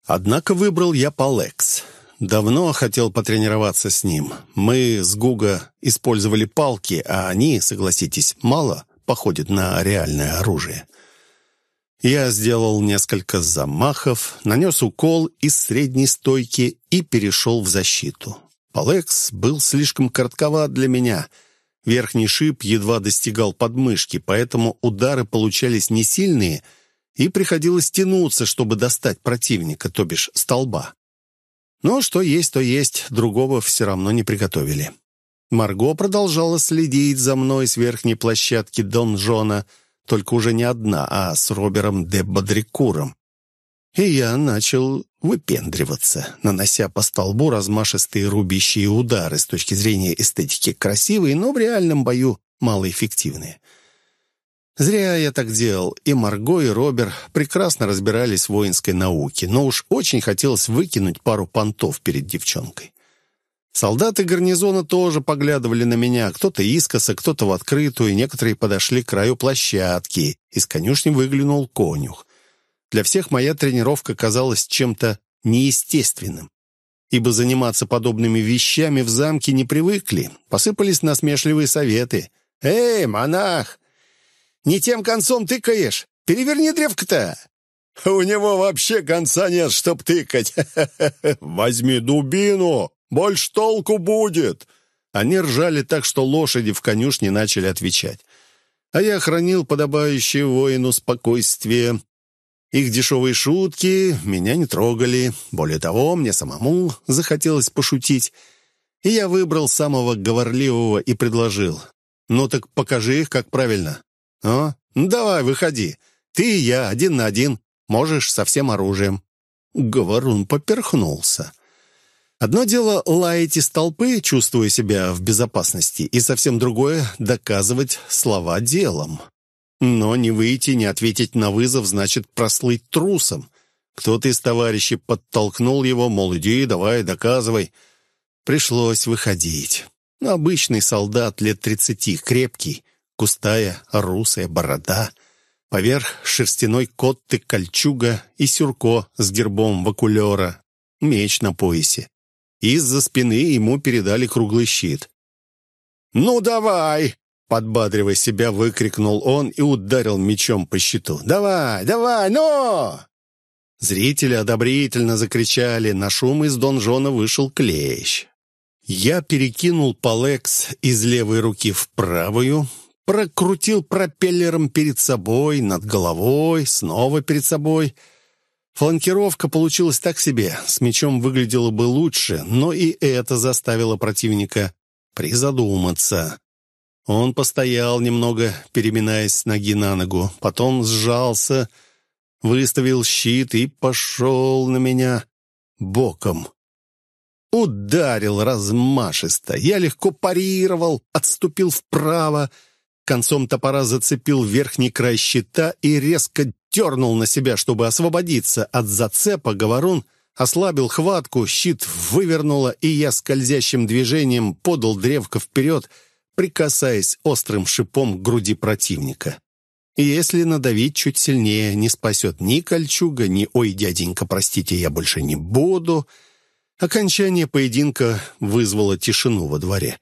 Однако выбрал я Палекс. Давно хотел потренироваться с ним. Мы с Гуга использовали палки, а они, согласитесь, мало походят на реальное оружие. Я сделал несколько замахов, нанес укол из средней стойки и перешел в защиту. Палекс был слишком коротковат для меня — Верхний шип едва достигал подмышки, поэтому удары получались не сильные, и приходилось тянуться, чтобы достать противника, то бишь столба. Но что есть, то есть, другого все равно не приготовили. Марго продолжала следить за мной с верхней площадки донжона, только уже не одна, а с Робером де Бодрикуром. И я начал выпендриваться, нанося по столбу размашистые рубящие удары с точки зрения эстетики красивые, но в реальном бою малоэффективные. Зря я так делал, и Марго, и Робер прекрасно разбирались в воинской науке, но уж очень хотелось выкинуть пару понтов перед девчонкой. Солдаты гарнизона тоже поглядывали на меня, кто-то искоса, кто-то в открытую, некоторые подошли к краю площадки. Из конюшни выглянул конюх. Для всех моя тренировка казалась чем-то неестественным. Ибо заниматься подобными вещами в замке не привыкли. Посыпались насмешливые советы. «Эй, монах! Не тем концом тыкаешь! Переверни древко-то!» «У него вообще конца нет, чтоб тыкать!» «Возьми дубину! Больше толку будет!» Они ржали так, что лошади в конюшне начали отвечать. А я хранил подобающее воину спокойствие, их дешевые шутки меня не трогали. Более того, мне самому захотелось пошутить. И я выбрал самого говорливого и предложил. «Ну так покажи их, как правильно». «А? Ну давай, выходи. Ты и я, один на один. Можешь со всем оружием». Говорун поперхнулся. Одно дело лаять из толпы, чувствуя себя в безопасности, и совсем другое — доказывать слова делом. Но не выйти, не ответить на вызов значит прослыть трусом. Кто-то из товарищей подтолкнул его, мол, иди, давай, доказывай. Пришлось выходить. Обычный солдат лет тридцати, крепкий, густая, русая борода. Поверх шерстяной котты кольчуга и сюрко с гербом вакулера, меч на поясе. Из-за спины ему передали круглый щит. «Ну давай!» Подбадривая себя, выкрикнул он и ударил мечом по щиту. «Давай, давай, ну!» Зрители одобрительно закричали. На шум из донжона вышел клещ. Я перекинул палекс из левой руки в правую, прокрутил пропеллером перед собой, над головой, снова перед собой. Фланкировка получилась так себе. С мечом выглядело бы лучше, но и это заставило противника призадуматься. Он постоял немного, переминаясь с ноги на ногу, потом сжался, выставил щит и пошел на меня боком. Ударил размашисто. Я легко парировал, отступил вправо, концом топора зацепил верхний край щита и резко дернул на себя, чтобы освободиться от зацепа. Говорун ослабил хватку, щит вывернуло, и я скользящим движением подал древко вперед — прикасаясь острым шипом к груди противника. Если надавить чуть сильнее, не спасет ни кольчуга, ни «Ой, дяденька, простите, я больше не буду», Окончание поединка вызвало тишину во дворе.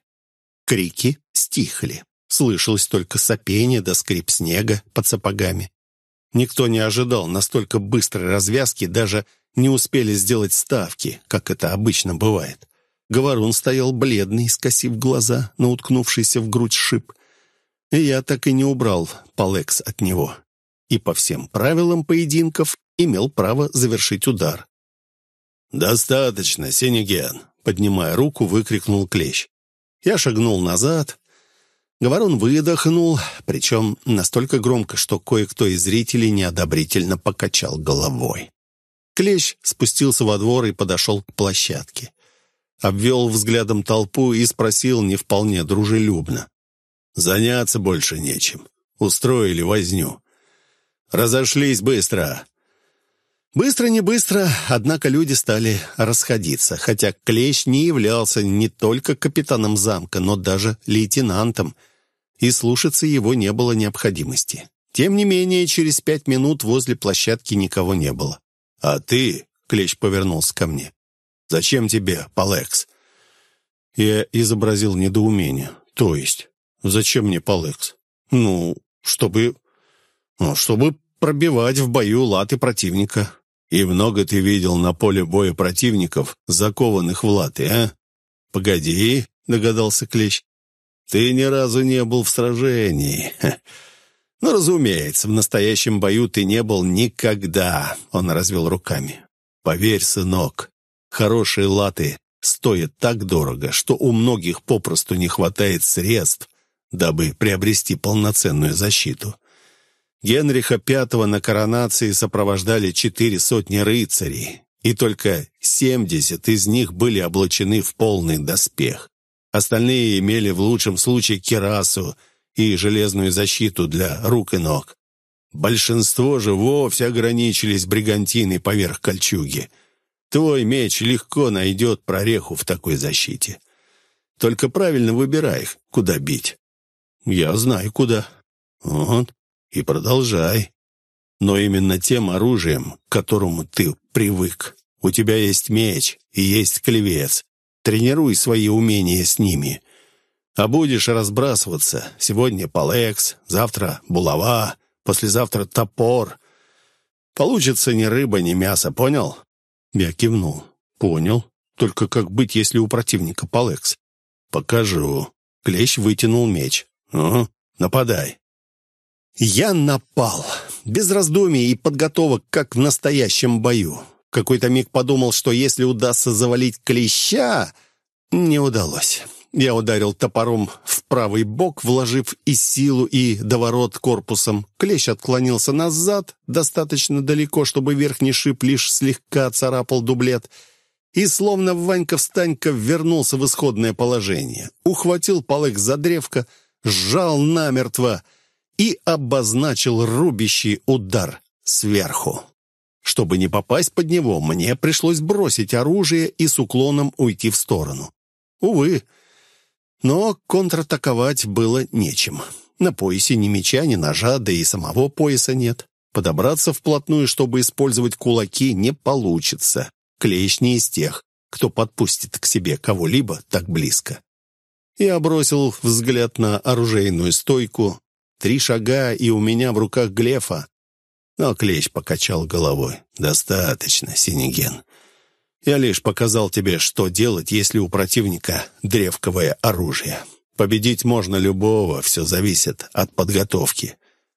Крики стихли. Слышалось только сопение да скрип снега под сапогами. Никто не ожидал настолько быстрой развязки, даже не успели сделать ставки, как это обычно бывает. Говорун стоял бледный, скосив глаза на уткнувшийся в грудь шип. И я так и не убрал Палекс от него. И по всем правилам поединков имел право завершить удар. «Достаточно, Синеген!» — поднимая руку, выкрикнул Клещ. Я шагнул назад. Говорун выдохнул, причем настолько громко, что кое-кто из зрителей неодобрительно покачал головой. Клещ спустился во двор и подошел к площадке. Обвел взглядом толпу и спросил не вполне дружелюбно. «Заняться больше нечем. Устроили возню. Разошлись быстро. Быстро не быстро, однако люди стали расходиться, хотя Клещ не являлся не только капитаном замка, но даже лейтенантом, и слушаться его не было необходимости. Тем не менее, через пять минут возле площадки никого не было. «А ты?» — Клещ повернулся ко мне. «Зачем тебе, Палекс?» Я изобразил недоумение. «То есть? Зачем мне Палекс?» «Ну, чтобы... Ну, чтобы пробивать в бою латы противника. И много ты видел на поле боя противников, закованных в латы, а? Погоди, догадался Клещ. Ты ни разу не был в сражении. Ну, разумеется, в настоящем бою ты не был никогда, он развел руками. Поверь, сынок, хорошие латы стоят так дорого, что у многих попросту не хватает средств, дабы приобрести полноценную защиту. Генриха V на коронации сопровождали четыре сотни рыцарей, и только семьдесят из них были облачены в полный доспех. Остальные имели в лучшем случае кирасу и железную защиту для рук и ног. Большинство же вовсе ограничились бригантиной поверх кольчуги. Твой меч легко найдет прореху в такой защите. Только правильно выбирай, куда бить. Я знаю, куда. Вот, и продолжай. Но именно тем оружием, к которому ты привык. У тебя есть меч и есть клевец. Тренируй свои умения с ними. А будешь разбрасываться. Сегодня палекс, завтра булава, послезавтра топор. Получится ни рыба, ни мясо, понял? Я кивнул. Понял. Только как быть, если у противника палекс? Покажу. Клещ вытянул меч. «Угу, нападай». Я напал. Без раздумий и подготовок, как в настоящем бою. Какой-то миг подумал, что если удастся завалить клеща... Не удалось. Я ударил топором в правый бок, вложив и силу, и доворот корпусом. Клещ отклонился назад, достаточно далеко, чтобы верхний шип лишь слегка царапал дублет, и, словно Ванька-встанька, вернулся в исходное положение. Ухватил полык за древко, сжал намертво — и обозначил рубящий удар сверху. Чтобы не попасть под него, мне пришлось бросить оружие и с уклоном уйти в сторону. Увы, но контратаковать было нечем. На поясе ни меча, ни ножа, да и самого пояса нет. Подобраться вплотную, чтобы использовать кулаки, не получится. Клещ не из тех, кто подпустит к себе кого-либо так близко. Я бросил взгляд на оружейную стойку, Три шага, и у меня в руках Глефа. Но Клещ покачал головой. «Достаточно, Синеген. Я лишь показал тебе, что делать, если у противника древковое оружие. Победить можно любого, все зависит от подготовки.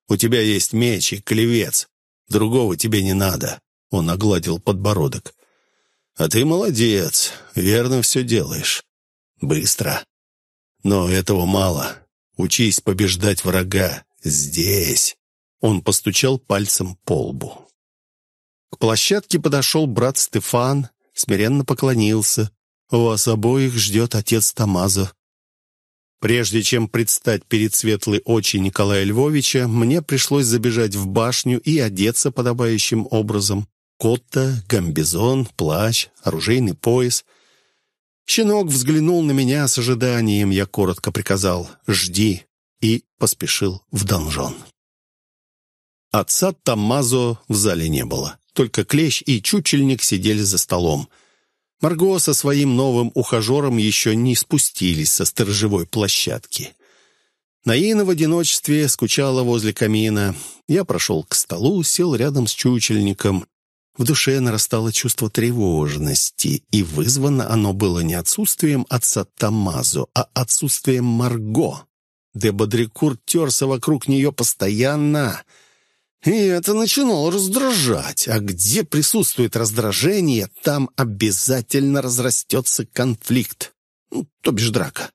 У тебя есть меч и клевец. Другого тебе не надо». Он огладил подбородок. «А ты молодец, верно все делаешь. Быстро. Но этого мало. Учись побеждать врага здесь. Он постучал пальцем по лбу. К площадке подошел брат Стефан, смиренно поклонился. «Вас обоих ждет отец Тамазо». Прежде чем предстать перед светлой очи Николая Львовича, мне пришлось забежать в башню и одеться подобающим образом. Котта, гамбизон, плащ, оружейный пояс — Щенок взглянул на меня с ожиданием. Я коротко приказал «Жди» и поспешил в донжон. Отца Тамазо в зале не было. Только Клещ и Чучельник сидели за столом. Марго со своим новым ухажером еще не спустились со сторожевой площадки. Наина в одиночестве скучала возле камина. Я прошел к столу, сел рядом с чучельником. В душе нарастало чувство тревожности, и вызвано оно было не отсутствием отца Тамазу, а отсутствием Марго. Де Бодрикур терся вокруг нее постоянно, и это начинало раздражать. А где присутствует раздражение, там обязательно разрастется конфликт, ну, то бишь драка.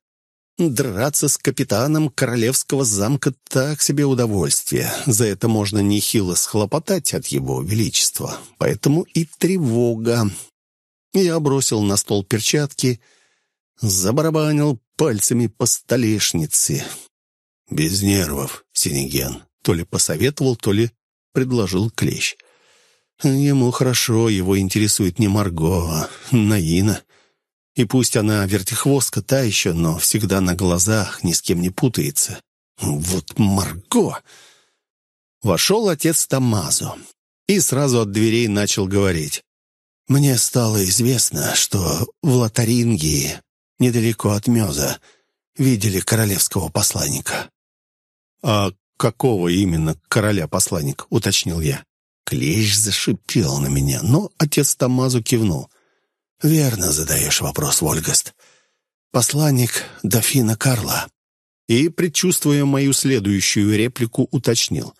Драться с капитаном королевского замка — так себе удовольствие. За это можно нехило схлопотать от его величества. Поэтому и тревога. Я бросил на стол перчатки, забарабанил пальцами по столешнице. «Без нервов, Синеген», — то ли посоветовал, то ли предложил клещ. Ему хорошо, его интересует не Марго, а Наина. И пусть она вертихвостка та еще, но всегда на глазах, ни с кем не путается. Вот Марго! Вошел отец Тамазо и сразу от дверей начал говорить. «Мне стало известно, что в Лотарингии, недалеко от Меза, видели королевского посланника». «А какого именно короля-посланник?» — уточнил я. Клещ зашипел на меня, но отец Тамазу кивнул. «Верно задаешь вопрос, Вольгаст. Посланник дофина Карла». И, предчувствуя мою следующую реплику, уточнил.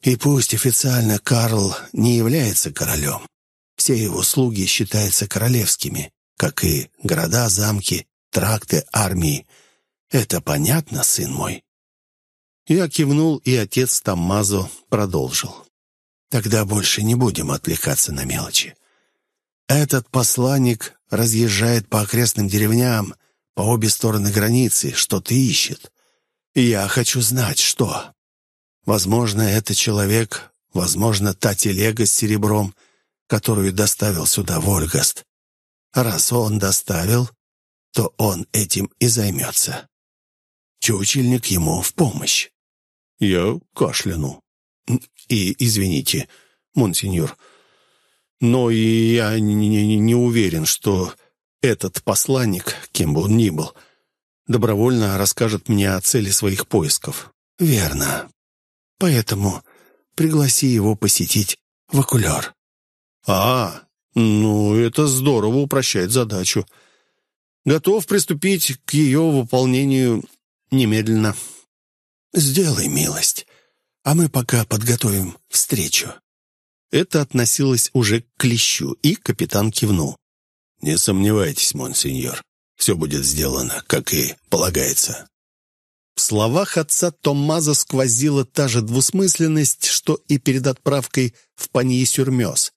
«И пусть официально Карл не является королем, все его слуги считаются королевскими, как и города, замки, тракты, армии. Это понятно, сын мой?» Я кивнул, и отец Таммазо продолжил. «Тогда больше не будем отвлекаться на мелочи. Этот посланник разъезжает по окрестным деревням, по обе стороны границы, что-то ищет. И я хочу знать, что. Возможно, это человек, возможно, та телега с серебром, которую доставил сюда Вольгаст. Раз он доставил, то он этим и займется. Чучельник ему в помощь. Я кашлянул. И извините, монсеньор, но и я не, не, не уверен, что этот посланник, кем бы он ни был, добровольно расскажет мне о цели своих поисков. Верно. Поэтому пригласи его посетить вакуляр. А, ну это здорово упрощает задачу. Готов приступить к ее выполнению немедленно. Сделай милость, а мы пока подготовим встречу. Это относилось уже к клещу, и капитан кивнул. «Не сомневайтесь, монсеньор, все будет сделано, как и полагается». В словах отца Томмаза сквозила та же двусмысленность, что и перед отправкой в Панье-Сюрмёс.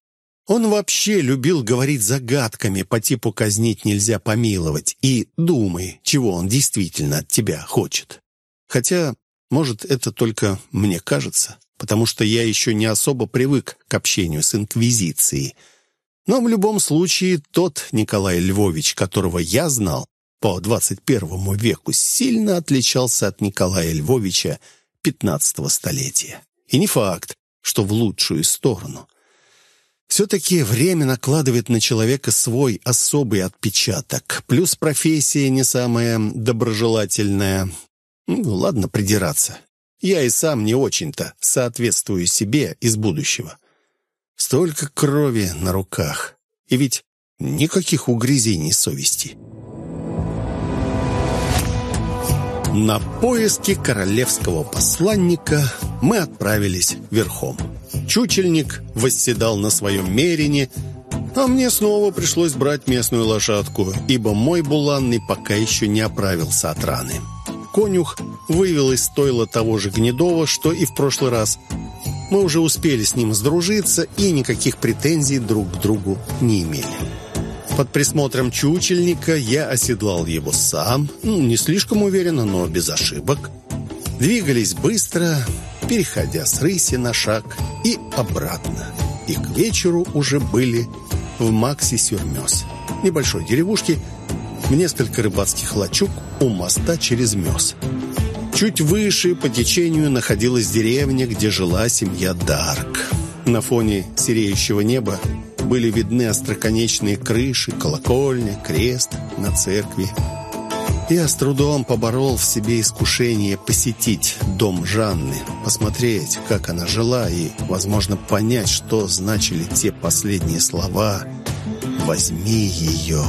Он вообще любил говорить загадками по типу «казнить нельзя помиловать» и «думай, чего он действительно от тебя хочет». Хотя, может, это только мне кажется потому что я еще не особо привык к общению с Инквизицией. Но в любом случае тот Николай Львович, которого я знал по 21 веку, сильно отличался от Николая Львовича 15 столетия. И не факт, что в лучшую сторону. Все-таки время накладывает на человека свой особый отпечаток. Плюс профессия не самая доброжелательная. Ну, ладно придираться. Я и сам не очень-то соответствую себе из будущего. Столько крови на руках. И ведь никаких угрызений совести. На поиски королевского посланника мы отправились верхом. Чучельник восседал на своем мерине, а мне снова пришлось брать местную лошадку, ибо мой буланный пока еще не оправился от раны конюх вывел из стойла того же Гнедова, что и в прошлый раз. Мы уже успели с ним сдружиться и никаких претензий друг к другу не имели. Под присмотром чучельника я оседлал его сам, ну, не слишком уверенно, но без ошибок. Двигались быстро, переходя с рыси на шаг и обратно. И к вечеру уже были в Макси-Сюрмёс, небольшой деревушке, несколько рыбацких лачуг у моста через Мёс. Чуть выше по течению находилась деревня, где жила семья Дарк. На фоне сереющего неба были видны остроконечные крыши, колокольня, крест на церкви. Я с трудом поборол в себе искушение посетить дом Жанны, посмотреть, как она жила, и, возможно, понять, что значили те последние слова «Возьми ее».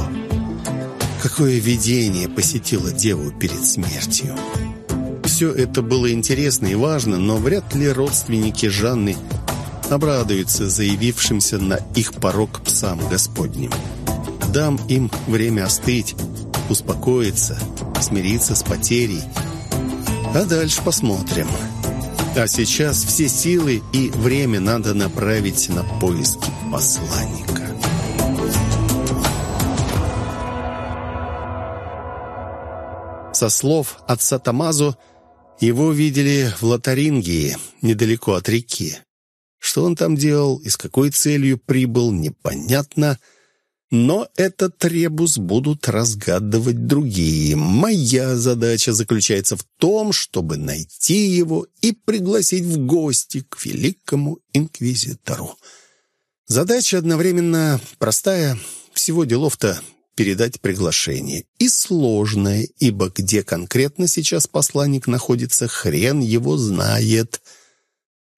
Какое видение посетило деву перед смертью. Все это было интересно и важно, но вряд ли родственники Жанны обрадуются заявившимся на их порог псам Господним. Дам им время остыть, успокоиться, смириться с потерей. А дальше посмотрим. А сейчас все силы и время надо направить на поиски посланника. Со слов отца Тамазу, его видели в Лотарингии, недалеко от реки. Что он там делал и с какой целью прибыл, непонятно – но этот ребус будут разгадывать другие. Моя задача заключается в том, чтобы найти его и пригласить в гости к великому инквизитору. Задача одновременно простая, всего делов-то передать приглашение, и сложная, ибо где конкретно сейчас посланник находится, хрен его знает.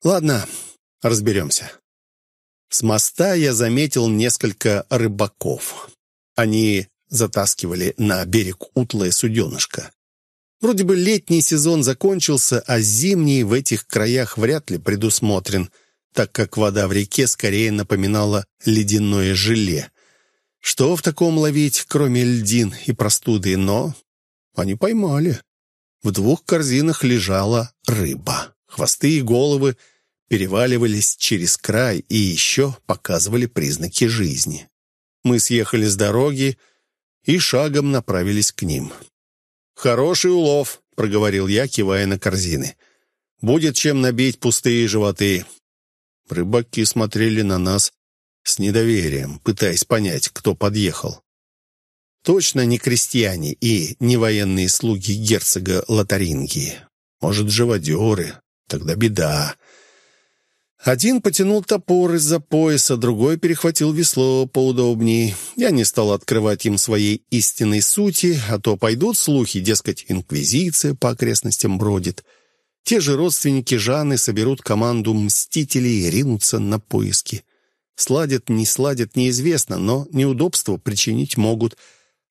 Ладно, разберемся. С моста я заметил несколько рыбаков. Они затаскивали на берег утлое суденышко. Вроде бы летний сезон закончился, а зимний в этих краях вряд ли предусмотрен, так как вода в реке скорее напоминала ледяное желе. Что в таком ловить, кроме льдин и простуды, но они поймали. В двух корзинах лежала рыба. Хвосты и головы — переваливались через край и еще показывали признаки жизни. Мы съехали с дороги и шагом направились к ним. «Хороший улов», — проговорил я, кивая на корзины. «Будет чем набить пустые животы». Рыбаки смотрели на нас с недоверием, пытаясь понять, кто подъехал. Точно не крестьяне и не военные слуги герцога Лотарингии. Может, живодеры. Тогда беда. Один потянул топор из-за пояса, другой перехватил весло поудобнее. Я не стал открывать им своей истинной сути, а то пойдут слухи, дескать, инквизиция по окрестностям бродит. Те же родственники Жанны соберут команду мстителей и ринутся на поиски. Сладят, не сладят, неизвестно, но неудобства причинить могут.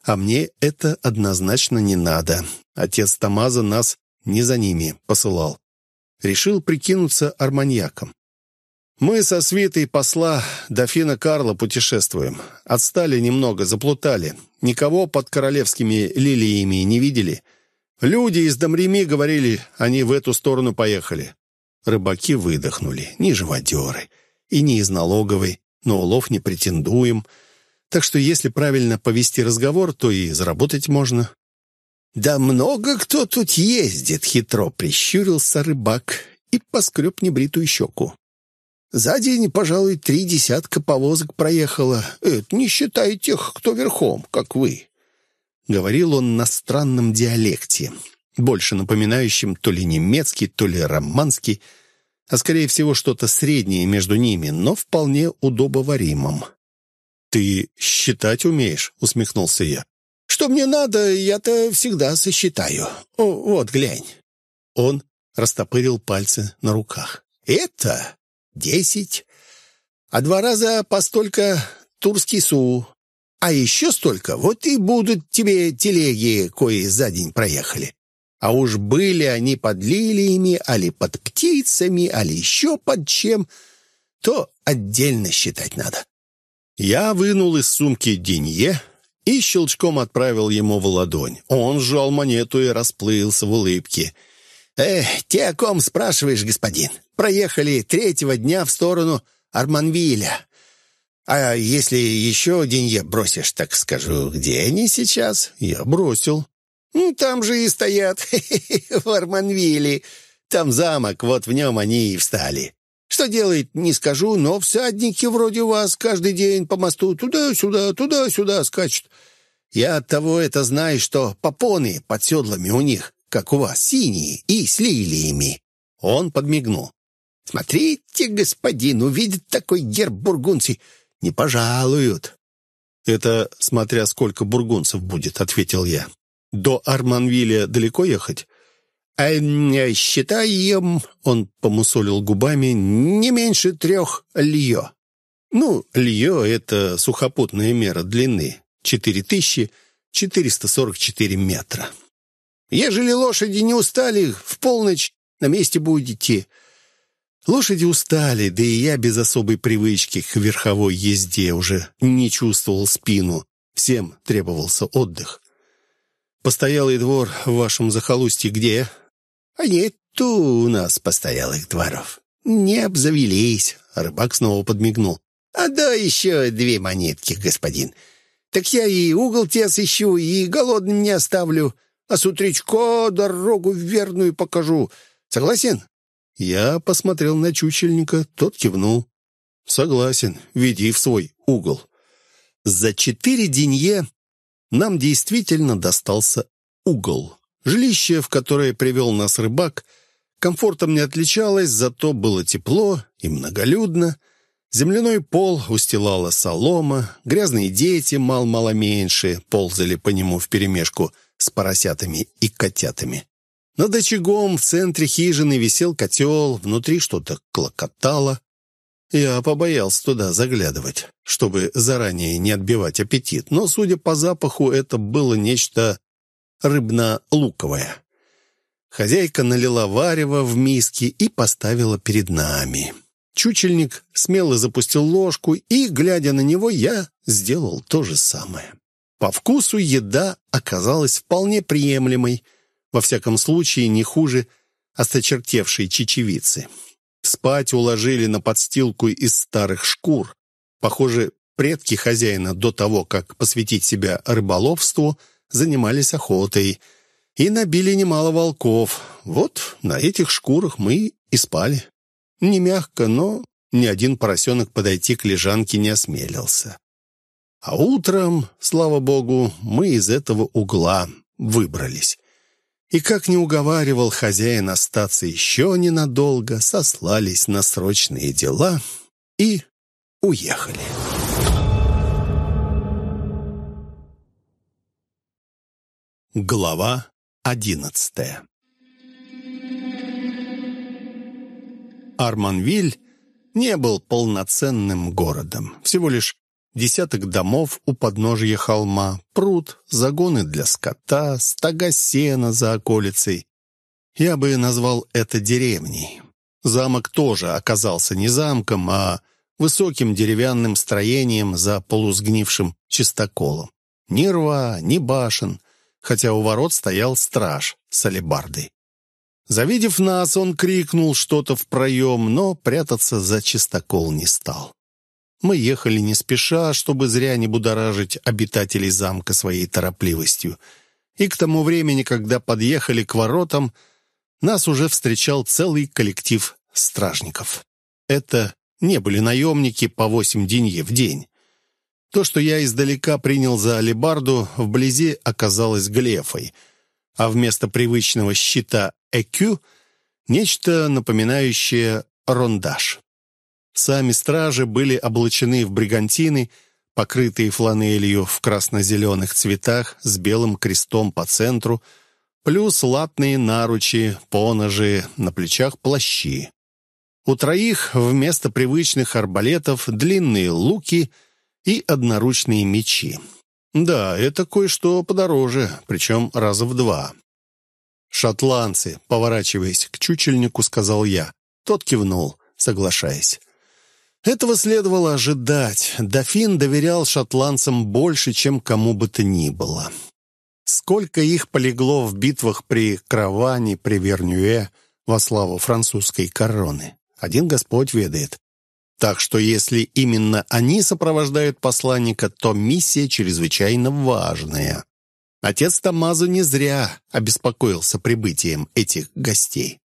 А мне это однозначно не надо. Отец Тамаза нас не за ними посылал. Решил прикинуться арманьяком. Мы со свитой посла дофина Карла путешествуем. Отстали немного, заплутали. Никого под королевскими лилиями не видели. Люди из Домреми говорили, они в эту сторону поехали. Рыбаки выдохнули. Не живодеры и не из налоговой, но улов не претендуем. Так что если правильно повести разговор, то и заработать можно. «Да много кто тут ездит», — хитро прищурился рыбак и поскреб небритую щеку. За день, пожалуй, три десятка повозок проехало. Это не считая тех, кто верхом, как вы». Говорил он на странном диалекте, больше напоминающем то ли немецкий, то ли романский, а скорее всего что-то среднее между ними, но вполне удобоваримом. «Ты считать умеешь?» — усмехнулся я. «Что мне надо, я-то всегда сосчитаю. О, вот, глянь». Он растопырил пальцы на руках. «Это десять, а два раза по столько турский су. А еще столько, вот и будут тебе телеги, кои за день проехали. А уж были они под лилиями, али под птицами, али еще под чем, то отдельно считать надо. Я вынул из сумки денье и щелчком отправил ему в ладонь. Он сжал монету и расплылся в улыбке. «Эх, те, о ком спрашиваешь, господин? Проехали третьего дня в сторону Арманвиля. А если еще денье бросишь, так скажу, где они сейчас? Я бросил. Ну, там же и стоят, в Арманвиле. Там замок, вот в нем они и встали. Что делает, не скажу, но всадники вроде вас каждый день по мосту туда-сюда, туда-сюда скачут. Я от того это знаю, что попоны под седлами у них, как у вас, синие и с лилиями. Он подмигнул. «Смотрите, господин, увидит такой герб бургунций. не пожалуют». «Это смотря сколько бургунцев будет», — ответил я. «До Арманвиля далеко ехать?» «А считаем...» — он помусолил губами «не меньше трех льё». Ну, льё — это сухопутная мера длины. 4444 метра. Ежели лошади не устали, в полночь на месте будете. Лошади устали, да и я без особой привычки к верховой езде уже не чувствовал спину. Всем требовался отдых. Постоялый двор в вашем захолустье где? А нету у нас постоялых дворов. Не обзавелись. Рыбак снова подмигнул. А да еще две монетки, господин. Так я и угол те сыщу, и голодным не оставлю, а с утречко дорогу верную покажу. Согласен?» Я посмотрел на чучельника, тот кивнул. «Согласен, веди в свой угол». За четыре денье нам действительно достался угол. Жилище, в которое привел нас рыбак, комфортом не отличалось, зато было тепло и многолюдно. Земляной пол устилала солома, грязные дети, мал-мало меньше, ползали по нему вперемешку с поросятами и котятами. Над очагом в центре хижины висел котел, внутри что-то клокотало. Я побоялся туда заглядывать, чтобы заранее не отбивать аппетит, но, судя по запаху, это было нечто рыбно-луковое. Хозяйка налила варево в миски и поставила перед нами. Чучельник смело запустил ложку, и, глядя на него, я сделал то же самое. По вкусу еда оказалась вполне приемлемой, во всяком случае, не хуже осточертевшей чечевицы. Спать уложили на подстилку из старых шкур. Похоже, предки хозяина до того, как посвятить себя рыболовству, занимались охотой и набили немало волков. Вот на этих шкурах мы и спали. Не мягко, но ни один поросенок подойти к лежанке не осмелился. А утром, слава богу, мы из этого угла выбрались. И, как не уговаривал хозяин остаться еще ненадолго, сослались на срочные дела и уехали. Глава одиннадцатая Арманвиль не был полноценным городом. Всего лишь десяток домов у подножья холма, пруд, загоны для скота, стога сена за околицей. Я бы назвал это деревней. Замок тоже оказался не замком, а высоким деревянным строением за полусгнившим чистоколом. Ни рва, ни башен, хотя у ворот стоял страж с алебардой. Завидев нас, он крикнул что-то в проем, но прятаться за чистокол не стал. Мы ехали не спеша, чтобы зря не будоражить обитателей замка своей торопливостью. И к тому времени, когда подъехали к воротам, нас уже встречал целый коллектив стражников. Это не были наемники по восемь денье в день. То, что я издалека принял за алебарду, вблизи оказалось глефой, а вместо привычного щита «экю» — нечто напоминающее рондаж. Сами стражи были облачены в бригантины, покрытые фланелью в красно-зеленых цветах с белым крестом по центру, плюс латные наручи, поножи, на плечах плащи. У троих вместо привычных арбалетов длинные луки и одноручные мечи. Да, это кое-что подороже, причем раза в два. «Шотландцы», — поворачиваясь к чучельнику, сказал я. Тот кивнул, соглашаясь. Этого следовало ожидать. Дофин доверял шотландцам больше, чем кому бы то ни было. Сколько их полегло в битвах при Краване, при Вернюе, во славу французской короны. Один Господь ведает. Так что если именно они сопровождают посланника, то миссия чрезвычайно важная. Отец Тамазу не зря обеспокоился прибытием этих гостей.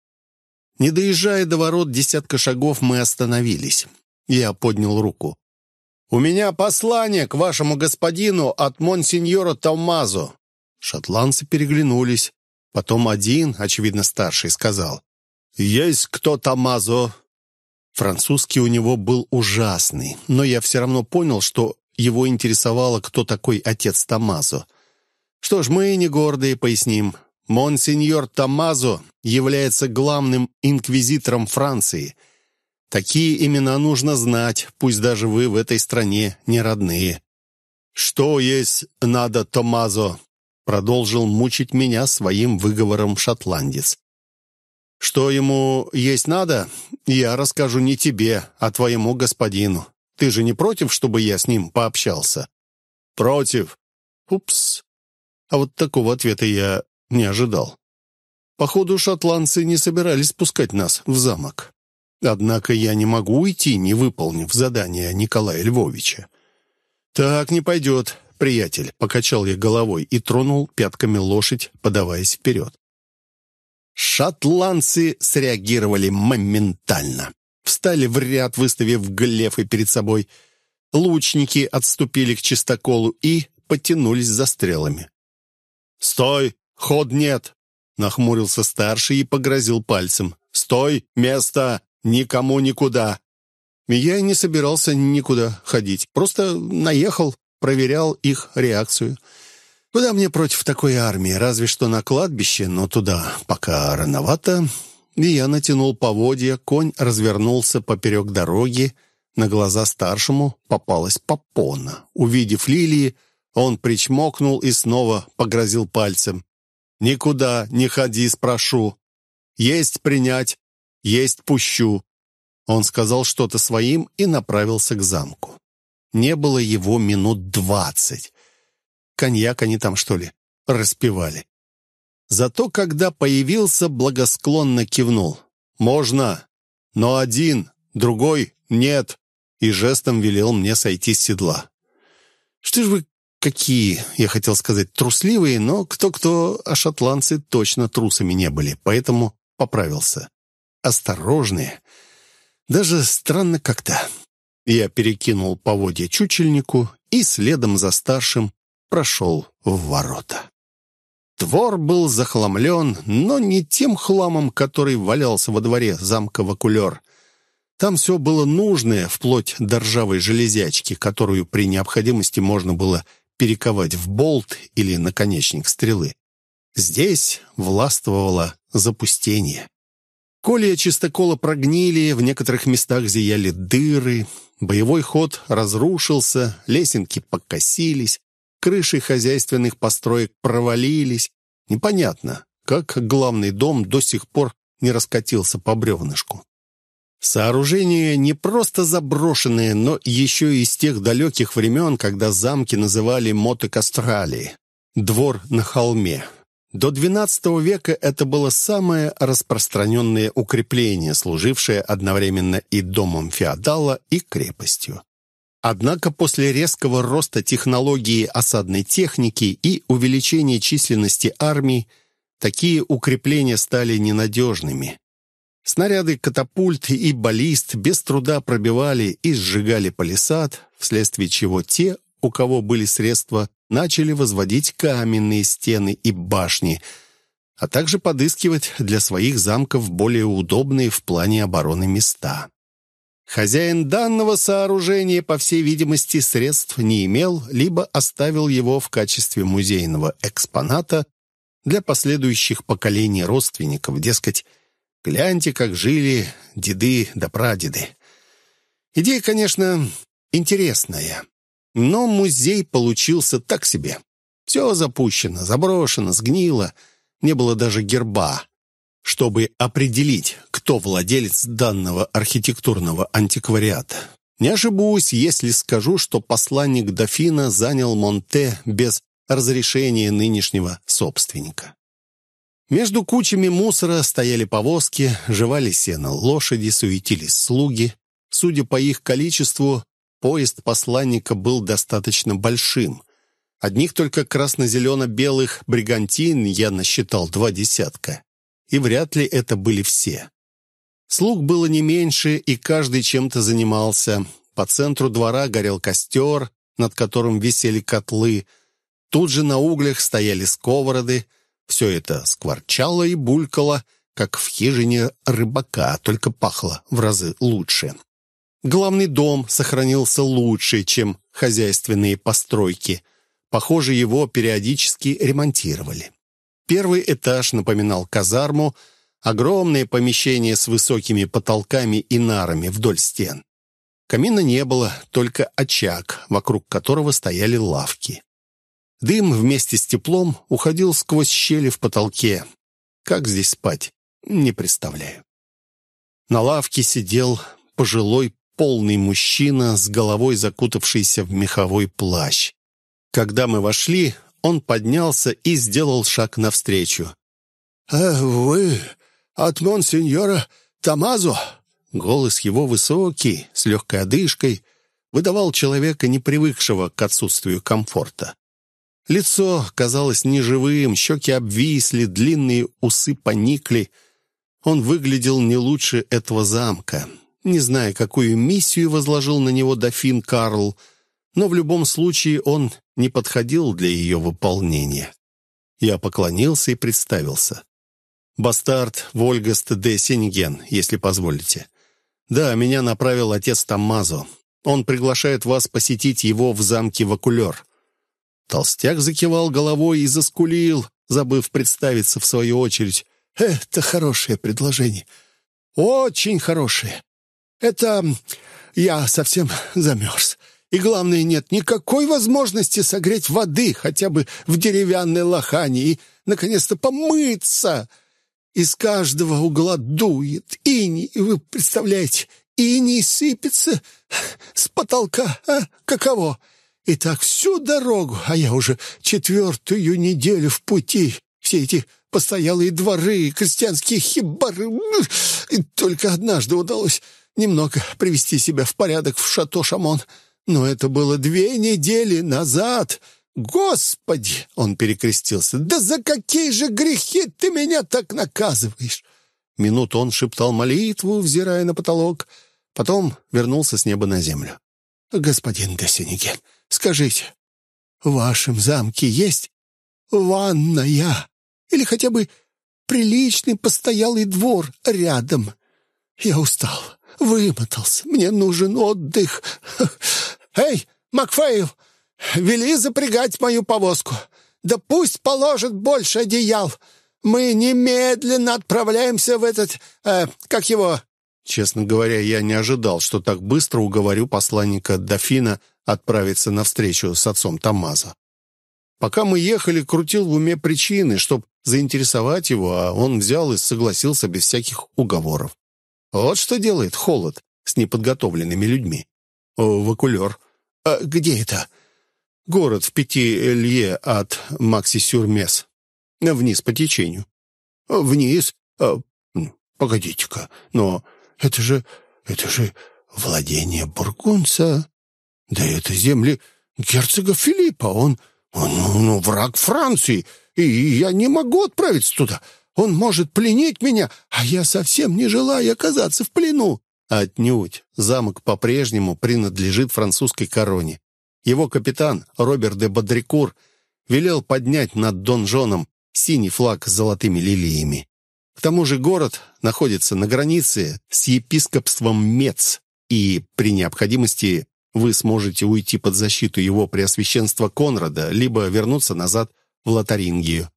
Не доезжая до ворот десятка шагов, мы остановились. Я поднял руку. «У меня послание к вашему господину от монсеньора Томмазо». Шотландцы переглянулись. Потом один, очевидно старший, сказал. «Есть кто Томмазо?» Французский у него был ужасный, но я все равно понял, что его интересовало, кто такой отец Томазо. Что ж, мы не гордые, поясним. Монсеньор Томазо является главным инквизитором Франции. Такие имена нужно знать, пусть даже вы в этой стране не родные. «Что есть надо Томазо?» Продолжил мучить меня своим выговором шотландец. Что ему есть надо, я расскажу не тебе, а твоему господину. Ты же не против, чтобы я с ним пообщался?» «Против». «Упс». А вот такого ответа я не ожидал. Походу, шотландцы не собирались пускать нас в замок. Однако я не могу уйти, не выполнив задание Николая Львовича. «Так не пойдет, приятель», — покачал я головой и тронул пятками лошадь, подаваясь вперед. Шотландцы среагировали моментально. Встали в ряд, выставив глефы перед собой. Лучники отступили к чистоколу и потянулись за стрелами. «Стой! Ход нет!» Нахмурился старший и погрозил пальцем. «Стой! Место! Никому никуда!» Я и не собирался никуда ходить. Просто наехал, проверял их реакцию. Куда мне против такой армии? Разве что на кладбище, но туда пока рановато. И я натянул поводья, конь развернулся поперек дороги. На глаза старшему попалась попона. Увидев лилии, он причмокнул и снова погрозил пальцем. «Никуда не ходи, спрошу. Есть принять, есть пущу». Он сказал что-то своим и направился к замку. Не было его минут двадцать. Коньяк они там, что ли, распивали. Зато, когда появился, благосклонно кивнул. «Можно, но один, другой нет», и жестом велел мне сойти с седла. «Что ж вы какие, я хотел сказать, трусливые, но кто-кто, а шотландцы точно трусами не были, поэтому поправился. Осторожные. Даже странно как-то». Я перекинул поводья чучельнику и следом за старшим прошел в ворота. Двор был захламлен, но не тем хламом, который валялся во дворе замка Вакулер. Там все было нужное, вплоть до ржавой железячки, которую при необходимости можно было перековать в болт или наконечник стрелы. Здесь властвовало запустение. Колия чистокола прогнили, в некоторых местах зияли дыры, боевой ход разрушился, лесенки покосились, крыши хозяйственных построек провалились. Непонятно, как главный дом до сих пор не раскатился по бревнышку. Сооружение не просто заброшенное, но еще из тех далеких времен, когда замки называли мотокастрали. Двор на холме. До XII века это было самое распространенное укрепление, служившее одновременно и домом феодала, и крепостью. Однако после резкого роста технологии осадной техники и увеличения численности армий, такие укрепления стали ненадежными. Снаряды катапульт и баллист без труда пробивали и сжигали палисад, вследствие чего те, у кого были средства, начали возводить каменные стены и башни, а также подыскивать для своих замков более удобные в плане обороны места. Хозяин данного сооружения, по всей видимости, средств не имел, либо оставил его в качестве музейного экспоната для последующих поколений родственников, дескать, гляньте, как жили деды да прадеды. Идея, конечно, интересная, но музей получился так себе. Все запущено, заброшено, сгнило, не было даже герба чтобы определить, кто владелец данного архитектурного антиквариата. Не ошибусь, если скажу, что посланник дофина занял Монте без разрешения нынешнего собственника. Между кучами мусора стояли повозки, жевали сено лошади, суетились слуги. Судя по их количеству, поезд посланника был достаточно большим. Одних только красно-зелено-белых бригантин я насчитал два десятка и вряд ли это были все. Слуг было не меньше, и каждый чем-то занимался. По центру двора горел костер, над которым висели котлы. Тут же на углях стояли сковороды. Все это скворчало и булькало, как в хижине рыбака, только пахло в разы лучше. Главный дом сохранился лучше, чем хозяйственные постройки. Похоже, его периодически ремонтировали. Первый этаж напоминал казарму, огромное помещение с высокими потолками и нарами вдоль стен. Камина не было, только очаг, вокруг которого стояли лавки. Дым вместе с теплом уходил сквозь щели в потолке. Как здесь спать, не представляю. На лавке сидел пожилой полный мужчина с головой закутавшийся в меховой плащ. Когда мы вошли, он поднялся и сделал шаг навстречу. «А вы от монсеньора Тамазо?» Голос его высокий, с легкой одышкой, выдавал человека, не привыкшего к отсутствию комфорта. Лицо казалось неживым, щеки обвисли, длинные усы поникли. Он выглядел не лучше этого замка. Не зная, какую миссию возложил на него дофин Карл, но в любом случае он не подходил для ее выполнения. Я поклонился и представился. «Бастард Вольгаст де Сенеген, если позволите. Да, меня направил отец Таммазо. Он приглашает вас посетить его в замке Вакулер». Толстяк закивал головой и заскулил, забыв представиться в свою очередь. «Это хорошее предложение. Очень хорошее. Это я совсем замерз. И главное, нет никакой возможности согреть воды хотя бы в деревянной лохане и, наконец-то, помыться. Из каждого угла дует иней, вы представляете, иней сыпется с потолка, а? Каково? И так всю дорогу, а я уже четвертую неделю в пути. Все эти постоялые дворы, крестьянские хибары. И только однажды удалось немного привести себя в порядок в шато Шамон. Но это было две недели назад. Господи!» — он перекрестился. «Да за какие же грехи ты меня так наказываешь?» Минуту он шептал молитву, взирая на потолок. Потом вернулся с неба на землю. «Господин Гасениген, скажите, в вашем замке есть ванная или хотя бы приличный постоялый двор рядом? Я устал, вымотался, мне нужен отдых. Эй, Макфейл, вели запрягать мою повозку. Да пусть положат больше одеял. Мы немедленно отправляемся в этот... Э, как его...» Честно говоря, я не ожидал, что так быстро уговорю посланника дофина отправиться на встречу с отцом Тамаза. Пока мы ехали, крутил в уме причины, чтобы заинтересовать его, а он взял и согласился без всяких уговоров. Вот что делает холод с неподготовленными людьми. Вакулер. А где это? Город в пяти лье от Макси-Сюрмес. Вниз по течению. Вниз? А, погодите-ка, но это же... это же владение бургунца. Да это земли герцога Филиппа. Он... он ну, враг Франции, и я не могу отправиться туда. Он может пленить меня, а я совсем не желаю оказаться в плену». Отнюдь. Замок по-прежнему принадлежит французской короне. Его капитан, Роберт де Бодрикур, велел поднять над донжоном синий флаг с золотыми лилиями. К тому же город находится на границе с епископством Мец, и при необходимости вы сможете уйти под защиту его преосвященства Конрада, либо вернуться назад в Лотарингию.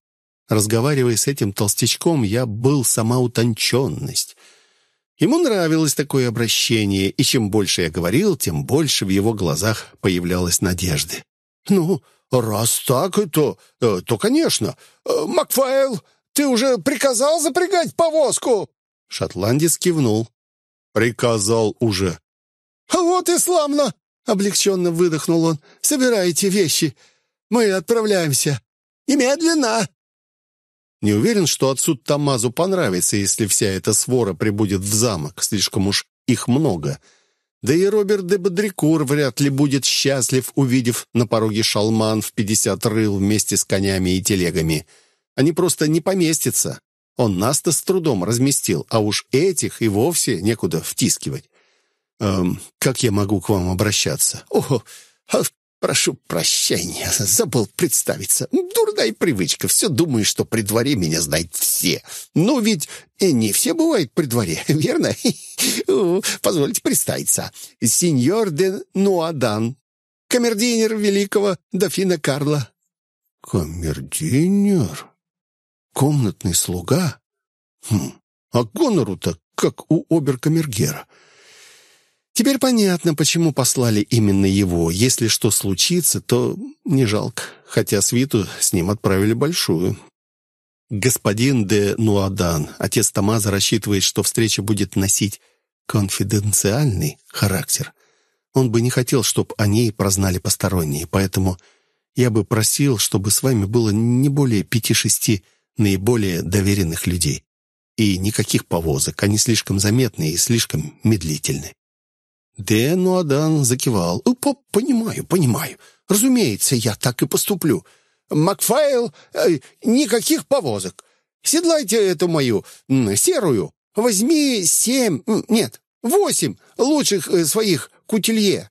Разговаривая с этим толстячком, я был сама утонченность. Ему нравилось такое обращение, и чем больше я говорил, тем больше в его глазах появлялось надежды. «Ну, раз так, то, э, то конечно. Э, Макфайл, ты уже приказал запрягать повозку?» Шотландец кивнул. «Приказал уже». «А вот и славно!» — облегченно выдохнул он. «Собирайте вещи. Мы отправляемся. Немедленно!» Не уверен, что отцу Тамазу понравится, если вся эта свора прибудет в замок. Слишком уж их много. Да и Роберт де Бодрикур вряд ли будет счастлив, увидев на пороге шалман в пятьдесят рыл вместе с конями и телегами. Они просто не поместятся. Он нас-то с трудом разместил, а уж этих и вовсе некуда втискивать. Эм, как я могу к вам обращаться? О, а прошу прощения, забыл представиться. Дурная привычка, все думаю, что при дворе меня знают все. Но ведь не все бывают при дворе, верно? Позвольте представиться. Сеньор де Нуадан, камердинер великого дофина Карла». «Камердинер? Комнатный слуга? Хм, а гонору-то как у оберкамергера. Теперь понятно, почему послали именно его. Если что случится, то не жалко, хотя свиту с ним отправили большую. Господин де Нуадан, отец Тамаза, рассчитывает, что встреча будет носить конфиденциальный характер. Он бы не хотел, чтобы о ней прознали посторонние, поэтому я бы просил, чтобы с вами было не более пяти-шести наиболее доверенных людей. И никаких повозок, они слишком заметны и слишком медлительны. Дэн Нуадан закивал. «Поп, понимаю, понимаю. Разумеется, я так и поступлю. Макфайл, э, никаких повозок. Седлайте эту мою серую. Возьми семь, нет, восемь лучших э, своих кутилье».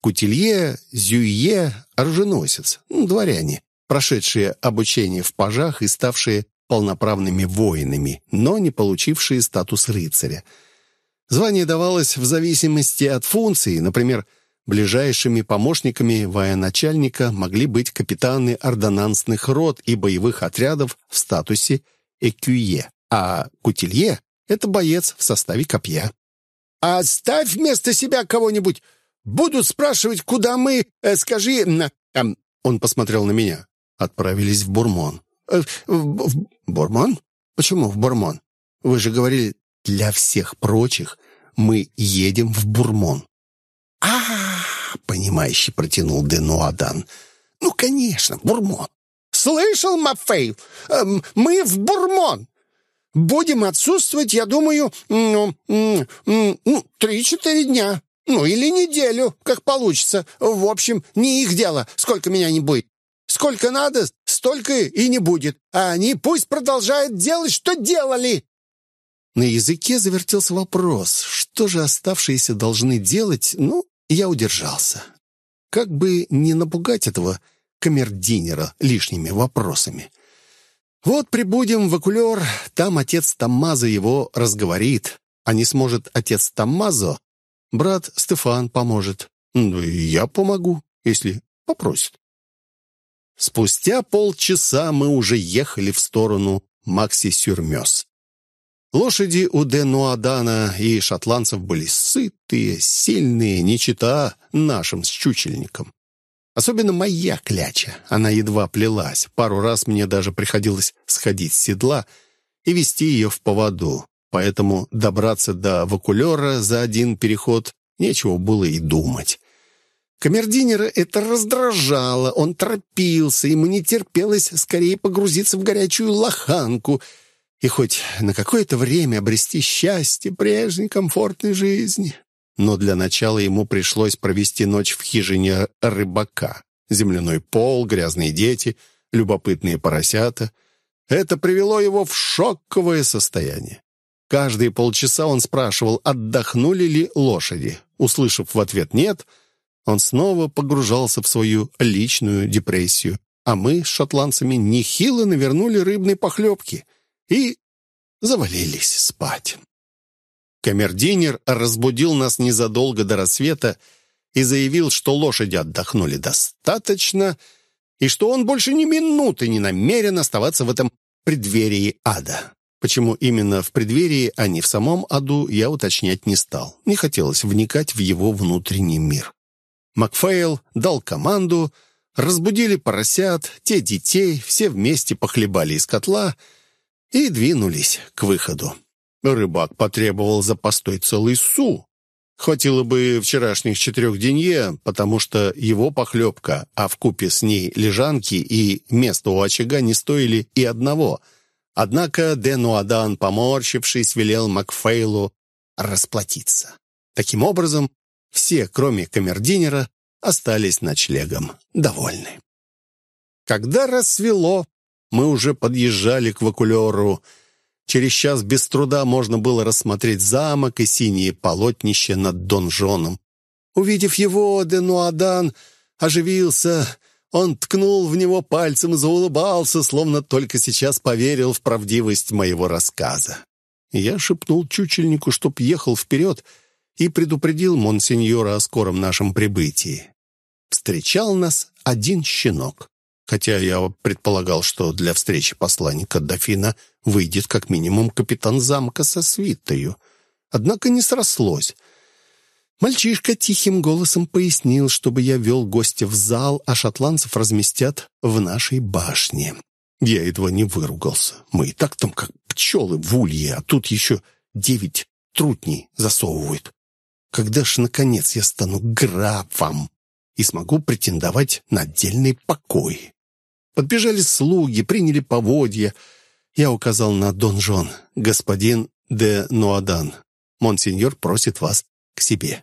Кутилье, зюйе, оруженосец, дворяне, прошедшие обучение в пажах и ставшие полноправными воинами, но не получившие статус рыцаря – Звание давалось в зависимости от функции. Например, ближайшими помощниками военачальника могли быть капитаны ордонансных рот и боевых отрядов в статусе экюе, а кутилье — это боец в составе копья. «Оставь вместо себя кого-нибудь! Будут спрашивать, куда мы, э, скажи...» э, Он посмотрел на меня. Отправились в Бурмон. Э, в, в Бурмон? Почему в Бурмон? Вы же говорили для всех прочих мы едем в Бурмон. а, -а, -а понимающе протянул Денуадан. «Ну, конечно, Бурмон. Слышал, Мафей? Эм, мы в Бурмон. Будем отсутствовать, я думаю, ну, ну, три-четыре дня. Ну, или неделю, как получится. В общем, не их дело, сколько меня не будет. Сколько надо, столько и не будет. А они пусть продолжают делать, что делали. На языке завертелся вопрос, что же оставшиеся должны делать, ну, я удержался. Как бы не напугать этого камердинера лишними вопросами. Вот прибудем в Акулер, там отец Таммазо его разговорит, а не сможет отец Таммазо, брат Стефан поможет. Ну и я помогу, если попросит. Спустя полчаса мы уже ехали в сторону Макси-Сюрмёс. Лошади у Денуадана и шотландцев были сытые, сильные, не чита нашим с чучельником. Особенно моя кляча. Она едва плелась. Пару раз мне даже приходилось сходить с седла и вести ее в поводу. Поэтому добраться до вакулера за один переход нечего было и думать. Камердинера это раздражало, он торопился, ему не терпелось скорее погрузиться в горячую лоханку — и хоть на какое-то время обрести счастье прежней комфортной жизни. Но для начала ему пришлось провести ночь в хижине рыбака. Земляной пол, грязные дети, любопытные поросята. Это привело его в шоковое состояние. Каждые полчаса он спрашивал, отдохнули ли лошади. Услышав в ответ «нет», он снова погружался в свою личную депрессию, а мы с шотландцами нехило навернули рыбной похлебки и завалились спать. Камердинер разбудил нас незадолго до рассвета и заявил, что лошади отдохнули достаточно и что он больше ни минуты не намерен оставаться в этом преддверии ада. Почему именно в преддверии, а не в самом аду, я уточнять не стал. Не хотелось вникать в его внутренний мир. Макфейл дал команду, разбудили поросят, те детей, все вместе похлебали из котла — и двинулись к выходу. Рыбак потребовал за постой целый су. Хватило бы вчерашних четырех денье, потому что его похлебка, а в купе с ней лежанки и место у очага не стоили и одного. Однако Денуадан, поморщившись, велел Макфейлу расплатиться. Таким образом, все, кроме камердинера, остались ночлегом довольны. Когда рассвело, мы уже подъезжали к вакулеру. Через час без труда можно было рассмотреть замок и синие полотнища над донжоном. Увидев его, Денуадан оживился. Он ткнул в него пальцем и заулыбался, словно только сейчас поверил в правдивость моего рассказа. Я шепнул чучельнику, чтоб ехал вперед, и предупредил монсеньора о скором нашем прибытии. Встречал нас один щенок, хотя я предполагал, что для встречи посланника дофина выйдет как минимум капитан замка со свитою. Однако не срослось. Мальчишка тихим голосом пояснил, чтобы я вел гостя в зал, а шотландцев разместят в нашей башне. Я едва не выругался. Мы и так там как пчелы в улье, а тут еще девять трутней засовывают. Когда ж, наконец, я стану графом и смогу претендовать на отдельный покой? Подбежали слуги, приняли поводья. Я указал на донжон. «Господин де Нуадан, монсеньор просит вас к себе».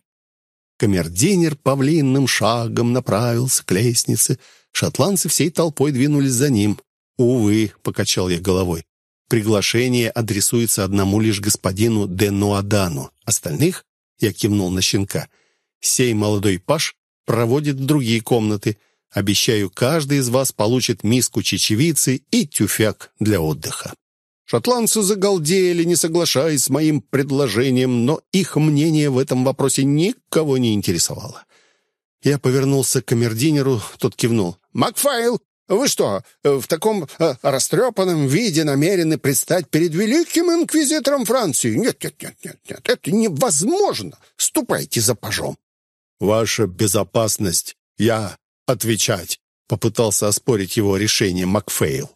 Камердинер павлинным шагом направился к лестнице. Шотландцы всей толпой двинулись за ним. «Увы», — покачал я головой, — «приглашение адресуется одному лишь господину де Нуадану. Остальных, — я кивнул на щенка, — сей молодой паш проводит в другие комнаты. Обещаю, каждый из вас получит миску чечевицы и тюфяк для отдыха». Шотландцы загалдели, не соглашаясь с моим предложением, но их мнение в этом вопросе никого не интересовало. Я повернулся к камердинеру, тот кивнул. «Макфайл, вы что, в таком э, растрепанном виде намерены предстать перед великим инквизитором Франции? Нет, нет, нет, нет, нет, это невозможно. Ступайте за пажом». «Ваша безопасность, я отвечать», — попытался оспорить его решение Макфейл.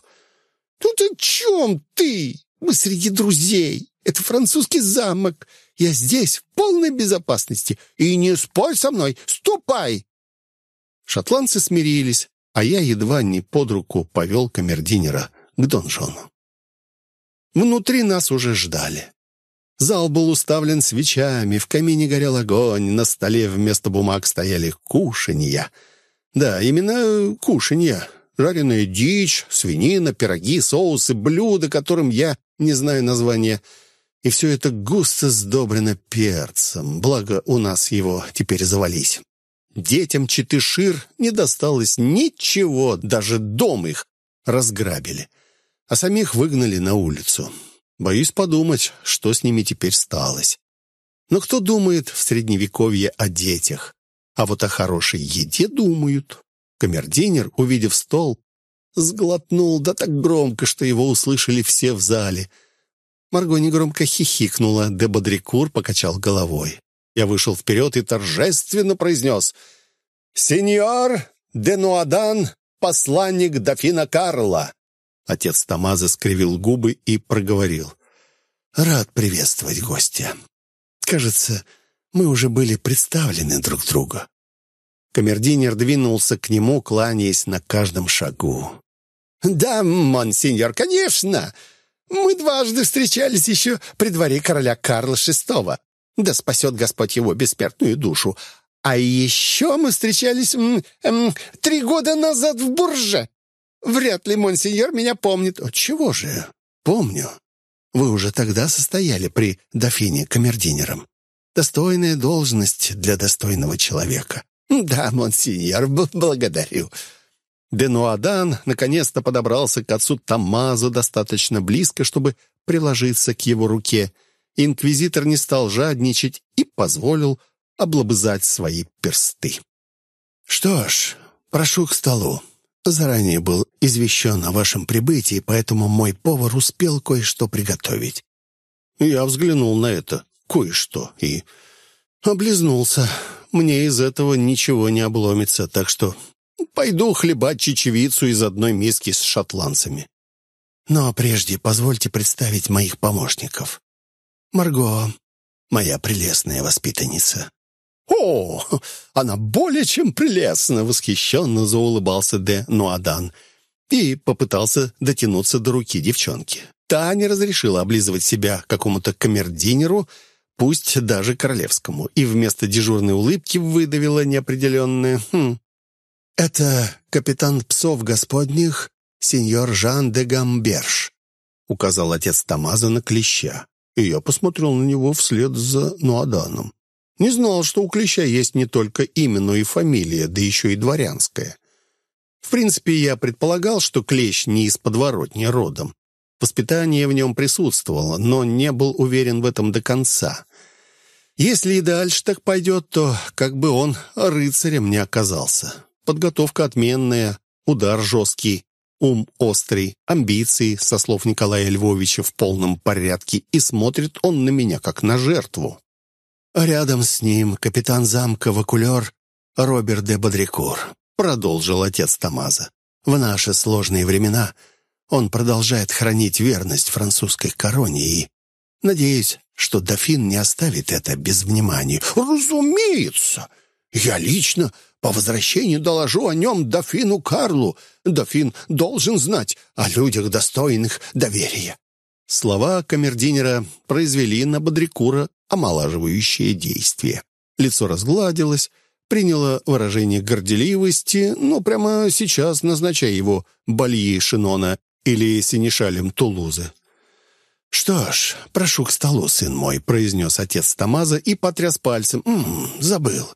«Тут о чем ты? Мы среди друзей. Это французский замок. Я здесь, в полной безопасности. И не спорь со мной. Ступай!» Шотландцы смирились, а я едва не под руку повел камердинера к донжону. Внутри нас уже ждали. Зал был уставлен свечами, в камине горел огонь, на столе вместо бумаг стояли кушанья. Да, именно кушанья жареная дичь, свинина, пироги, соусы, блюда, которым я не знаю названия. И все это густо сдобрено перцем, благо у нас его теперь завались. Детям Читышир не досталось ничего, даже дом их разграбили, а самих выгнали на улицу. Боюсь подумать, что с ними теперь сталось. Но кто думает в Средневековье о детях? А вот о хорошей еде думают. Камердинер, увидев стол, сглотнул, да так громко, что его услышали все в зале. Марго негромко хихикнула, де Бодрикур покачал головой. Я вышел вперед и торжественно произнес «Сеньор де Нуадан, посланник дофина Карла!» Отец Тамаза скривил губы и проговорил «Рад приветствовать гостя. Кажется, мы уже были представлены друг другу. Камердинер двинулся к нему, кланяясь на каждом шагу. «Да, монсеньор, конечно. Мы дважды встречались еще при дворе короля Карла VI. Да спасет Господь его бессмертную душу. А еще мы встречались м, м, три года назад в Бурже. Вряд ли монсеньор меня помнит. Чего же? Помню. Вы уже тогда состояли при дофине камердинером. Достойная должность для достойного человека. «Да, монсеньор, благодарю». Денуадан наконец-то подобрался к отцу Тамазу достаточно близко, чтобы приложиться к его руке. Инквизитор не стал жадничать и позволил облобызать свои персты. «Что ж, прошу к столу. Заранее был извещен о вашем прибытии, поэтому мой повар успел кое-что приготовить». Я взглянул на это кое-что и облизнулся мне из этого ничего не обломится, так что пойду хлебать чечевицу из одной миски с шотландцами. Но прежде позвольте представить моих помощников. Марго, моя прелестная воспитанница. «О, она более чем прелестна!» — восхищенно заулыбался де Нуадан и попытался дотянуться до руки девчонки. Та не разрешила облизывать себя какому-то камердинеру пусть даже королевскому, и вместо дежурной улыбки выдавила неопределенное «хм». «Это капитан псов господних, сеньор Жан де Гамберш», указал отец Тамаза на клеща, и я посмотрел на него вслед за Нуаданом. Не знал, что у Клеща есть не только имя, но и фамилия, да еще и дворянская. В принципе, я предполагал, что Клещ не из подворотни родом. Воспитание в нем присутствовало, но не был уверен в этом до конца. Если и дальше так пойдет, то как бы он рыцарем не оказался. Подготовка отменная, удар жесткий, ум острый, амбиции, со слов Николая Львовича, в полном порядке, и смотрит он на меня, как на жертву. Рядом с ним капитан замка Вакулер Роберт де Бодрикур, продолжил отец Тамаза. В наши сложные времена он продолжает хранить верность французской короне и... Надеюсь, что дофин не оставит это без внимания. «Разумеется! Я лично по возвращению доложу о нем дофину Карлу. Дофин должен знать о людях, достойных доверия». Слова камердинера произвели на Бодрикура омолаживающее действие. Лицо разгладилось, приняло выражение горделивости, но прямо сейчас назначая его Бальи Шинона или Синишалем Тулузы. «Что ж, прошу к столу, сын мой», — произнес отец Тамаза и потряс пальцем. «М -м, забыл.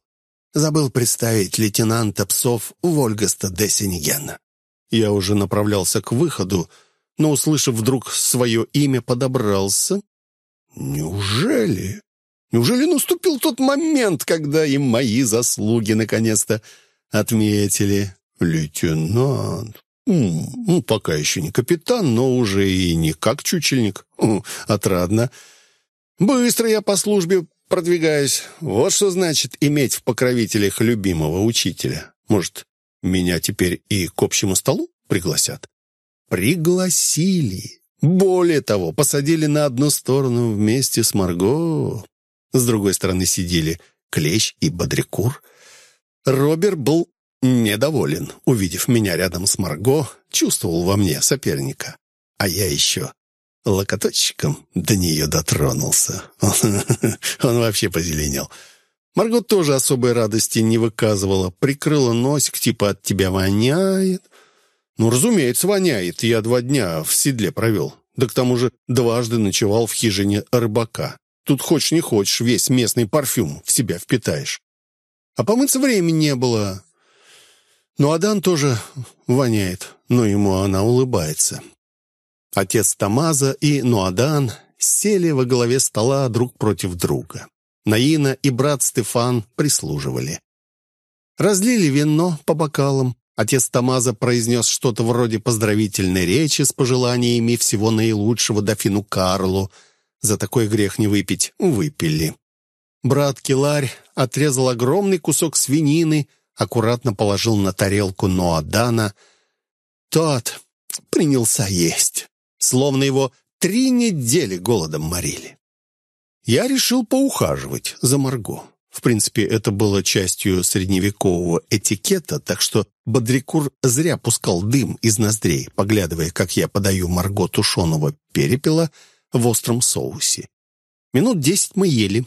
Забыл представить лейтенанта псов Вольгаста де Сенегена». Я уже направлялся к выходу, но, услышав вдруг свое имя, подобрался. «Неужели? Неужели наступил тот момент, когда и мои заслуги наконец-то отметили? Лейтенант, ну, пока еще не капитан, но уже и не как чучельник. Отрадно. Быстро я по службе продвигаюсь. Вот что значит иметь в покровителях любимого учителя. Может, меня теперь и к общему столу пригласят? Пригласили. Более того, посадили на одну сторону вместе с Марго. С другой стороны сидели Клещ и Бодрякур. Робер был недоволен, увидев меня рядом с Марго, чувствовал во мне соперника. А я еще локоточком до нее дотронулся. Он вообще позеленел. Марго тоже особой радости не выказывала. Прикрыла носик, типа «от тебя воняет». Ну, разумеется, воняет. Я два дня в седле провел. Да к тому же дважды ночевал в хижине рыбака. Тут хочешь не хочешь, весь местный парфюм в себя впитаешь. А помыться времени не было. Но Адан тоже воняет, но ему она улыбается. Отец Тамаза и Нуадан сели во главе стола друг против друга. Наина и брат Стефан прислуживали. Разлили вино по бокалам. Отец Тамаза произнес что-то вроде поздравительной речи с пожеланиями всего наилучшего дофину Карлу. За такой грех не выпить выпили. Брат Киларь отрезал огромный кусок свинины аккуратно положил на тарелку Ноадана. Тот принялся есть, словно его три недели голодом морили. Я решил поухаживать за Марго. В принципе, это было частью средневекового этикета, так что Бодрикур зря пускал дым из ноздрей, поглядывая, как я подаю Марго тушеного перепела в остром соусе. Минут десять мы ели,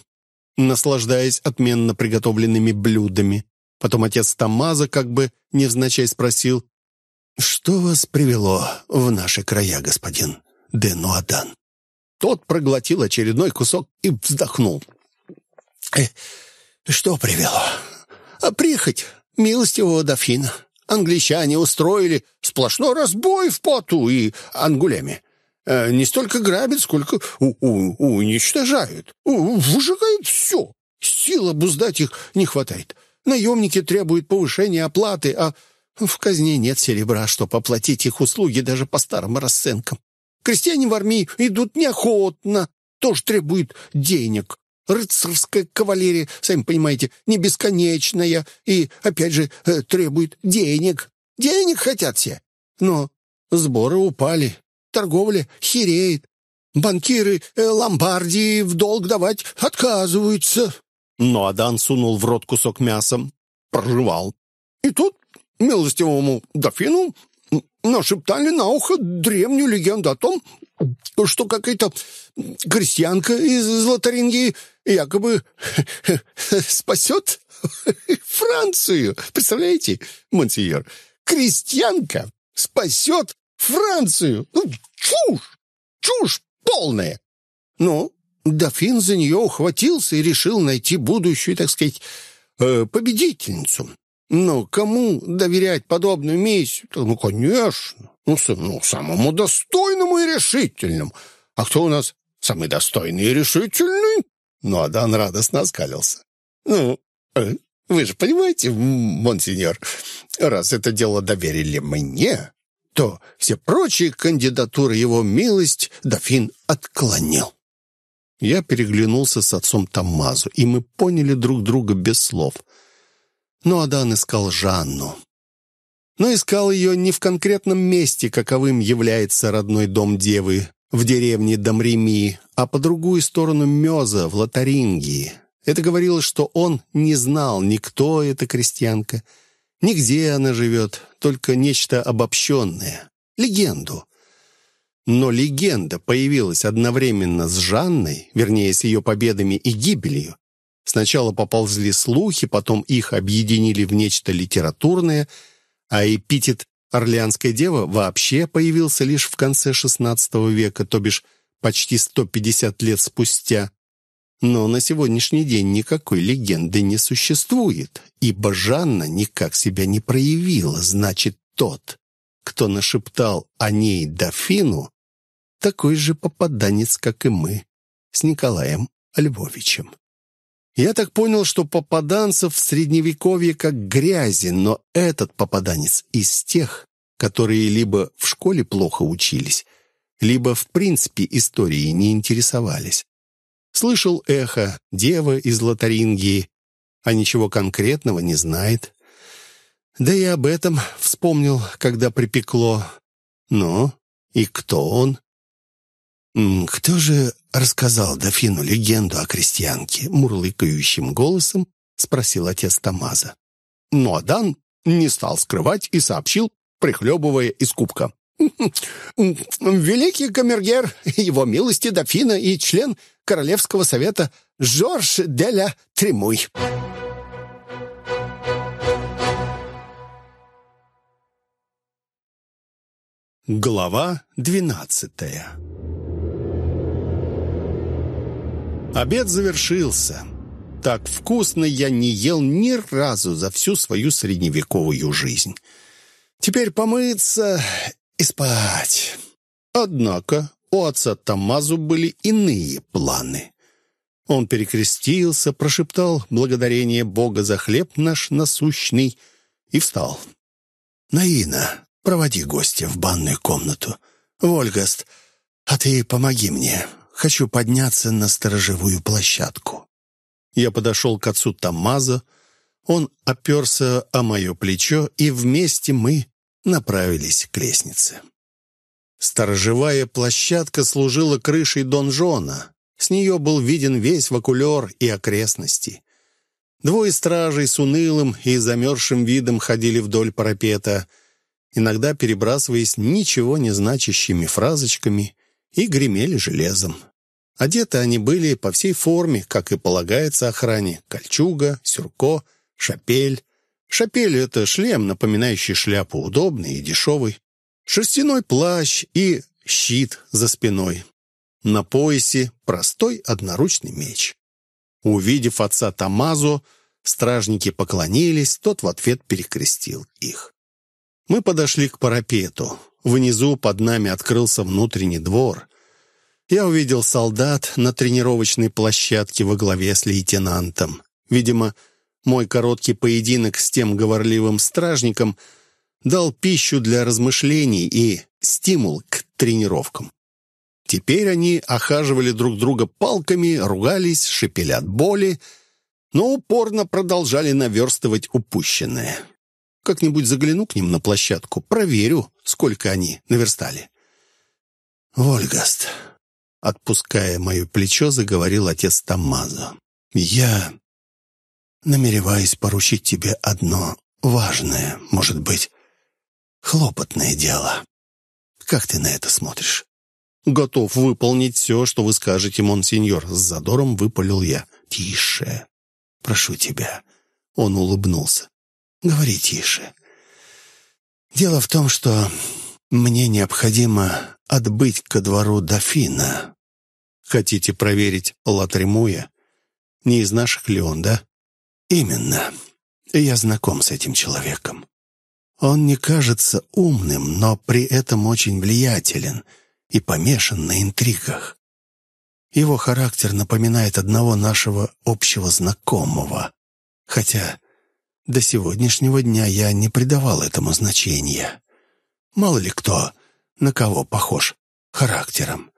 наслаждаясь отменно приготовленными блюдами. Потом отец Тамаза как бы невзначай спросил, «Что вас привело в наши края, господин Денуадан?» Тот проглотил очередной кусок и вздохнул. «Э, «Что привело? А прихоть милостивого дофина. Англичане устроили сплошной разбой в поту и ангулеме. Э, не столько грабят, сколько у -у уничтожают. У выжигают все. Сил обуздать их не хватает. Наемники требуют повышения оплаты, а в казне нет серебра, чтобы оплатить их услуги даже по старым расценкам. Крестьяне в армии идут неохотно, тоже требуют денег. Рыцарская кавалерия, сами понимаете, не бесконечная и, опять же, э, требует денег. Денег хотят все. Но сборы упали, торговля хереет. Банкиры э, Ломбардии в долг давать отказываются. Но Адан сунул в рот кусок мяса, проживал. И тут милостивому дофину нашептали на ухо древнюю легенду о том, что какая-то крестьянка из Златоринги якобы спасет Францию. Представляете, монсеньор? Крестьянка спасет Францию. Ну, чушь! Чушь полная! Ну, дофин за нее ухватился и решил найти будущую, так сказать, э, победительницу. Но кому доверять подобную миссию? Ну, конечно, ну, ну, самому достойному и решительному. А кто у нас самый достойный и решительный?» Ну, Адан радостно оскалился. «Ну, э, вы же понимаете, монсеньор, раз это дело доверили мне, то все прочие кандидатуры его милость дофин отклонил». Я переглянулся с отцом Таммазу, и мы поняли друг друга без слов. Но Адан искал Жанну. Но искал ее не в конкретном месте, каковым является родной дом девы в деревне Домреми, а по другую сторону Меза, в Лотарингии. Это говорило, что он не знал ни кто эта крестьянка, ни где она живет, только нечто обобщенное, легенду. Но легенда появилась одновременно с Жанной, вернее, с ее победами и гибелью. Сначала поползли слухи, потом их объединили в нечто литературное, а эпитет «Орлеанская дева» вообще появился лишь в конце XVI века, то бишь почти 150 лет спустя. Но на сегодняшний день никакой легенды не существует, ибо Жанна никак себя не проявила, значит, тот, кто нашептал о ней дофину, такой же попаданец, как и мы, с Николаем Львовичем. Я так понял, что попаданцев в Средневековье как грязи, но этот попаданец из тех, которые либо в школе плохо учились, либо в принципе историей не интересовались. Слышал эхо, дева из Лотарингии, а ничего конкретного не знает. Да и об этом вспомнил, когда припекло. Ну, и кто он? «Кто же рассказал дофину легенду о крестьянке?» Мурлыкающим голосом спросил отец Тамаза. Но Адан не стал скрывать и сообщил, прихлебывая из кубка. «Великий камергер, его милости дофина и член Королевского совета Жорж Деля Тремуй». Глава двенадцатая Обед завершился. Так вкусно я не ел ни разу за всю свою средневековую жизнь. Теперь помыться и спать. Однако у отца Тамазу были иные планы. Он перекрестился, прошептал благодарение Бога за хлеб наш насущный и встал. «Наина, Проводи гостя в банную комнату. Вольгаст, а ты помоги мне. Хочу подняться на сторожевую площадку». Я подошел к отцу Тамаза. Он оперся о мое плечо, и вместе мы направились к лестнице. Сторожевая площадка служила крышей донжона. С нее был виден весь вакулер и окрестности. Двое стражей с унылым и замерзшим видом ходили вдоль парапета — иногда перебрасываясь ничего не значащими фразочками, и гремели железом. Одеты они были по всей форме, как и полагается охране. Кольчуга, сюрко, шапель. Шапель — это шлем, напоминающий шляпу, удобный и дешевый. Шерстяной плащ и щит за спиной. На поясе простой одноручный меч. Увидев отца Тамазу, стражники поклонились, тот в ответ перекрестил их. Мы подошли к парапету. Внизу под нами открылся внутренний двор. Я увидел солдат на тренировочной площадке во главе с лейтенантом. Видимо, мой короткий поединок с тем говорливым стражником дал пищу для размышлений и стимул к тренировкам. Теперь они охаживали друг друга палками, ругались, шипели от боли, но упорно продолжали наверстывать упущенное. Как-нибудь загляну к ним на площадку, проверю, сколько они наверстали. «Вольгаст», — отпуская мое плечо, заговорил отец Таммазо. «Я намереваюсь поручить тебе одно важное, может быть, хлопотное дело. Как ты на это смотришь?» «Готов выполнить все, что вы скажете, монсеньор», — с задором выпалил я. «Тише, прошу тебя». Он улыбнулся. Говори тише. Дело в том, что мне необходимо отбыть ко двору дофина. Хотите проверить Латремуя? Не из наших ли он, да? Именно. Я знаком с этим человеком. Он не кажется умным, но при этом очень влиятелен и помешан на интригах. Его характер напоминает одного нашего общего знакомого, хотя до сегодняшнего дня я не придавал этому значения. Мало ли кто на кого похож характером.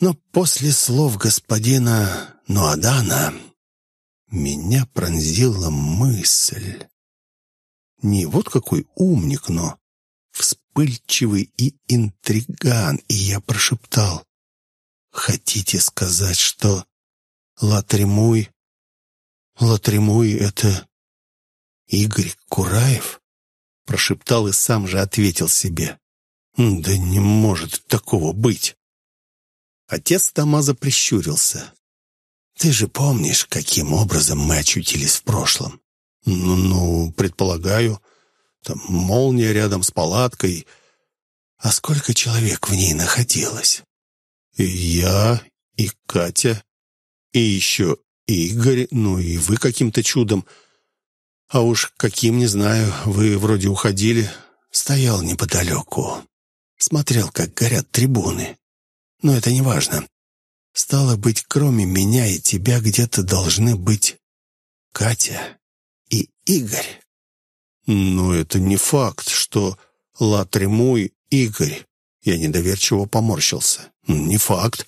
Но после слов господина Нуадана меня пронзила мысль. Не вот какой умник, но вспыльчивый и интриган, и я прошептал. «Хотите сказать, что Латремуй... Латремуй — это Игорь Кураев?» Прошептал и сам же ответил себе. «Да не может такого быть!» Отец Тамаза прищурился. «Ты же помнишь, каким образом мы очутились в прошлом?» «Ну, ну предполагаю, там молния рядом с палаткой. А сколько человек в ней находилось?» «И я, и Катя, и еще Игорь, ну и вы каким-то чудом. А уж каким, не знаю, вы вроде уходили. Стоял неподалеку. Смотрел, как горят трибуны. Но это не важно. Стало быть, кроме меня и тебя где-то должны быть Катя и Игорь. Но это не факт, что Латремуй Игорь. Я недоверчиво поморщился. Не факт.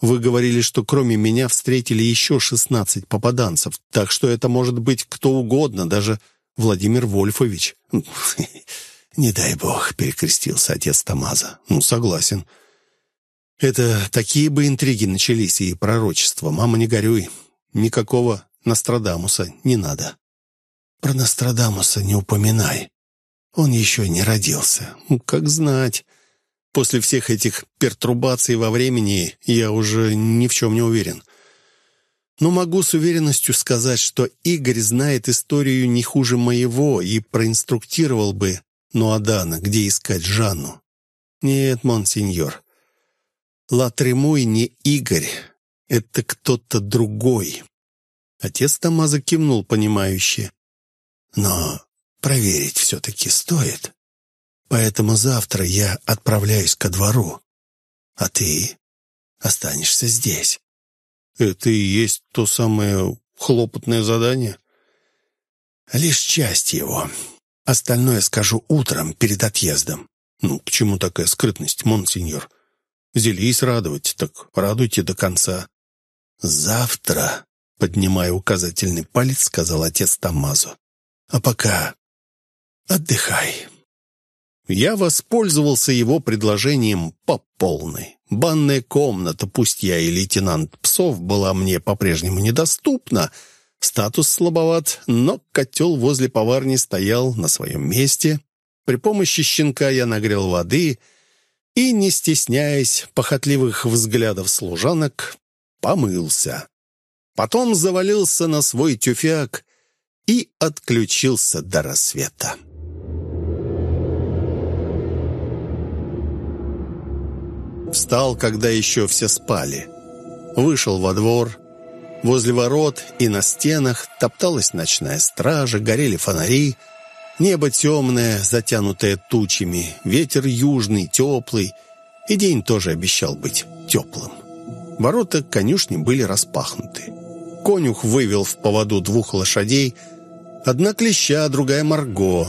Вы говорили, что кроме меня встретили еще шестнадцать попаданцев, так что это может быть кто угодно, даже Владимир Вольфович. «Не дай бог», — перекрестился отец Тамаза. «Ну, согласен. Это такие бы интриги начались и пророчества. Мама, не горюй. Никакого Нострадамуса не надо». «Про Нострадамуса не упоминай. Он еще не родился. Ну, как знать». После всех этих пертурбаций во времени я уже ни в чем не уверен. Но могу с уверенностью сказать, что Игорь знает историю не хуже моего и проинструктировал бы Нуадана, где искать Жанну. Нет, монсеньор, Латремуй не Игорь, это кто-то другой. Отец Тамаза кивнул понимающе. Но проверить все-таки стоит. Поэтому завтра я отправляюсь ко двору, а ты останешься здесь. Это и есть то самое хлопотное задание? Лишь часть его. Остальное скажу утром перед отъездом. Ну, к чему такая скрытность, монсеньор? Взялись радовать, так радуйте до конца. Завтра, поднимая указательный палец, сказал отец Тамазу. А пока отдыхай. Я воспользовался его предложением по полной. Банная комната, пусть я и лейтенант Псов, была мне по-прежнему недоступна, Статус слабоват, но котел возле поварни стоял на своем месте. При помощи щенка я нагрел воды и, не стесняясь похотливых взглядов служанок, помылся. Потом завалился на свой тюфяк и отключился до рассвета. Встал, когда еще все спали. Вышел во двор, Возле ворот и на стенах топталась ночная стража, горели фонари. Небо темное, затянутое тучами, ветер южный, теплый, и день тоже обещал быть теплым. Ворота конюшни были распахнуты. Конюх вывел в поводу двух лошадей, одна клеща, другая Марго.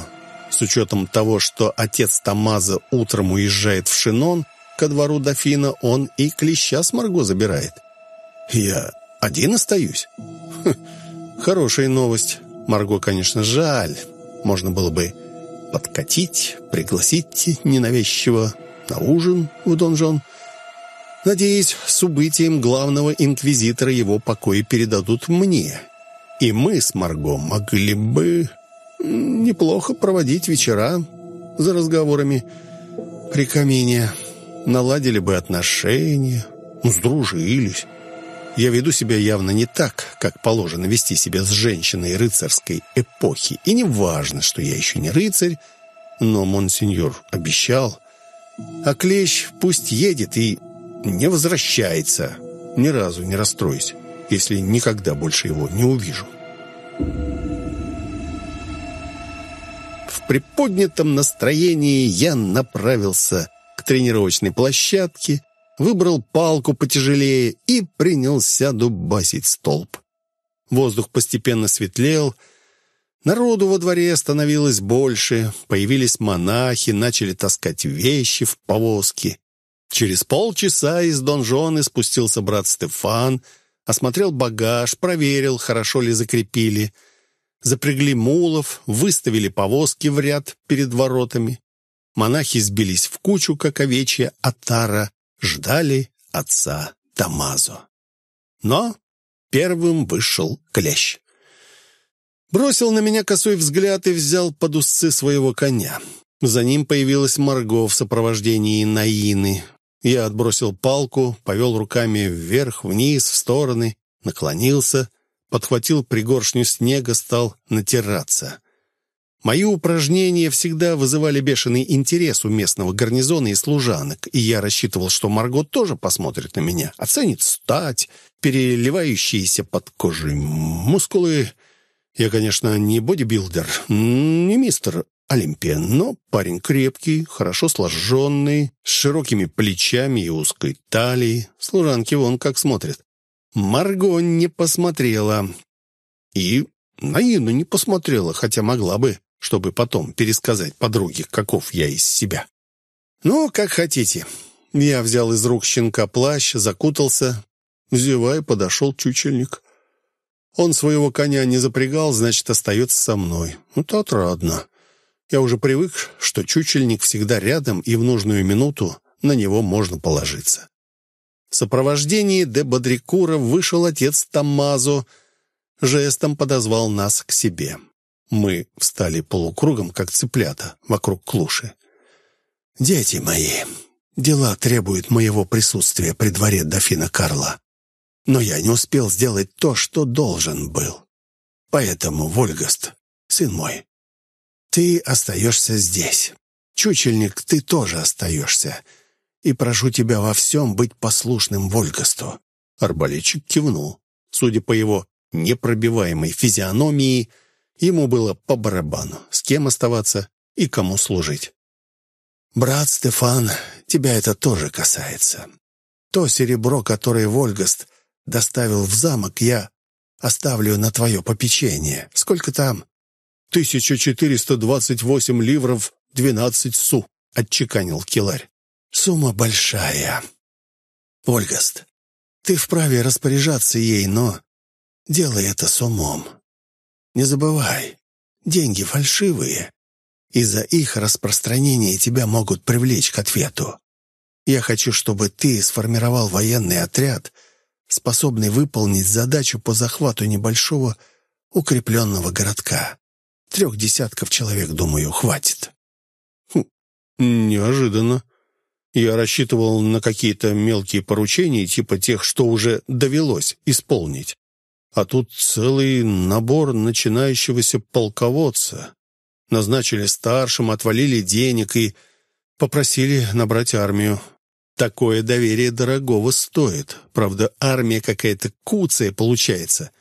С учетом того, что отец Тамаза утром уезжает в Шинон, ко двору дофина он и клеща с Марго забирает. Я один остаюсь? Хм, хорошая новость. Марго, конечно, жаль. Можно было бы подкатить, пригласить ненавязчиво на ужин в донжон. Надеюсь, с убытием главного инквизитора его покои передадут мне. И мы с Марго могли бы неплохо проводить вечера за разговорами при камине. Наладили бы отношения, сдружились. Я веду себя явно не так, как положено вести себя с женщиной рыцарской эпохи. И не важно, что я еще не рыцарь, но монсеньор обещал. А клещ пусть едет и не возвращается. Ни разу не расстроюсь, если никогда больше его не увижу. В приподнятом настроении я направился тренировочной площадке, выбрал палку потяжелее и принялся дубасить столб. Воздух постепенно светлел, народу во дворе становилось больше, появились монахи, начали таскать вещи в повозки. Через полчаса из донжона спустился брат Стефан, осмотрел багаж, проверил, хорошо ли закрепили. Запрягли мулов, выставили повозки в ряд перед воротами. Монахи сбились в кучу, как овечья отара, ждали отца Тамазо. Но первым вышел клещ. Бросил на меня косой взгляд и взял под усы своего коня. За ним появилась Марго в сопровождении Наины. Я отбросил палку, повел руками вверх, вниз, в стороны, наклонился, подхватил пригоршню снега, стал натираться. Мои упражнения всегда вызывали бешеный интерес у местного гарнизона и служанок, и я рассчитывал, что Марго тоже посмотрит на меня, оценит стать, переливающиеся под кожей мускулы. Я, конечно, не бодибилдер, не мистер Олимпия, но парень крепкий, хорошо сложенный, с широкими плечами и узкой талией. Служанки вон как смотрят. Марго не посмотрела. И Наину не посмотрела, хотя могла бы чтобы потом пересказать подруге, каков я из себя. «Ну, как хотите». Я взял из рук щенка плащ, закутался. Зевая, подошел чучельник. Он своего коня не запрягал, значит, остается со мной. Это отрадно. Я уже привык, что чучельник всегда рядом, и в нужную минуту на него можно положиться. В сопровождении де Бодрикура вышел отец Тамазо, жестом подозвал нас к себе. Мы встали полукругом, как цыплята, вокруг клуши. «Дети мои, дела требуют моего присутствия при дворе дофина Карла. Но я не успел сделать то, что должен был. Поэтому, Вольгаст, сын мой, ты остаешься здесь. Чучельник, ты тоже остаешься. И прошу тебя во всем быть послушным Вольгасту». Арбалетчик кивнул. Судя по его непробиваемой физиономии, Ему было по барабану, с кем оставаться и кому служить. «Брат Стефан, тебя это тоже касается. То серебро, которое Вольгаст доставил в замок, я оставлю на твое попечение. Сколько там?» «Тысяча четыреста двадцать восемь ливров, двенадцать су», — отчеканил Киларь. «Сумма большая. Ольгаст, ты вправе распоряжаться ей, но делай это с умом. Не забывай, деньги фальшивые. Из-за их распространения тебя могут привлечь к ответу. Я хочу, чтобы ты сформировал военный отряд, способный выполнить задачу по захвату небольшого укрепленного городка. Трех десятков человек, думаю, хватит». Хм, «Неожиданно. Я рассчитывал на какие-то мелкие поручения, типа тех, что уже довелось исполнить. А тут целый набор начинающегося полководца. Назначили старшим, отвалили денег и попросили набрать армию. Такое доверие дорогого стоит. Правда, армия какая-то куцая получается.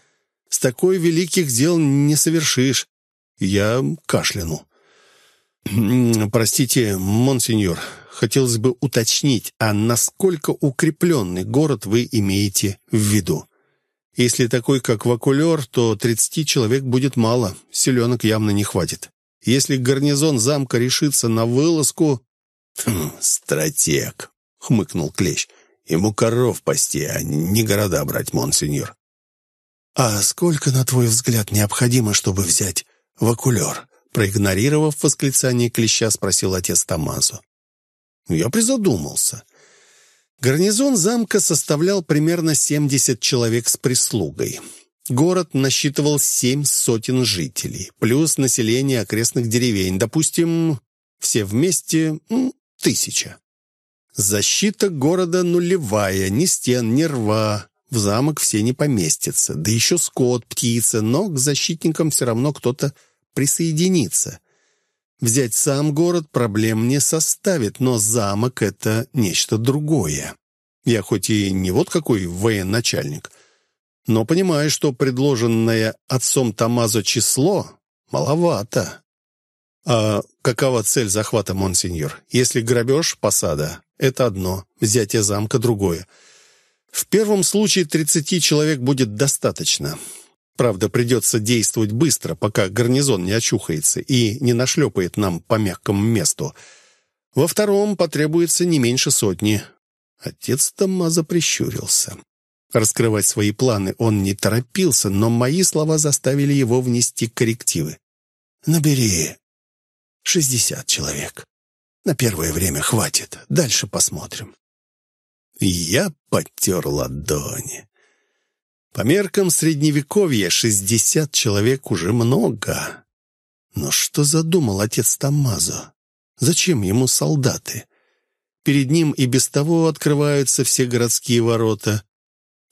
С такой великих дел не совершишь. Я кашлянул. «Простите, монсеньор, хотелось бы уточнить, а насколько укрепленный город вы имеете в виду?» Если такой, как Вакулер, то 30 человек будет мало, селенок явно не хватит. Если гарнизон замка решится на вылазку... Хм, «Стратег», — хмыкнул Клещ. «Ему коров пасти, а не города брать, монсеньор». «А сколько, на твой взгляд, необходимо, чтобы взять Вакулер?» Проигнорировав восклицание Клеща, спросил отец Тамазу. Я призадумался. Гарнизон замка составлял примерно 70 человек с прислугой. Город насчитывал семь сотен жителей, плюс население окрестных деревень, допустим, все вместе тысяча. Защита города нулевая, ни стен, ни рва. В замок все не поместятся, да еще скот, птица, но к защитникам все равно кто-то присоединится. Взять сам город проблем не составит, но замок — это нечто другое. Я хоть и не вот какой военачальник, но понимаю, что предложенное отцом Тамазо число маловато. А какова цель захвата, монсеньор? Если грабеж посада — это одно, взятие замка — другое. В первом случае 30 человек будет достаточно. Правда, придется действовать быстро, пока гарнизон не очухается и не нашлепает нам по мягкому месту. Во втором потребуется не меньше сотни. Отец Томазо прищурился. Раскрывать свои планы он не торопился, но мои слова заставили его внести коррективы. «Набери шестьдесят человек. На первое время хватит, дальше посмотрим». Я потер ладони. По меркам Средневековья шестьдесят человек уже много. Но что задумал отец Тамазо? Зачем ему солдаты? Перед ним и без того открываются все городские ворота.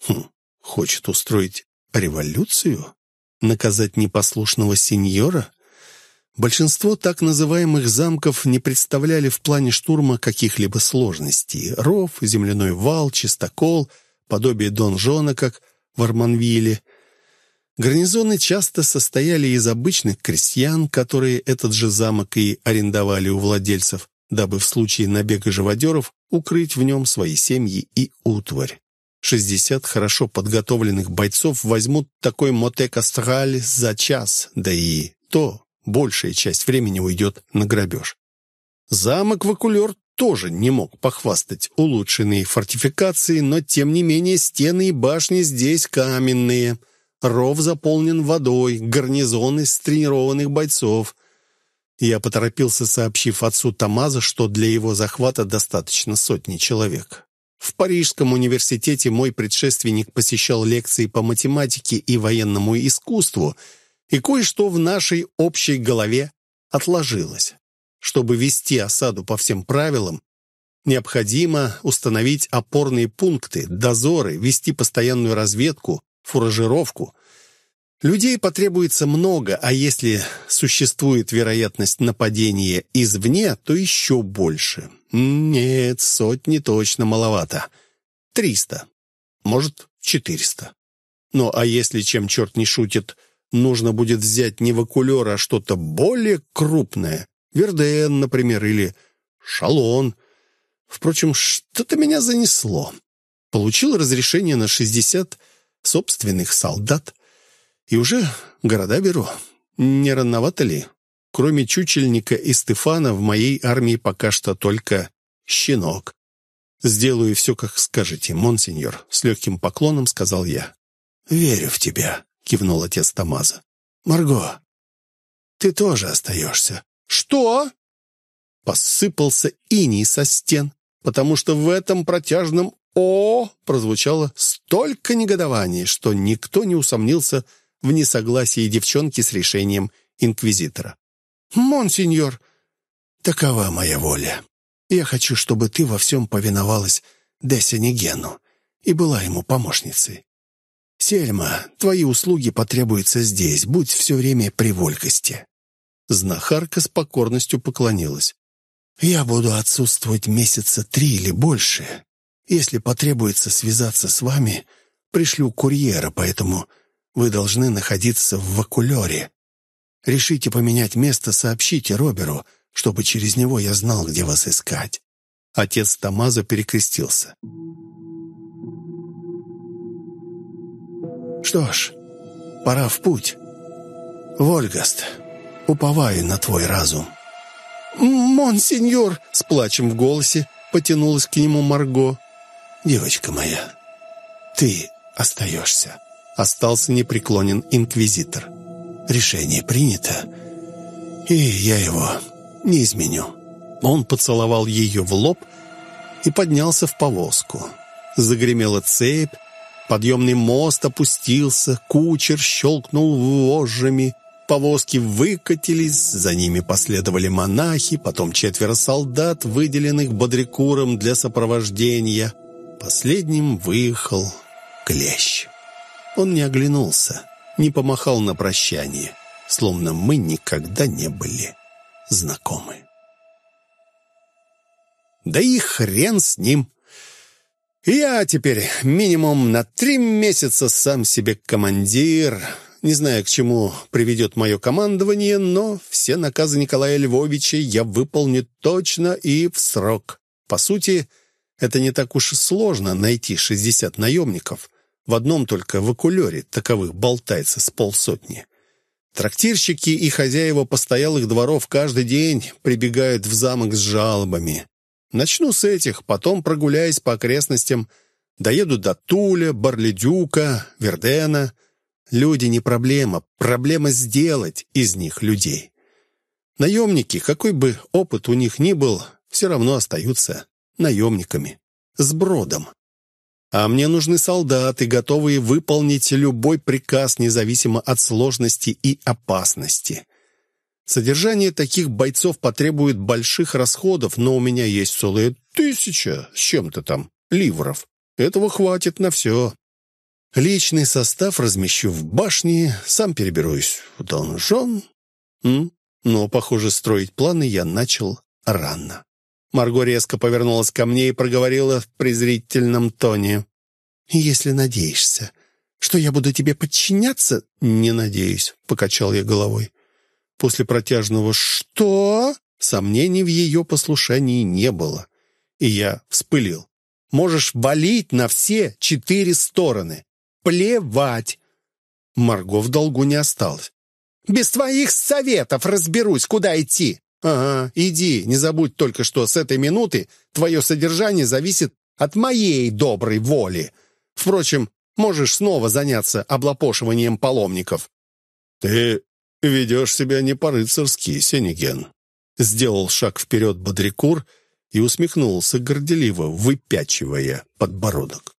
Хм, хочет устроить революцию? Наказать непослушного сеньора? Большинство так называемых замков не представляли в плане штурма каких-либо сложностей. Ров, земляной вал, чистокол, подобие донжона, как в Арманвилле. Гарнизоны часто состояли из обычных крестьян, которые этот же замок и арендовали у владельцев, дабы в случае набега живодеров укрыть в нем свои семьи и утварь. Шестьдесят хорошо подготовленных бойцов возьмут такой мотек астраль за час, да и то большая часть времени уйдет на грабеж. Замок Вакулер тоже не мог похвастать улучшенной фортификацией, но тем не менее стены и башни здесь каменные. Ров заполнен водой, гарнизон из тренированных бойцов. Я поторопился, сообщив отцу Тамаза, что для его захвата достаточно сотни человек. В Парижском университете мой предшественник посещал лекции по математике и военному искусству, и кое-что в нашей общей голове отложилось. Чтобы вести осаду по всем правилам, необходимо установить опорные пункты, дозоры, вести постоянную разведку, фуражировку. Людей потребуется много, а если существует вероятность нападения извне, то еще больше. Нет, сотни точно маловато. Триста. Может, четыреста. Ну, а если, чем черт не шутит, нужно будет взять не вакулер, а что-то более крупное, Верден, например, или Шалон. Впрочем, что-то меня занесло. Получил разрешение на 60 собственных солдат. И уже города беру. Не рановато ли? Кроме Чучельника и Стефана в моей армии пока что только щенок. «Сделаю все, как скажете, монсеньор», — с легким поклоном сказал я. «Верю в тебя», — кивнул отец Тамаза. «Марго, ты тоже остаешься. «Что?» Посыпался иней со стен, потому что в этом протяжном «О» прозвучало столько негодования, что никто не усомнился в несогласии девчонки с решением инквизитора. «Монсеньор, такова моя воля. Я хочу, чтобы ты во всем повиновалась Десенигену и была ему помощницей. Сельма, твои услуги потребуются здесь, будь все время при волькости. Знахарка с покорностью поклонилась. «Я буду отсутствовать месяца три или больше. Если потребуется связаться с вами, пришлю курьера, поэтому вы должны находиться в вакулере. Решите поменять место, сообщите Роберу, чтобы через него я знал, где вас искать». Отец Тамаза перекрестился. «Что ж, пора в путь. Вольгаст, уповаю на твой разум». «Монсеньор!» — с плачем в голосе потянулась к нему Марго. «Девочка моя, ты остаешься», — остался непреклонен инквизитор. «Решение принято, и я его не изменю». Он поцеловал ее в лоб и поднялся в повозку. Загремела цепь, подъемный мост опустился, кучер щелкнул вожжами — Повозки выкатились, за ними последовали монахи, потом четверо солдат, выделенных бодрякуром для сопровождения. Последним выехал Клещ. Он не оглянулся, не помахал на прощание, словно мы никогда не были знакомы. Да и хрен с ним! Я теперь минимум на три месяца сам себе командир. Не знаю, к чему приведет мое командование, но все наказы Николая Львовича я выполню точно и в срок. По сути, это не так уж и сложно найти 60 наемников. В одном только вакулере таковых болтается с полсотни. Трактирщики и хозяева постоялых дворов каждый день прибегают в замок с жалобами. Начну с этих, потом прогуляюсь по окрестностям, доеду до Туля, Барледюка, Вердена. Люди не проблема, проблема сделать из них людей. Наемники, какой бы опыт у них ни был, все равно остаются наемниками, с бродом. А мне нужны солдаты, готовые выполнить любой приказ, независимо от сложности и опасности. Содержание таких бойцов потребует больших расходов, но у меня есть целая тысяча с чем-то там ливров. Этого хватит на все. Личный состав размещу в башне, сам переберусь в донжон. Но, похоже, строить планы я начал рано. Марго резко повернулась ко мне и проговорила в презрительном тоне. «Если надеешься, что я буду тебе подчиняться...» «Не надеюсь», — покачал я головой. После протяжного «Что?» сомнений в ее послушании не было. И я вспылил. «Можешь валить на все четыре стороны. Плевать!» Марго в долгу не осталось. «Без твоих советов разберусь, куда идти!» «Ага, иди, не забудь только, что с этой минуты твое содержание зависит от моей доброй воли. Впрочем, можешь снова заняться облапошиванием паломников». «Ты ведешь себя не по-рыцарски, Сенеген», — сделал шаг вперед Бодрикур и усмехнулся горделиво, выпячивая подбородок.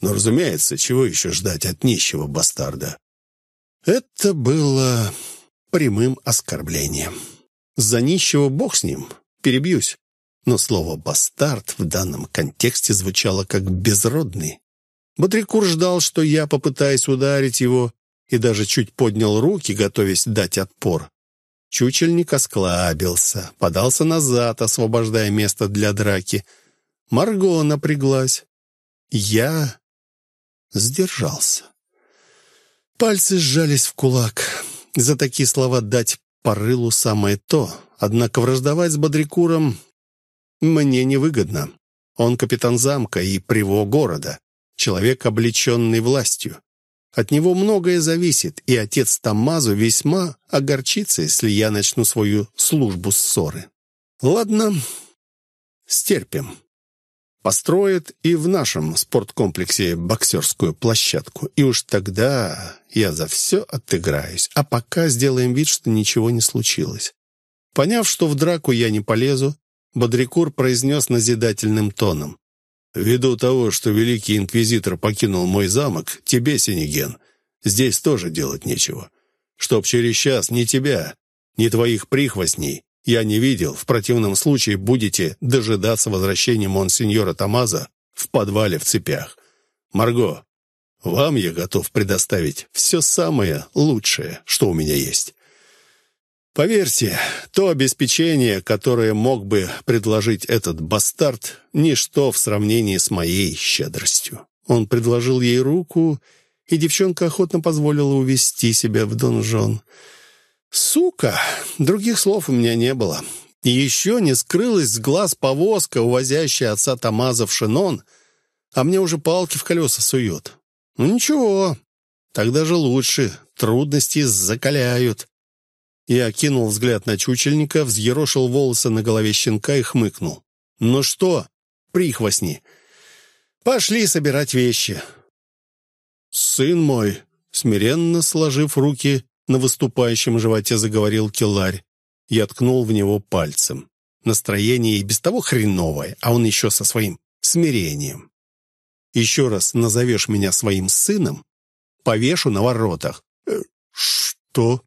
«Но, разумеется, чего еще ждать от нищего бастарда?» Это было прямым оскорблением. За нищего бог с ним, перебьюсь. Но слово «бастард» в данном контексте звучало как «безродный». Бодрикур ждал, что я попытаюсь ударить его, и даже чуть поднял руки, готовясь дать отпор. Чучельник осклабился, подался назад, освобождая место для драки. Марго напряглась. Я сдержался. Пальцы сжались в кулак. За такие слова дать по рылу самое то, однако враждовать с Бодрикуром мне невыгодно. Он капитан замка и приво города, человек, облеченный властью. От него многое зависит, и отец Тамазу весьма огорчится, если я начну свою службу ссоры. Ладно, стерпим. Построят и в нашем спорткомплексе боксерскую площадку, и уж тогда я за все отыграюсь, а пока сделаем вид, что ничего не случилось. Поняв, что в драку я не полезу, Бодрикур произнес назидательным тоном. «Ввиду того, что великий инквизитор покинул мой замок, тебе, Синеген, здесь тоже делать нечего. Чтоб через час ни тебя, ни твоих прихвостней я не видел, в противном случае будете дожидаться возвращения монсеньора Тамаза в подвале в цепях. Марго, вам я готов предоставить все самое лучшее, что у меня есть. Поверьте, то обеспечение, которое мог бы предложить этот бастард, ничто в сравнении с моей щедростью. Он предложил ей руку, и девчонка охотно позволила увести себя в донжон. «Сука!» Других слов у меня не было. Еще не скрылась с глаз повозка, увозящая отца Тамаза в Шинон, а мне уже палки в колеса суют. Ну ничего, тогда же лучше, трудности закаляют. Я окинул взгляд на чучельника, взъерошил волосы на голове щенка и хмыкнул. «Ну что, прихвостни, пошли собирать вещи». «Сын мой», смиренно сложив руки на выступающем животе, заговорил Килларь. Я ткнул в него пальцем. Настроение и без того хреновое, а он еще со своим смирением. «Еще раз назовешь меня своим сыном, повешу на воротах». «Э, «Что?»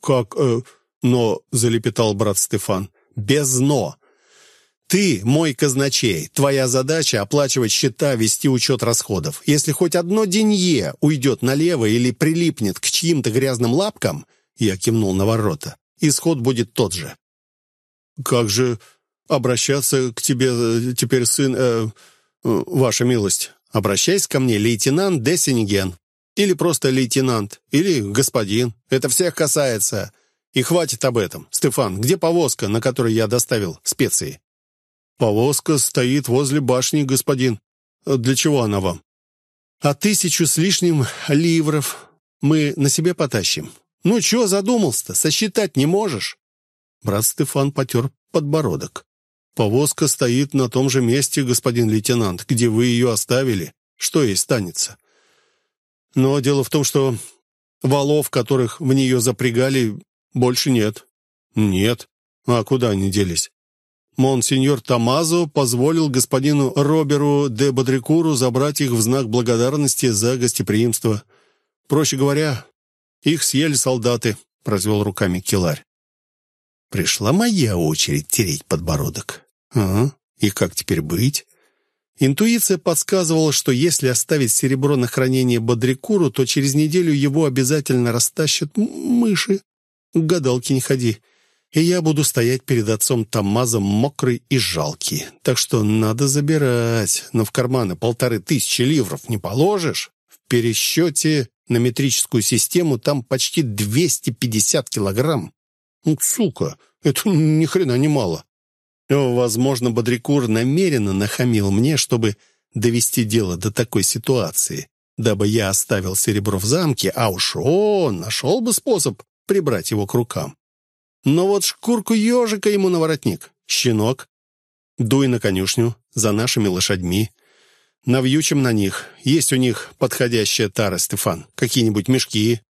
«Как, э, но?» — залепетал брат Стефан. «Без «но». Ты мой казначей. Твоя задача — оплачивать счета, вести учет расходов. Если хоть одно денье уйдет налево или прилипнет к чьим-то грязным лапкам, я кивнул на ворота, исход будет тот же. Как же обращаться к тебе э, теперь, сын... Э, «Ваша милость, обращайся ко мне, лейтенант Дессинген. Или просто лейтенант, или господин. Это всех касается. И хватит об этом. Стефан, где повозка, на которой я доставил специи?» «Повозка стоит возле башни, господин. Для чего она вам?» «А тысячу с лишним ливров мы на себе потащим. Ну, чего задумался-то? Сосчитать не можешь?» Брат Стефан потер подбородок. «Повозка стоит на том же месте, господин лейтенант, где вы ее оставили. Что ей станется?» «Но дело в том, что валов, которых в нее запрягали, больше нет». «Нет. А куда они делись?» Монсеньор Тамазо позволил господину Роберу де Бодрикуру забрать их в знак благодарности за гостеприимство. Проще говоря, их съели солдаты, — произвел руками Киларь. Пришла моя очередь тереть подбородок. Ага, и как теперь быть? Интуиция подсказывала, что если оставить серебро на хранение Бодрикуру, то через неделю его обязательно растащат мыши. К гадалке не ходи и я буду стоять перед отцом Тамазом мокрый и жалкий. Так что надо забирать, но в карманы полторы тысячи ливров не положишь. В пересчете на метрическую систему там почти 250 килограмм. Ну, сука, это ни хрена не мало. Возможно, Бодрикур намеренно нахамил мне, чтобы довести дело до такой ситуации, дабы я оставил серебро в замке, а уж он нашел бы способ прибрать его к рукам. Но вот шкурку ежика ему на воротник. Щенок, дуй на конюшню за нашими лошадьми. Навьючим на них. Есть у них подходящая тара, Стефан. Какие-нибудь мешки?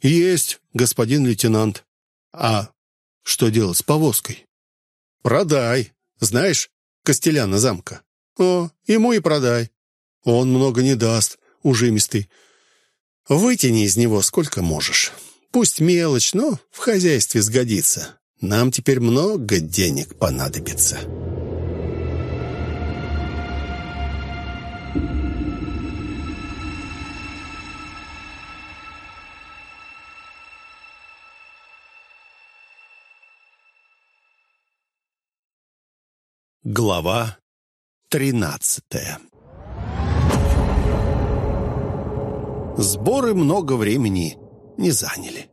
Есть, господин лейтенант. А что делать с повозкой? Продай. Знаешь, Костеляна замка. О, ему и продай. Он много не даст, ужимистый. Вытяни из него сколько можешь. Пусть мелочь, но в хозяйстве сгодится. Нам теперь много денег понадобится». Глава тринадцатая Сборы много времени не заняли.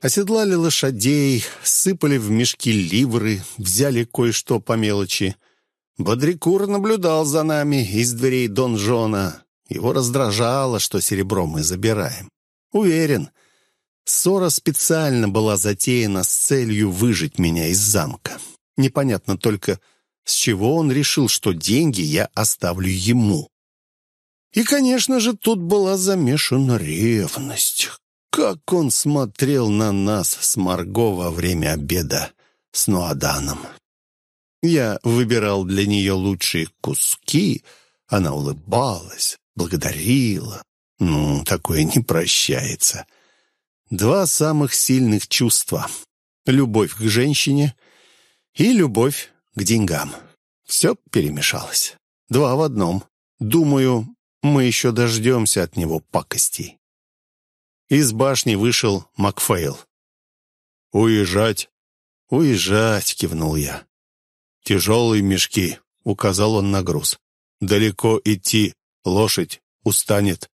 Оседлали лошадей, сыпали в мешки ливры, взяли кое-что по мелочи. Бодрикур наблюдал за нами из дверей донжона. Его раздражало, что серебро мы забираем. Уверен, ссора специально была затеяна с целью выжить меня из замка. Непонятно только, с чего он решил, что деньги я оставлю ему. И, конечно же, тут была замешана ревность. Как он смотрел на нас с Марго во время обеда с Нуаданом. Я выбирал для нее лучшие куски, она улыбалась, благодарила. Ну, такое не прощается. Два самых сильных чувства — любовь к женщине и любовь к деньгам. Все перемешалось. Два в одном. Думаю, мы еще дождемся от него пакостей. Из башни вышел Макфейл. «Уезжать?» «Уезжать», — кивнул я. «Тяжелые мешки», — указал он на груз. «Далеко идти, лошадь устанет.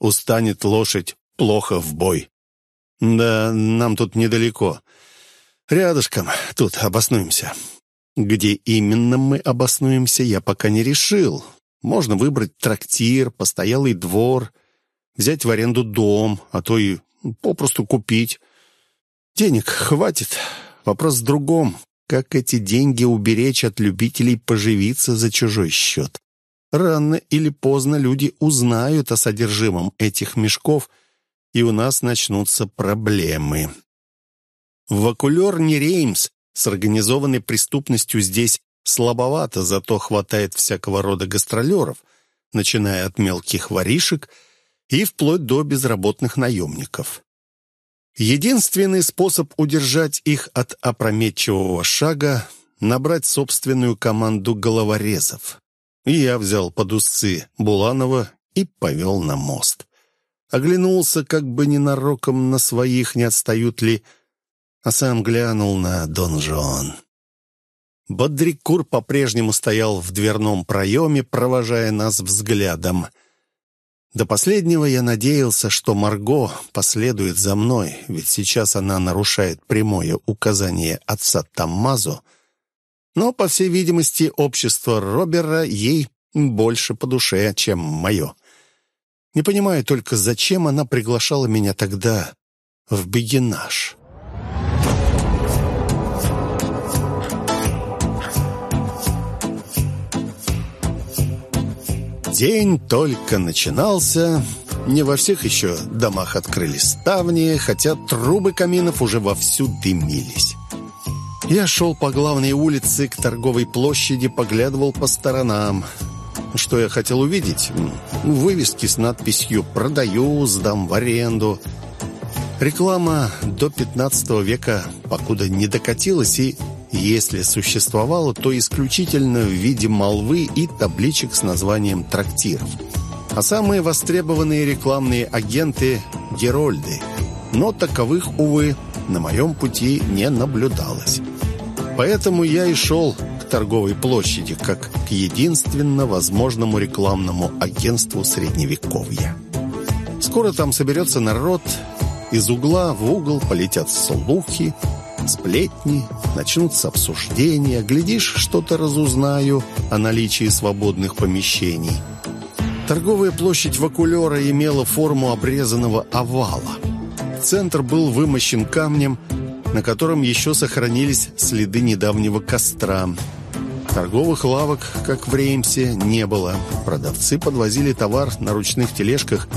Устанет лошадь, плохо в бой». «Да, нам тут недалеко. Рядышком, тут обоснуемся». Где именно мы обоснуемся, я пока не решил. Можно выбрать трактир, постоялый двор — взять в аренду дом, а то и попросту купить. Денег хватит. Вопрос в другом. Как эти деньги уберечь от любителей поживиться за чужой счет? Рано или поздно люди узнают о содержимом этих мешков, и у нас начнутся проблемы. Вакулер не Реймс с организованной преступностью здесь слабовато, зато хватает всякого рода гастролеров, начиная от мелких воришек – и вплоть до безработных наемников. Единственный способ удержать их от опрометчивого шага — набрать собственную команду головорезов. Я взял под узцы Буланова и повел на мост. Оглянулся как бы ненароком на своих, не отстают ли, а сам глянул на донжон. Бодрикур по-прежнему стоял в дверном проеме, провожая нас взглядом. До последнего я надеялся, что Марго последует за мной, ведь сейчас она нарушает прямое указание отца Таммазу. Но, по всей видимости, общество Робера ей больше по душе, чем мое. Не понимаю только, зачем она приглашала меня тогда в бегинаж. День только начинался. Не во всех еще домах открыли ставни, хотя трубы каминов уже вовсю дымились. Я шел по главной улице к торговой площади, поглядывал по сторонам. Что я хотел увидеть? Вывески с надписью «Продаю», «Сдам в аренду». Реклама до 15 века покуда не докатилась и если существовало, то исключительно в виде молвы и табличек с названием трактиров. А самые востребованные рекламные агенты – герольды. Но таковых, увы, на моем пути не наблюдалось. Поэтому я и шел к торговой площади, как к единственно возможному рекламному агентству Средневековья. Скоро там соберется народ, из угла в угол полетят слухи – сплетни, начнутся обсуждения, глядишь, что-то разузнаю о наличии свободных помещений. Торговая площадь Вакулера имела форму обрезанного овала. Центр был вымощен камнем, на котором еще сохранились следы недавнего костра. Торговых лавок, как в Реймсе, не было. Продавцы подвозили товар на ручных тележках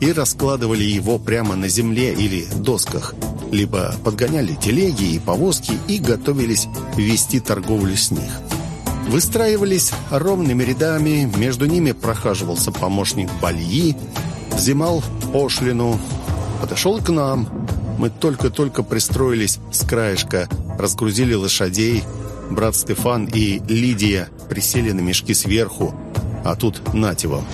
и раскладывали его прямо на земле или досках – либо подгоняли телеги и повозки и готовились вести торговлю с них. Выстраивались ровными рядами, между ними прохаживался помощник Бальи, взимал пошлину, подошел к нам. Мы только-только пристроились с краешка, разгрузили лошадей. Брат Стефан и Лидия присели на мешки сверху, а тут нате вам.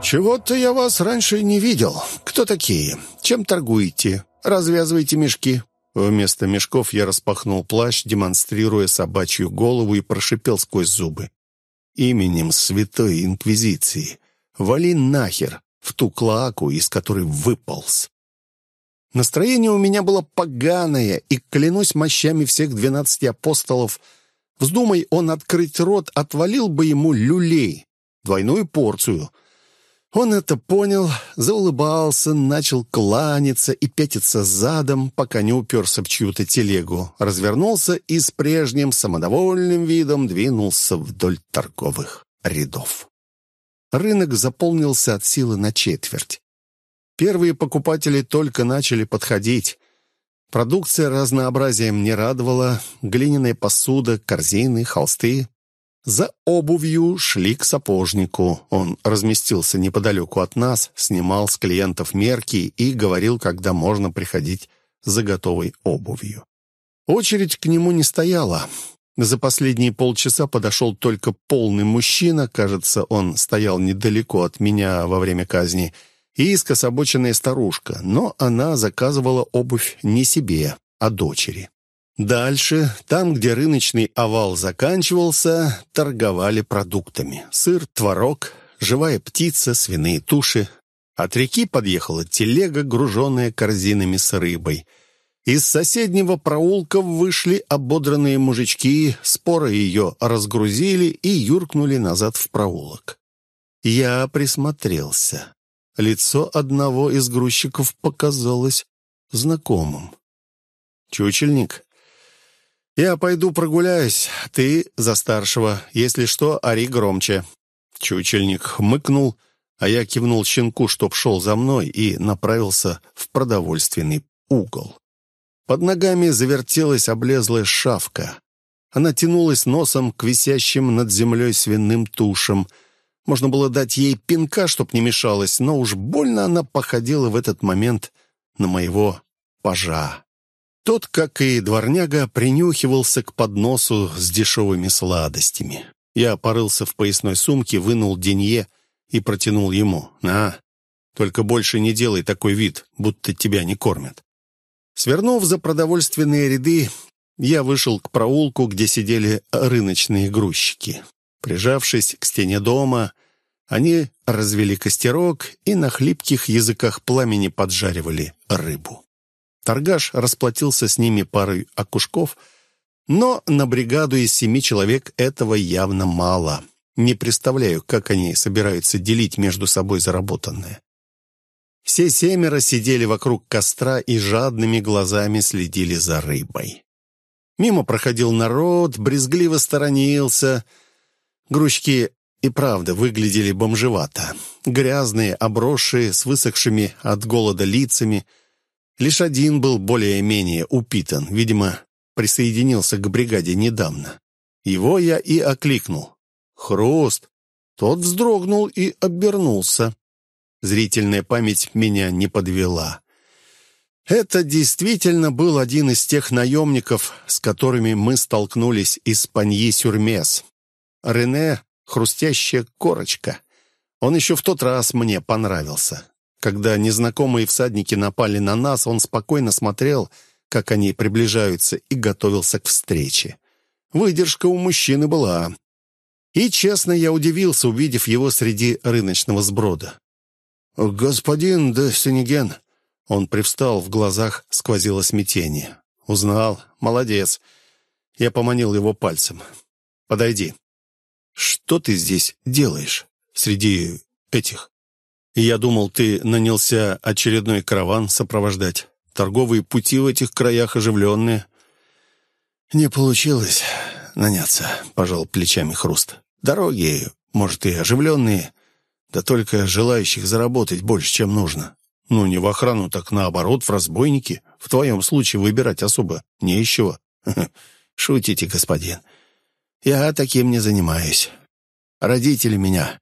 «Чего-то я вас раньше не видел. Кто такие? Чем торгуете? Развязывайте мешки». Вместо мешков я распахнул плащ, демонстрируя собачью голову и прошипел сквозь зубы. «Именем Святой Инквизиции. Вали нахер в ту клоаку, из которой выполз». Настроение у меня было поганое, и, клянусь мощами всех двенадцати апостолов, вздумай он открыть рот, отвалил бы ему люлей, двойную порцию — он это понял, заулыбался, начал кланяться и пятиться задом, пока не уперся в чью-то телегу, развернулся и с прежним самодовольным видом двинулся вдоль торговых рядов. Рынок заполнился от силы на четверть. Первые покупатели только начали подходить. Продукция разнообразием не радовала. Глиняная посуда, корзины, холсты, за обувью шли к сапожнику. Он разместился неподалеку от нас, снимал с клиентов мерки и говорил, когда можно приходить за готовой обувью. Очередь к нему не стояла. За последние полчаса подошел только полный мужчина, кажется, он стоял недалеко от меня во время казни, и скособоченная старушка, но она заказывала обувь не себе, а дочери. Дальше, там, где рыночный овал заканчивался, торговали продуктами. Сыр, творог, живая птица, свиные туши. От реки подъехала телега, груженная корзинами с рыбой. Из соседнего проулка вышли ободранные мужички, споро ее разгрузили и юркнули назад в проулок. Я присмотрелся. Лицо одного из грузчиков показалось знакомым. «Чучельник?» «Я пойду прогуляюсь. Ты за старшего. Если что, ори громче». Чучельник хмыкнул, а я кивнул щенку, чтоб шел за мной, и направился в продовольственный угол. Под ногами завертелась облезлая шавка. Она тянулась носом к висящим над землей свиным тушам. Можно было дать ей пинка, чтоб не мешалась, но уж больно она походила в этот момент на моего пажа. Тот, как и дворняга, принюхивался к подносу с дешевыми сладостями. Я порылся в поясной сумке, вынул денье и протянул ему. «На, только больше не делай такой вид, будто тебя не кормят». Свернув за продовольственные ряды, я вышел к проулку, где сидели рыночные грузчики. Прижавшись к стене дома, они развели костерок и на хлипких языках пламени поджаривали рыбу. Торгаш расплатился с ними парой окушков, но на бригаду из семи человек этого явно мало. Не представляю, как они собираются делить между собой заработанное. Все семеро сидели вокруг костра и жадными глазами следили за рыбой. Мимо проходил народ, брезгливо сторонился. Грузчики и правда выглядели бомжевато. Грязные, обросшие, с высохшими от голода лицами. Лишь один был более-менее упитан, видимо, присоединился к бригаде недавно. Его я и окликнул. «Хруст!» Тот вздрогнул и обернулся. Зрительная память меня не подвела. Это действительно был один из тех наемников, с которыми мы столкнулись из Паньи-Сюрмес. Рене — хрустящая корочка. Он еще в тот раз мне понравился. Когда незнакомые всадники напали на нас, он спокойно смотрел, как они приближаются, и готовился к встрече. Выдержка у мужчины была. И, честно, я удивился, увидев его среди рыночного сброда. «Господин де Сенеген», он привстал, в глазах сквозило смятение. «Узнал. Молодец». Я поманил его пальцем. «Подойди». «Что ты здесь делаешь? Среди этих?» «Я думал, ты нанялся очередной караван сопровождать. Торговые пути в этих краях оживленные». «Не получилось наняться», — пожал плечами хруст. «Дороги, может, и оживленные, да только желающих заработать больше, чем нужно. Ну, не в охрану, так наоборот, в разбойники. В твоем случае выбирать особо не из чего. Шутите, господин. Я таким не занимаюсь. Родители меня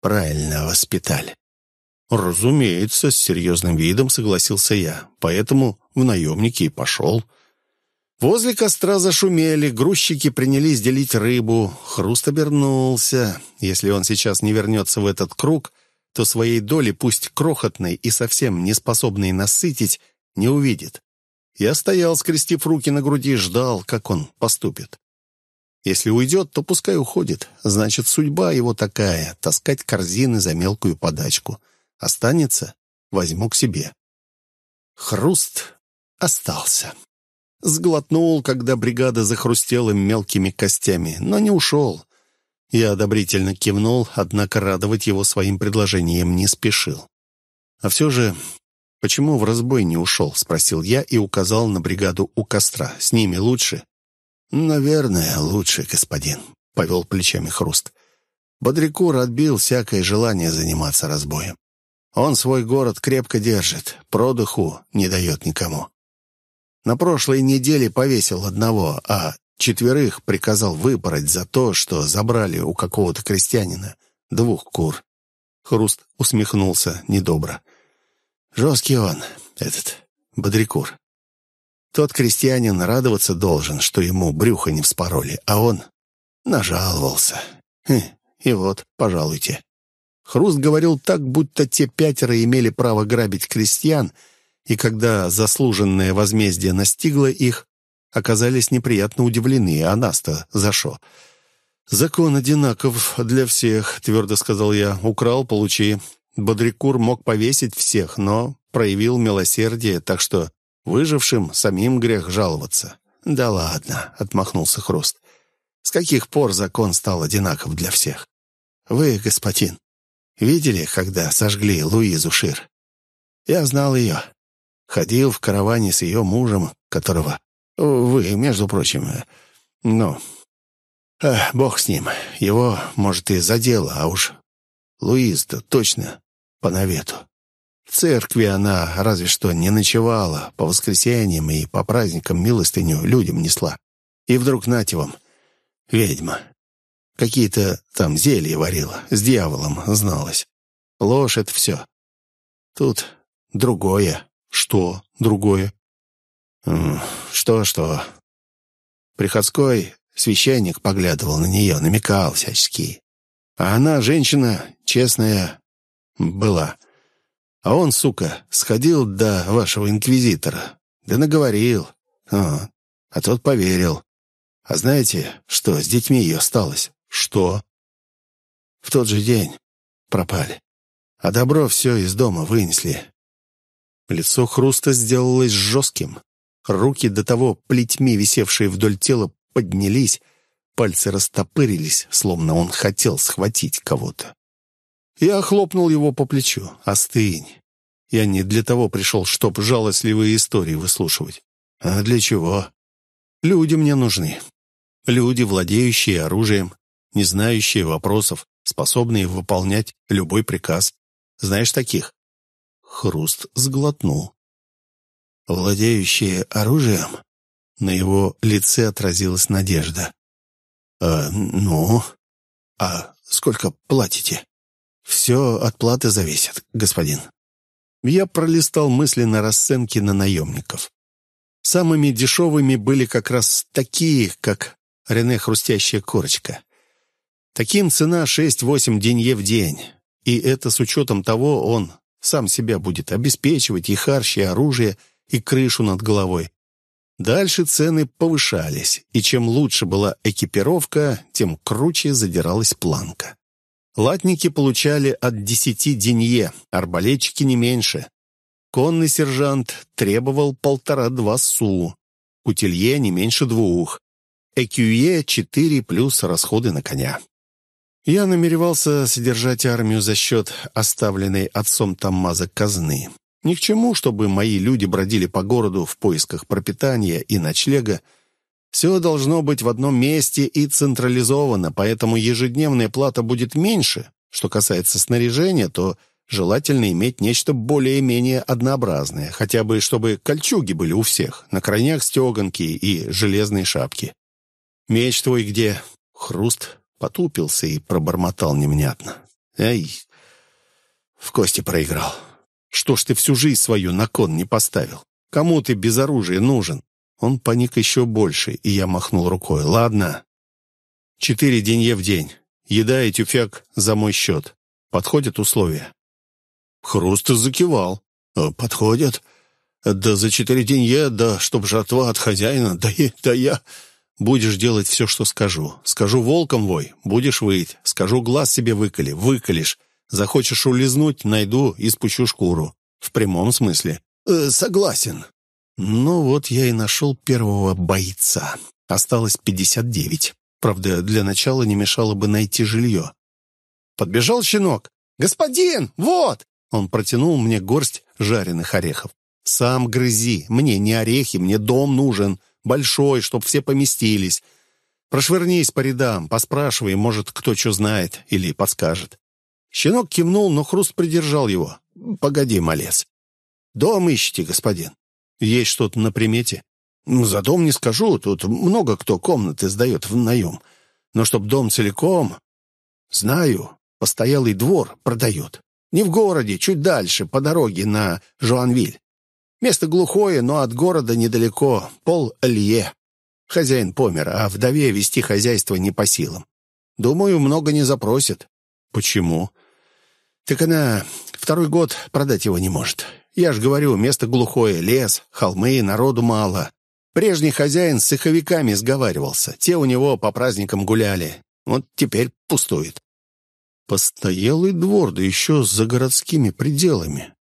правильно воспитали. Разумеется, с серьезным видом согласился я. Поэтому в наемники и пошел. Возле костра зашумели, грузчики принялись делить рыбу. Хруст обернулся. Если он сейчас не вернется в этот круг, то своей доли, пусть крохотной и совсем не способной насытить, не увидит. Я стоял, скрестив руки на груди, ждал, как он поступит. Если уйдет, то пускай уходит. Значит, судьба его такая — таскать корзины за мелкую подачку. Останется — возьму к себе. Хруст остался. Сглотнул, когда бригада захрустела мелкими костями, но не ушел. Я одобрительно кивнул, однако радовать его своим предложением не спешил. «А все же, почему в разбой не ушел?» — спросил я и указал на бригаду у костра. «С ними лучше?» «Наверное, лучше, господин», — повел плечами хруст. Бодрякур отбил всякое желание заниматься разбоем. Он свой город крепко держит, продыху не дает никому. На прошлой неделе повесил одного, а Четверых приказал выпороть за то, что забрали у какого-то крестьянина двух кур. Хруст усмехнулся недобро. Жесткий он, этот, Бодрикур. Тот крестьянин радоваться должен, что ему брюхо не вспороли, а он нажаловался. Хм, и вот, пожалуйте. Хруст говорил так, будто те пятеро имели право грабить крестьян, и когда заслуженное возмездие настигло их, оказались неприятно удивлены, а нас-то за что? «Закон одинаков для всех», — твердо сказал я. «Украл — получи». Бодрикур мог повесить всех, но проявил милосердие, так что выжившим самим грех жаловаться. «Да ладно», — отмахнулся Хруст. «С каких пор закон стал одинаков для всех? Вы, господин, видели, когда сожгли Луизу Шир? Я знал ее. Ходил в караване с ее мужем, которого вы, между прочим. Ну, э, бог с ним. Его, может, и задело, а уж Луиз-то точно по навету. В церкви она разве что не ночевала, по воскресеньям и по праздникам милостыню людям несла. И вдруг нате вам, ведьма. Какие-то там зелья варила, с дьяволом зналась. Ложь — это все. Тут другое. Что другое? Что-что? Приходской священник поглядывал на нее, намекал всячески. А она, женщина, честная была. А он, сука, сходил до вашего инквизитора. Да наговорил. А, А тот поверил. А знаете, что с детьми ее осталось? Что? В тот же день пропали. А добро все из дома вынесли. Лицо Хруста сделалось жестким. Руки, до того плетьми висевшие вдоль тела, поднялись, пальцы растопырились, словно он хотел схватить кого-то. Я хлопнул его по плечу. «Остынь. Я не для того пришел, чтоб жалостливые истории выслушивать. А для чего? Люди мне нужны. Люди, владеющие оружием, не знающие вопросов, способные выполнять любой приказ. Знаешь таких?» Хруст сглотнул. «Владеющие оружием?» На его лице отразилась надежда. «А, ну? А сколько платите?» «Все от платы зависит, господин». Я пролистал мысленно расценки на наемников. Самыми дешевыми были как раз такие, как Рене Хрустящая Корочка. Таким цена 6-8 денье в день. И это с учетом того, он сам себя будет обеспечивать и харчи, и оружие, и крышу над головой. Дальше цены повышались, и чем лучше была экипировка, тем круче задиралась планка. Латники получали от десяти денье, арбалетчики не меньше. Конный сержант требовал полтора-два су, кутилье не меньше двух, экюе четыре плюс расходы на коня. Я намеревался содержать армию за счет оставленной отцом Таммаза казны. Ни к чему, чтобы мои люди бродили по городу в поисках пропитания и ночлега. Все должно быть в одном месте и централизовано, поэтому ежедневная плата будет меньше. Что касается снаряжения, то желательно иметь нечто более-менее однообразное, хотя бы чтобы кольчуги были у всех, на крайнях стеганки и железные шапки. «Меч твой где?» Хруст потупился и пробормотал невнятно. «Эй, в кости проиграл». Что ж ты всю жизнь свою на кон не поставил? Кому ты без оружия нужен?» Он паник еще больше, и я махнул рукой. «Ладно. Четыре денье в день. Еда и тюфяк за мой счет. Подходят условия?» Хруст закивал. «Э, «Подходят. Да за четыре денье, да чтоб жатва от хозяина, да, да я...» «Будешь делать все, что скажу. Скажу волком вой, будешь выть. Скажу глаз себе выколи, выколешь. Захочешь улизнуть, найду и спущу шкуру. В прямом смысле. Э, согласен. Ну вот я и нашел первого бойца. Осталось пятьдесят девять. Правда, для начала не мешало бы найти жилье. Подбежал щенок. «Господин, вот!» Он протянул мне горсть жареных орехов. «Сам грызи. Мне не орехи, мне дом нужен. Большой, чтоб все поместились. Прошвырнись по рядам, поспрашивай, может, кто что знает или подскажет. Щенок кивнул, но Хруст придержал его. «Погоди, малец. Дом ищите, господин. Есть что-то на примете?» ну, «За дом не скажу, тут много кто комнаты сдает в наем. Но чтоб дом целиком...» «Знаю, постоялый двор продает. Не в городе, чуть дальше, по дороге на Жуанвиль. Место глухое, но от города недалеко, пол-лье. Хозяин помер, а вдове вести хозяйство не по силам. Думаю, много не запросит». «Почему?» Так она второй год продать его не может. Я ж говорю, место глухое, лес, холмы, народу мало. Прежний хозяин с цеховиками сговаривался. Те у него по праздникам гуляли. Вот теперь пустует. Постоялый двор, да еще за городскими пределами.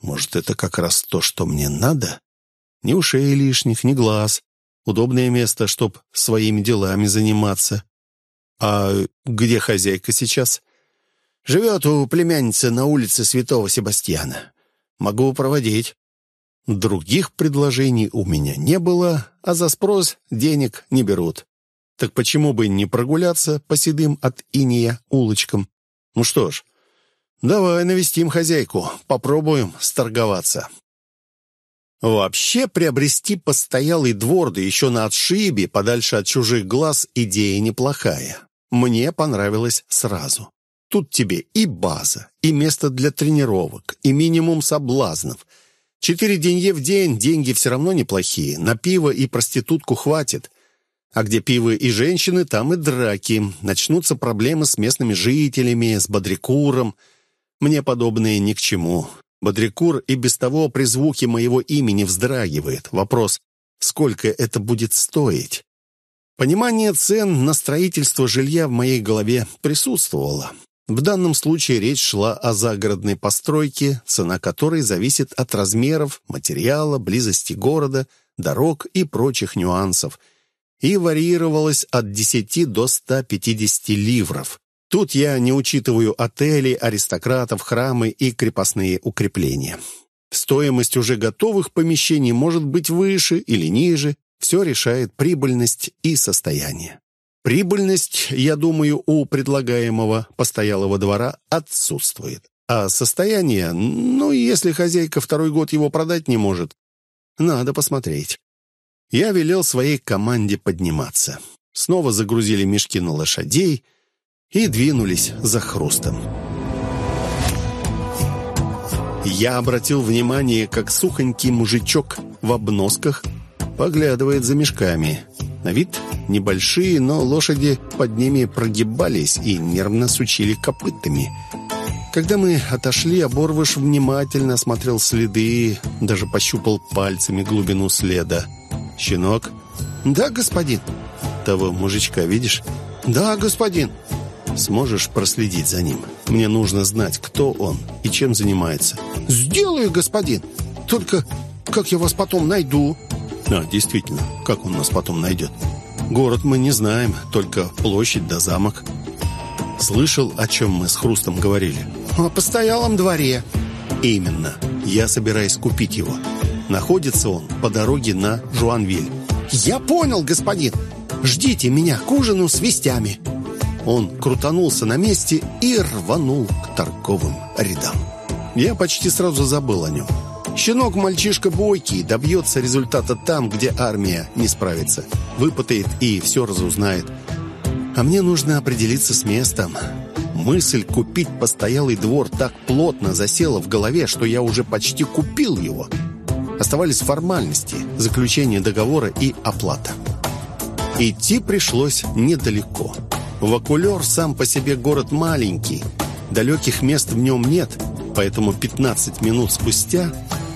Может, это как раз то, что мне надо? Ни ушей лишних, ни глаз. Удобное место, чтоб своими делами заниматься. А где хозяйка сейчас? Живет у племянницы на улице Святого Себастьяна. Могу проводить. Других предложений у меня не было, а за спрос денег не берут. Так почему бы не прогуляться по седым от иния улочкам? Ну что ж, давай навестим хозяйку, попробуем сторговаться. Вообще приобрести постоялый двор, да еще на отшибе, подальше от чужих глаз, идея неплохая. Мне понравилось сразу. Тут тебе и база, и место для тренировок, и минимум соблазнов. Четыре денье в день, деньги все равно неплохие. На пиво и проститутку хватит. А где пиво и женщины, там и драки. Начнутся проблемы с местными жителями, с Бодрикуром. Мне подобное ни к чему. Бодрикур и без того при звуке моего имени вздрагивает. Вопрос, сколько это будет стоить. Понимание цен на строительство жилья в моей голове присутствовало. В данном случае речь шла о загородной постройке, цена которой зависит от размеров, материала, близости города, дорог и прочих нюансов, и варьировалась от 10 до 150 ливров. Тут я не учитываю отели, аристократов, храмы и крепостные укрепления. Стоимость уже готовых помещений может быть выше или ниже, все решает прибыльность и состояние. Прибыльность, я думаю, у предлагаемого постоялого двора отсутствует. А состояние, ну, если хозяйка второй год его продать не может, надо посмотреть. Я велел своей команде подниматься. Снова загрузили мешки на лошадей и двинулись за хрустом. Я обратил внимание, как сухонький мужичок в обносках поглядывает за мешками. На вид небольшие, но лошади под ними прогибались и нервно сучили копытами. Когда мы отошли, Оборвыш внимательно осмотрел следы, даже пощупал пальцами глубину следа. «Щенок?» «Да, господин». «Того мужичка видишь?» «Да, господин». Сможешь проследить за ним? Мне нужно знать, кто он и чем занимается». «Сделаю, господин. Только как я вас потом найду?» «А, действительно, как он нас потом найдет?» «Город мы не знаем, только площадь да замок». «Слышал, о чем мы с Хрустом говорили?» «О постоялом дворе». «Именно. Я собираюсь купить его. Находится он по дороге на Жуанвиль». «Я понял, господин. Ждите меня к ужину с вестями». Он крутанулся на месте и рванул к торговым рядам. Я почти сразу забыл о нем. Щенок мальчишка бойкий, добьется результата там, где армия не справится. Выпытает и все разузнает. А мне нужно определиться с местом. Мысль купить постоялый двор так плотно засела в голове, что я уже почти купил его. Оставались формальности, заключение договора и оплата. Идти пришлось недалеко. Вакулер сам по себе город маленький, далеких мест в нем нет, поэтому 15 минут спустя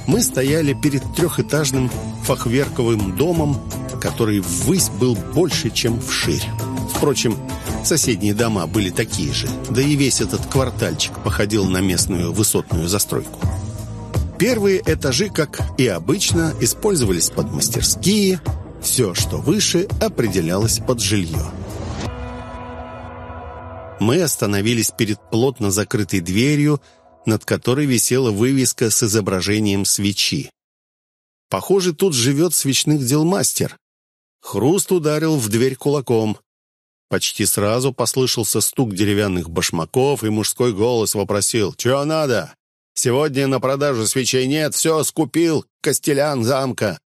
мы стояли перед трехэтажным фахверковым домом, который ввысь был больше, чем вширь. Впрочем, соседние дома были такие же, да и весь этот квартальчик походил на местную высотную застройку. Первые этажи, как и обычно, использовались под мастерские, все, что выше, определялось под жилье. Мы остановились перед плотно закрытой дверью, над которой висела вывеска с изображением свечи. Похоже, тут живет свечных дел мастер. Хруст ударил в дверь кулаком. Почти сразу послышался стук деревянных башмаков, и мужской голос вопросил «Чего надо? Сегодня на продажу свечей нет, все скупил Костелян замка».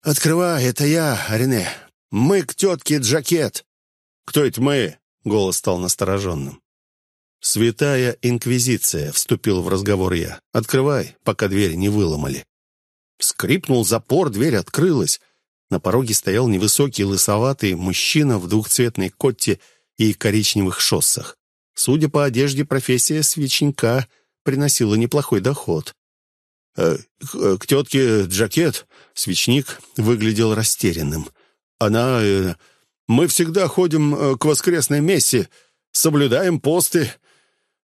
«Открывай, это я, Рене. Мы к тетке Джакет». «Кто это мы?» — голос стал настороженным. «Святая Инквизиция», — вступил в разговор я. «Открывай, пока дверь не выломали». Скрипнул запор, дверь открылась. На пороге стоял невысокий лысоватый мужчина в двухцветной котте и коричневых шоссах. Судя по одежде, профессия свечника приносила неплохой доход. «Э, «К, к тетке Джакет», — свечник выглядел растерянным. «Она... Э, мы всегда ходим э, к воскресной мессе, соблюдаем посты,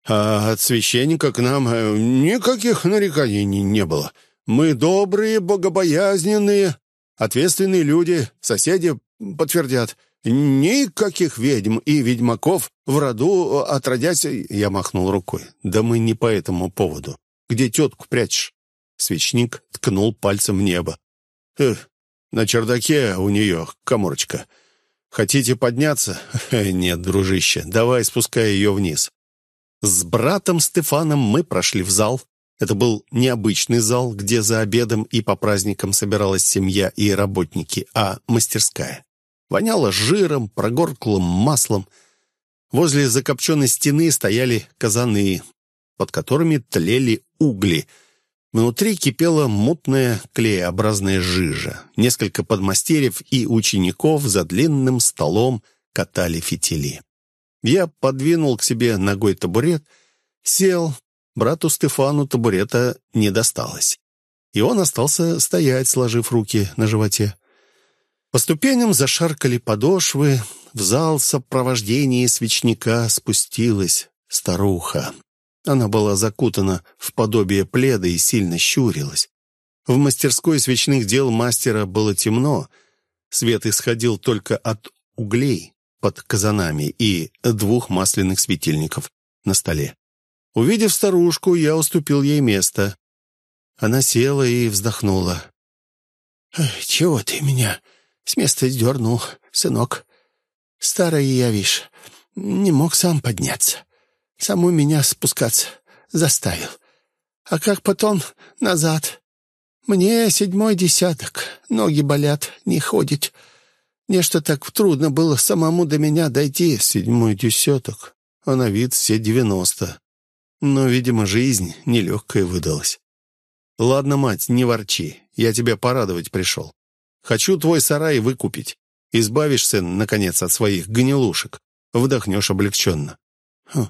а от священника к нам э, никаких нареканий не было. Мы добрые, богобоязненные, ответственные люди, соседи подтвердят. Никаких ведьм и ведьмаков в роду отродясь...» Я махнул рукой. «Да мы не по этому поводу. Где тетку прячешь?» Свечник ткнул пальцем в небо. «Эх, на чердаке у нее коморочка. Хотите подняться? Нет, дружище, давай спускай ее вниз. С братом Стефаном мы прошли в зал. Это был необычный зал, где за обедом и по праздникам собиралась семья и работники, а мастерская. Воняло жиром, прогорклым маслом. Возле закопченной стены стояли казаны, под которыми тлели угли. Внутри кипела мутная клееобразная жижа. Несколько подмастерьев и учеников за длинным столом катали фитили. Я подвинул к себе ногой табурет, сел. Брату Стефану табурета не досталось. И он остался стоять, сложив руки на животе. По ступеням зашаркали подошвы, в зал сопровождения свечника спустилась старуха. Она была закутана в подобие пледа и сильно щурилась. В мастерской свечных дел мастера было темно. Свет исходил только от углей под казанами и двух масляных светильников на столе. Увидев старушку, я уступил ей место. Она села и вздохнула. «Чего ты меня с места дернул, сынок? Старый я, вишь, не мог сам подняться. Саму меня спускаться заставил. А как потом назад? Мне седьмой десяток, ноги болят, не ходит. Нечто так трудно было самому до меня дойти. Седьмой десяток, а на вид все девяносто. Но, видимо, жизнь нелегкая выдалась. Ладно, мать, не ворчи, я тебя порадовать пришел. Хочу твой сарай выкупить. Избавишься, наконец, от своих гнилушек. Вдохнешь облегченно. «Хм,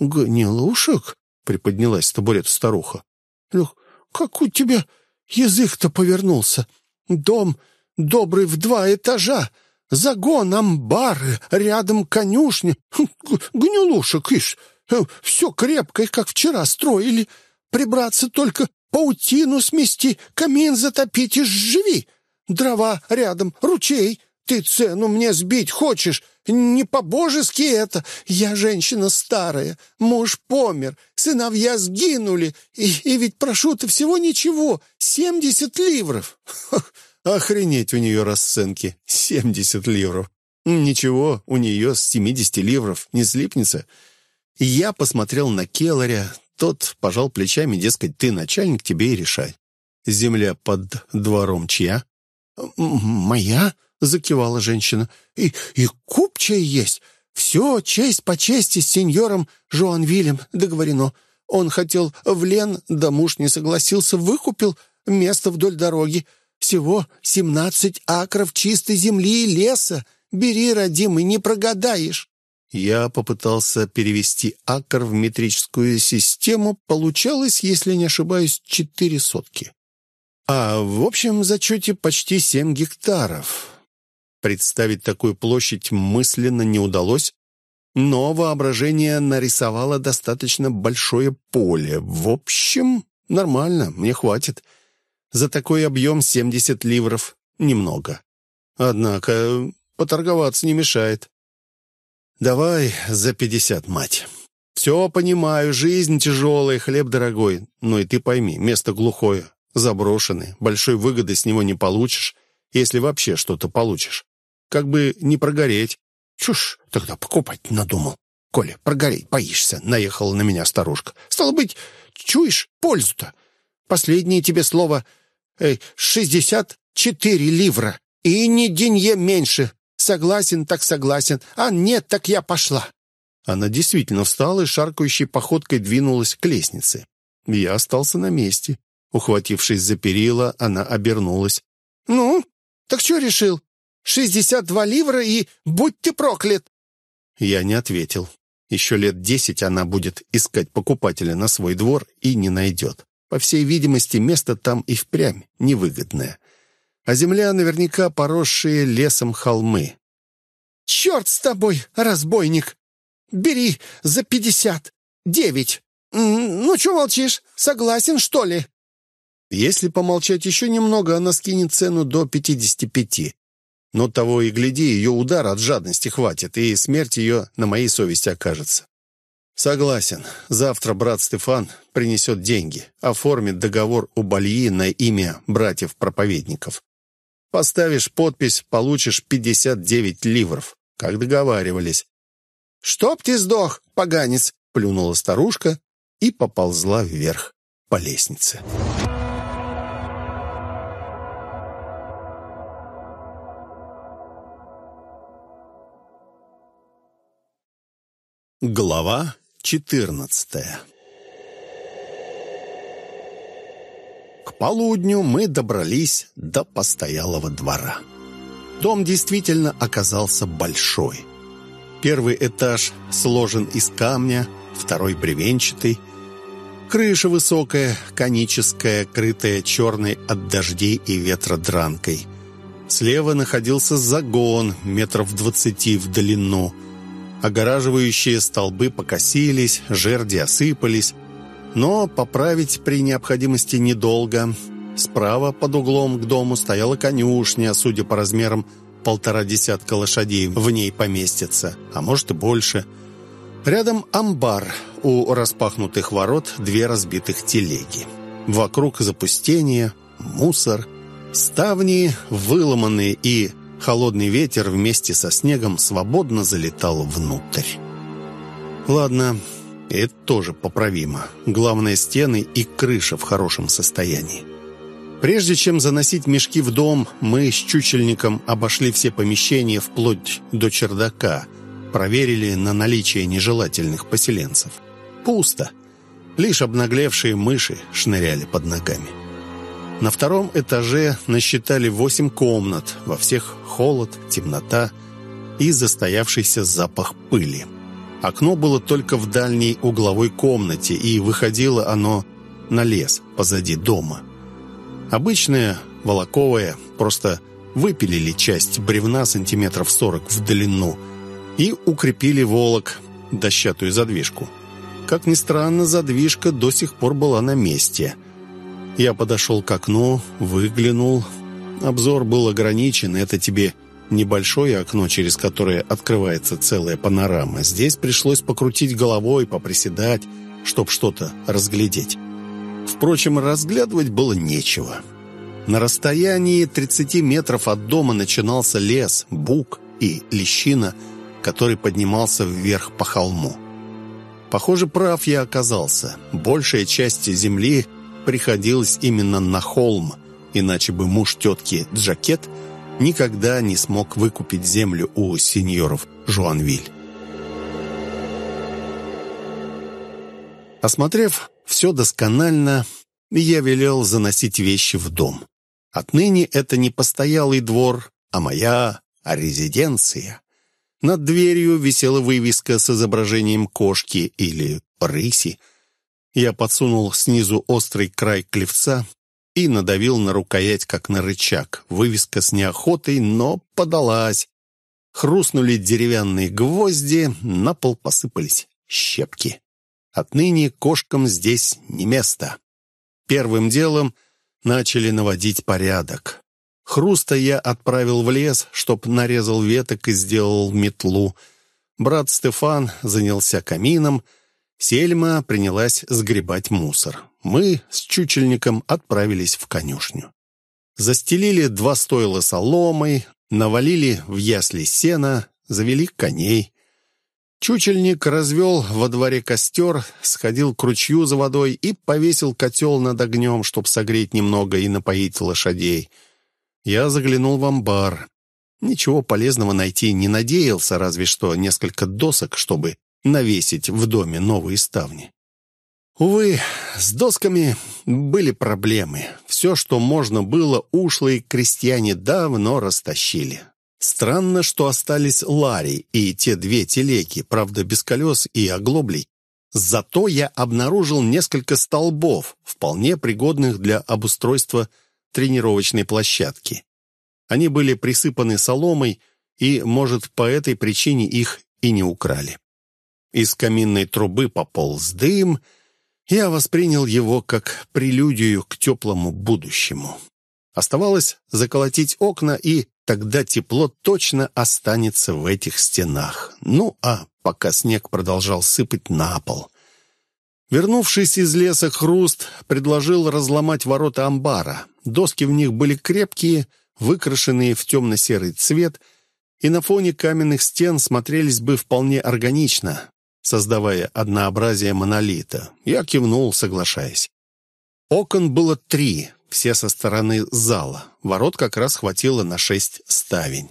«Гнилушек?» — приподнялась с табурет старуха. «Лех, как у тебя язык-то повернулся? Дом добрый в два этажа, загон, амбары, рядом конюшня. Хм, гнилушек, ишь, э, все крепкое, как вчера строили. Прибраться только паутину смести, камин затопить и живи. Дрова рядом, ручей. Ты цену мне сбить хочешь? Не по-божески это. Я женщина старая, муж помер, сыновья сгинули. И, и ведь прошу-то всего ничего, семьдесят ливров. Охренеть у нее расценки, семьдесят ливров. Ничего, у нее с семидесяти ливров не слипнется. Я посмотрел на Келларя, тот пожал плечами, дескать, ты начальник, тебе и решай. Земля под двором чья? «Моя?» — закивала женщина. «И, и купчая есть. Все честь по чести с сеньором Жоанвилем договорено. Он хотел в Лен, да муж не согласился, выкупил место вдоль дороги. Всего семнадцать акров чистой земли и леса. Бери, родимый, не прогадаешь». Я попытался перевести акр в метрическую систему. Получалось, если не ошибаюсь, четыре сотки. А в общем зачете почти семь гектаров. Представить такую площадь мысленно не удалось, но воображение нарисовало достаточно большое поле. В общем, нормально, мне хватит. За такой объем 70 ливров немного. Однако поторговаться не мешает. Давай за 50, мать. Все понимаю, жизнь тяжелая, хлеб дорогой. Но и ты пойми, место глухое, заброшенное, большой выгоды с него не получишь, если вообще что-то получишь. Как бы не прогореть. Чушь, тогда покупать надумал. Коля, прогореть боишься, наехала на меня старушка. Стало быть, чуешь пользу-то? Последнее тебе слово шестьдесят четыре ливра. И ни денье меньше. Согласен, так согласен. А нет, так я пошла. Она действительно встала и шаркающей походкой двинулась к лестнице. Я остался на месте. Ухватившись за перила, она обернулась. «Ну, так что решил? Шестьдесят два ливра и будь ты проклят!» Я не ответил. Еще лет десять она будет искать покупателя на свой двор и не найдет. По всей видимости, место там и впрямь невыгодное. А земля наверняка поросшие лесом холмы. «Черт с тобой, разбойник! Бери за пятьдесят! Девять! Ну, что молчишь? Согласен, что ли?» Если помолчать еще немного, она скинет цену до пятидесяти пяти. Но того и гляди, ее удар от жадности хватит, и смерть ее на моей совести окажется. Согласен. Завтра брат Стефан принесет деньги, оформит договор у Бальи на имя братьев-проповедников. Поставишь подпись, получишь 59 ливров, как договаривались. «Чтоб ты сдох, поганец!» — плюнула старушка и поползла вверх по лестнице. Глава четырнадцатая К полудню мы добрались до постоялого двора. Дом действительно оказался большой. Первый этаж сложен из камня, второй бревенчатый. Крыша высокая, коническая, крытая черной от дождей и ветра дранкой. Слева находился загон метров двадцати в длину. Огораживающие столбы покосились, жерди осыпались, но поправить при необходимости недолго. Справа под углом к дому стояла конюшня, судя по размерам, полтора десятка лошадей в ней поместится, а может и больше. Рядом амбар, у распахнутых ворот две разбитых телеги. Вокруг запустение, мусор, ставни выломанные и холодный ветер вместе со снегом свободно залетал внутрь. Ладно, это тоже поправимо. Главное, стены и крыша в хорошем состоянии. Прежде чем заносить мешки в дом, мы с чучельником обошли все помещения вплоть до чердака, проверили на наличие нежелательных поселенцев. Пусто. Лишь обнаглевшие мыши шныряли под ногами. На втором этаже насчитали восемь комнат, во всех холод, темнота и застоявшийся запах пыли. Окно было только в дальней угловой комнате, и выходило оно на лес позади дома. Обычное, волоковое, просто выпилили часть бревна сантиметров сорок в длину и укрепили волок, дощатую задвижку. Как ни странно, задвижка до сих пор была на месте. Я подошел к окну, выглянул. Обзор был ограничен, это тебе небольшое окно, через которое открывается целая панорама. Здесь пришлось покрутить головой, поприседать, чтоб что-то разглядеть. Впрочем, разглядывать было нечего. На расстоянии 30 метров от дома начинался лес, бук и лещина, который поднимался вверх по холму. Похоже, прав я оказался. Большая часть земли приходилась именно на холм, иначе бы муж тетки Джакет никогда не смог выкупить землю у сеньоров Жуанвиль. Осмотрев все досконально, я велел заносить вещи в дом. Отныне это не постоялый двор, а моя резиденция. Над дверью висела вывеска с изображением кошки или рыси. Я подсунул снизу острый край клевца и надавил на рукоять, как на рычаг. Вывеска с неохотой, но подалась. Хрустнули деревянные гвозди, на пол посыпались щепки. Отныне кошкам здесь не место. Первым делом начали наводить порядок. Хруста я отправил в лес, чтоб нарезал веток и сделал метлу. Брат Стефан занялся камином, Сельма принялась сгребать мусор. Мы с чучельником отправились в конюшню. Застелили два стойла соломой, навалили в ясли сена, завели коней. Чучельник развел во дворе костер, сходил к ручью за водой и повесил котел над огнем, чтоб согреть немного и напоить лошадей. Я заглянул в амбар. Ничего полезного найти не надеялся, разве что несколько досок, чтобы навесить в доме новые ставни. Увы, с досками были проблемы. Все, что можно было, ушлые крестьяне давно растащили. Странно, что остались Ларри и те две телеги, правда, без колес и оглоблей. Зато я обнаружил несколько столбов, вполне пригодных для обустройства тренировочной площадки. Они были присыпаны соломой, и, может, по этой причине их и не украли. Из каминной трубы пополз дым, я воспринял его как прелюдию к теплому будущему. Оставалось заколотить окна, и тогда тепло точно останется в этих стенах. Ну, а пока снег продолжал сыпать на пол. Вернувшись из леса, Хруст предложил разломать ворота амбара. Доски в них были крепкие, выкрашенные в темно-серый цвет, и на фоне каменных стен смотрелись бы вполне органично, создавая однообразие монолита. Я кивнул, соглашаясь. Окон было три, все со стороны зала. Ворот как раз хватило на шесть ставень.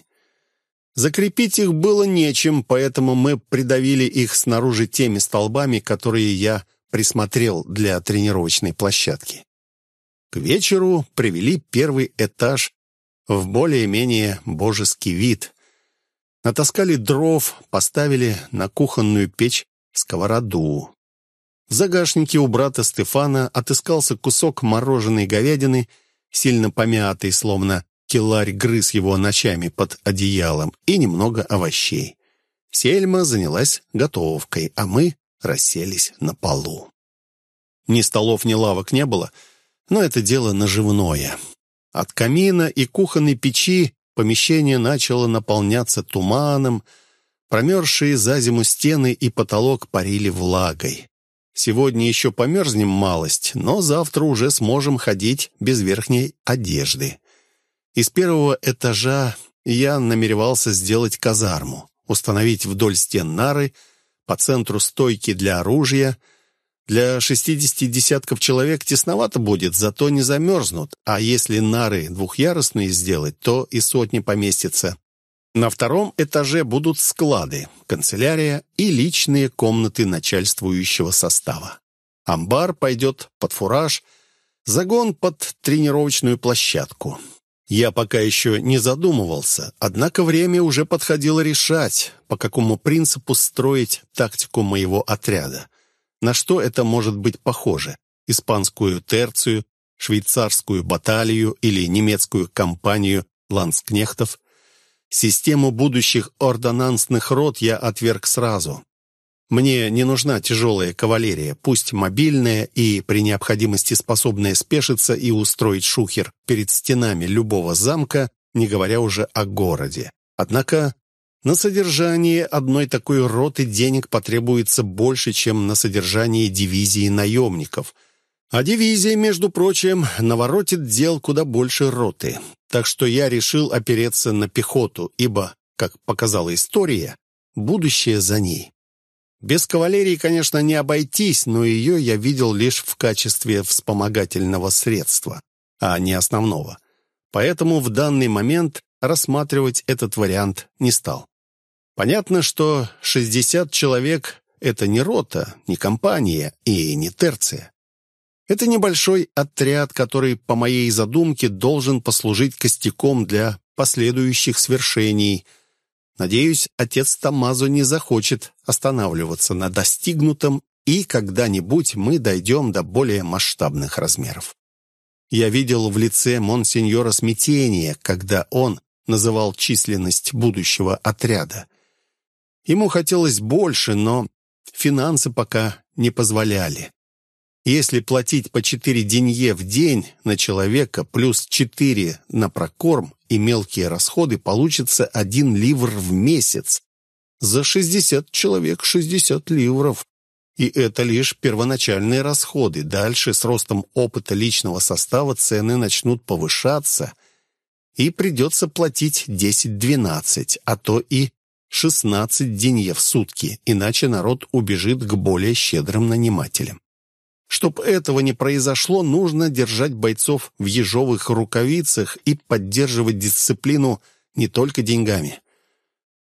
Закрепить их было нечем, поэтому мы придавили их снаружи теми столбами, которые я присмотрел для тренировочной площадки. К вечеру привели первый этаж в более-менее божеский вид. Натаскали дров, поставили на кухонную печь сковороду. В загашнике у брата Стефана отыскался кусок мороженой говядины, сильно помятый, словно Келарь грыз его ночами под одеялом, и немного овощей. Сельма занялась готовкой, а мы расселись на полу. Ни столов, ни лавок не было, но это дело наживное. От камина и кухонной печи помещение начало наполняться туманом, промерзшие за зиму стены и потолок парили влагой. Сегодня еще померзнем малость, но завтра уже сможем ходить без верхней одежды. Из первого этажа я намеревался сделать казарму, установить вдоль стен нары, по центру стойки для оружия. Для шестидесяти десятков человек тесновато будет, зато не замерзнут, а если нары двухъярусные сделать, то и сотни поместится. На втором этаже будут склады, канцелярия и личные комнаты начальствующего состава. Амбар пойдет под фураж, загон под тренировочную площадку. Я пока еще не задумывался, однако время уже подходило решать, по какому принципу строить тактику моего отряда. На что это может быть похоже? Испанскую терцию, швейцарскую баталию или немецкую компанию ланскнехтов? Систему будущих ордонансных рот я отверг сразу. Мне не нужна тяжелая кавалерия, пусть мобильная и при необходимости способная спешиться и устроить шухер перед стенами любого замка, не говоря уже о городе. Однако на содержание одной такой роты денег потребуется больше, чем на содержание дивизии наемников. А дивизия, между прочим, наворотит дел куда больше роты. Так что я решил опереться на пехоту, ибо, как показала история, будущее за ней. Без кавалерии, конечно, не обойтись, но ее я видел лишь в качестве вспомогательного средства, а не основного. Поэтому в данный момент рассматривать этот вариант не стал. Понятно, что 60 человек — это не рота, не компания и не терция. Это небольшой отряд, который, по моей задумке, должен послужить костяком для последующих свершений — Надеюсь, отец Тамазу не захочет останавливаться на достигнутом, и когда-нибудь мы дойдем до более масштабных размеров. Я видел в лице монсеньора смятение, когда он называл численность будущего отряда. Ему хотелось больше, но финансы пока не позволяли. Если платить по 4 денье в день на человека плюс 4 на прокорм и мелкие расходы, получится 1 ливр в месяц. За 60 человек 60 ливров. И это лишь первоначальные расходы. Дальше с ростом опыта личного состава цены начнут повышаться, и придется платить 10-12, а то и 16 денье в сутки, иначе народ убежит к более щедрым нанимателям. Чтоб этого не произошло, нужно держать бойцов в ежовых рукавицах и поддерживать дисциплину не только деньгами.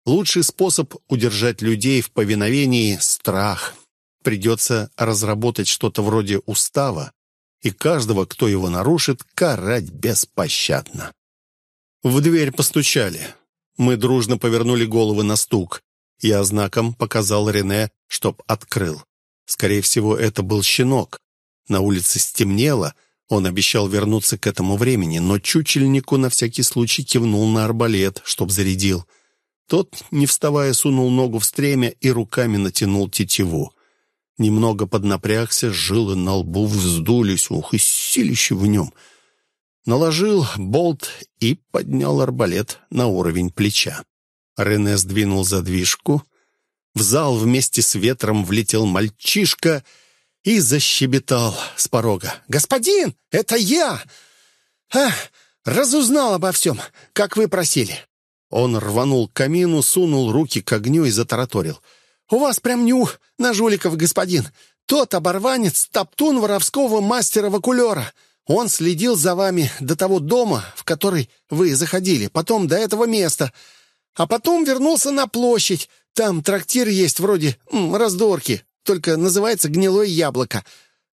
Лучший способ удержать людей в повиновении — страх. Придется разработать что-то вроде устава, и каждого, кто его нарушит, карать беспощадно. В дверь постучали. Мы дружно повернули головы на стук. Я знаком показал Рене, чтоб открыл. Скорее всего, это был щенок. На улице стемнело, он обещал вернуться к этому времени, но чучельнику на всякий случай кивнул на арбалет, чтоб зарядил. Тот, не вставая, сунул ногу в стремя и руками натянул тетиву. Немного поднапрягся, жилы на лбу вздулись, ух, и силище в нем. Наложил болт и поднял арбалет на уровень плеча. Рене сдвинул задвижку, в зал вместе с ветром влетел мальчишка и защебетал с порога. «Господин, это я! А, разузнал обо всем, как вы просили». Он рванул к камину, сунул руки к огню и затараторил. «У вас прям нюх на жуликов, господин. Тот оборванец — топтун воровского мастера-вакулера. Он следил за вами до того дома, в который вы заходили, потом до этого места, а потом вернулся на площадь, там трактир есть вроде м, раздорки, только называется «Гнилое яблоко».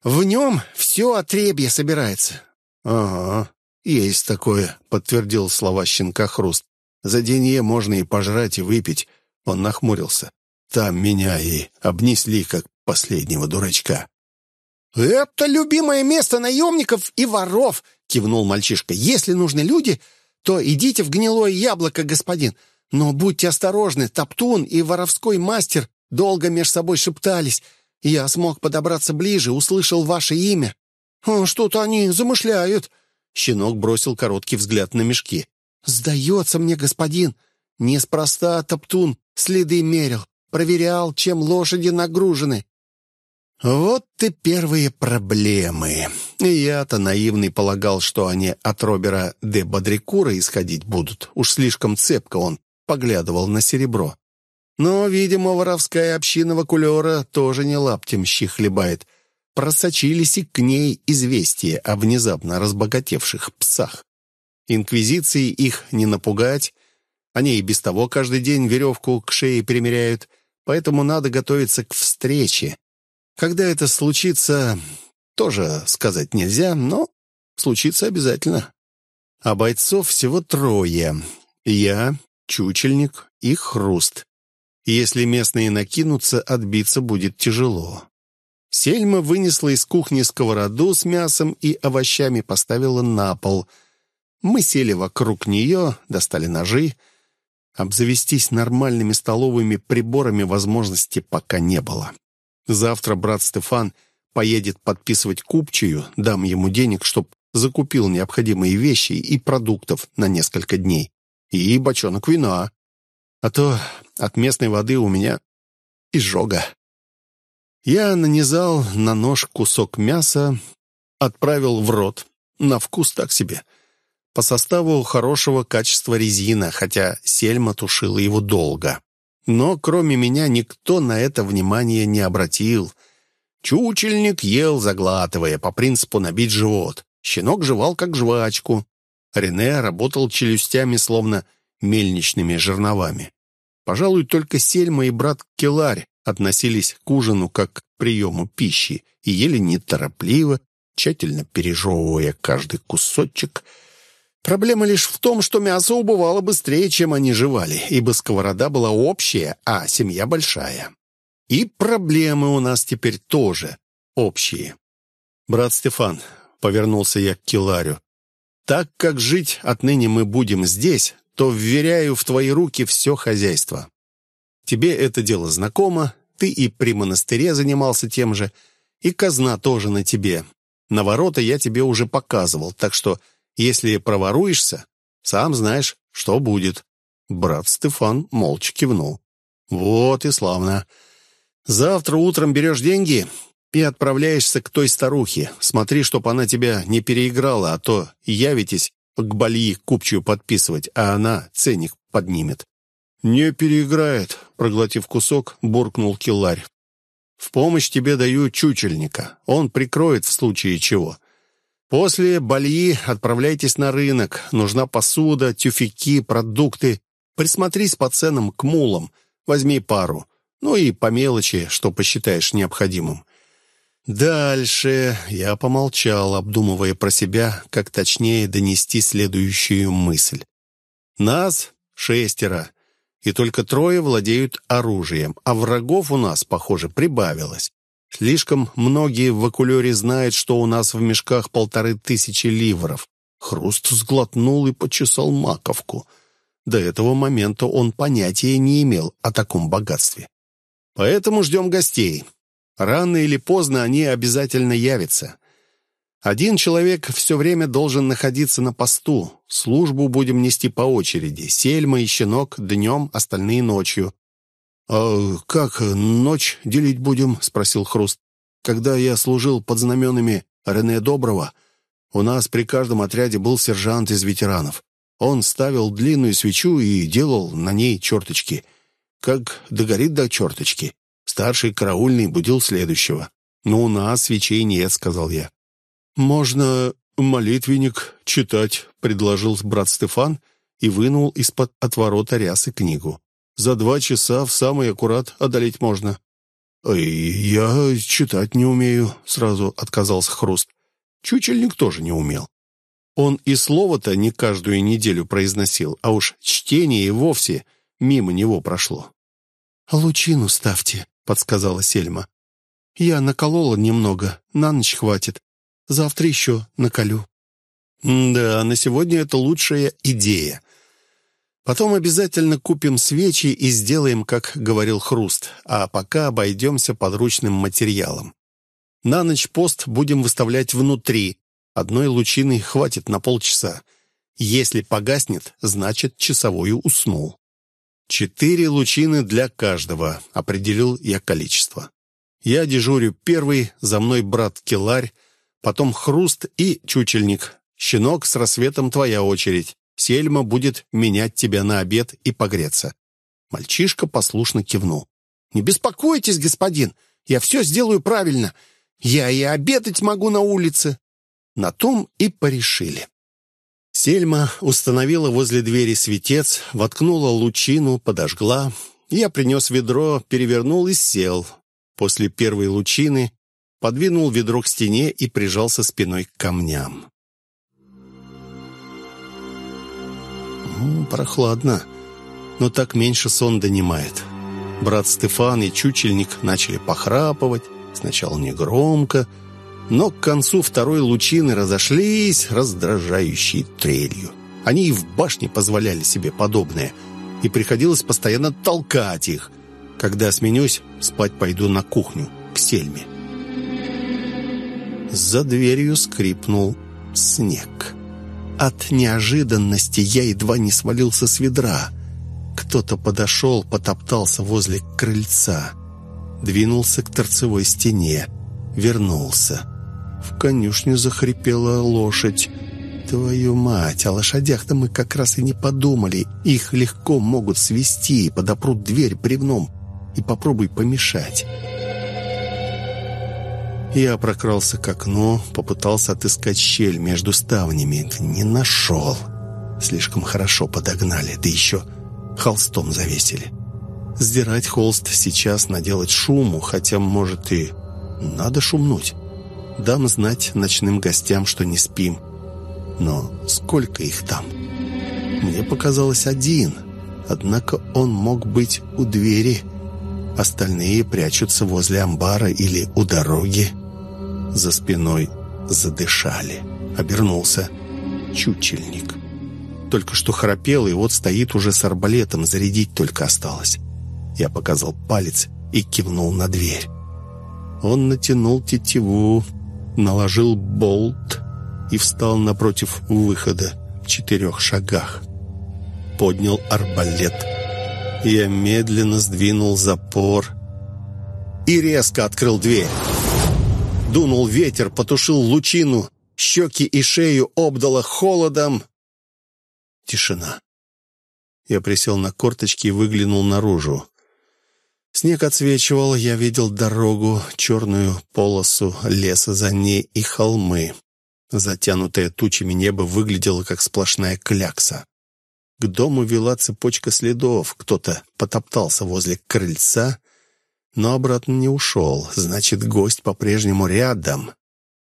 В нем все отребье собирается». «Ага, есть такое», — подтвердил слова щенка Хруст. «За денье можно и пожрать, и выпить». Он нахмурился. «Там меня и обнесли, как последнего дурачка». «Это любимое место наемников и воров», — кивнул мальчишка. «Если нужны люди, то идите в гнилое яблоко, господин. Но будьте осторожны, Топтун и воровской мастер долго меж собой шептались. Я смог подобраться ближе, услышал ваше имя. «Что-то они замышляют». Щенок бросил короткий взгляд на мешки. «Сдается мне, господин. Неспроста Топтун следы мерил, проверял, чем лошади нагружены. Вот и первые проблемы. Я-то наивный полагал, что они от Робера де Бодрикура исходить будут. Уж слишком цепко он поглядывал на серебро. Но, видимо, воровская община Вакулера тоже не лаптем щи хлебает. Просочились и к ней известия о внезапно разбогатевших псах. Инквизиции их не напугать. Они и без того каждый день веревку к шее примеряют. Поэтому надо готовиться к встрече когда это случится, тоже сказать нельзя, но случится обязательно. А бойцов всего трое. Я, Чучельник и Хруст. Если местные накинутся, отбиться будет тяжело. Сельма вынесла из кухни сковороду с мясом и овощами, поставила на пол. Мы сели вокруг нее, достали ножи. Обзавестись нормальными столовыми приборами возможности пока не было. Завтра брат Стефан поедет подписывать купчую, дам ему денег, чтоб закупил необходимые вещи и продуктов на несколько дней. И бочонок вина. А то от местной воды у меня изжога. Я нанизал на нож кусок мяса, отправил в рот. На вкус так себе. По составу хорошего качества резина, хотя сельма тушила его долго. Но кроме меня никто на это внимание не обратил. Чучельник ел, заглатывая, по принципу набить живот. Щенок жевал, как жвачку. Рене работал челюстями, словно мельничными жерновами. Пожалуй, только Сельма и брат Келарь относились к ужину как к приему пищи и ели неторопливо, тщательно пережевывая каждый кусочек – Проблема лишь в том, что мясо убывало быстрее, чем они жевали, ибо сковорода была общая, а семья большая. И проблемы у нас теперь тоже общие. «Брат Стефан», — повернулся я к Киларю, «так как жить отныне мы будем здесь, то вверяю в твои руки все хозяйство. Тебе это дело знакомо, ты и при монастыре занимался тем же, и казна тоже на тебе. На ворота я тебе уже показывал, так что если проворуешься, сам знаешь, что будет». Брат Стефан молча кивнул. «Вот и славно. Завтра утром берешь деньги и отправляешься к той старухе. Смотри, чтоб она тебя не переиграла, а то явитесь к Бальи купчую подписывать, а она ценник поднимет». «Не переиграет», — проглотив кусок, буркнул Килларь. «В помощь тебе даю чучельника. Он прикроет в случае чего. После бальи отправляйтесь на рынок. Нужна посуда, тюфяки, продукты. Присмотрись по ценам к мулам. Возьми пару. Ну и по мелочи, что посчитаешь необходимым. Дальше я помолчал, обдумывая про себя, как точнее донести следующую мысль. Нас шестеро, и только трое владеют оружием, а врагов у нас, похоже, прибавилось. Слишком многие в Акулере знают, что у нас в мешках полторы тысячи ливров. Хруст сглотнул и почесал маковку. До этого момента он понятия не имел о таком богатстве. Поэтому ждем гостей. Рано или поздно они обязательно явятся. Один человек все время должен находиться на посту. Службу будем нести по очереди. Сельма и щенок днем, остальные ночью. «А как ночь делить будем?» — спросил Хруст. «Когда я служил под знаменами Рене Доброго, у нас при каждом отряде был сержант из ветеранов. Он ставил длинную свечу и делал на ней черточки. Как догорит до черточки, старший караульный будил следующего. «Но у нас свечей нет», — сказал я. «Можно молитвенник читать», — предложил брат Стефан и вынул из-под отворота рясы книгу. За два часа в самый аккурат одолеть можно». «Я читать не умею», — сразу отказался Хруст. Чучельник тоже не умел. Он и слово-то не каждую неделю произносил, а уж чтение и вовсе мимо него прошло. «Лучину ставьте», — подсказала Сельма. «Я наколола немного, на ночь хватит. Завтра еще наколю». Да, на сегодня это лучшая идея. Потом обязательно купим свечи и сделаем, как говорил Хруст, а пока обойдемся подручным материалом. На ночь пост будем выставлять внутри. Одной лучины хватит на полчаса. Если погаснет, значит, часовой уснул. «Четыре лучины для каждого», — определил я количество. Я дежурю первый, за мной брат Келарь, потом Хруст и Чучельник. Щенок, с рассветом твоя очередь. Сельма будет менять тебя на обед и погреться». Мальчишка послушно кивнул. «Не беспокойтесь, господин, я все сделаю правильно. Я и обедать могу на улице». На том и порешили. Сельма установила возле двери светец, воткнула лучину, подожгла. Я принес ведро, перевернул и сел. После первой лучины подвинул ведро к стене и прижался спиной к камням. Прохладно, но так меньше сон донимает. Брат Стефан и чучельник начали похрапывать, сначала негромко, но к концу второй лучины разошлись раздражающей трелью. Они и в башне позволяли себе подобное, и приходилось постоянно толкать их. Когда сменюсь, спать пойду на кухню, к Сельме. За дверью скрипнул снег. От неожиданности я едва не свалился с ведра. Кто-то подошел, потоптался возле крыльца. Двинулся к торцевой стене. Вернулся. В конюшню захрипела лошадь. Твою мать, о лошадях-то мы как раз и не подумали. Их легко могут свести, подопрут дверь бревном и попробуй помешать. Я прокрался к окну, попытался отыскать щель между ставнями. Не нашел. Слишком хорошо подогнали, да еще холстом завесили. Сдирать холст сейчас, наделать шуму, хотя, может, и надо шумнуть. Дам знать ночным гостям, что не спим. Но сколько их там? Мне показалось один, однако он мог быть у двери. Остальные прячутся возле амбара или у дороги за спиной задышали. Обернулся чучельник. Только что храпел, и вот стоит уже с арбалетом, зарядить только осталось. Я показал палец и кивнул на дверь. Он натянул тетиву, наложил болт и встал напротив выхода в четырех шагах. Поднял арбалет. Я медленно сдвинул запор и резко открыл дверь. Дунул ветер, потушил лучину, щеки и шею обдало холодом. Тишина. Я присел на корточки и выглянул наружу. Снег отсвечивал, я видел дорогу, черную полосу леса за ней и холмы. Затянутое тучами небо выглядело, как сплошная клякса. К дому вела цепочка следов. Кто-то потоптался возле крыльца, но обратно не ушел. Значит, гость по-прежнему рядом.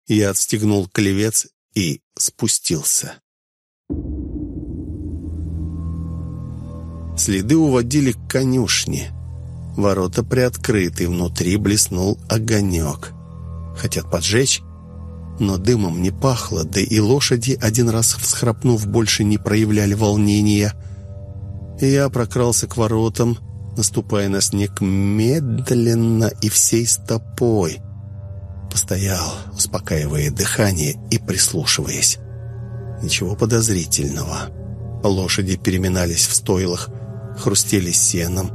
Я отстегнул клевец и спустился. Следы уводили к конюшне. Ворота приоткрыты, внутри блеснул огонек. Хотят поджечь, но дымом не пахло, да и лошади, один раз всхрапнув, больше не проявляли волнения. Я прокрался к воротам, наступая на снег медленно и всей стопой. Постоял, успокаивая дыхание и прислушиваясь. Ничего подозрительного. Лошади переминались в стойлах, хрустели сеном.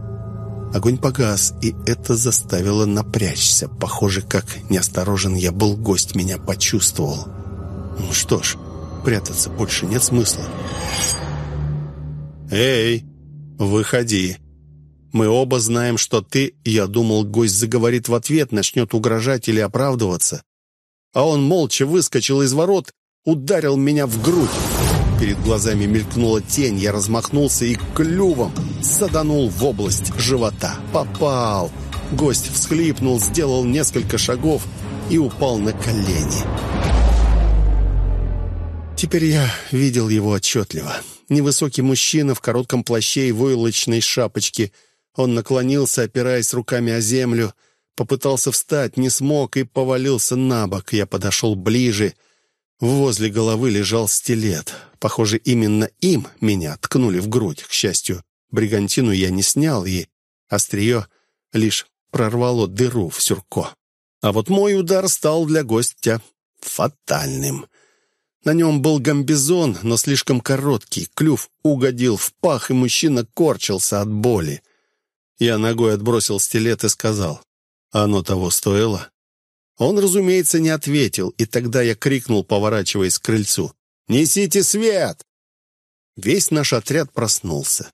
Огонь погас, и это заставило напрячься. Похоже, как неосторожен я был, гость меня почувствовал. Ну что ж, прятаться больше нет смысла. «Эй, выходи!» Мы оба знаем, что ты, я думал, гость заговорит в ответ, начнет угрожать или оправдываться. А он молча выскочил из ворот, ударил меня в грудь. Перед глазами мелькнула тень, я размахнулся и клювом саданул в область живота. Попал! Гость всхлипнул, сделал несколько шагов и упал на колени. Теперь я видел его отчетливо. Невысокий мужчина в коротком плаще и войлочной шапочке – он наклонился, опираясь руками о землю, попытался встать, не смог и повалился на бок. Я подошел ближе. Возле головы лежал стилет. Похоже, именно им меня ткнули в грудь. К счастью, бригантину я не снял, и острие лишь прорвало дыру в сюрко. А вот мой удар стал для гостя фатальным. На нем был гамбизон, но слишком короткий. Клюв угодил в пах, и мужчина корчился от боли. Я ногой отбросил стилет и сказал, «Оно того стоило?» Он, разумеется, не ответил, и тогда я крикнул, поворачиваясь к крыльцу, «Несите свет!» Весь наш отряд проснулся.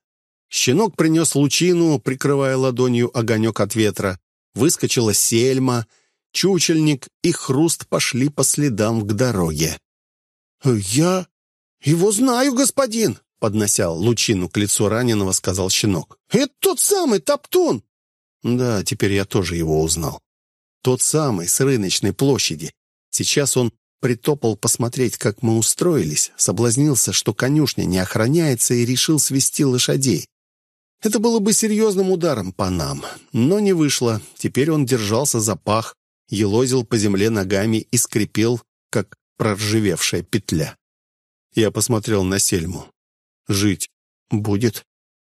Щенок принес лучину, прикрывая ладонью огонек от ветра. Выскочила сельма, чучельник и хруст пошли по следам к дороге. «Я его знаю, господин!» Поднося лучину к лицу раненого, сказал щенок. «Это тот самый Топтун!» Да, теперь я тоже его узнал. Тот самый, с рыночной площади. Сейчас он притопал посмотреть, как мы устроились, соблазнился, что конюшня не охраняется, и решил свести лошадей. Это было бы серьезным ударом по нам, но не вышло. Теперь он держался за пах, елозил по земле ногами и скрипел, как проржевевшая петля. Я посмотрел на Сельму. «Жить будет?»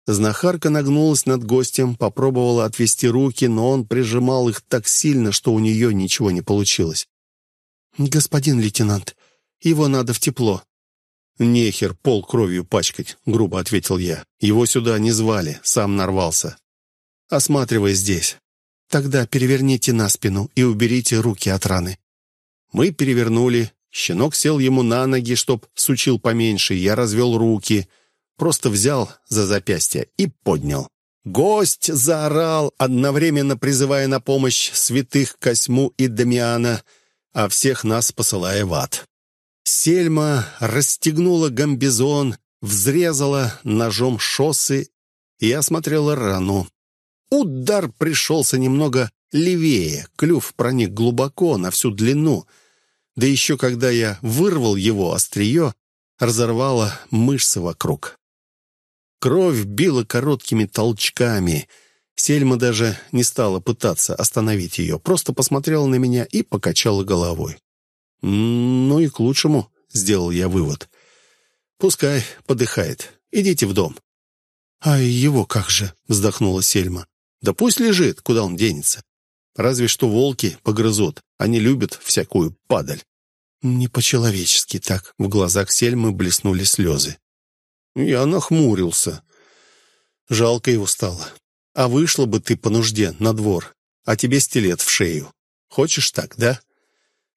Знахарка нагнулась над гостем, попробовала отвести руки, но он прижимал их так сильно, что у нее ничего не получилось. «Господин лейтенант, его надо в тепло». «Нехер пол кровью пачкать», — грубо ответил я. «Его сюда не звали, сам нарвался. Осматривай здесь. Тогда переверните на спину и уберите руки от раны». Мы перевернули, Щенок сел ему на ноги, чтоб сучил поменьше. Я развел руки, просто взял за запястье и поднял. Гость заорал, одновременно призывая на помощь святых Косьму и Дамиана, а всех нас посылая в ад. Сельма расстегнула гамбизон, взрезала ножом шоссы и осмотрела рану. Удар пришелся немного левее, клюв проник глубоко, на всю длину — да еще когда я вырвал его острие, разорвало мышцы вокруг. Кровь била короткими толчками. Сельма даже не стала пытаться остановить ее, просто посмотрела на меня и покачала головой. «Ну и к лучшему», — сделал я вывод. «Пускай подыхает. Идите в дом». «А его как же?» — вздохнула Сельма. «Да пусть лежит, куда он денется. Разве что волки погрызут. Они любят всякую падаль. Не по-человечески так. В глазах Сельмы блеснули слезы. Я нахмурился. Жалко его стало. А вышла бы ты по нужде на двор, а тебе стилет в шею. Хочешь так, да?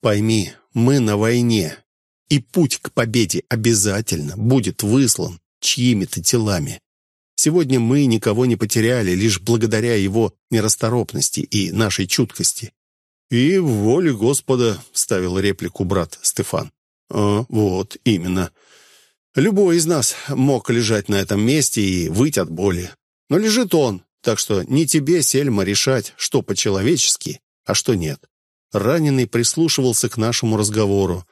Пойми, мы на войне, и путь к победе обязательно будет выслан чьими-то телами. Сегодня мы никого не потеряли лишь благодаря его нерасторопности и нашей чуткости. «И воле Господа», — ставил реплику брат Стефан. «А, вот, именно. Любой из нас мог лежать на этом месте и выть от боли. Но лежит он, так что не тебе, Сельма, решать, что по-человечески, а что нет». Раненый прислушивался к нашему разговору.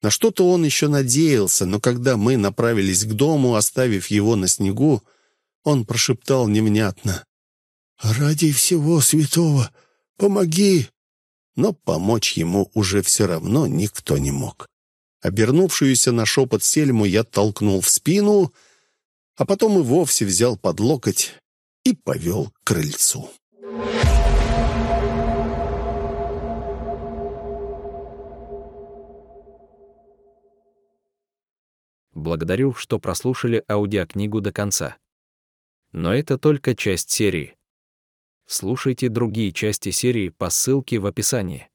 На что-то он еще надеялся, но когда мы направились к дому, оставив его на снегу, он прошептал невнятно. «Ради всего святого, помоги!» Но помочь ему уже все равно никто не мог. Обернувшуюся на шепот Сельму я толкнул в спину, а потом и вовсе взял под локоть и повел к крыльцу. Благодарю, что прослушали аудиокнигу до конца. Но это только часть серии. Слушайте другие части серии по ссылке в описании.